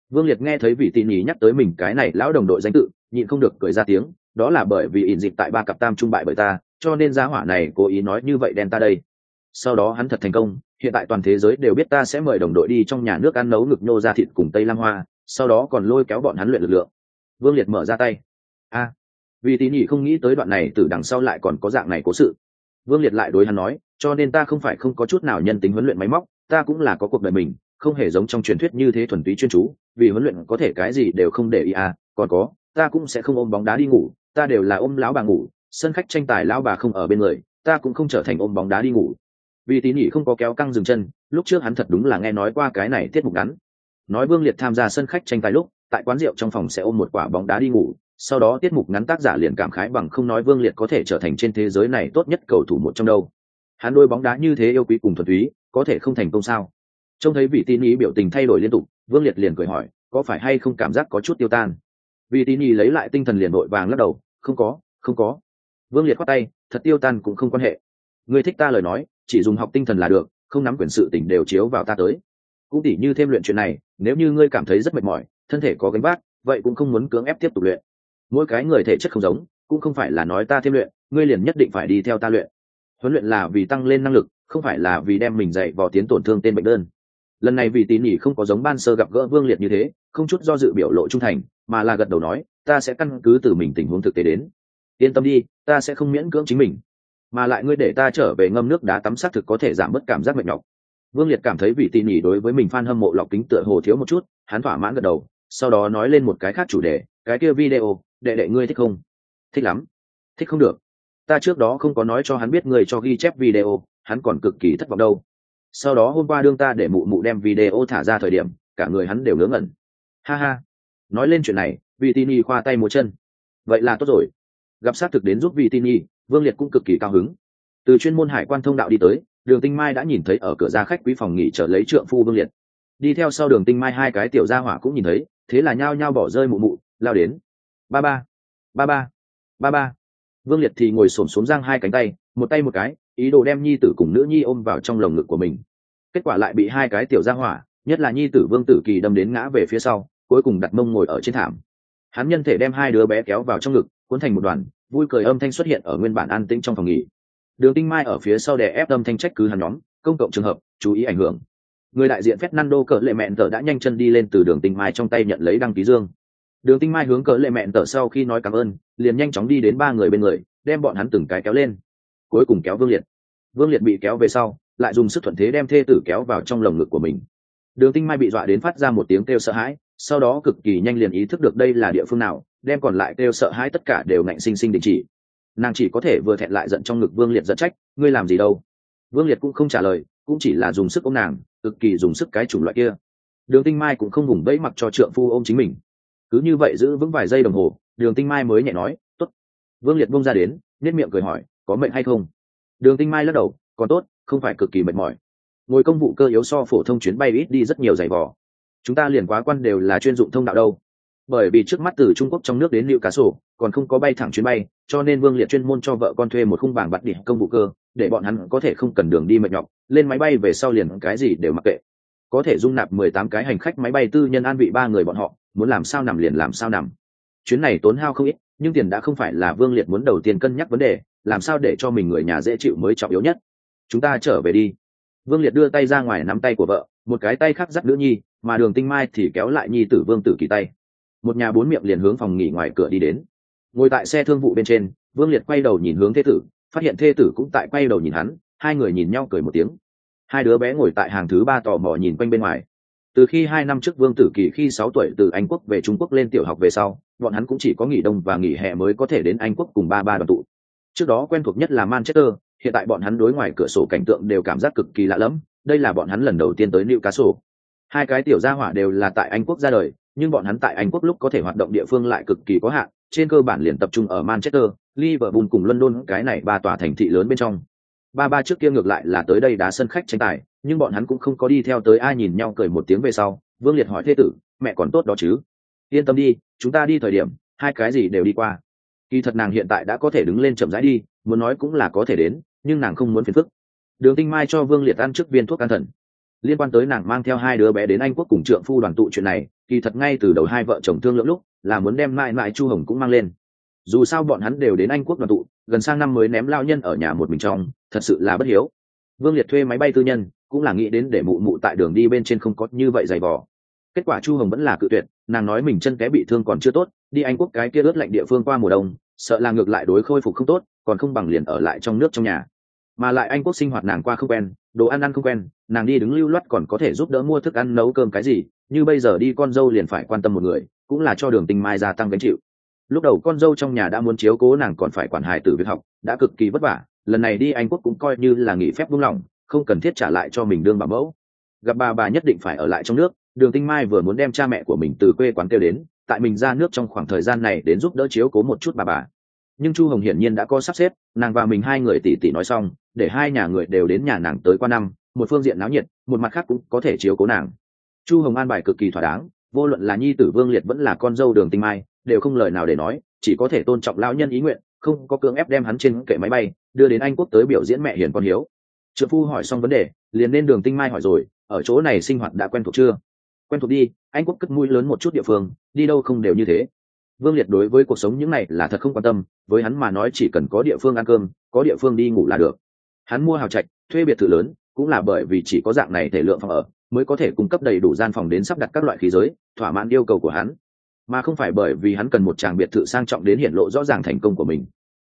Vương liệt nghe thấy vị tỉ nhí nhắc tới mình cái này lão đồng đội danh tự, nhịn không được cười ra tiếng, đó là bởi vì ỉn dịp tại ba cặp tam trung bại bởi ta, cho nên giá hỏa này cố ý nói như vậy đen ta đây. Sau đó hắn thật thành công, hiện tại toàn thế giới đều biết ta sẽ mời đồng đội đi trong nhà nước ăn nấu ngực nhô ra thịt cùng tây lam hoa, sau đó còn lôi kéo bọn hắn luyện lực lượng. Vương liệt mở ra tay. A, vì tín nhỉ không nghĩ tới đoạn này từ đằng sau lại còn có dạng này cố sự. Vương liệt lại đối hắn nói cho nên ta không phải không có chút nào nhân tính huấn luyện máy móc, ta cũng là có cuộc đời mình, không hề giống trong truyền thuyết như thế thuần túy chuyên chú, vì huấn luyện có thể cái gì đều không để ý à còn có, ta cũng sẽ không ôm bóng đá đi ngủ, ta đều là ôm lão bà ngủ, sân khách tranh tài lão bà không ở bên người, ta cũng không trở thành ôm bóng đá đi ngủ. Vì tín nhị không có kéo căng dừng chân, lúc trước hắn thật đúng là nghe nói qua cái này tiết mục ngắn. Nói vương liệt tham gia sân khách tranh tài lúc, tại quán rượu trong phòng sẽ ôm một quả bóng đá đi ngủ, sau đó tiết mục ngắn tác giả liền cảm khái bằng không nói vương liệt có thể trở thành trên thế giới này tốt nhất cầu thủ một trong đâu hắn đôi bóng đá như thế yêu quý cùng thuần túy, có thể không thành công sao? Trông thấy vị tin ý biểu tình thay đổi liên tục, vương liệt liền cười hỏi, có phải hay không cảm giác có chút tiêu tan? Vị tin ý lấy lại tinh thần liền đội vàng lắc đầu, không có không có. Vương liệt khoát tay, thật tiêu tan cũng không quan hệ. Người thích ta lời nói, chỉ dùng học tinh thần là được, không nắm quyền sự tỉnh đều chiếu vào ta tới. Cũng tỉ như thêm luyện chuyện này, nếu như ngươi cảm thấy rất mệt mỏi, thân thể có gánh vác, vậy cũng không muốn cưỡng ép tiếp tục luyện. Mỗi cái người thể chất không giống, cũng không phải là nói ta thêm luyện, ngươi liền nhất định phải đi theo ta luyện huấn luyện là vì tăng lên năng lực, không phải là vì đem mình dạy vào tiến tổn thương tên bệnh đơn. Lần này vì tín nhỉ không có giống ban sơ gặp gỡ vương liệt như thế, không chút do dự biểu lộ trung thành, mà là gật đầu nói, ta sẽ căn cứ từ mình tình huống thực tế đến. Yên tâm đi, ta sẽ không miễn cưỡng chính mình. Mà lại ngươi để ta trở về ngâm nước đá tắm xác thực có thể giảm bớt cảm giác mệt nhọc. Vương liệt cảm thấy vị tỉ nhỉ đối với mình f a n hâm mộ lọc kính tựa hồ thiếu một chút, hắn thỏa mãn gật đầu, sau đó nói lên một cái khác chủ đề, cái kia video, đệ đệ ngươi thích không? Thích lắm. Thích không được ta trước đó không có nói cho hắn biết người cho ghi chép video, hắn còn cực kỳ thất vọng đâu. Sau đó hôm qua đương ta để mụ mụ đem video thả ra thời điểm, cả người hắn đều ngớ ngẩn. Ha ha. Nói lên chuyện này vị tin y khoa tay một chân. Vậy là tốt rồi. Gặp sát thực đến giúp vị tin y vương liệt cũng cực kỳ cao hứng. Từ chuyên môn hải quan thông đạo đi tới, đường tinh mai đã nhìn thấy ở cửa ra khách quý phòng nghỉ trở lấy trượng phu vương liệt. Đi theo sau đường tinh mai hai cái tiểu gia hỏa cũng nhìn thấy, thế là nhao nhao bỏ rơi mụ mụ, lao đến. Ba ba. Ba ba. Ba ba vương liệt thì ngồi xổm xuống giang hai cánh tay, một tay một cái, ý đồ đem nhi tử cùng nữ nhi ôm vào trong lồng ngực của mình. Kết quả lại bị hai cái tiểu ra hỏa, nhất là nhi tử vương tử kỳ đâm đến ngã về phía sau, cuối cùng đặt mông ngồi ở trên thảm. Hắn nhân thể đem hai đứa bé kéo vào trong ngực, cuốn thành một đoàn, vui cười âm thanh xuất hiện ở nguyên bản an tĩnh trong phòng nghỉ. Đường tinh mai ở phía sau đè ép âm thanh trách cứ hắn nhóm, công cộng trường hợp, chú ý ảnh hưởng. Người đại diện fernando cỡ lệ mẹn tờ đã nhanh chân đi lên từ đường tinh mai trong tay nhận lấy đăng ký dương đường tinh mai hướng cỡ lệ mẹn tở sau khi nói cảm ơn, liền nhanh chóng đi đến ba người bên người, đem bọn hắn từng cái kéo lên. Cuối cùng kéo vương liệt. Vương liệt bị kéo về sau, lại dùng sức thuận thế đem thê tử kéo vào trong lồng ngực của mình. Đường tinh mai bị dọa đến phát ra một tiếng kêu sợ hãi, sau đó cực kỳ nhanh liền ý thức được đây là địa phương nào, đem còn lại kêu sợ hãi tất cả đều ngạnh sinh sinh đình chỉ. Nàng chỉ có thể vừa thẹn lại giận trong ngực vương liệt giận trách, ngươi làm gì đâu? Vương liệt cũng không trả lời, cũng chỉ là dùng sức ôm nàng, cực kỳ dùng sức cái chủng loại kia. Đường tinh mai cũng không vùng vẫy mặc cho trượng phu ôm chính mình cứ như vậy giữ vững vài giây đồng hồ, đường tinh mai mới nhẹ nói t ố t vương liệt bông ra đến nết miệng cười hỏi, có mệnh hay không? Đường tinh mai lắc đầu, còn tốt, không phải cực kỳ mệt mỏi. Ngồi công vụ cơ yếu so phổ thông chuyến bay ít đi rất nhiều giày vò. Chúng ta liền quá quan đều là chuyên dụng thông đạo đâu. Bởi vì trước mắt từ trung quốc trong nước đến liệu cá sổ, còn không có bay thẳng chuyến bay, cho nên vương liệt chuyên môn cho vợ con thuê một khung bảng bạt đỉ công vụ cơ, để bọn hắn có thể không cần đường đi mệt nhọc, lên máy bay về sau liền cái gì đều mặc kệ. Có thể dung nạp mười tám cái hành khách máy bay tư nhân an vị ba người bọn họ muốn làm sao nằm liền làm sao nằm. Chuyến này tốn hao không ít, nhưng tiền đã không phải là vương liệt muốn đầu tiên cân nhắc vấn đề, làm sao để cho mình người nhà dễ chịu mới trọng yếu nhất. Chúng ta trở về đi. Vương liệt đưa tay ra ngoài nắm tay của vợ, một cái tay khác dắt nữ nhi, mà đường tinh mai thì kéo lại nhi tử vương tử kỳ tay. Một nhà bốn miệng liền hướng phòng nghỉ ngoài cửa đi đến. Ngồi tại xe thương vụ bên trên, vương liệt quay đầu nhìn hướng thế tử, phát hiện thê tử cũng tại quay đầu nhìn hắn, hai người nhìn nhau cười một tiếng. Hai đứa bé ngồi tại hàng thứ ba tò mò nhìn quanh bên ngoài từ khi hai năm trước vương tử kỳ khi sáu tuổi từ anh quốc về trung quốc lên tiểu học về sau, bọn hắn cũng chỉ có nghỉ đông và nghỉ hè mới có thể đến anh quốc cùng ba ba đoàn tụ. Trước đó quen thuộc nhất là manchester, hiện tại bọn hắn đối ngoài cửa sổ cảnh tượng đều cảm giác cực kỳ lạ lẫm, đây là bọn hắn lần đầu tiên tới newcastle. Cá sổ hai cái tiểu gia hỏa đều là tại anh quốc ra đời, nhưng bọn hắn tại anh quốc lúc có thể hoạt động địa phương lại cực kỳ có hạn, trên cơ bản liền tập trung ở manchester, liverpool cùng london, cái này ba tòa thành thị lớn bên trong. Ba ba trước kia ngược lại là tới đây đá sân khách tranh tài nhưng bọn hắn cũng không có đi theo tới ai nhìn nhau cười một tiếng về sau, vương liệt hỏi, thế tử, mẹ còn tốt đó chứ? Yên tâm đi, chúng ta đi thời điểm, hai cái gì đều đi qua. Kỳ thật nàng hiện tại đã có thể đứng lên chậm rãi đi, muốn nói cũng là có thể đến, nhưng nàng không muốn phiền phức. Đường tinh mai cho vương liệt ăn trước viên thuốc an thần. Liên quan tới nàng mang theo hai đứa bé đến anh quốc cùng trượng phu đoàn tụ chuyện này, kỳ thật ngay từ đầu hai vợ chồng thương lượng lúc, là muốn đem mãi mãi chu hồng cũng mang lên. Dù sao bọn hắn đều đến anh quốc đoàn tụ, gần sang năm mới ném lao nhân ở nhà một mình trong, thật sự là bất hiếu. Vương liệt thuê máy bay tư nhân cũng là nghĩ đến để mụ mụ tại đường đi bên trên không có như vậy dày vò. Kết quả chu hồng vẫn là cự tuyệt, nàng nói mình chân té bị thương còn chưa tốt, đi anh quốc cái kia ướt lạnh địa phương qua mùa đông, sợ là ngược lại đối khôi phục không tốt, còn không bằng liền ở lại trong nước trong nhà. Mà lại anh quốc sinh hoạt nàng qua không quen, đồ ăn ăn không quen, nàng đi đứng lưu loát còn có thể giúp đỡ mua thức ăn nấu cơm cái gì, như bây giờ đi con dâu liền phải quan tâm một người, cũng là cho đường tình mai gia tăng gánh chịu. Lúc đầu con dâu trong nhà đã muốn chiếu cố nàng còn phải quản hài tử việc học, đã cực kỳ vất vả, lần này đi anh quốc cũng coi như là nghỉ phép buông lỏng không cần thiết trả lại cho mình đương bà mẫu. Gặp bà bà nhất định phải ở lại trong nước. Đường tinh mai vừa muốn đem cha mẹ của mình từ quê quán kêu đến, tại mình ra nước trong khoảng thời gian này đến giúp đỡ chiếu cố một chút bà bà. Nhưng chu hồng hiển nhiên đã có sắp xếp, nàng và mình hai người tỉ tỉ nói xong, để hai nhà người đều đến nhà nàng tới qua năm, một phương diện náo nhiệt, một mặt khác cũng có thể chiếu cố nàng. Chu hồng an bài cực kỳ thỏa đáng, vô luận là nhi tử vương liệt vẫn là con dâu đường tinh mai, đều không lời nào để nói, chỉ có thể tôn trọng lão nhân ý nguyện, không có cưỡng ép đem hắn trên kệ máy bay, đưa đến anh quốc tới biểu diễn mẹ hiền con hiếu trợ phu hỏi xong vấn đề, liền nên đường tinh mai hỏi rồi, ở chỗ này sinh hoạt đã quen thuộc chưa? Quen thuộc đi, anh quốc cất mũi lớn một chút địa phương, đi đâu không đều như thế. Vương liệt đối với cuộc sống những này là thật không quan tâm, với hắn mà nói chỉ cần có địa phương ăn cơm, có địa phương đi ngủ là được. Hắn mua hào trạch, thuê biệt thự lớn, cũng là bởi vì chỉ có dạng này thể lượng phòng ở, mới có thể cung cấp đầy đủ gian phòng đến sắp đặt các loại khí giới, thỏa mãn yêu cầu của hắn. Mà không phải bởi vì hắn cần một tràng biệt thự sang trọng đến hiện lộ rõ ràng thành công của mình.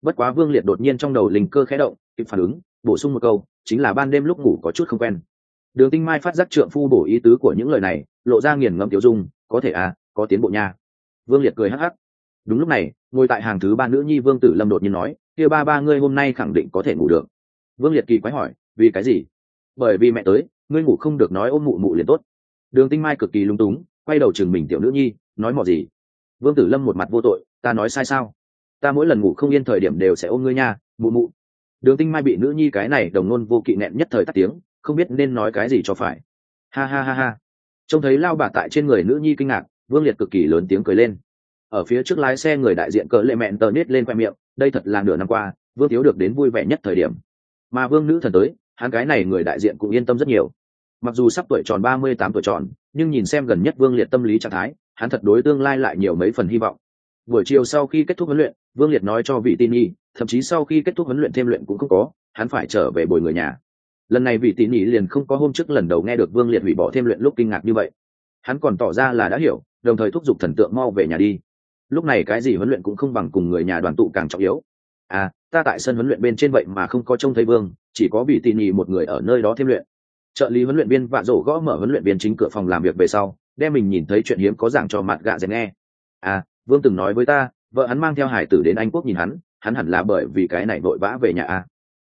Bất quá vương liệt đột nhiên trong đầu linh cơ khẽ động kịp phản ứng, bổ sung một câu, chính là ban đêm lúc ngủ có chút không quen. Đường tinh mai phát giác trượng phu bổ ý tứ của những lời này, lộ ra nghiền ngẫm tiểu dung, có thể à có tiến bộ nha. Vương liệt cười hắc hắc. Đúng lúc này, ngồi tại hàng thứ ba nữ nhi vương tử lâm đột nhiên nói, kia ba ba ngươi hôm nay khẳng định có thể ngủ được. Vương liệt kỳ quái hỏi, vì cái gì? Bởi vì mẹ tới, ngươi ngủ không được nói ôm mụ mụ liền tốt. Đường tinh mai cực kỳ lung túng, quay đầu chừng mình tiểu nữ nhi, nói mò gì? Vương tử lâm một mặt vô tội, ta nói sai sao? Ta mỗi lần ngủ không yên thời điểm đều sẽ ôm ngươi nha, mụ mụ đường tinh mai bị nữ nhi cái này đồng nôn vô kỵ nẹn nhất thời tắt tiếng, không biết nên nói cái gì cho phải. Ha ha ha ha. Trông thấy lao bà tại trên người nữ nhi kinh ngạc, vương liệt cực kỳ lớn tiếng cười lên. Ở phía trước lái xe người đại diện cỡ lệ mẹn tờ nết lên khoe miệng, đây thật là nửa năm qua, vương thiếu được đến vui vẻ nhất thời điểm. Mà vương nữ thần tới, hắn cái này người đại diện cũng yên tâm rất nhiều. Mặc dù sắp tuổi tròn ba mươi tám tuổi tròn, nhưng nhìn xem gần nhất vương liệt tâm lý trạng thái, hắn thật đối tương lai lại nhiều mấy phần hy vọng. Buổi chiều sau khi kết thúc huấn luyện, vương liệt nói cho vị tin nhi thậm chí sau khi kết thúc huấn luyện thêm luyện cũng không có, hắn phải trở về bồi người nhà. Lần này vị tỉ nhị liền không có hôm trước lần đầu nghe được vương liệt hủy bỏ thêm luyện lúc kinh ngạc như vậy. Hắn còn tỏ ra là đã hiểu, đồng thời thúc giục thần tượng mau về nhà đi. Lúc này cái gì huấn luyện cũng không bằng cùng người nhà đoàn tụ càng trọng yếu. À ta tại sân huấn luyện bên trên vậy mà không có trông thấy vương, chỉ có bị tỉ nhị một người ở nơi đó thêm luyện. Trợ lý huấn luyện viên vạ rổ gõ mở huấn luyện viên chính cửa phòng làm việc về sau, đem mình nhìn thấy chuyện hiếm có giảng cho mặt gạ dèn nghe. À vương từng nói với ta, vợ hắn mang theo hải tử đến anh quốc nhìn hắn hắn hẳn là bởi vì cái này vội vã về nhà a.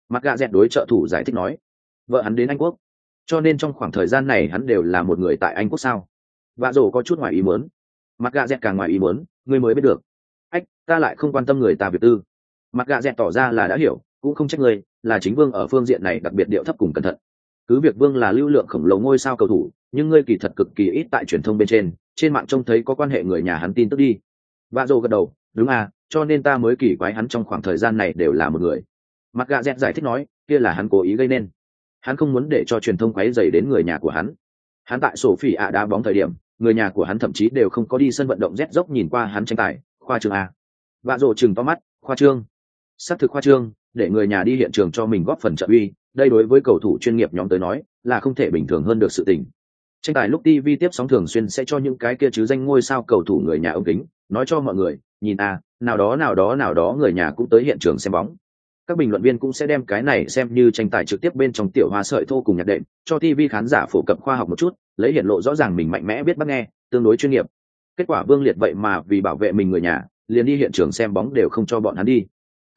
mặt gạ Dẹt đối trợ thủ giải thích nói, vợ hắn đến anh quốc, cho nên trong khoảng thời gian này hắn đều là một người tại anh quốc sao? Vạ rổ có chút ngoài ý muốn. Mặt gạ Dẹt càng ngoài ý muốn, ngươi mới biết được. Ách, ta lại không quan tâm người ta việc tư. Mặt gạ Dẹt tỏ ra là đã hiểu, cũng không trách ngươi, là chính vương ở phương diện này đặc biệt điệu thấp cùng cẩn thận. Cứ việc vương là lưu lượng khổng lồ ngôi sao cầu thủ, nhưng ngươi kỳ thật cực kỳ ít tại truyền thông bên trên trên mạng trông thấy có quan hệ người nhà hắn tin tức đi. Vạ rổ gật đầu, đúng à cho nên ta mới kỳ quái hắn trong khoảng thời gian này đều là một người. Mặt gạ dẹt giải thích nói, kia là hắn cố ý gây nên. Hắn không muốn để cho truyền thông quấy dày đến người nhà của hắn. Hắn tại sổ phỉ ạ đá bóng thời điểm, người nhà của hắn thậm chí đều không có đi sân vận động rét dốc nhìn qua hắn tranh tài, khoa trương a. Vạ rộ chừng to mắt, khoa trương. Xác thực khoa trương, để người nhà đi hiện trường cho mình góp phần trợ uy, đây đối với cầu thủ chuyên nghiệp nhóm tới nói, là không thể bình thường hơn được sự tình tranh tài lúc tv tiếp sóng thường xuyên sẽ cho những cái kia chứ danh ngôi sao cầu thủ người nhà ống kính, nói cho mọi người, nhìn a nào đó nào đó nào đó người nhà cũng tới hiện trường xem bóng. Các bình luận viên cũng sẽ đem cái này xem như tranh tài trực tiếp bên trong tiểu hoa sợi thô cùng nhạc đệm, cho tv khán giả phổ cập khoa học một chút, lấy hiện lộ rõ ràng mình mạnh mẽ biết bắt nghe, tương đối chuyên nghiệp. Kết quả vương liệt vậy mà vì bảo vệ mình người nhà, liền đi hiện trường xem bóng đều không cho bọn hắn đi.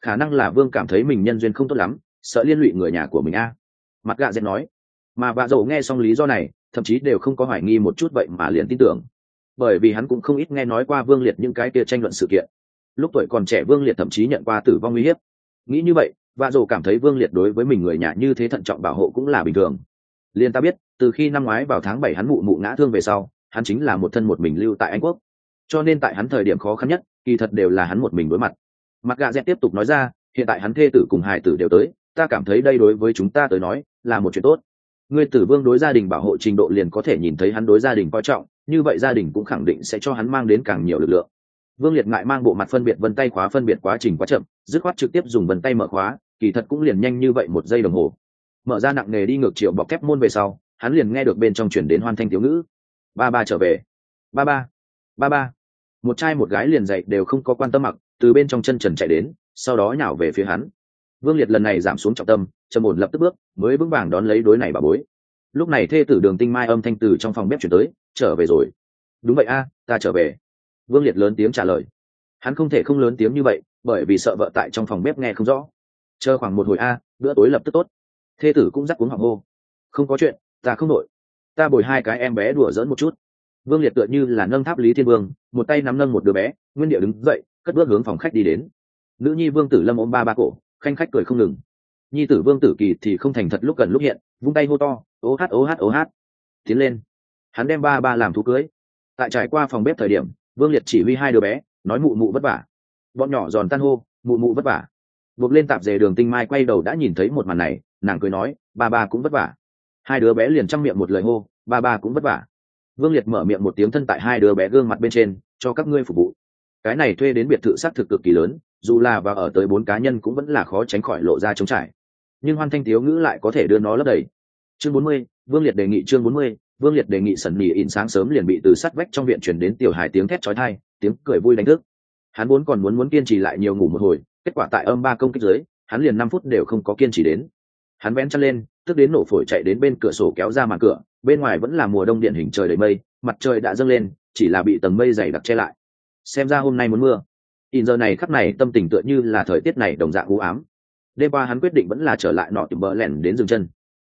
Khả năng là vương cảm thấy mình nhân duyên không tốt lắm, sợ liên lụy người nhà của mình a. Mặt gạ dẹt nói. Mà bà dầu nghe xong lý do này thậm chí đều không có hoài nghi một chút vậy mà liền tin tưởng. Bởi vì hắn cũng không ít nghe nói qua vương liệt những cái kia tranh luận sự kiện. Lúc tuổi còn trẻ vương liệt thậm chí nhận qua tử vong uy hiếp. Nghĩ như vậy, vạ dồ cảm thấy vương liệt đối với mình người nhà như thế thận trọng bảo hộ cũng là bình thường. Liên ta biết, từ khi năm ngoái vào tháng bảy hắn mụ mụ ngã thương về sau, hắn chính là một thân một mình lưu tại anh quốc. Cho nên tại hắn thời điểm khó khăn nhất, kỳ thật đều là hắn một mình đối mặt. Mặt gà dẹt tiếp tục nói ra, hiện tại hắn thê tử cùng hải tử đều tới, ta cảm thấy đây đối với chúng ta tới nói là một chuyện tốt người tử vương đối gia đình bảo hộ trình độ liền có thể nhìn thấy hắn đối gia đình coi trọng, như vậy gia đình cũng khẳng định sẽ cho hắn mang đến càng nhiều lực lượng. Vương liệt ngại mang bộ mặt phân biệt vân tay khóa phân biệt quá trình quá chậm, dứt khoát trực tiếp dùng vân tay mở khóa, kỳ thật cũng liền nhanh như vậy một giây đồng hồ. Mở ra nặng nề đi ngược triệu bọc thép môn về sau, hắn liền nghe được bên trong chuyển đến hoan thanh thiếu ngữ. Ba ba trở về. Ba ba. Ba ba. Một trai một gái liền dậy đều không có quan tâm mặc, từ bên trong chân trần chạy đến, sau đó nhào về phía hắn vương liệt lần này giảm xuống trọng tâm, trầm ổn lập tức bước, mới vững vàng đón lấy đối này bà bối. Lúc này thê tử đường tinh mai âm thanh từ trong phòng bếp chuyển tới, trở về rồi. Đúng vậy a, ta trở về. Vương liệt lớn tiếng trả lời. Hắn không thể không lớn tiếng như vậy, bởi vì sợ vợ tại trong phòng bếp nghe không rõ. Chờ khoảng một hồi a, bữa tối lập tức tốt. Thê tử cũng dắt cuống hoàng hô. Không có chuyện, ta không nội ta bồi hai cái em bé đùa dỡn một chút. Vương liệt tựa như là nâng tháp lý thiên vương, một tay nắm nâng một đứa bé, nguyên điệu đứng dậy, cất bước hướng phòng khách đi đến. Nữ nhi vương tử lâm ôm ba ba cổ khanh khách cười không ngừng. Nhi tử vương tử kỳ thì không thành thật lúc gần lúc hiện, vung tay hô to, ô hát ô hát ô hát! Tiến lên. Hắn đem ba ba làm thú cưới. Tại trải qua phòng bếp thời điểm, vương liệt chỉ huy hai đứa bé, nói mụ mụ vất vả. Bọn nhỏ giòn tan hô, mụ mụ vất vả. Buộc lên tạp dề đường tinh mai quay đầu đã nhìn thấy một màn này, nàng cười nói, ba ba cũng vất vả. Hai đứa bé liền chăm miệng một lời hô, ba ba cũng vất vả. Vương liệt mở miệng một tiếng thân tại hai đứa bé gương mặt bên trên, cho các ngươi phục vụ cái này thuê đến biệt thự xác thực cực kỳ lớn, dù là và ở tới bốn cá nhân cũng vẫn là khó tránh khỏi lộ ra trống trải. Nhưng hoan thanh thiếu ngữ lại có thể đưa nó lấp đầy. Chương bốn mươi, vương liệt đề nghị chương bốn mươi, vương liệt đề nghị sẩn nỉ in sáng sớm liền bị từ sắt vách trong viện chuyển đến tiểu hài tiếng thét chói tai, tiếng cười vui đánh thức. Hắn vốn còn muốn muốn kiên trì lại nhiều ngủ một hồi, kết quả tại âm ba công kích dưới, hắn liền năm phút đều không có kiên trì đến. Hắn vén chân lên, tức đến nổ phổi chạy đến bên cửa sổ kéo ra màn cửa, bên ngoài vẫn là mùa đông điện hình trời đầy mây, mặt trời đã dâng lên, chỉ là bị tầng mây dày đặc che lại xem ra hôm nay muốn mưa. In giờ này khắc này tâm tình tựa như là thời tiết này đồng dạng u ám. Đêm qua hắn quyết định vẫn là trở lại nọ tìm bỡ lẻn đến dừng chân.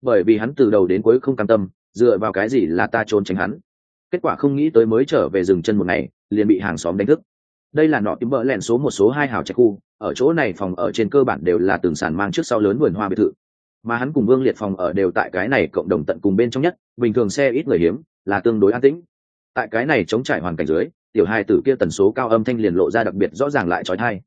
Bởi vì hắn từ đầu đến cuối không cam tâm, dựa vào cái gì là ta trốn tránh hắn. Kết quả không nghĩ tới mới trở về dừng chân một ngày, liền bị hàng xóm đánh thức. Đây là nọ tìm bỡ lẹn số một số hai hào trạch khu, ở chỗ này phòng ở trên cơ bản đều là tường sản mang trước sau lớn vườn hoa biệt thự. Mà hắn cùng vương liệt phòng ở đều tại cái này cộng đồng tận cùng bên trong nhất, bình thường xe ít người hiếm, là tương đối an tĩnh. Tại cái này chống trải hoàn cảnh dưới tiểu hai tử kia tần số cao âm thanh liền lộ ra đặc biệt rõ ràng lại trói thai.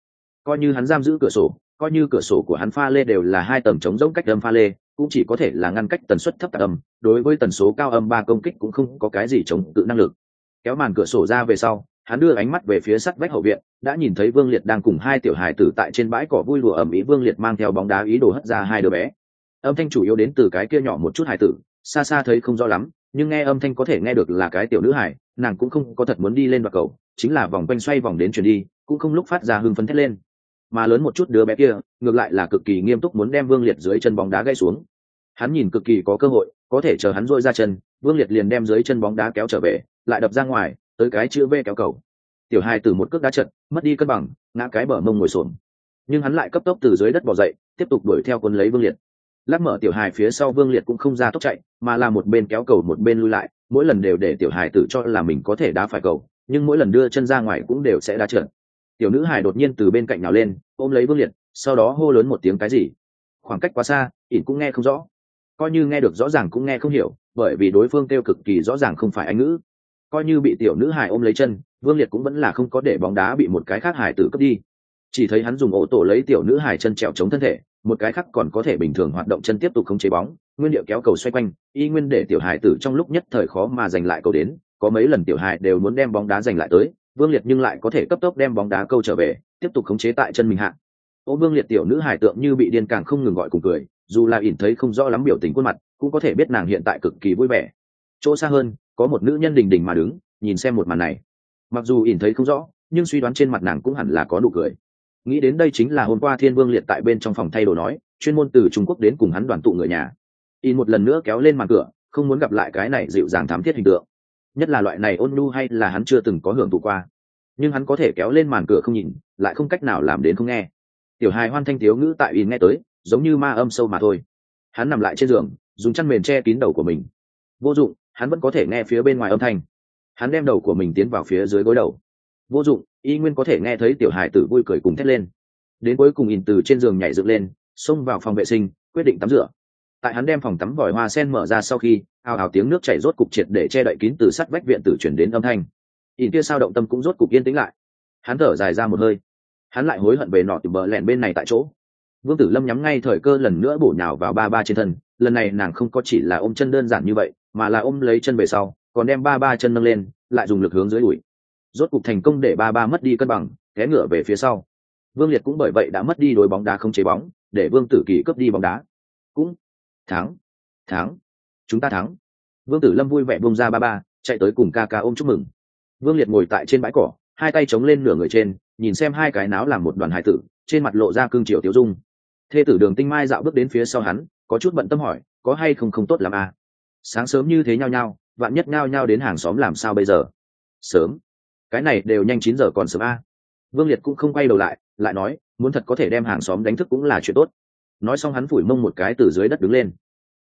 Coi như hắn giam giữ cửa sổ, coi như cửa sổ của hắn pha lê đều là hai tầng chống giống cách âm pha lê, cũng chỉ có thể là ngăn cách tần suất thấp tạp âm, đối với tần số cao âm ba công kích cũng không có cái gì chống cự năng lực. Kéo màn cửa sổ ra về sau, hắn đưa ánh mắt về phía sắt vách hậu viện, đã nhìn thấy vương liệt đang cùng hai tiểu hài tử tại trên bãi cỏ vui lụa ẩm ý vương liệt mang theo bóng đá ý đồ hất ra hai đứa bé. Âm thanh chủ yếu đến từ cái kia nhỏ một chút hài tử, xa xa thấy không rõ lắm, nhưng nghe âm thanh có thể nghe được là cái tiểu nữ hải nàng cũng không có thật muốn đi lên bậc cầu, chính là vòng quanh xoay vòng đến chuyển đi, cũng không lúc phát ra hưng phấn thét lên. Mà lớn một chút đứa bé kia, ngược lại là cực kỳ nghiêm túc muốn đem vương liệt dưới chân bóng đá gây xuống. Hắn nhìn cực kỳ có cơ hội, có thể chờ hắn dội ra chân, vương liệt liền đem dưới chân bóng đá kéo trở về, lại đập ra ngoài, tới cái chữ v kéo cầu. Tiểu hai từ một cước đá trận mất đi cân bằng, ngã cái bờ mông ngồi xuống nhưng hắn lại cấp tốc từ dưới đất bỏ dậy, tiếp tục đuổi theo quân lấy vương liệt lắc mở tiểu hài phía sau vương liệt cũng không ra tốc chạy, mà là một bên kéo cầu một bên lui lại, mỗi lần đều để tiểu hài tự cho là mình có thể đá phải cầu, nhưng mỗi lần đưa chân ra ngoài cũng đều sẽ đá trượt. Tiểu nữ hài đột nhiên từ bên cạnh nào lên, ôm lấy vương liệt, sau đó hô lớn một tiếng cái gì? Khoảng cách quá xa, ỉn cũng nghe không rõ. Coi như nghe được rõ ràng cũng nghe không hiểu, bởi vì đối phương kêu cực kỳ rõ ràng không phải anh ngữ. Coi như bị tiểu nữ hài ôm lấy chân, vương liệt cũng vẫn là không có để bóng đá bị một cái khác hài tử cướp đi. Chỉ thấy hắn dùng ổ tổ lấy tiểu nữ hài chân trèo chống thân thể một cái khác còn có thể bình thường hoạt động chân tiếp tục không chế bóng, nguyên điệu kéo cầu xoay quanh, y nguyên để tiểu hài tử trong lúc nhất thời khó mà giành lại cầu đến, có mấy lần tiểu hài đều muốn đem bóng đá giành lại tới, vương liệt nhưng lại có thể cấp tốc đem bóng đá câu trở về, tiếp tục khống chế tại chân mình hạ. Ô vương liệt tiểu nữ hài tượng như bị điên càng không ngừng gọi cùng cười, dù là ỉn thấy không rõ lắm biểu tình khuôn mặt, cũng có thể biết nàng hiện tại cực kỳ vui vẻ. Chỗ xa hơn, có một nữ nhân đình đình mà đứng, nhìn xem một màn này. Mặc dù ỉn thấy không rõ, nhưng suy đoán trên mặt nàng cũng hẳn là có nụ cười nghĩ đến đây chính là hôm qua thiên vương liệt tại bên trong phòng thay đồ nói, chuyên môn từ trung quốc đến cùng hắn đoàn tụ người nhà. Y một lần nữa kéo lên màn cửa, không muốn gặp lại cái này dịu dàng thám thiết hình tượng. Nhất là loại này ôn nhu hay là hắn chưa từng có hưởng thụ qua. Nhưng hắn có thể kéo lên màn cửa không nhìn, lại không cách nào làm đến không nghe. Tiểu hài hoan thanh thiếu ngữ tại in nghe tới, giống như ma âm sâu mà thôi. Hắn nằm lại trên giường, dùng chăn mền che kín đầu của mình. Vô dụng, hắn vẫn có thể nghe phía bên ngoài âm thanh. Hắn đem đầu của mình tiến vào phía dưới gối đầu vô dụng, y nguyên có thể nghe thấy tiểu hài tử vui cười cùng thét lên. Đến cuối cùng in từ trên giường nhảy dựng lên, xông vào phòng vệ sinh, quyết định tắm rửa. Tại hắn đem phòng tắm vòi hoa sen mở ra sau khi, ào ào tiếng nước chảy rốt cục triệt để che đậy kín từ sắt vách viện tử chuyển đến âm thanh. In kia sao động tâm cũng rốt cục yên tĩnh lại. Hắn thở dài ra một hơi. Hắn lại hối hận về nọ từ bờ lẹn bên này tại chỗ. Vương tử lâm nhắm ngay thời cơ lần nữa bổ nhào vào ba ba trên thân, lần này nàng không có chỉ là ôm chân đơn giản như vậy, mà là ôm lấy chân về sau, còn đem ba ba chân nâng lên, lại dùng lực hướng dưới đùi rốt cục thành công để ba ba mất đi cân bằng té ngựa về phía sau. Vương liệt cũng bởi vậy đã mất đi đối bóng đá không chế bóng, để vương tử kỳ cướp đi bóng đá. Cũng thắng thắng, chúng ta thắng. Vương tử lâm vui vẻ bông ra ba ba, chạy tới cùng ca ca ôm chúc mừng. Vương liệt ngồi tại trên bãi cỏ, hai tay chống lên nửa người trên, nhìn xem hai cái náo làm một đoàn hải tử, trên mặt lộ ra cương triều tiêu dung. Thê tử đường tinh mai dạo bước đến phía sau hắn, có chút bận tâm hỏi, có hay không không tốt làm à? sáng sớm như thế nhau nhau vạn nhất nhau nhau đến hàng xóm làm sao bây giờ? Sớm cái này đều nhanh chín giờ còn sớm a. Vương liệt cũng không quay đầu lại lại nói, muốn thật có thể đem hàng xóm đánh thức cũng là chuyện tốt. Nói xong hắn phủi mông một cái từ dưới đất đứng lên.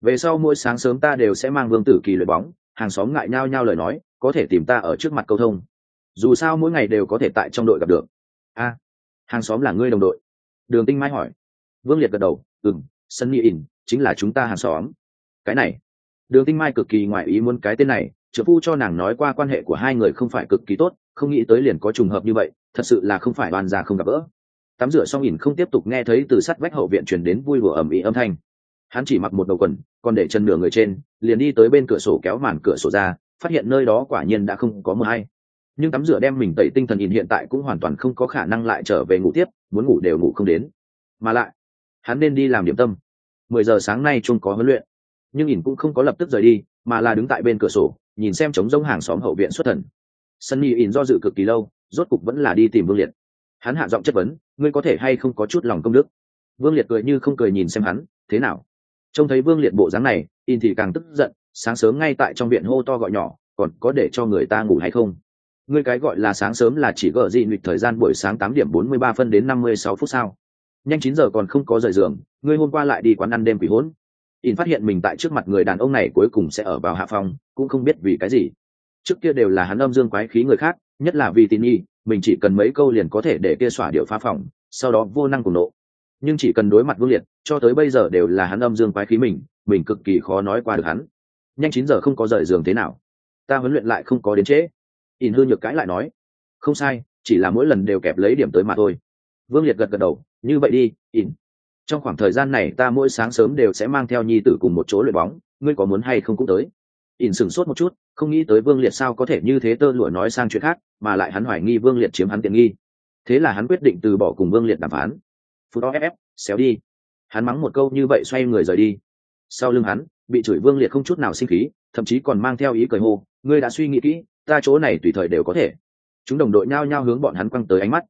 Về sau mỗi sáng sớm ta đều sẽ mang vương tử kỳ luyện bóng, hàng xóm ngại nhau nhau lời nói, có thể tìm ta ở trước mặt câu thông. Dù sao mỗi ngày đều có thể tại trong đội gặp được. A, hàng xóm là ngươi đồng đội. Đường tinh mai hỏi. Vương liệt gật đầu ừng sân nghi ỉn chính là chúng ta hàng xóm. Cái này, đường tinh mai cực kỳ ngoại ý muốn cái tên này, trợ phu cho nàng nói qua quan hệ của hai người không phải cực kỳ tốt không nghĩ tới liền có trùng hợp như vậy, thật sự là không phải đoàn già không gặp gỡ. Tắm rửa xong nhìn không tiếp tục nghe thấy từ sắt vách hậu viện truyền đến vui đùa ầm ĩ âm thanh. Hắn chỉ mặc một đầu quần, còn để chân nửa người trên, liền đi tới bên cửa sổ kéo màn cửa sổ ra, phát hiện nơi đó quả nhiên đã không có mưa hay. Nhưng tắm rửa đem mình tẩy tinh thần nhìn hiện tại cũng hoàn toàn không có khả năng lại trở về ngủ tiếp, muốn ngủ đều ngủ không đến. Mà lại, hắn nên đi làm điểm tâm. Mười giờ sáng nay chung có huấn luyện. Nhưng nhìn cũng không có lập tức rời đi, mà là đứng tại bên cửa sổ, nhìn xem trống rông hàng xóm hậu viện xuất thần sunny in do dự cực kỳ lâu rốt cục vẫn là đi tìm vương liệt. Hắn hạ giọng chất vấn ngươi có thể hay không có chút lòng công đức? Vương liệt cười như không cười nhìn xem hắn thế nào? Trông thấy vương liệt bộ dáng này in thì càng tức giận sáng sớm ngay tại trong viện hô to gọi nhỏ còn có để cho người ta ngủ hay không? Ngươi cái gọi là sáng sớm là chỉ gỡ gì nghịch thời gian buổi sáng tám điểm bốn mươi ba phân đến năm mươi sáu phút sau, nhanh chín giờ còn không có rời giường ngươi hôm qua lại đi quán ăn đêm quỷ hỗn. In phát hiện mình tại trước mặt người đàn ông này cuối cùng sẽ ở vào hạ phòng cũng không biết vì cái gì trước kia đều là hắn âm dương quái khí người khác, nhất là vì tin nhi, mình chỉ cần mấy câu liền có thể để kia xỏa điệu phá phòng, sau đó vô năng cùng nộ. Nhưng chỉ cần đối mặt vương liệt, cho tới bây giờ đều là hắn âm dương quái khí mình mình cực kỳ khó nói qua được hắn. Nhanh chín giờ không có rời giường thế nào. Ta huấn luyện lại không có đến trễ. Ỉn hư nhược cãi lại nói, không sai, chỉ là mỗi lần đều kẹp lấy điểm tới mà thôi. Vương liệt gật gật đầu, như vậy đi, ỉn. Trong khoảng thời gian này ta mỗi sáng sớm đều sẽ mang theo nhi tử cùng một chỗ luyện bóng, ngươi có muốn hay không cũng tới. Ỉn sửng sốt một chút không nghĩ tới vương liệt sao có thể như thế tơ lụa nói sang chuyện khác, mà lại hắn hoài nghi vương liệt chiếm hắn tiện nghi. Thế là hắn quyết định từ bỏ cùng vương liệt đàm phán. Phút đó ép xéo đi. Hắn mắng một câu như vậy xoay người rời đi. Sau lưng hắn, bị chửi vương liệt không chút nào sinh khí, thậm chí còn mang theo ý cười hô, ngươi đã suy nghĩ kỹ, ta chỗ này tùy thời đều có thể. Chúng đồng đội nhao nhao hướng bọn hắn quăng tới ánh mắt.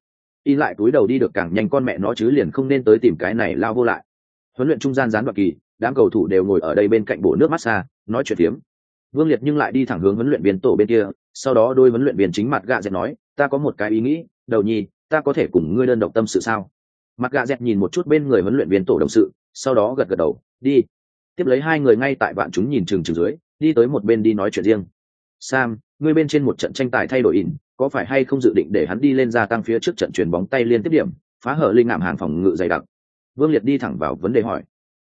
Y lại túi đầu đi được càng nhanh con mẹ nó chứ liền không nên tới tìm cái này lao vô lại. Huấn luyện trung gian gián đoạn kỳ, đám cầu thủ đều ngồi ở đây bên cạnh bổ nước massage nói chuyện phiếm vương liệt nhưng lại đi thẳng hướng huấn luyện viên tổ bên kia, sau đó đôi huấn luyện viên chính mặt gạ dẹt nói, ta có một cái ý nghĩ, đầu nhi, ta có thể cùng ngươi đơn độc tâm sự sao? Mặt gạ dẹt nhìn một chút bên người huấn luyện viên tổ đồng sự, sau đó gật gật đầu, đi. Tiếp lấy hai người ngay tại bạn chúng nhìn chừng chừng dưới, đi tới một bên đi nói chuyện riêng. Sam, ngươi bên trên một trận tranh tài thay đổi in có phải hay không dự định để hắn đi lên gia tăng phía trước trận chuyền bóng tay liên tiếp điểm, phá hở linh ngạm hàng phòng ngự dày đặc? Vương liệt đi thẳng vào vấn đề hỏi.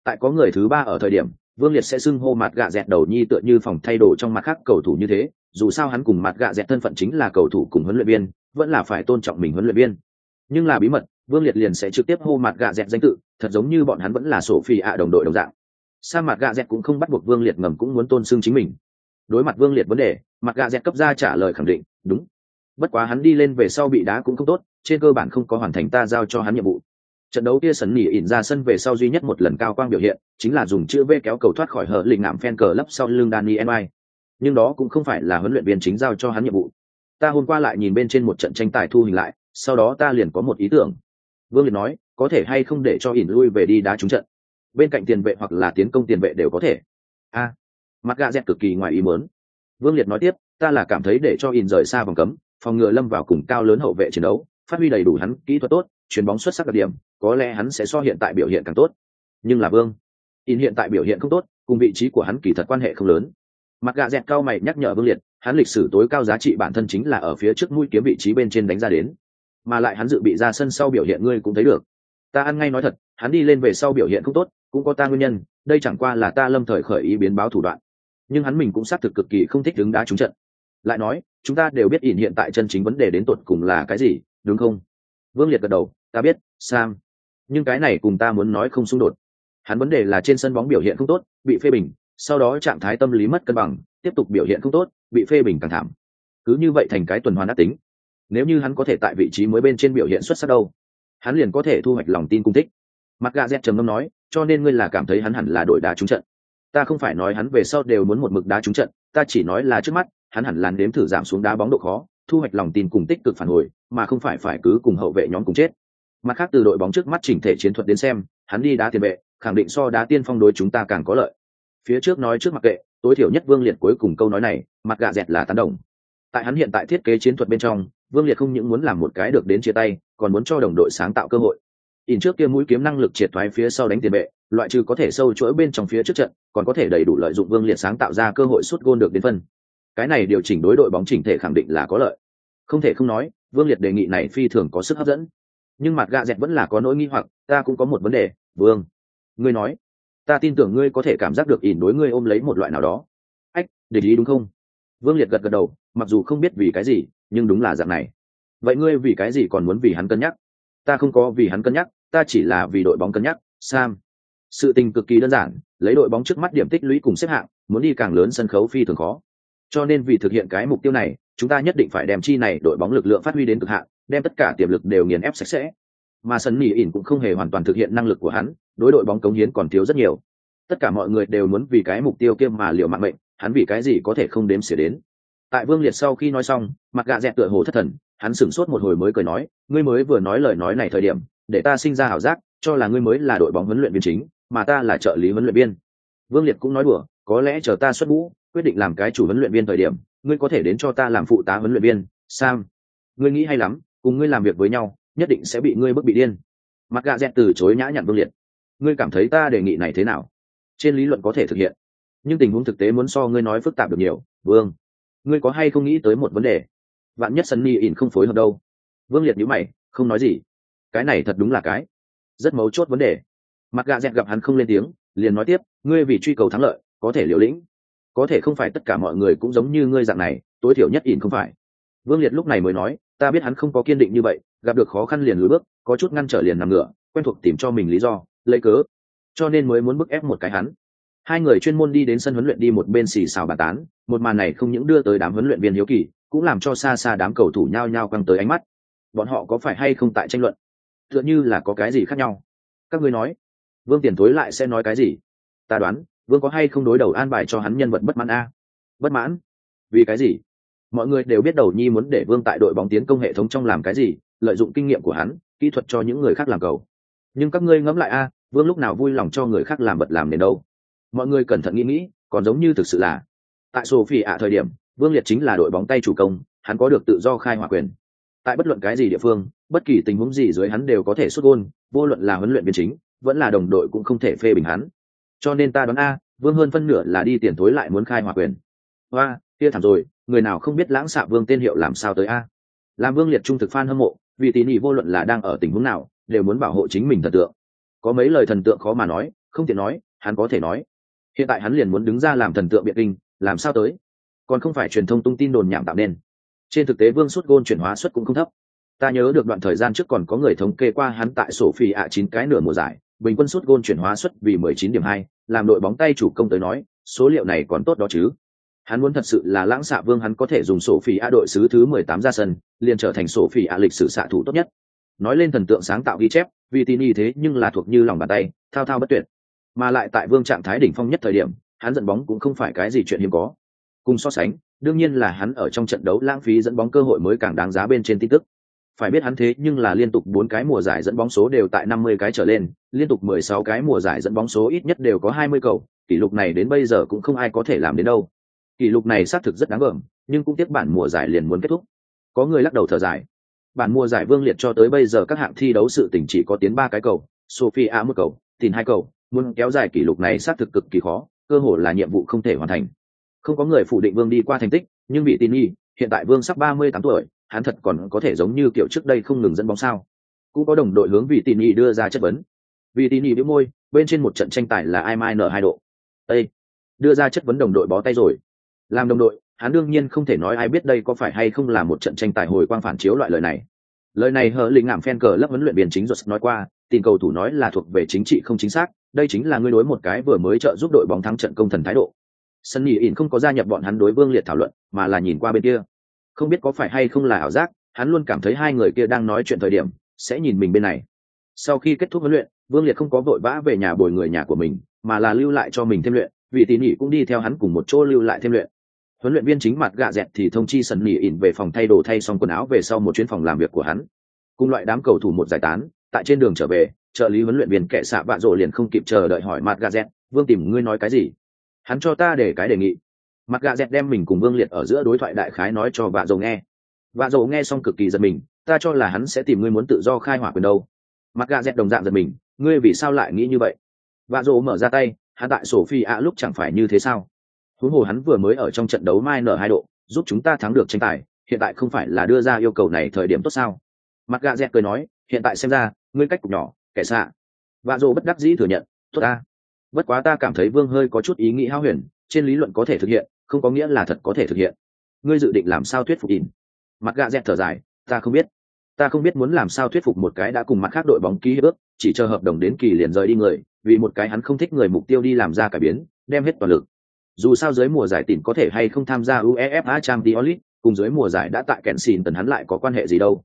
Tại có người thứ ba ở thời điểm vương liệt sẽ xưng hô mặt gạ dẹt đầu nhi tựa như phòng thay đồ trong mặt khác cầu thủ như thế, dù sao hắn cùng mặt gạ dẹt thân phận chính là cầu thủ cùng huấn luyện viên, vẫn là phải tôn trọng mình huấn luyện viên. Nhưng là bí mật, vương liệt liền sẽ trực tiếp hô mặt gạ dẹt danh tự, thật giống như bọn hắn vẫn là sổ phi ạ đồng đội đồng dạng. Sa mặt gạ dẹt cũng không bắt buộc vương liệt ngầm cũng muốn tôn xưng chính mình. Đối mặt vương liệt vấn đề, mặt gạ dẹt cấp ra trả lời khẳng định, đúng. Bất quá hắn đi lên về sau bị đá cũng không tốt, trên cơ bản không có hoàn thành ta giao cho hắn nhiệm vụ trận đấu kia sấn nỉ ỉn ra sân về sau duy nhất một lần cao quang biểu hiện, chính là dùng chữ v kéo cầu thoát khỏi hở lình ngạm phen cờ lấp sau lưng dani mi nhưng đó cũng không phải là huấn luyện viên chính giao cho hắn nhiệm vụ. Ta hôm qua lại nhìn bên trên một trận tranh tài thu hình lại, sau đó ta liền có một ý tưởng. Vương liệt nói, có thể hay không để cho ỉn lui về đi đá trúng trận? Bên cạnh tiền vệ hoặc là tiến công tiền vệ đều có thể. A, mặt gạ dẹt cực kỳ ngoài ý muốn. Vương liệt nói tiếp, ta là cảm thấy để cho ỉn rời xa vòng cấm, phòng ngừa lâm vào cùng cao lớn hậu vệ chiến đấu, phát huy đầy đủ hắn kỹ thuật tốt, chuyền bóng xuất sắc đặc điểm có lẽ hắn sẽ so hiện tại biểu hiện càng tốt. Nhưng là vương, in hiện tại biểu hiện không tốt, cùng vị trí của hắn kỳ thật quan hệ không lớn. Mặt gạ dẹt cao mày nhắc nhở vương liệt, hắn lịch sử tối cao giá trị bản thân chính là ở phía trước mũi kiếm vị trí bên trên đánh ra đến. Mà lại hắn dự bị ra sân sau biểu hiện ngươi cũng thấy được. Ta ăn ngay nói thật, hắn đi lên về sau biểu hiện không tốt, cũng có ta nguyên nhân, đây chẳng qua là ta lâm thời khởi ý biến báo thủ đoạn. Nhưng hắn mình cũng xác thực cực kỳ không thích đứng đá trúng trận. Lại nói, chúng ta đều biết ỉn hiện tại chân chính vấn đề đến tột cùng là cái gì, đúng không? Vương liệt gật đầu, ta biết, sam nhưng cái này cùng ta muốn nói không xung đột. Hắn vấn đề là trên sân bóng biểu hiện không tốt, bị phê bình, sau đó trạng thái tâm lý mất cân bằng, tiếp tục biểu hiện không tốt, bị phê bình càng thảm. Cứ như vậy thành cái tuần hoàn ác tính. Nếu như hắn có thể tại vị trí mới bên trên biểu hiện xuất sắc đâu, hắn liền có thể thu hoạch lòng tin cung thích mặt gà z trầm ngâm nói, cho nên ngươi là cảm thấy hắn hẳn là đội đá trúng trận. Ta không phải nói hắn về sau đều muốn một mực đá trúng trận, ta chỉ nói là trước mắt, hắn hẳn là nếm thử giảm xuống đá bóng độ khó, thu hoạch lòng tin cùng tích cực phản hồi, mà không phải phải cứ cùng hậu vệ nhóm cùng chết mặt khác, từ đội bóng trước mắt chỉnh thể chiến thuật đến xem, hắn đi đá tiền vệ, khẳng định so đá tiên phong đối chúng ta càng có lợi. Phía trước nói trước mặc kệ, tối thiểu nhất vương liệt cuối cùng câu nói này, mặt gạ dẹt là tán đồng. Tại hắn hiện tại thiết kế chiến thuật bên trong, vương liệt không những muốn làm một cái được đến chia tay, còn muốn cho đồng đội sáng tạo cơ hội. In trước kia mũi kiếm năng lực triệt thoái phía sau đánh tiền vệ, loại trừ có thể sâu chuỗi bên trong phía trước trận, còn có thể đầy đủ lợi dụng vương liệt sáng tạo ra cơ hội suốt gôn được đến phân. Cái này điều chỉnh đối đội bóng chỉnh thể khẳng định là có lợi. Không thể không nói, vương liệt đề nghị này phi thường có sức hấp dẫn nhưng mặt gạ dẹt vẫn là có nỗi nghi hoặc, ta cũng có một vấn đề, vương. Ngươi nói, ta tin tưởng ngươi có thể cảm giác được ỉn đối ngươi ôm lấy một loại nào đó. Ách, để ý đúng không? Vương liệt gật gật đầu, mặc dù không biết vì cái gì, nhưng đúng là dạng này. Vậy ngươi vì cái gì còn muốn vì hắn cân nhắc? Ta không có vì hắn cân nhắc, ta chỉ là vì đội bóng cân nhắc, sam. Sự tình cực kỳ đơn giản, lấy đội bóng trước mắt điểm tích lũy cùng xếp hạng, muốn đi càng lớn sân khấu phi thường khó. Cho nên vì thực hiện cái mục tiêu này, chúng ta nhất định phải đem chi này đội bóng lực lượng phát huy đến cực hạn đem tất cả tiềm lực đều nghiền ép sạch sẽ. Mà sân nỉ ỉn cũng không hề hoàn toàn thực hiện năng lực của hắn, đối đội bóng cống hiến còn thiếu rất nhiều. Tất cả mọi người đều muốn vì cái mục tiêu kia mà liệu mạng mệnh, hắn vì cái gì có thể không đếm xỉa đến. Tại vương liệt sau khi nói xong, mặt gạ dẹt tựa hồ thất thần, hắn sửng sốt một hồi mới cười nói, ngươi mới vừa nói lời nói này thời điểm, để ta sinh ra ảo giác, cho là ngươi mới là đội bóng huấn luyện viên chính, mà ta là trợ lý huấn luyện viên. Vương liệt cũng nói đùa, có lẽ chờ ta xuất ngũ, quyết định làm cái chủ huấn luyện viên thời điểm, ngươi có thể đến cho ta làm phụ tá huấn luyện viên, sam. Ngươi nghĩ hay lắm cùng ngươi làm việc với nhau, nhất định sẽ bị ngươi bức bị điên. Mặt gạ dẹt từ chối nhã nhặn vương liệt. Ngươi cảm thấy ta đề nghị này thế nào? Trên lý luận có thể thực hiện. Nhưng tình huống thực tế muốn so ngươi nói phức tạp được nhiều, vương. Ngươi có hay không nghĩ tới một vấn đề? Vạn nhất sunny ỉn không phối hợp đâu? Vương liệt nhữ mày, không nói gì. Cái này thật đúng là cái rất mấu chốt vấn đề. Mặt gạ dẹt gặp hắn không lên tiếng, liền nói tiếp, ngươi vì truy cầu thắng lợi, có thể liều lĩnh. Có thể không phải tất cả mọi người cũng giống như ngươi dạng này, tối thiểu nhất ỉn không phải. Vương liệt lúc này mới nói ta biết hắn không có kiên định như vậy, gặp được khó khăn liền lùi bước, có chút ngăn trở liền nằm ngửa, quen thuộc tìm cho mình lý do, lấy cớ. Cho nên mới muốn bức ép một cái hắn. Hai người chuyên môn đi đến sân huấn luyện đi một bên xì xào bàn tán, một màn này không những đưa tới đám huấn luyện viên hiếu kỳ, cũng làm cho xa xa đám cầu thủ nhao nhao căng tới ánh mắt. Bọn họ có phải hay không tại tranh luận? Tựa như là có cái gì khác nhau? Các ngươi nói. Vương tiền tối lại sẽ nói cái gì? Ta đoán, vương có hay không đối đầu an bài cho hắn nhân vật bất mãn a? Bất mãn? Vì cái gì? Mọi người đều biết đầu nhi muốn để vương tại đội bóng tiến công hệ thống trong làm cái gì, lợi dụng kinh nghiệm của hắn, kỹ thuật cho những người khác làm cầu. Nhưng các ngươi ngẫm lại a, vương lúc nào vui lòng cho người khác làm bật làm đến đâu? Mọi người cẩn thận nghĩ nghĩ, còn giống như thực sự là. Tại sophie ạ thời điểm, vương liệt chính là đội bóng tay chủ công, hắn có được tự do khai hỏa quyền. Tại bất luận cái gì địa phương, bất kỳ tình huống gì dưới hắn đều có thể xuất gôn, vô luận là huấn luyện viên chính, vẫn là đồng đội cũng không thể phê bình hắn. Cho nên ta đoán a, vương hơn phân nửa là đi tiền thối lại muốn khai hỏa quyền. Hoa, kia thảm rồi người nào không biết lãng xạ vương tên hiệu làm sao tới a? Làm vương liệt trung thực f hâm mộ, vì tín ý vô luận là đang ở tình huống nào, đều muốn bảo hộ chính mình thần tượng. Có mấy lời thần tượng khó mà nói, không tiện nói, hắn có thể nói. Hiện tại hắn liền muốn đứng ra làm thần tượng biện kinh, làm sao tới? Còn không phải truyền thông tung tin đồn nhảm tạo nên. Trên thực tế vương suất gôn chuyển hóa suất cũng không thấp. Ta nhớ được đoạn thời gian trước còn có người thống kê qua hắn tại sổ phi ạ chín cái nửa mùa giải, bình quân suất gôn chuyển hóa suất vì mười chín điểm hai, làm đội bóng tay chủ công tới nói, số liệu này còn tốt đó chứ hắn muốn thật sự là lãng xạ vương, hắn có thể dùng sổ phỉ a đội sứ thứ mười tám ra sân, liền trở thành sổ phỉ a lịch sử xạ thủ tốt nhất. Nói lên thần tượng sáng tạo ghi chép, vì tin y thế nhưng là thuộc như lòng bàn tay, thao thao bất tuyệt. Mà lại tại vương trạng thái đỉnh phong nhất thời điểm, hắn dẫn bóng cũng không phải cái gì chuyện hiếm có. Cùng so sánh, đương nhiên là hắn ở trong trận đấu lãng phí dẫn bóng cơ hội mới càng đáng giá bên trên tin tức. Phải biết hắn thế nhưng là liên tục bốn cái mùa giải dẫn bóng số đều tại năm mươi cái trở lên, liên tục mười sáu cái mùa giải dẫn bóng số ít nhất đều có hai mươi cầu, kỷ lục này đến bây giờ cũng không ai có thể làm đến đâu kỷ lục này xác thực rất đáng gờm, nhưng cũng tiếc bản mùa giải liền muốn kết thúc. Có người lắc đầu thở dài. Bản mùa giải vương liệt cho tới bây giờ các hạng thi đấu sự tỉnh chỉ có tiến ba cái cầu sophie a một cầu tìm hai cầu, muốn kéo dài kỷ lục này xác thực cực kỳ khó, cơ hội là nhiệm vụ không thể hoàn thành. Không có người phủ định vương đi qua thành tích, nhưng bị tin nghi, hiện tại vương sắp ba mươi tám tuổi, hắn thật còn có thể giống như kiểu trước đây không ngừng dẫn bóng sao? Cũng có đồng đội hướng vị tin nghi đưa ra chất vấn. Vì tin nghi đĩu môi, bên trên một trận tranh tài là ai mai nở hai độ. Ê! đưa ra chất vấn đồng đội bó tay rồi làm đồng đội, hắn đương nhiên không thể nói ai biết đây có phải hay không là một trận tranh tài hồi quang phản chiếu loại lời này. Lời này hờ lĩnh ngảm phen cờ lớp huấn luyện viên chính ruột nói qua tin cầu thủ nói là thuộc về chính trị không chính xác, đây chính là ngươi đối một cái vừa mới trợ giúp đội bóng thắng trận công thần thái độ. Sân nhị ỉn không có gia nhập bọn hắn đối vương liệt thảo luận, mà là nhìn qua bên kia. Không biết có phải hay không là ảo giác, hắn luôn cảm thấy hai người kia đang nói chuyện thời điểm, sẽ nhìn mình bên này. Sau khi kết thúc huấn luyện, vương liệt không có vội vã về nhà bồi người nhà của mình, mà là lưu lại cho mình thêm luyện, vì tỉ nỉ cũng đi theo hắn cùng một chỗ lưu lại thêm luyện huấn luyện viên chính mặt gạ dẹt thì thông chi sân nỉ ỉn về phòng thay đồ thay xong quần áo về sau một chuyến phòng làm việc của hắn. Cùng loại đám cầu thủ một giải tán, tại trên đường trở về, trợ lý huấn luyện viên kệ xạ vạ rộ liền không kịp chờ đợi hỏi mặt gạ dẹt, vương tìm ngươi nói cái gì? Hắn cho ta để cái đề nghị. Mặt gạ dẹt đem mình cùng vương liệt ở giữa đối thoại đại khái nói cho vạ rộ nghe. Vạ rộ nghe xong cực kỳ giật mình, ta cho là hắn sẽ tìm ngươi muốn tự do khai hỏa quyền đâu. Mặt gạ dẹt đồng dạng giật mình, ngươi vì sao lại nghĩ như vậy? Vạ rộ mở ra tay, hắn tại sổ phi ạ lúc chẳng phải như thế sao? Huống hồ hắn vừa mới ở trong trận đấu mai nở hai độ, giúp chúng ta thắng được tranh tài, hiện tại không phải là đưa ra yêu cầu này thời điểm tốt sao? Mặt gạ dẹt cười nói, hiện tại xem ra, ngươi cách cục nhỏ, kẻ xạ. Vạ dỗ bất đắc dĩ thừa nhận, tốt ta. Bất quá ta cảm thấy vương hơi có chút ý nghĩ hao huyền, trên lý luận có thể thực hiện, không có nghĩa là thật có thể thực hiện. Ngươi dự định làm sao thuyết phục in mặt gạ dẹt thở dài, ta không biết. Ta không biết muốn làm sao thuyết phục một cái đã cùng mặt khác đội bóng ký hiệp ước, chỉ chờ hợp đồng đến kỳ liền rời đi người, vì một cái hắn không thích người mục tiêu đi làm ra cải biến, đem hết toàn lực dù sao dưới mùa giải tỉnh có thể hay không tham gia uefa champions league, cùng dưới mùa giải đã tại kẹn xìn tần hắn lại có quan hệ gì đâu.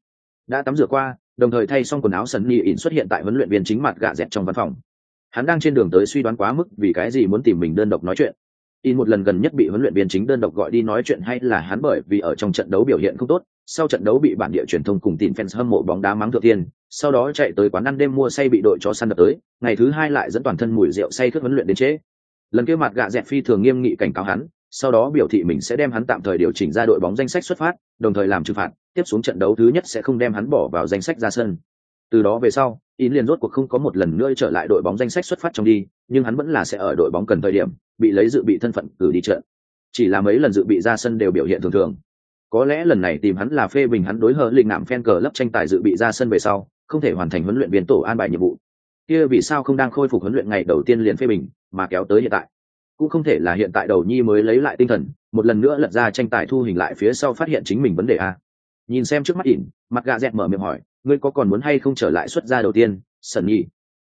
Đã tắm rửa qua, đồng thời thay xong quần áo sân nhị ỉn xuất hiện tại huấn luyện viên chính mặt gạ dẹt trong văn phòng. Hắn đang trên đường tới suy đoán quá mức vì cái gì muốn tìm mình đơn độc nói chuyện. In một lần gần nhất bị huấn luyện viên chính đơn độc gọi đi nói chuyện hay là hắn bởi vì ở trong trận đấu biểu hiện không tốt, sau trận đấu bị bản địa truyền thông cùng tin fans hâm mộ bóng đá mắng thượng tiên, sau đó chạy tới quán ăn đêm mua say bị đội chó săn đập tới, ngày thứ hai lại dẫn toàn thân mùi rượu say thức huấn luyện đến chế lần kia mặt gạ dẹt phi thường nghiêm nghị cảnh cáo hắn, sau đó biểu thị mình sẽ đem hắn tạm thời điều chỉnh ra đội bóng danh sách xuất phát, đồng thời làm trừng phạt, tiếp xuống trận đấu thứ nhất sẽ không đem hắn bỏ vào danh sách ra sân. Từ đó về sau in liền rốt cuộc không có một lần nữa trở lại đội bóng danh sách xuất phát trong đi, nhưng hắn vẫn là sẽ ở đội bóng cần thời điểm, bị lấy dự bị thân phận cử đi trận. Chỉ là mấy lần dự bị ra sân đều biểu hiện thường thường. Có lẽ lần này tìm hắn là phê bình hắn đối hờ lịnh nạm phen cờ lấp tranh tài dự bị ra sân về sau, không thể hoàn thành huấn luyện viên tổ an bài nhiệm vụ kia vì sao không đang khôi phục huấn luyện ngày đầu tiên liền phê bình, mà kéo tới hiện tại? Cũng không thể là hiện tại đầu nhi mới lấy lại tinh thần, một lần nữa lật ra tranh tài thu hình lại phía sau phát hiện chính mình vấn đề a. Nhìn xem trước mắt ỉn, mặt gà dẹt mở miệng hỏi, ngươi có còn muốn hay không trở lại xuất gia đầu tiên sần nhi?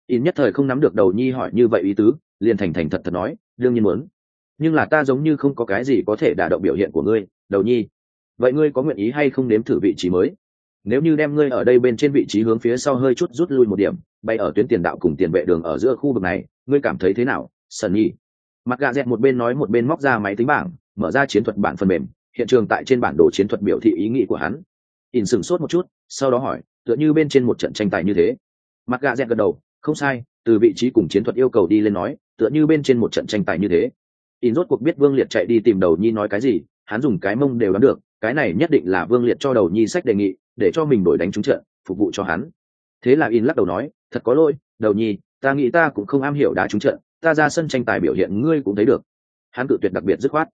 Ỉn nhất thời không nắm được đầu nhi hỏi như vậy ý tứ, liền thành thành thật thật nói, đương nhiên muốn. Nhưng là ta giống như không có cái gì có thể đả động biểu hiện của ngươi, đầu nhi. Vậy ngươi có nguyện ý hay không nếm thử vị trí mới? Nếu như đem ngươi ở đây bên trên vị trí hướng phía sau hơi chút rút lui một điểm bay ở tuyến tiền đạo cùng tiền vệ đường ở giữa khu vực này, ngươi cảm thấy thế nào sần nhi? Mặt gà dẹt một bên nói một bên móc ra máy tính bảng, mở ra chiến thuật bản phần mềm, hiện trường tại trên bản đồ chiến thuật biểu thị ý nghĩ của hắn. In sửng sốt một chút, sau đó hỏi, tựa như bên trên một trận tranh tài như thế. Mặt gà dẹt gật đầu, không sai, từ vị trí cùng chiến thuật yêu cầu đi lên nói, tựa như bên trên một trận tranh tài như thế. In rốt cuộc biết vương liệt chạy đi tìm đầu nhi nói cái gì, hắn dùng cái mông đều đoán được, cái này nhất định là vương liệt cho đầu nhi sách đề nghị, để cho mình đổi đánh trúng trận, phục vụ cho hắn. Thế là in lắc đầu nói thật có lỗi, đầu nhi, ta nghĩ ta cũng không am hiểu đá trúng trận, ta ra sân tranh tài biểu hiện ngươi cũng thấy được. Hắn cự tuyệt đặc biệt dứt khoát.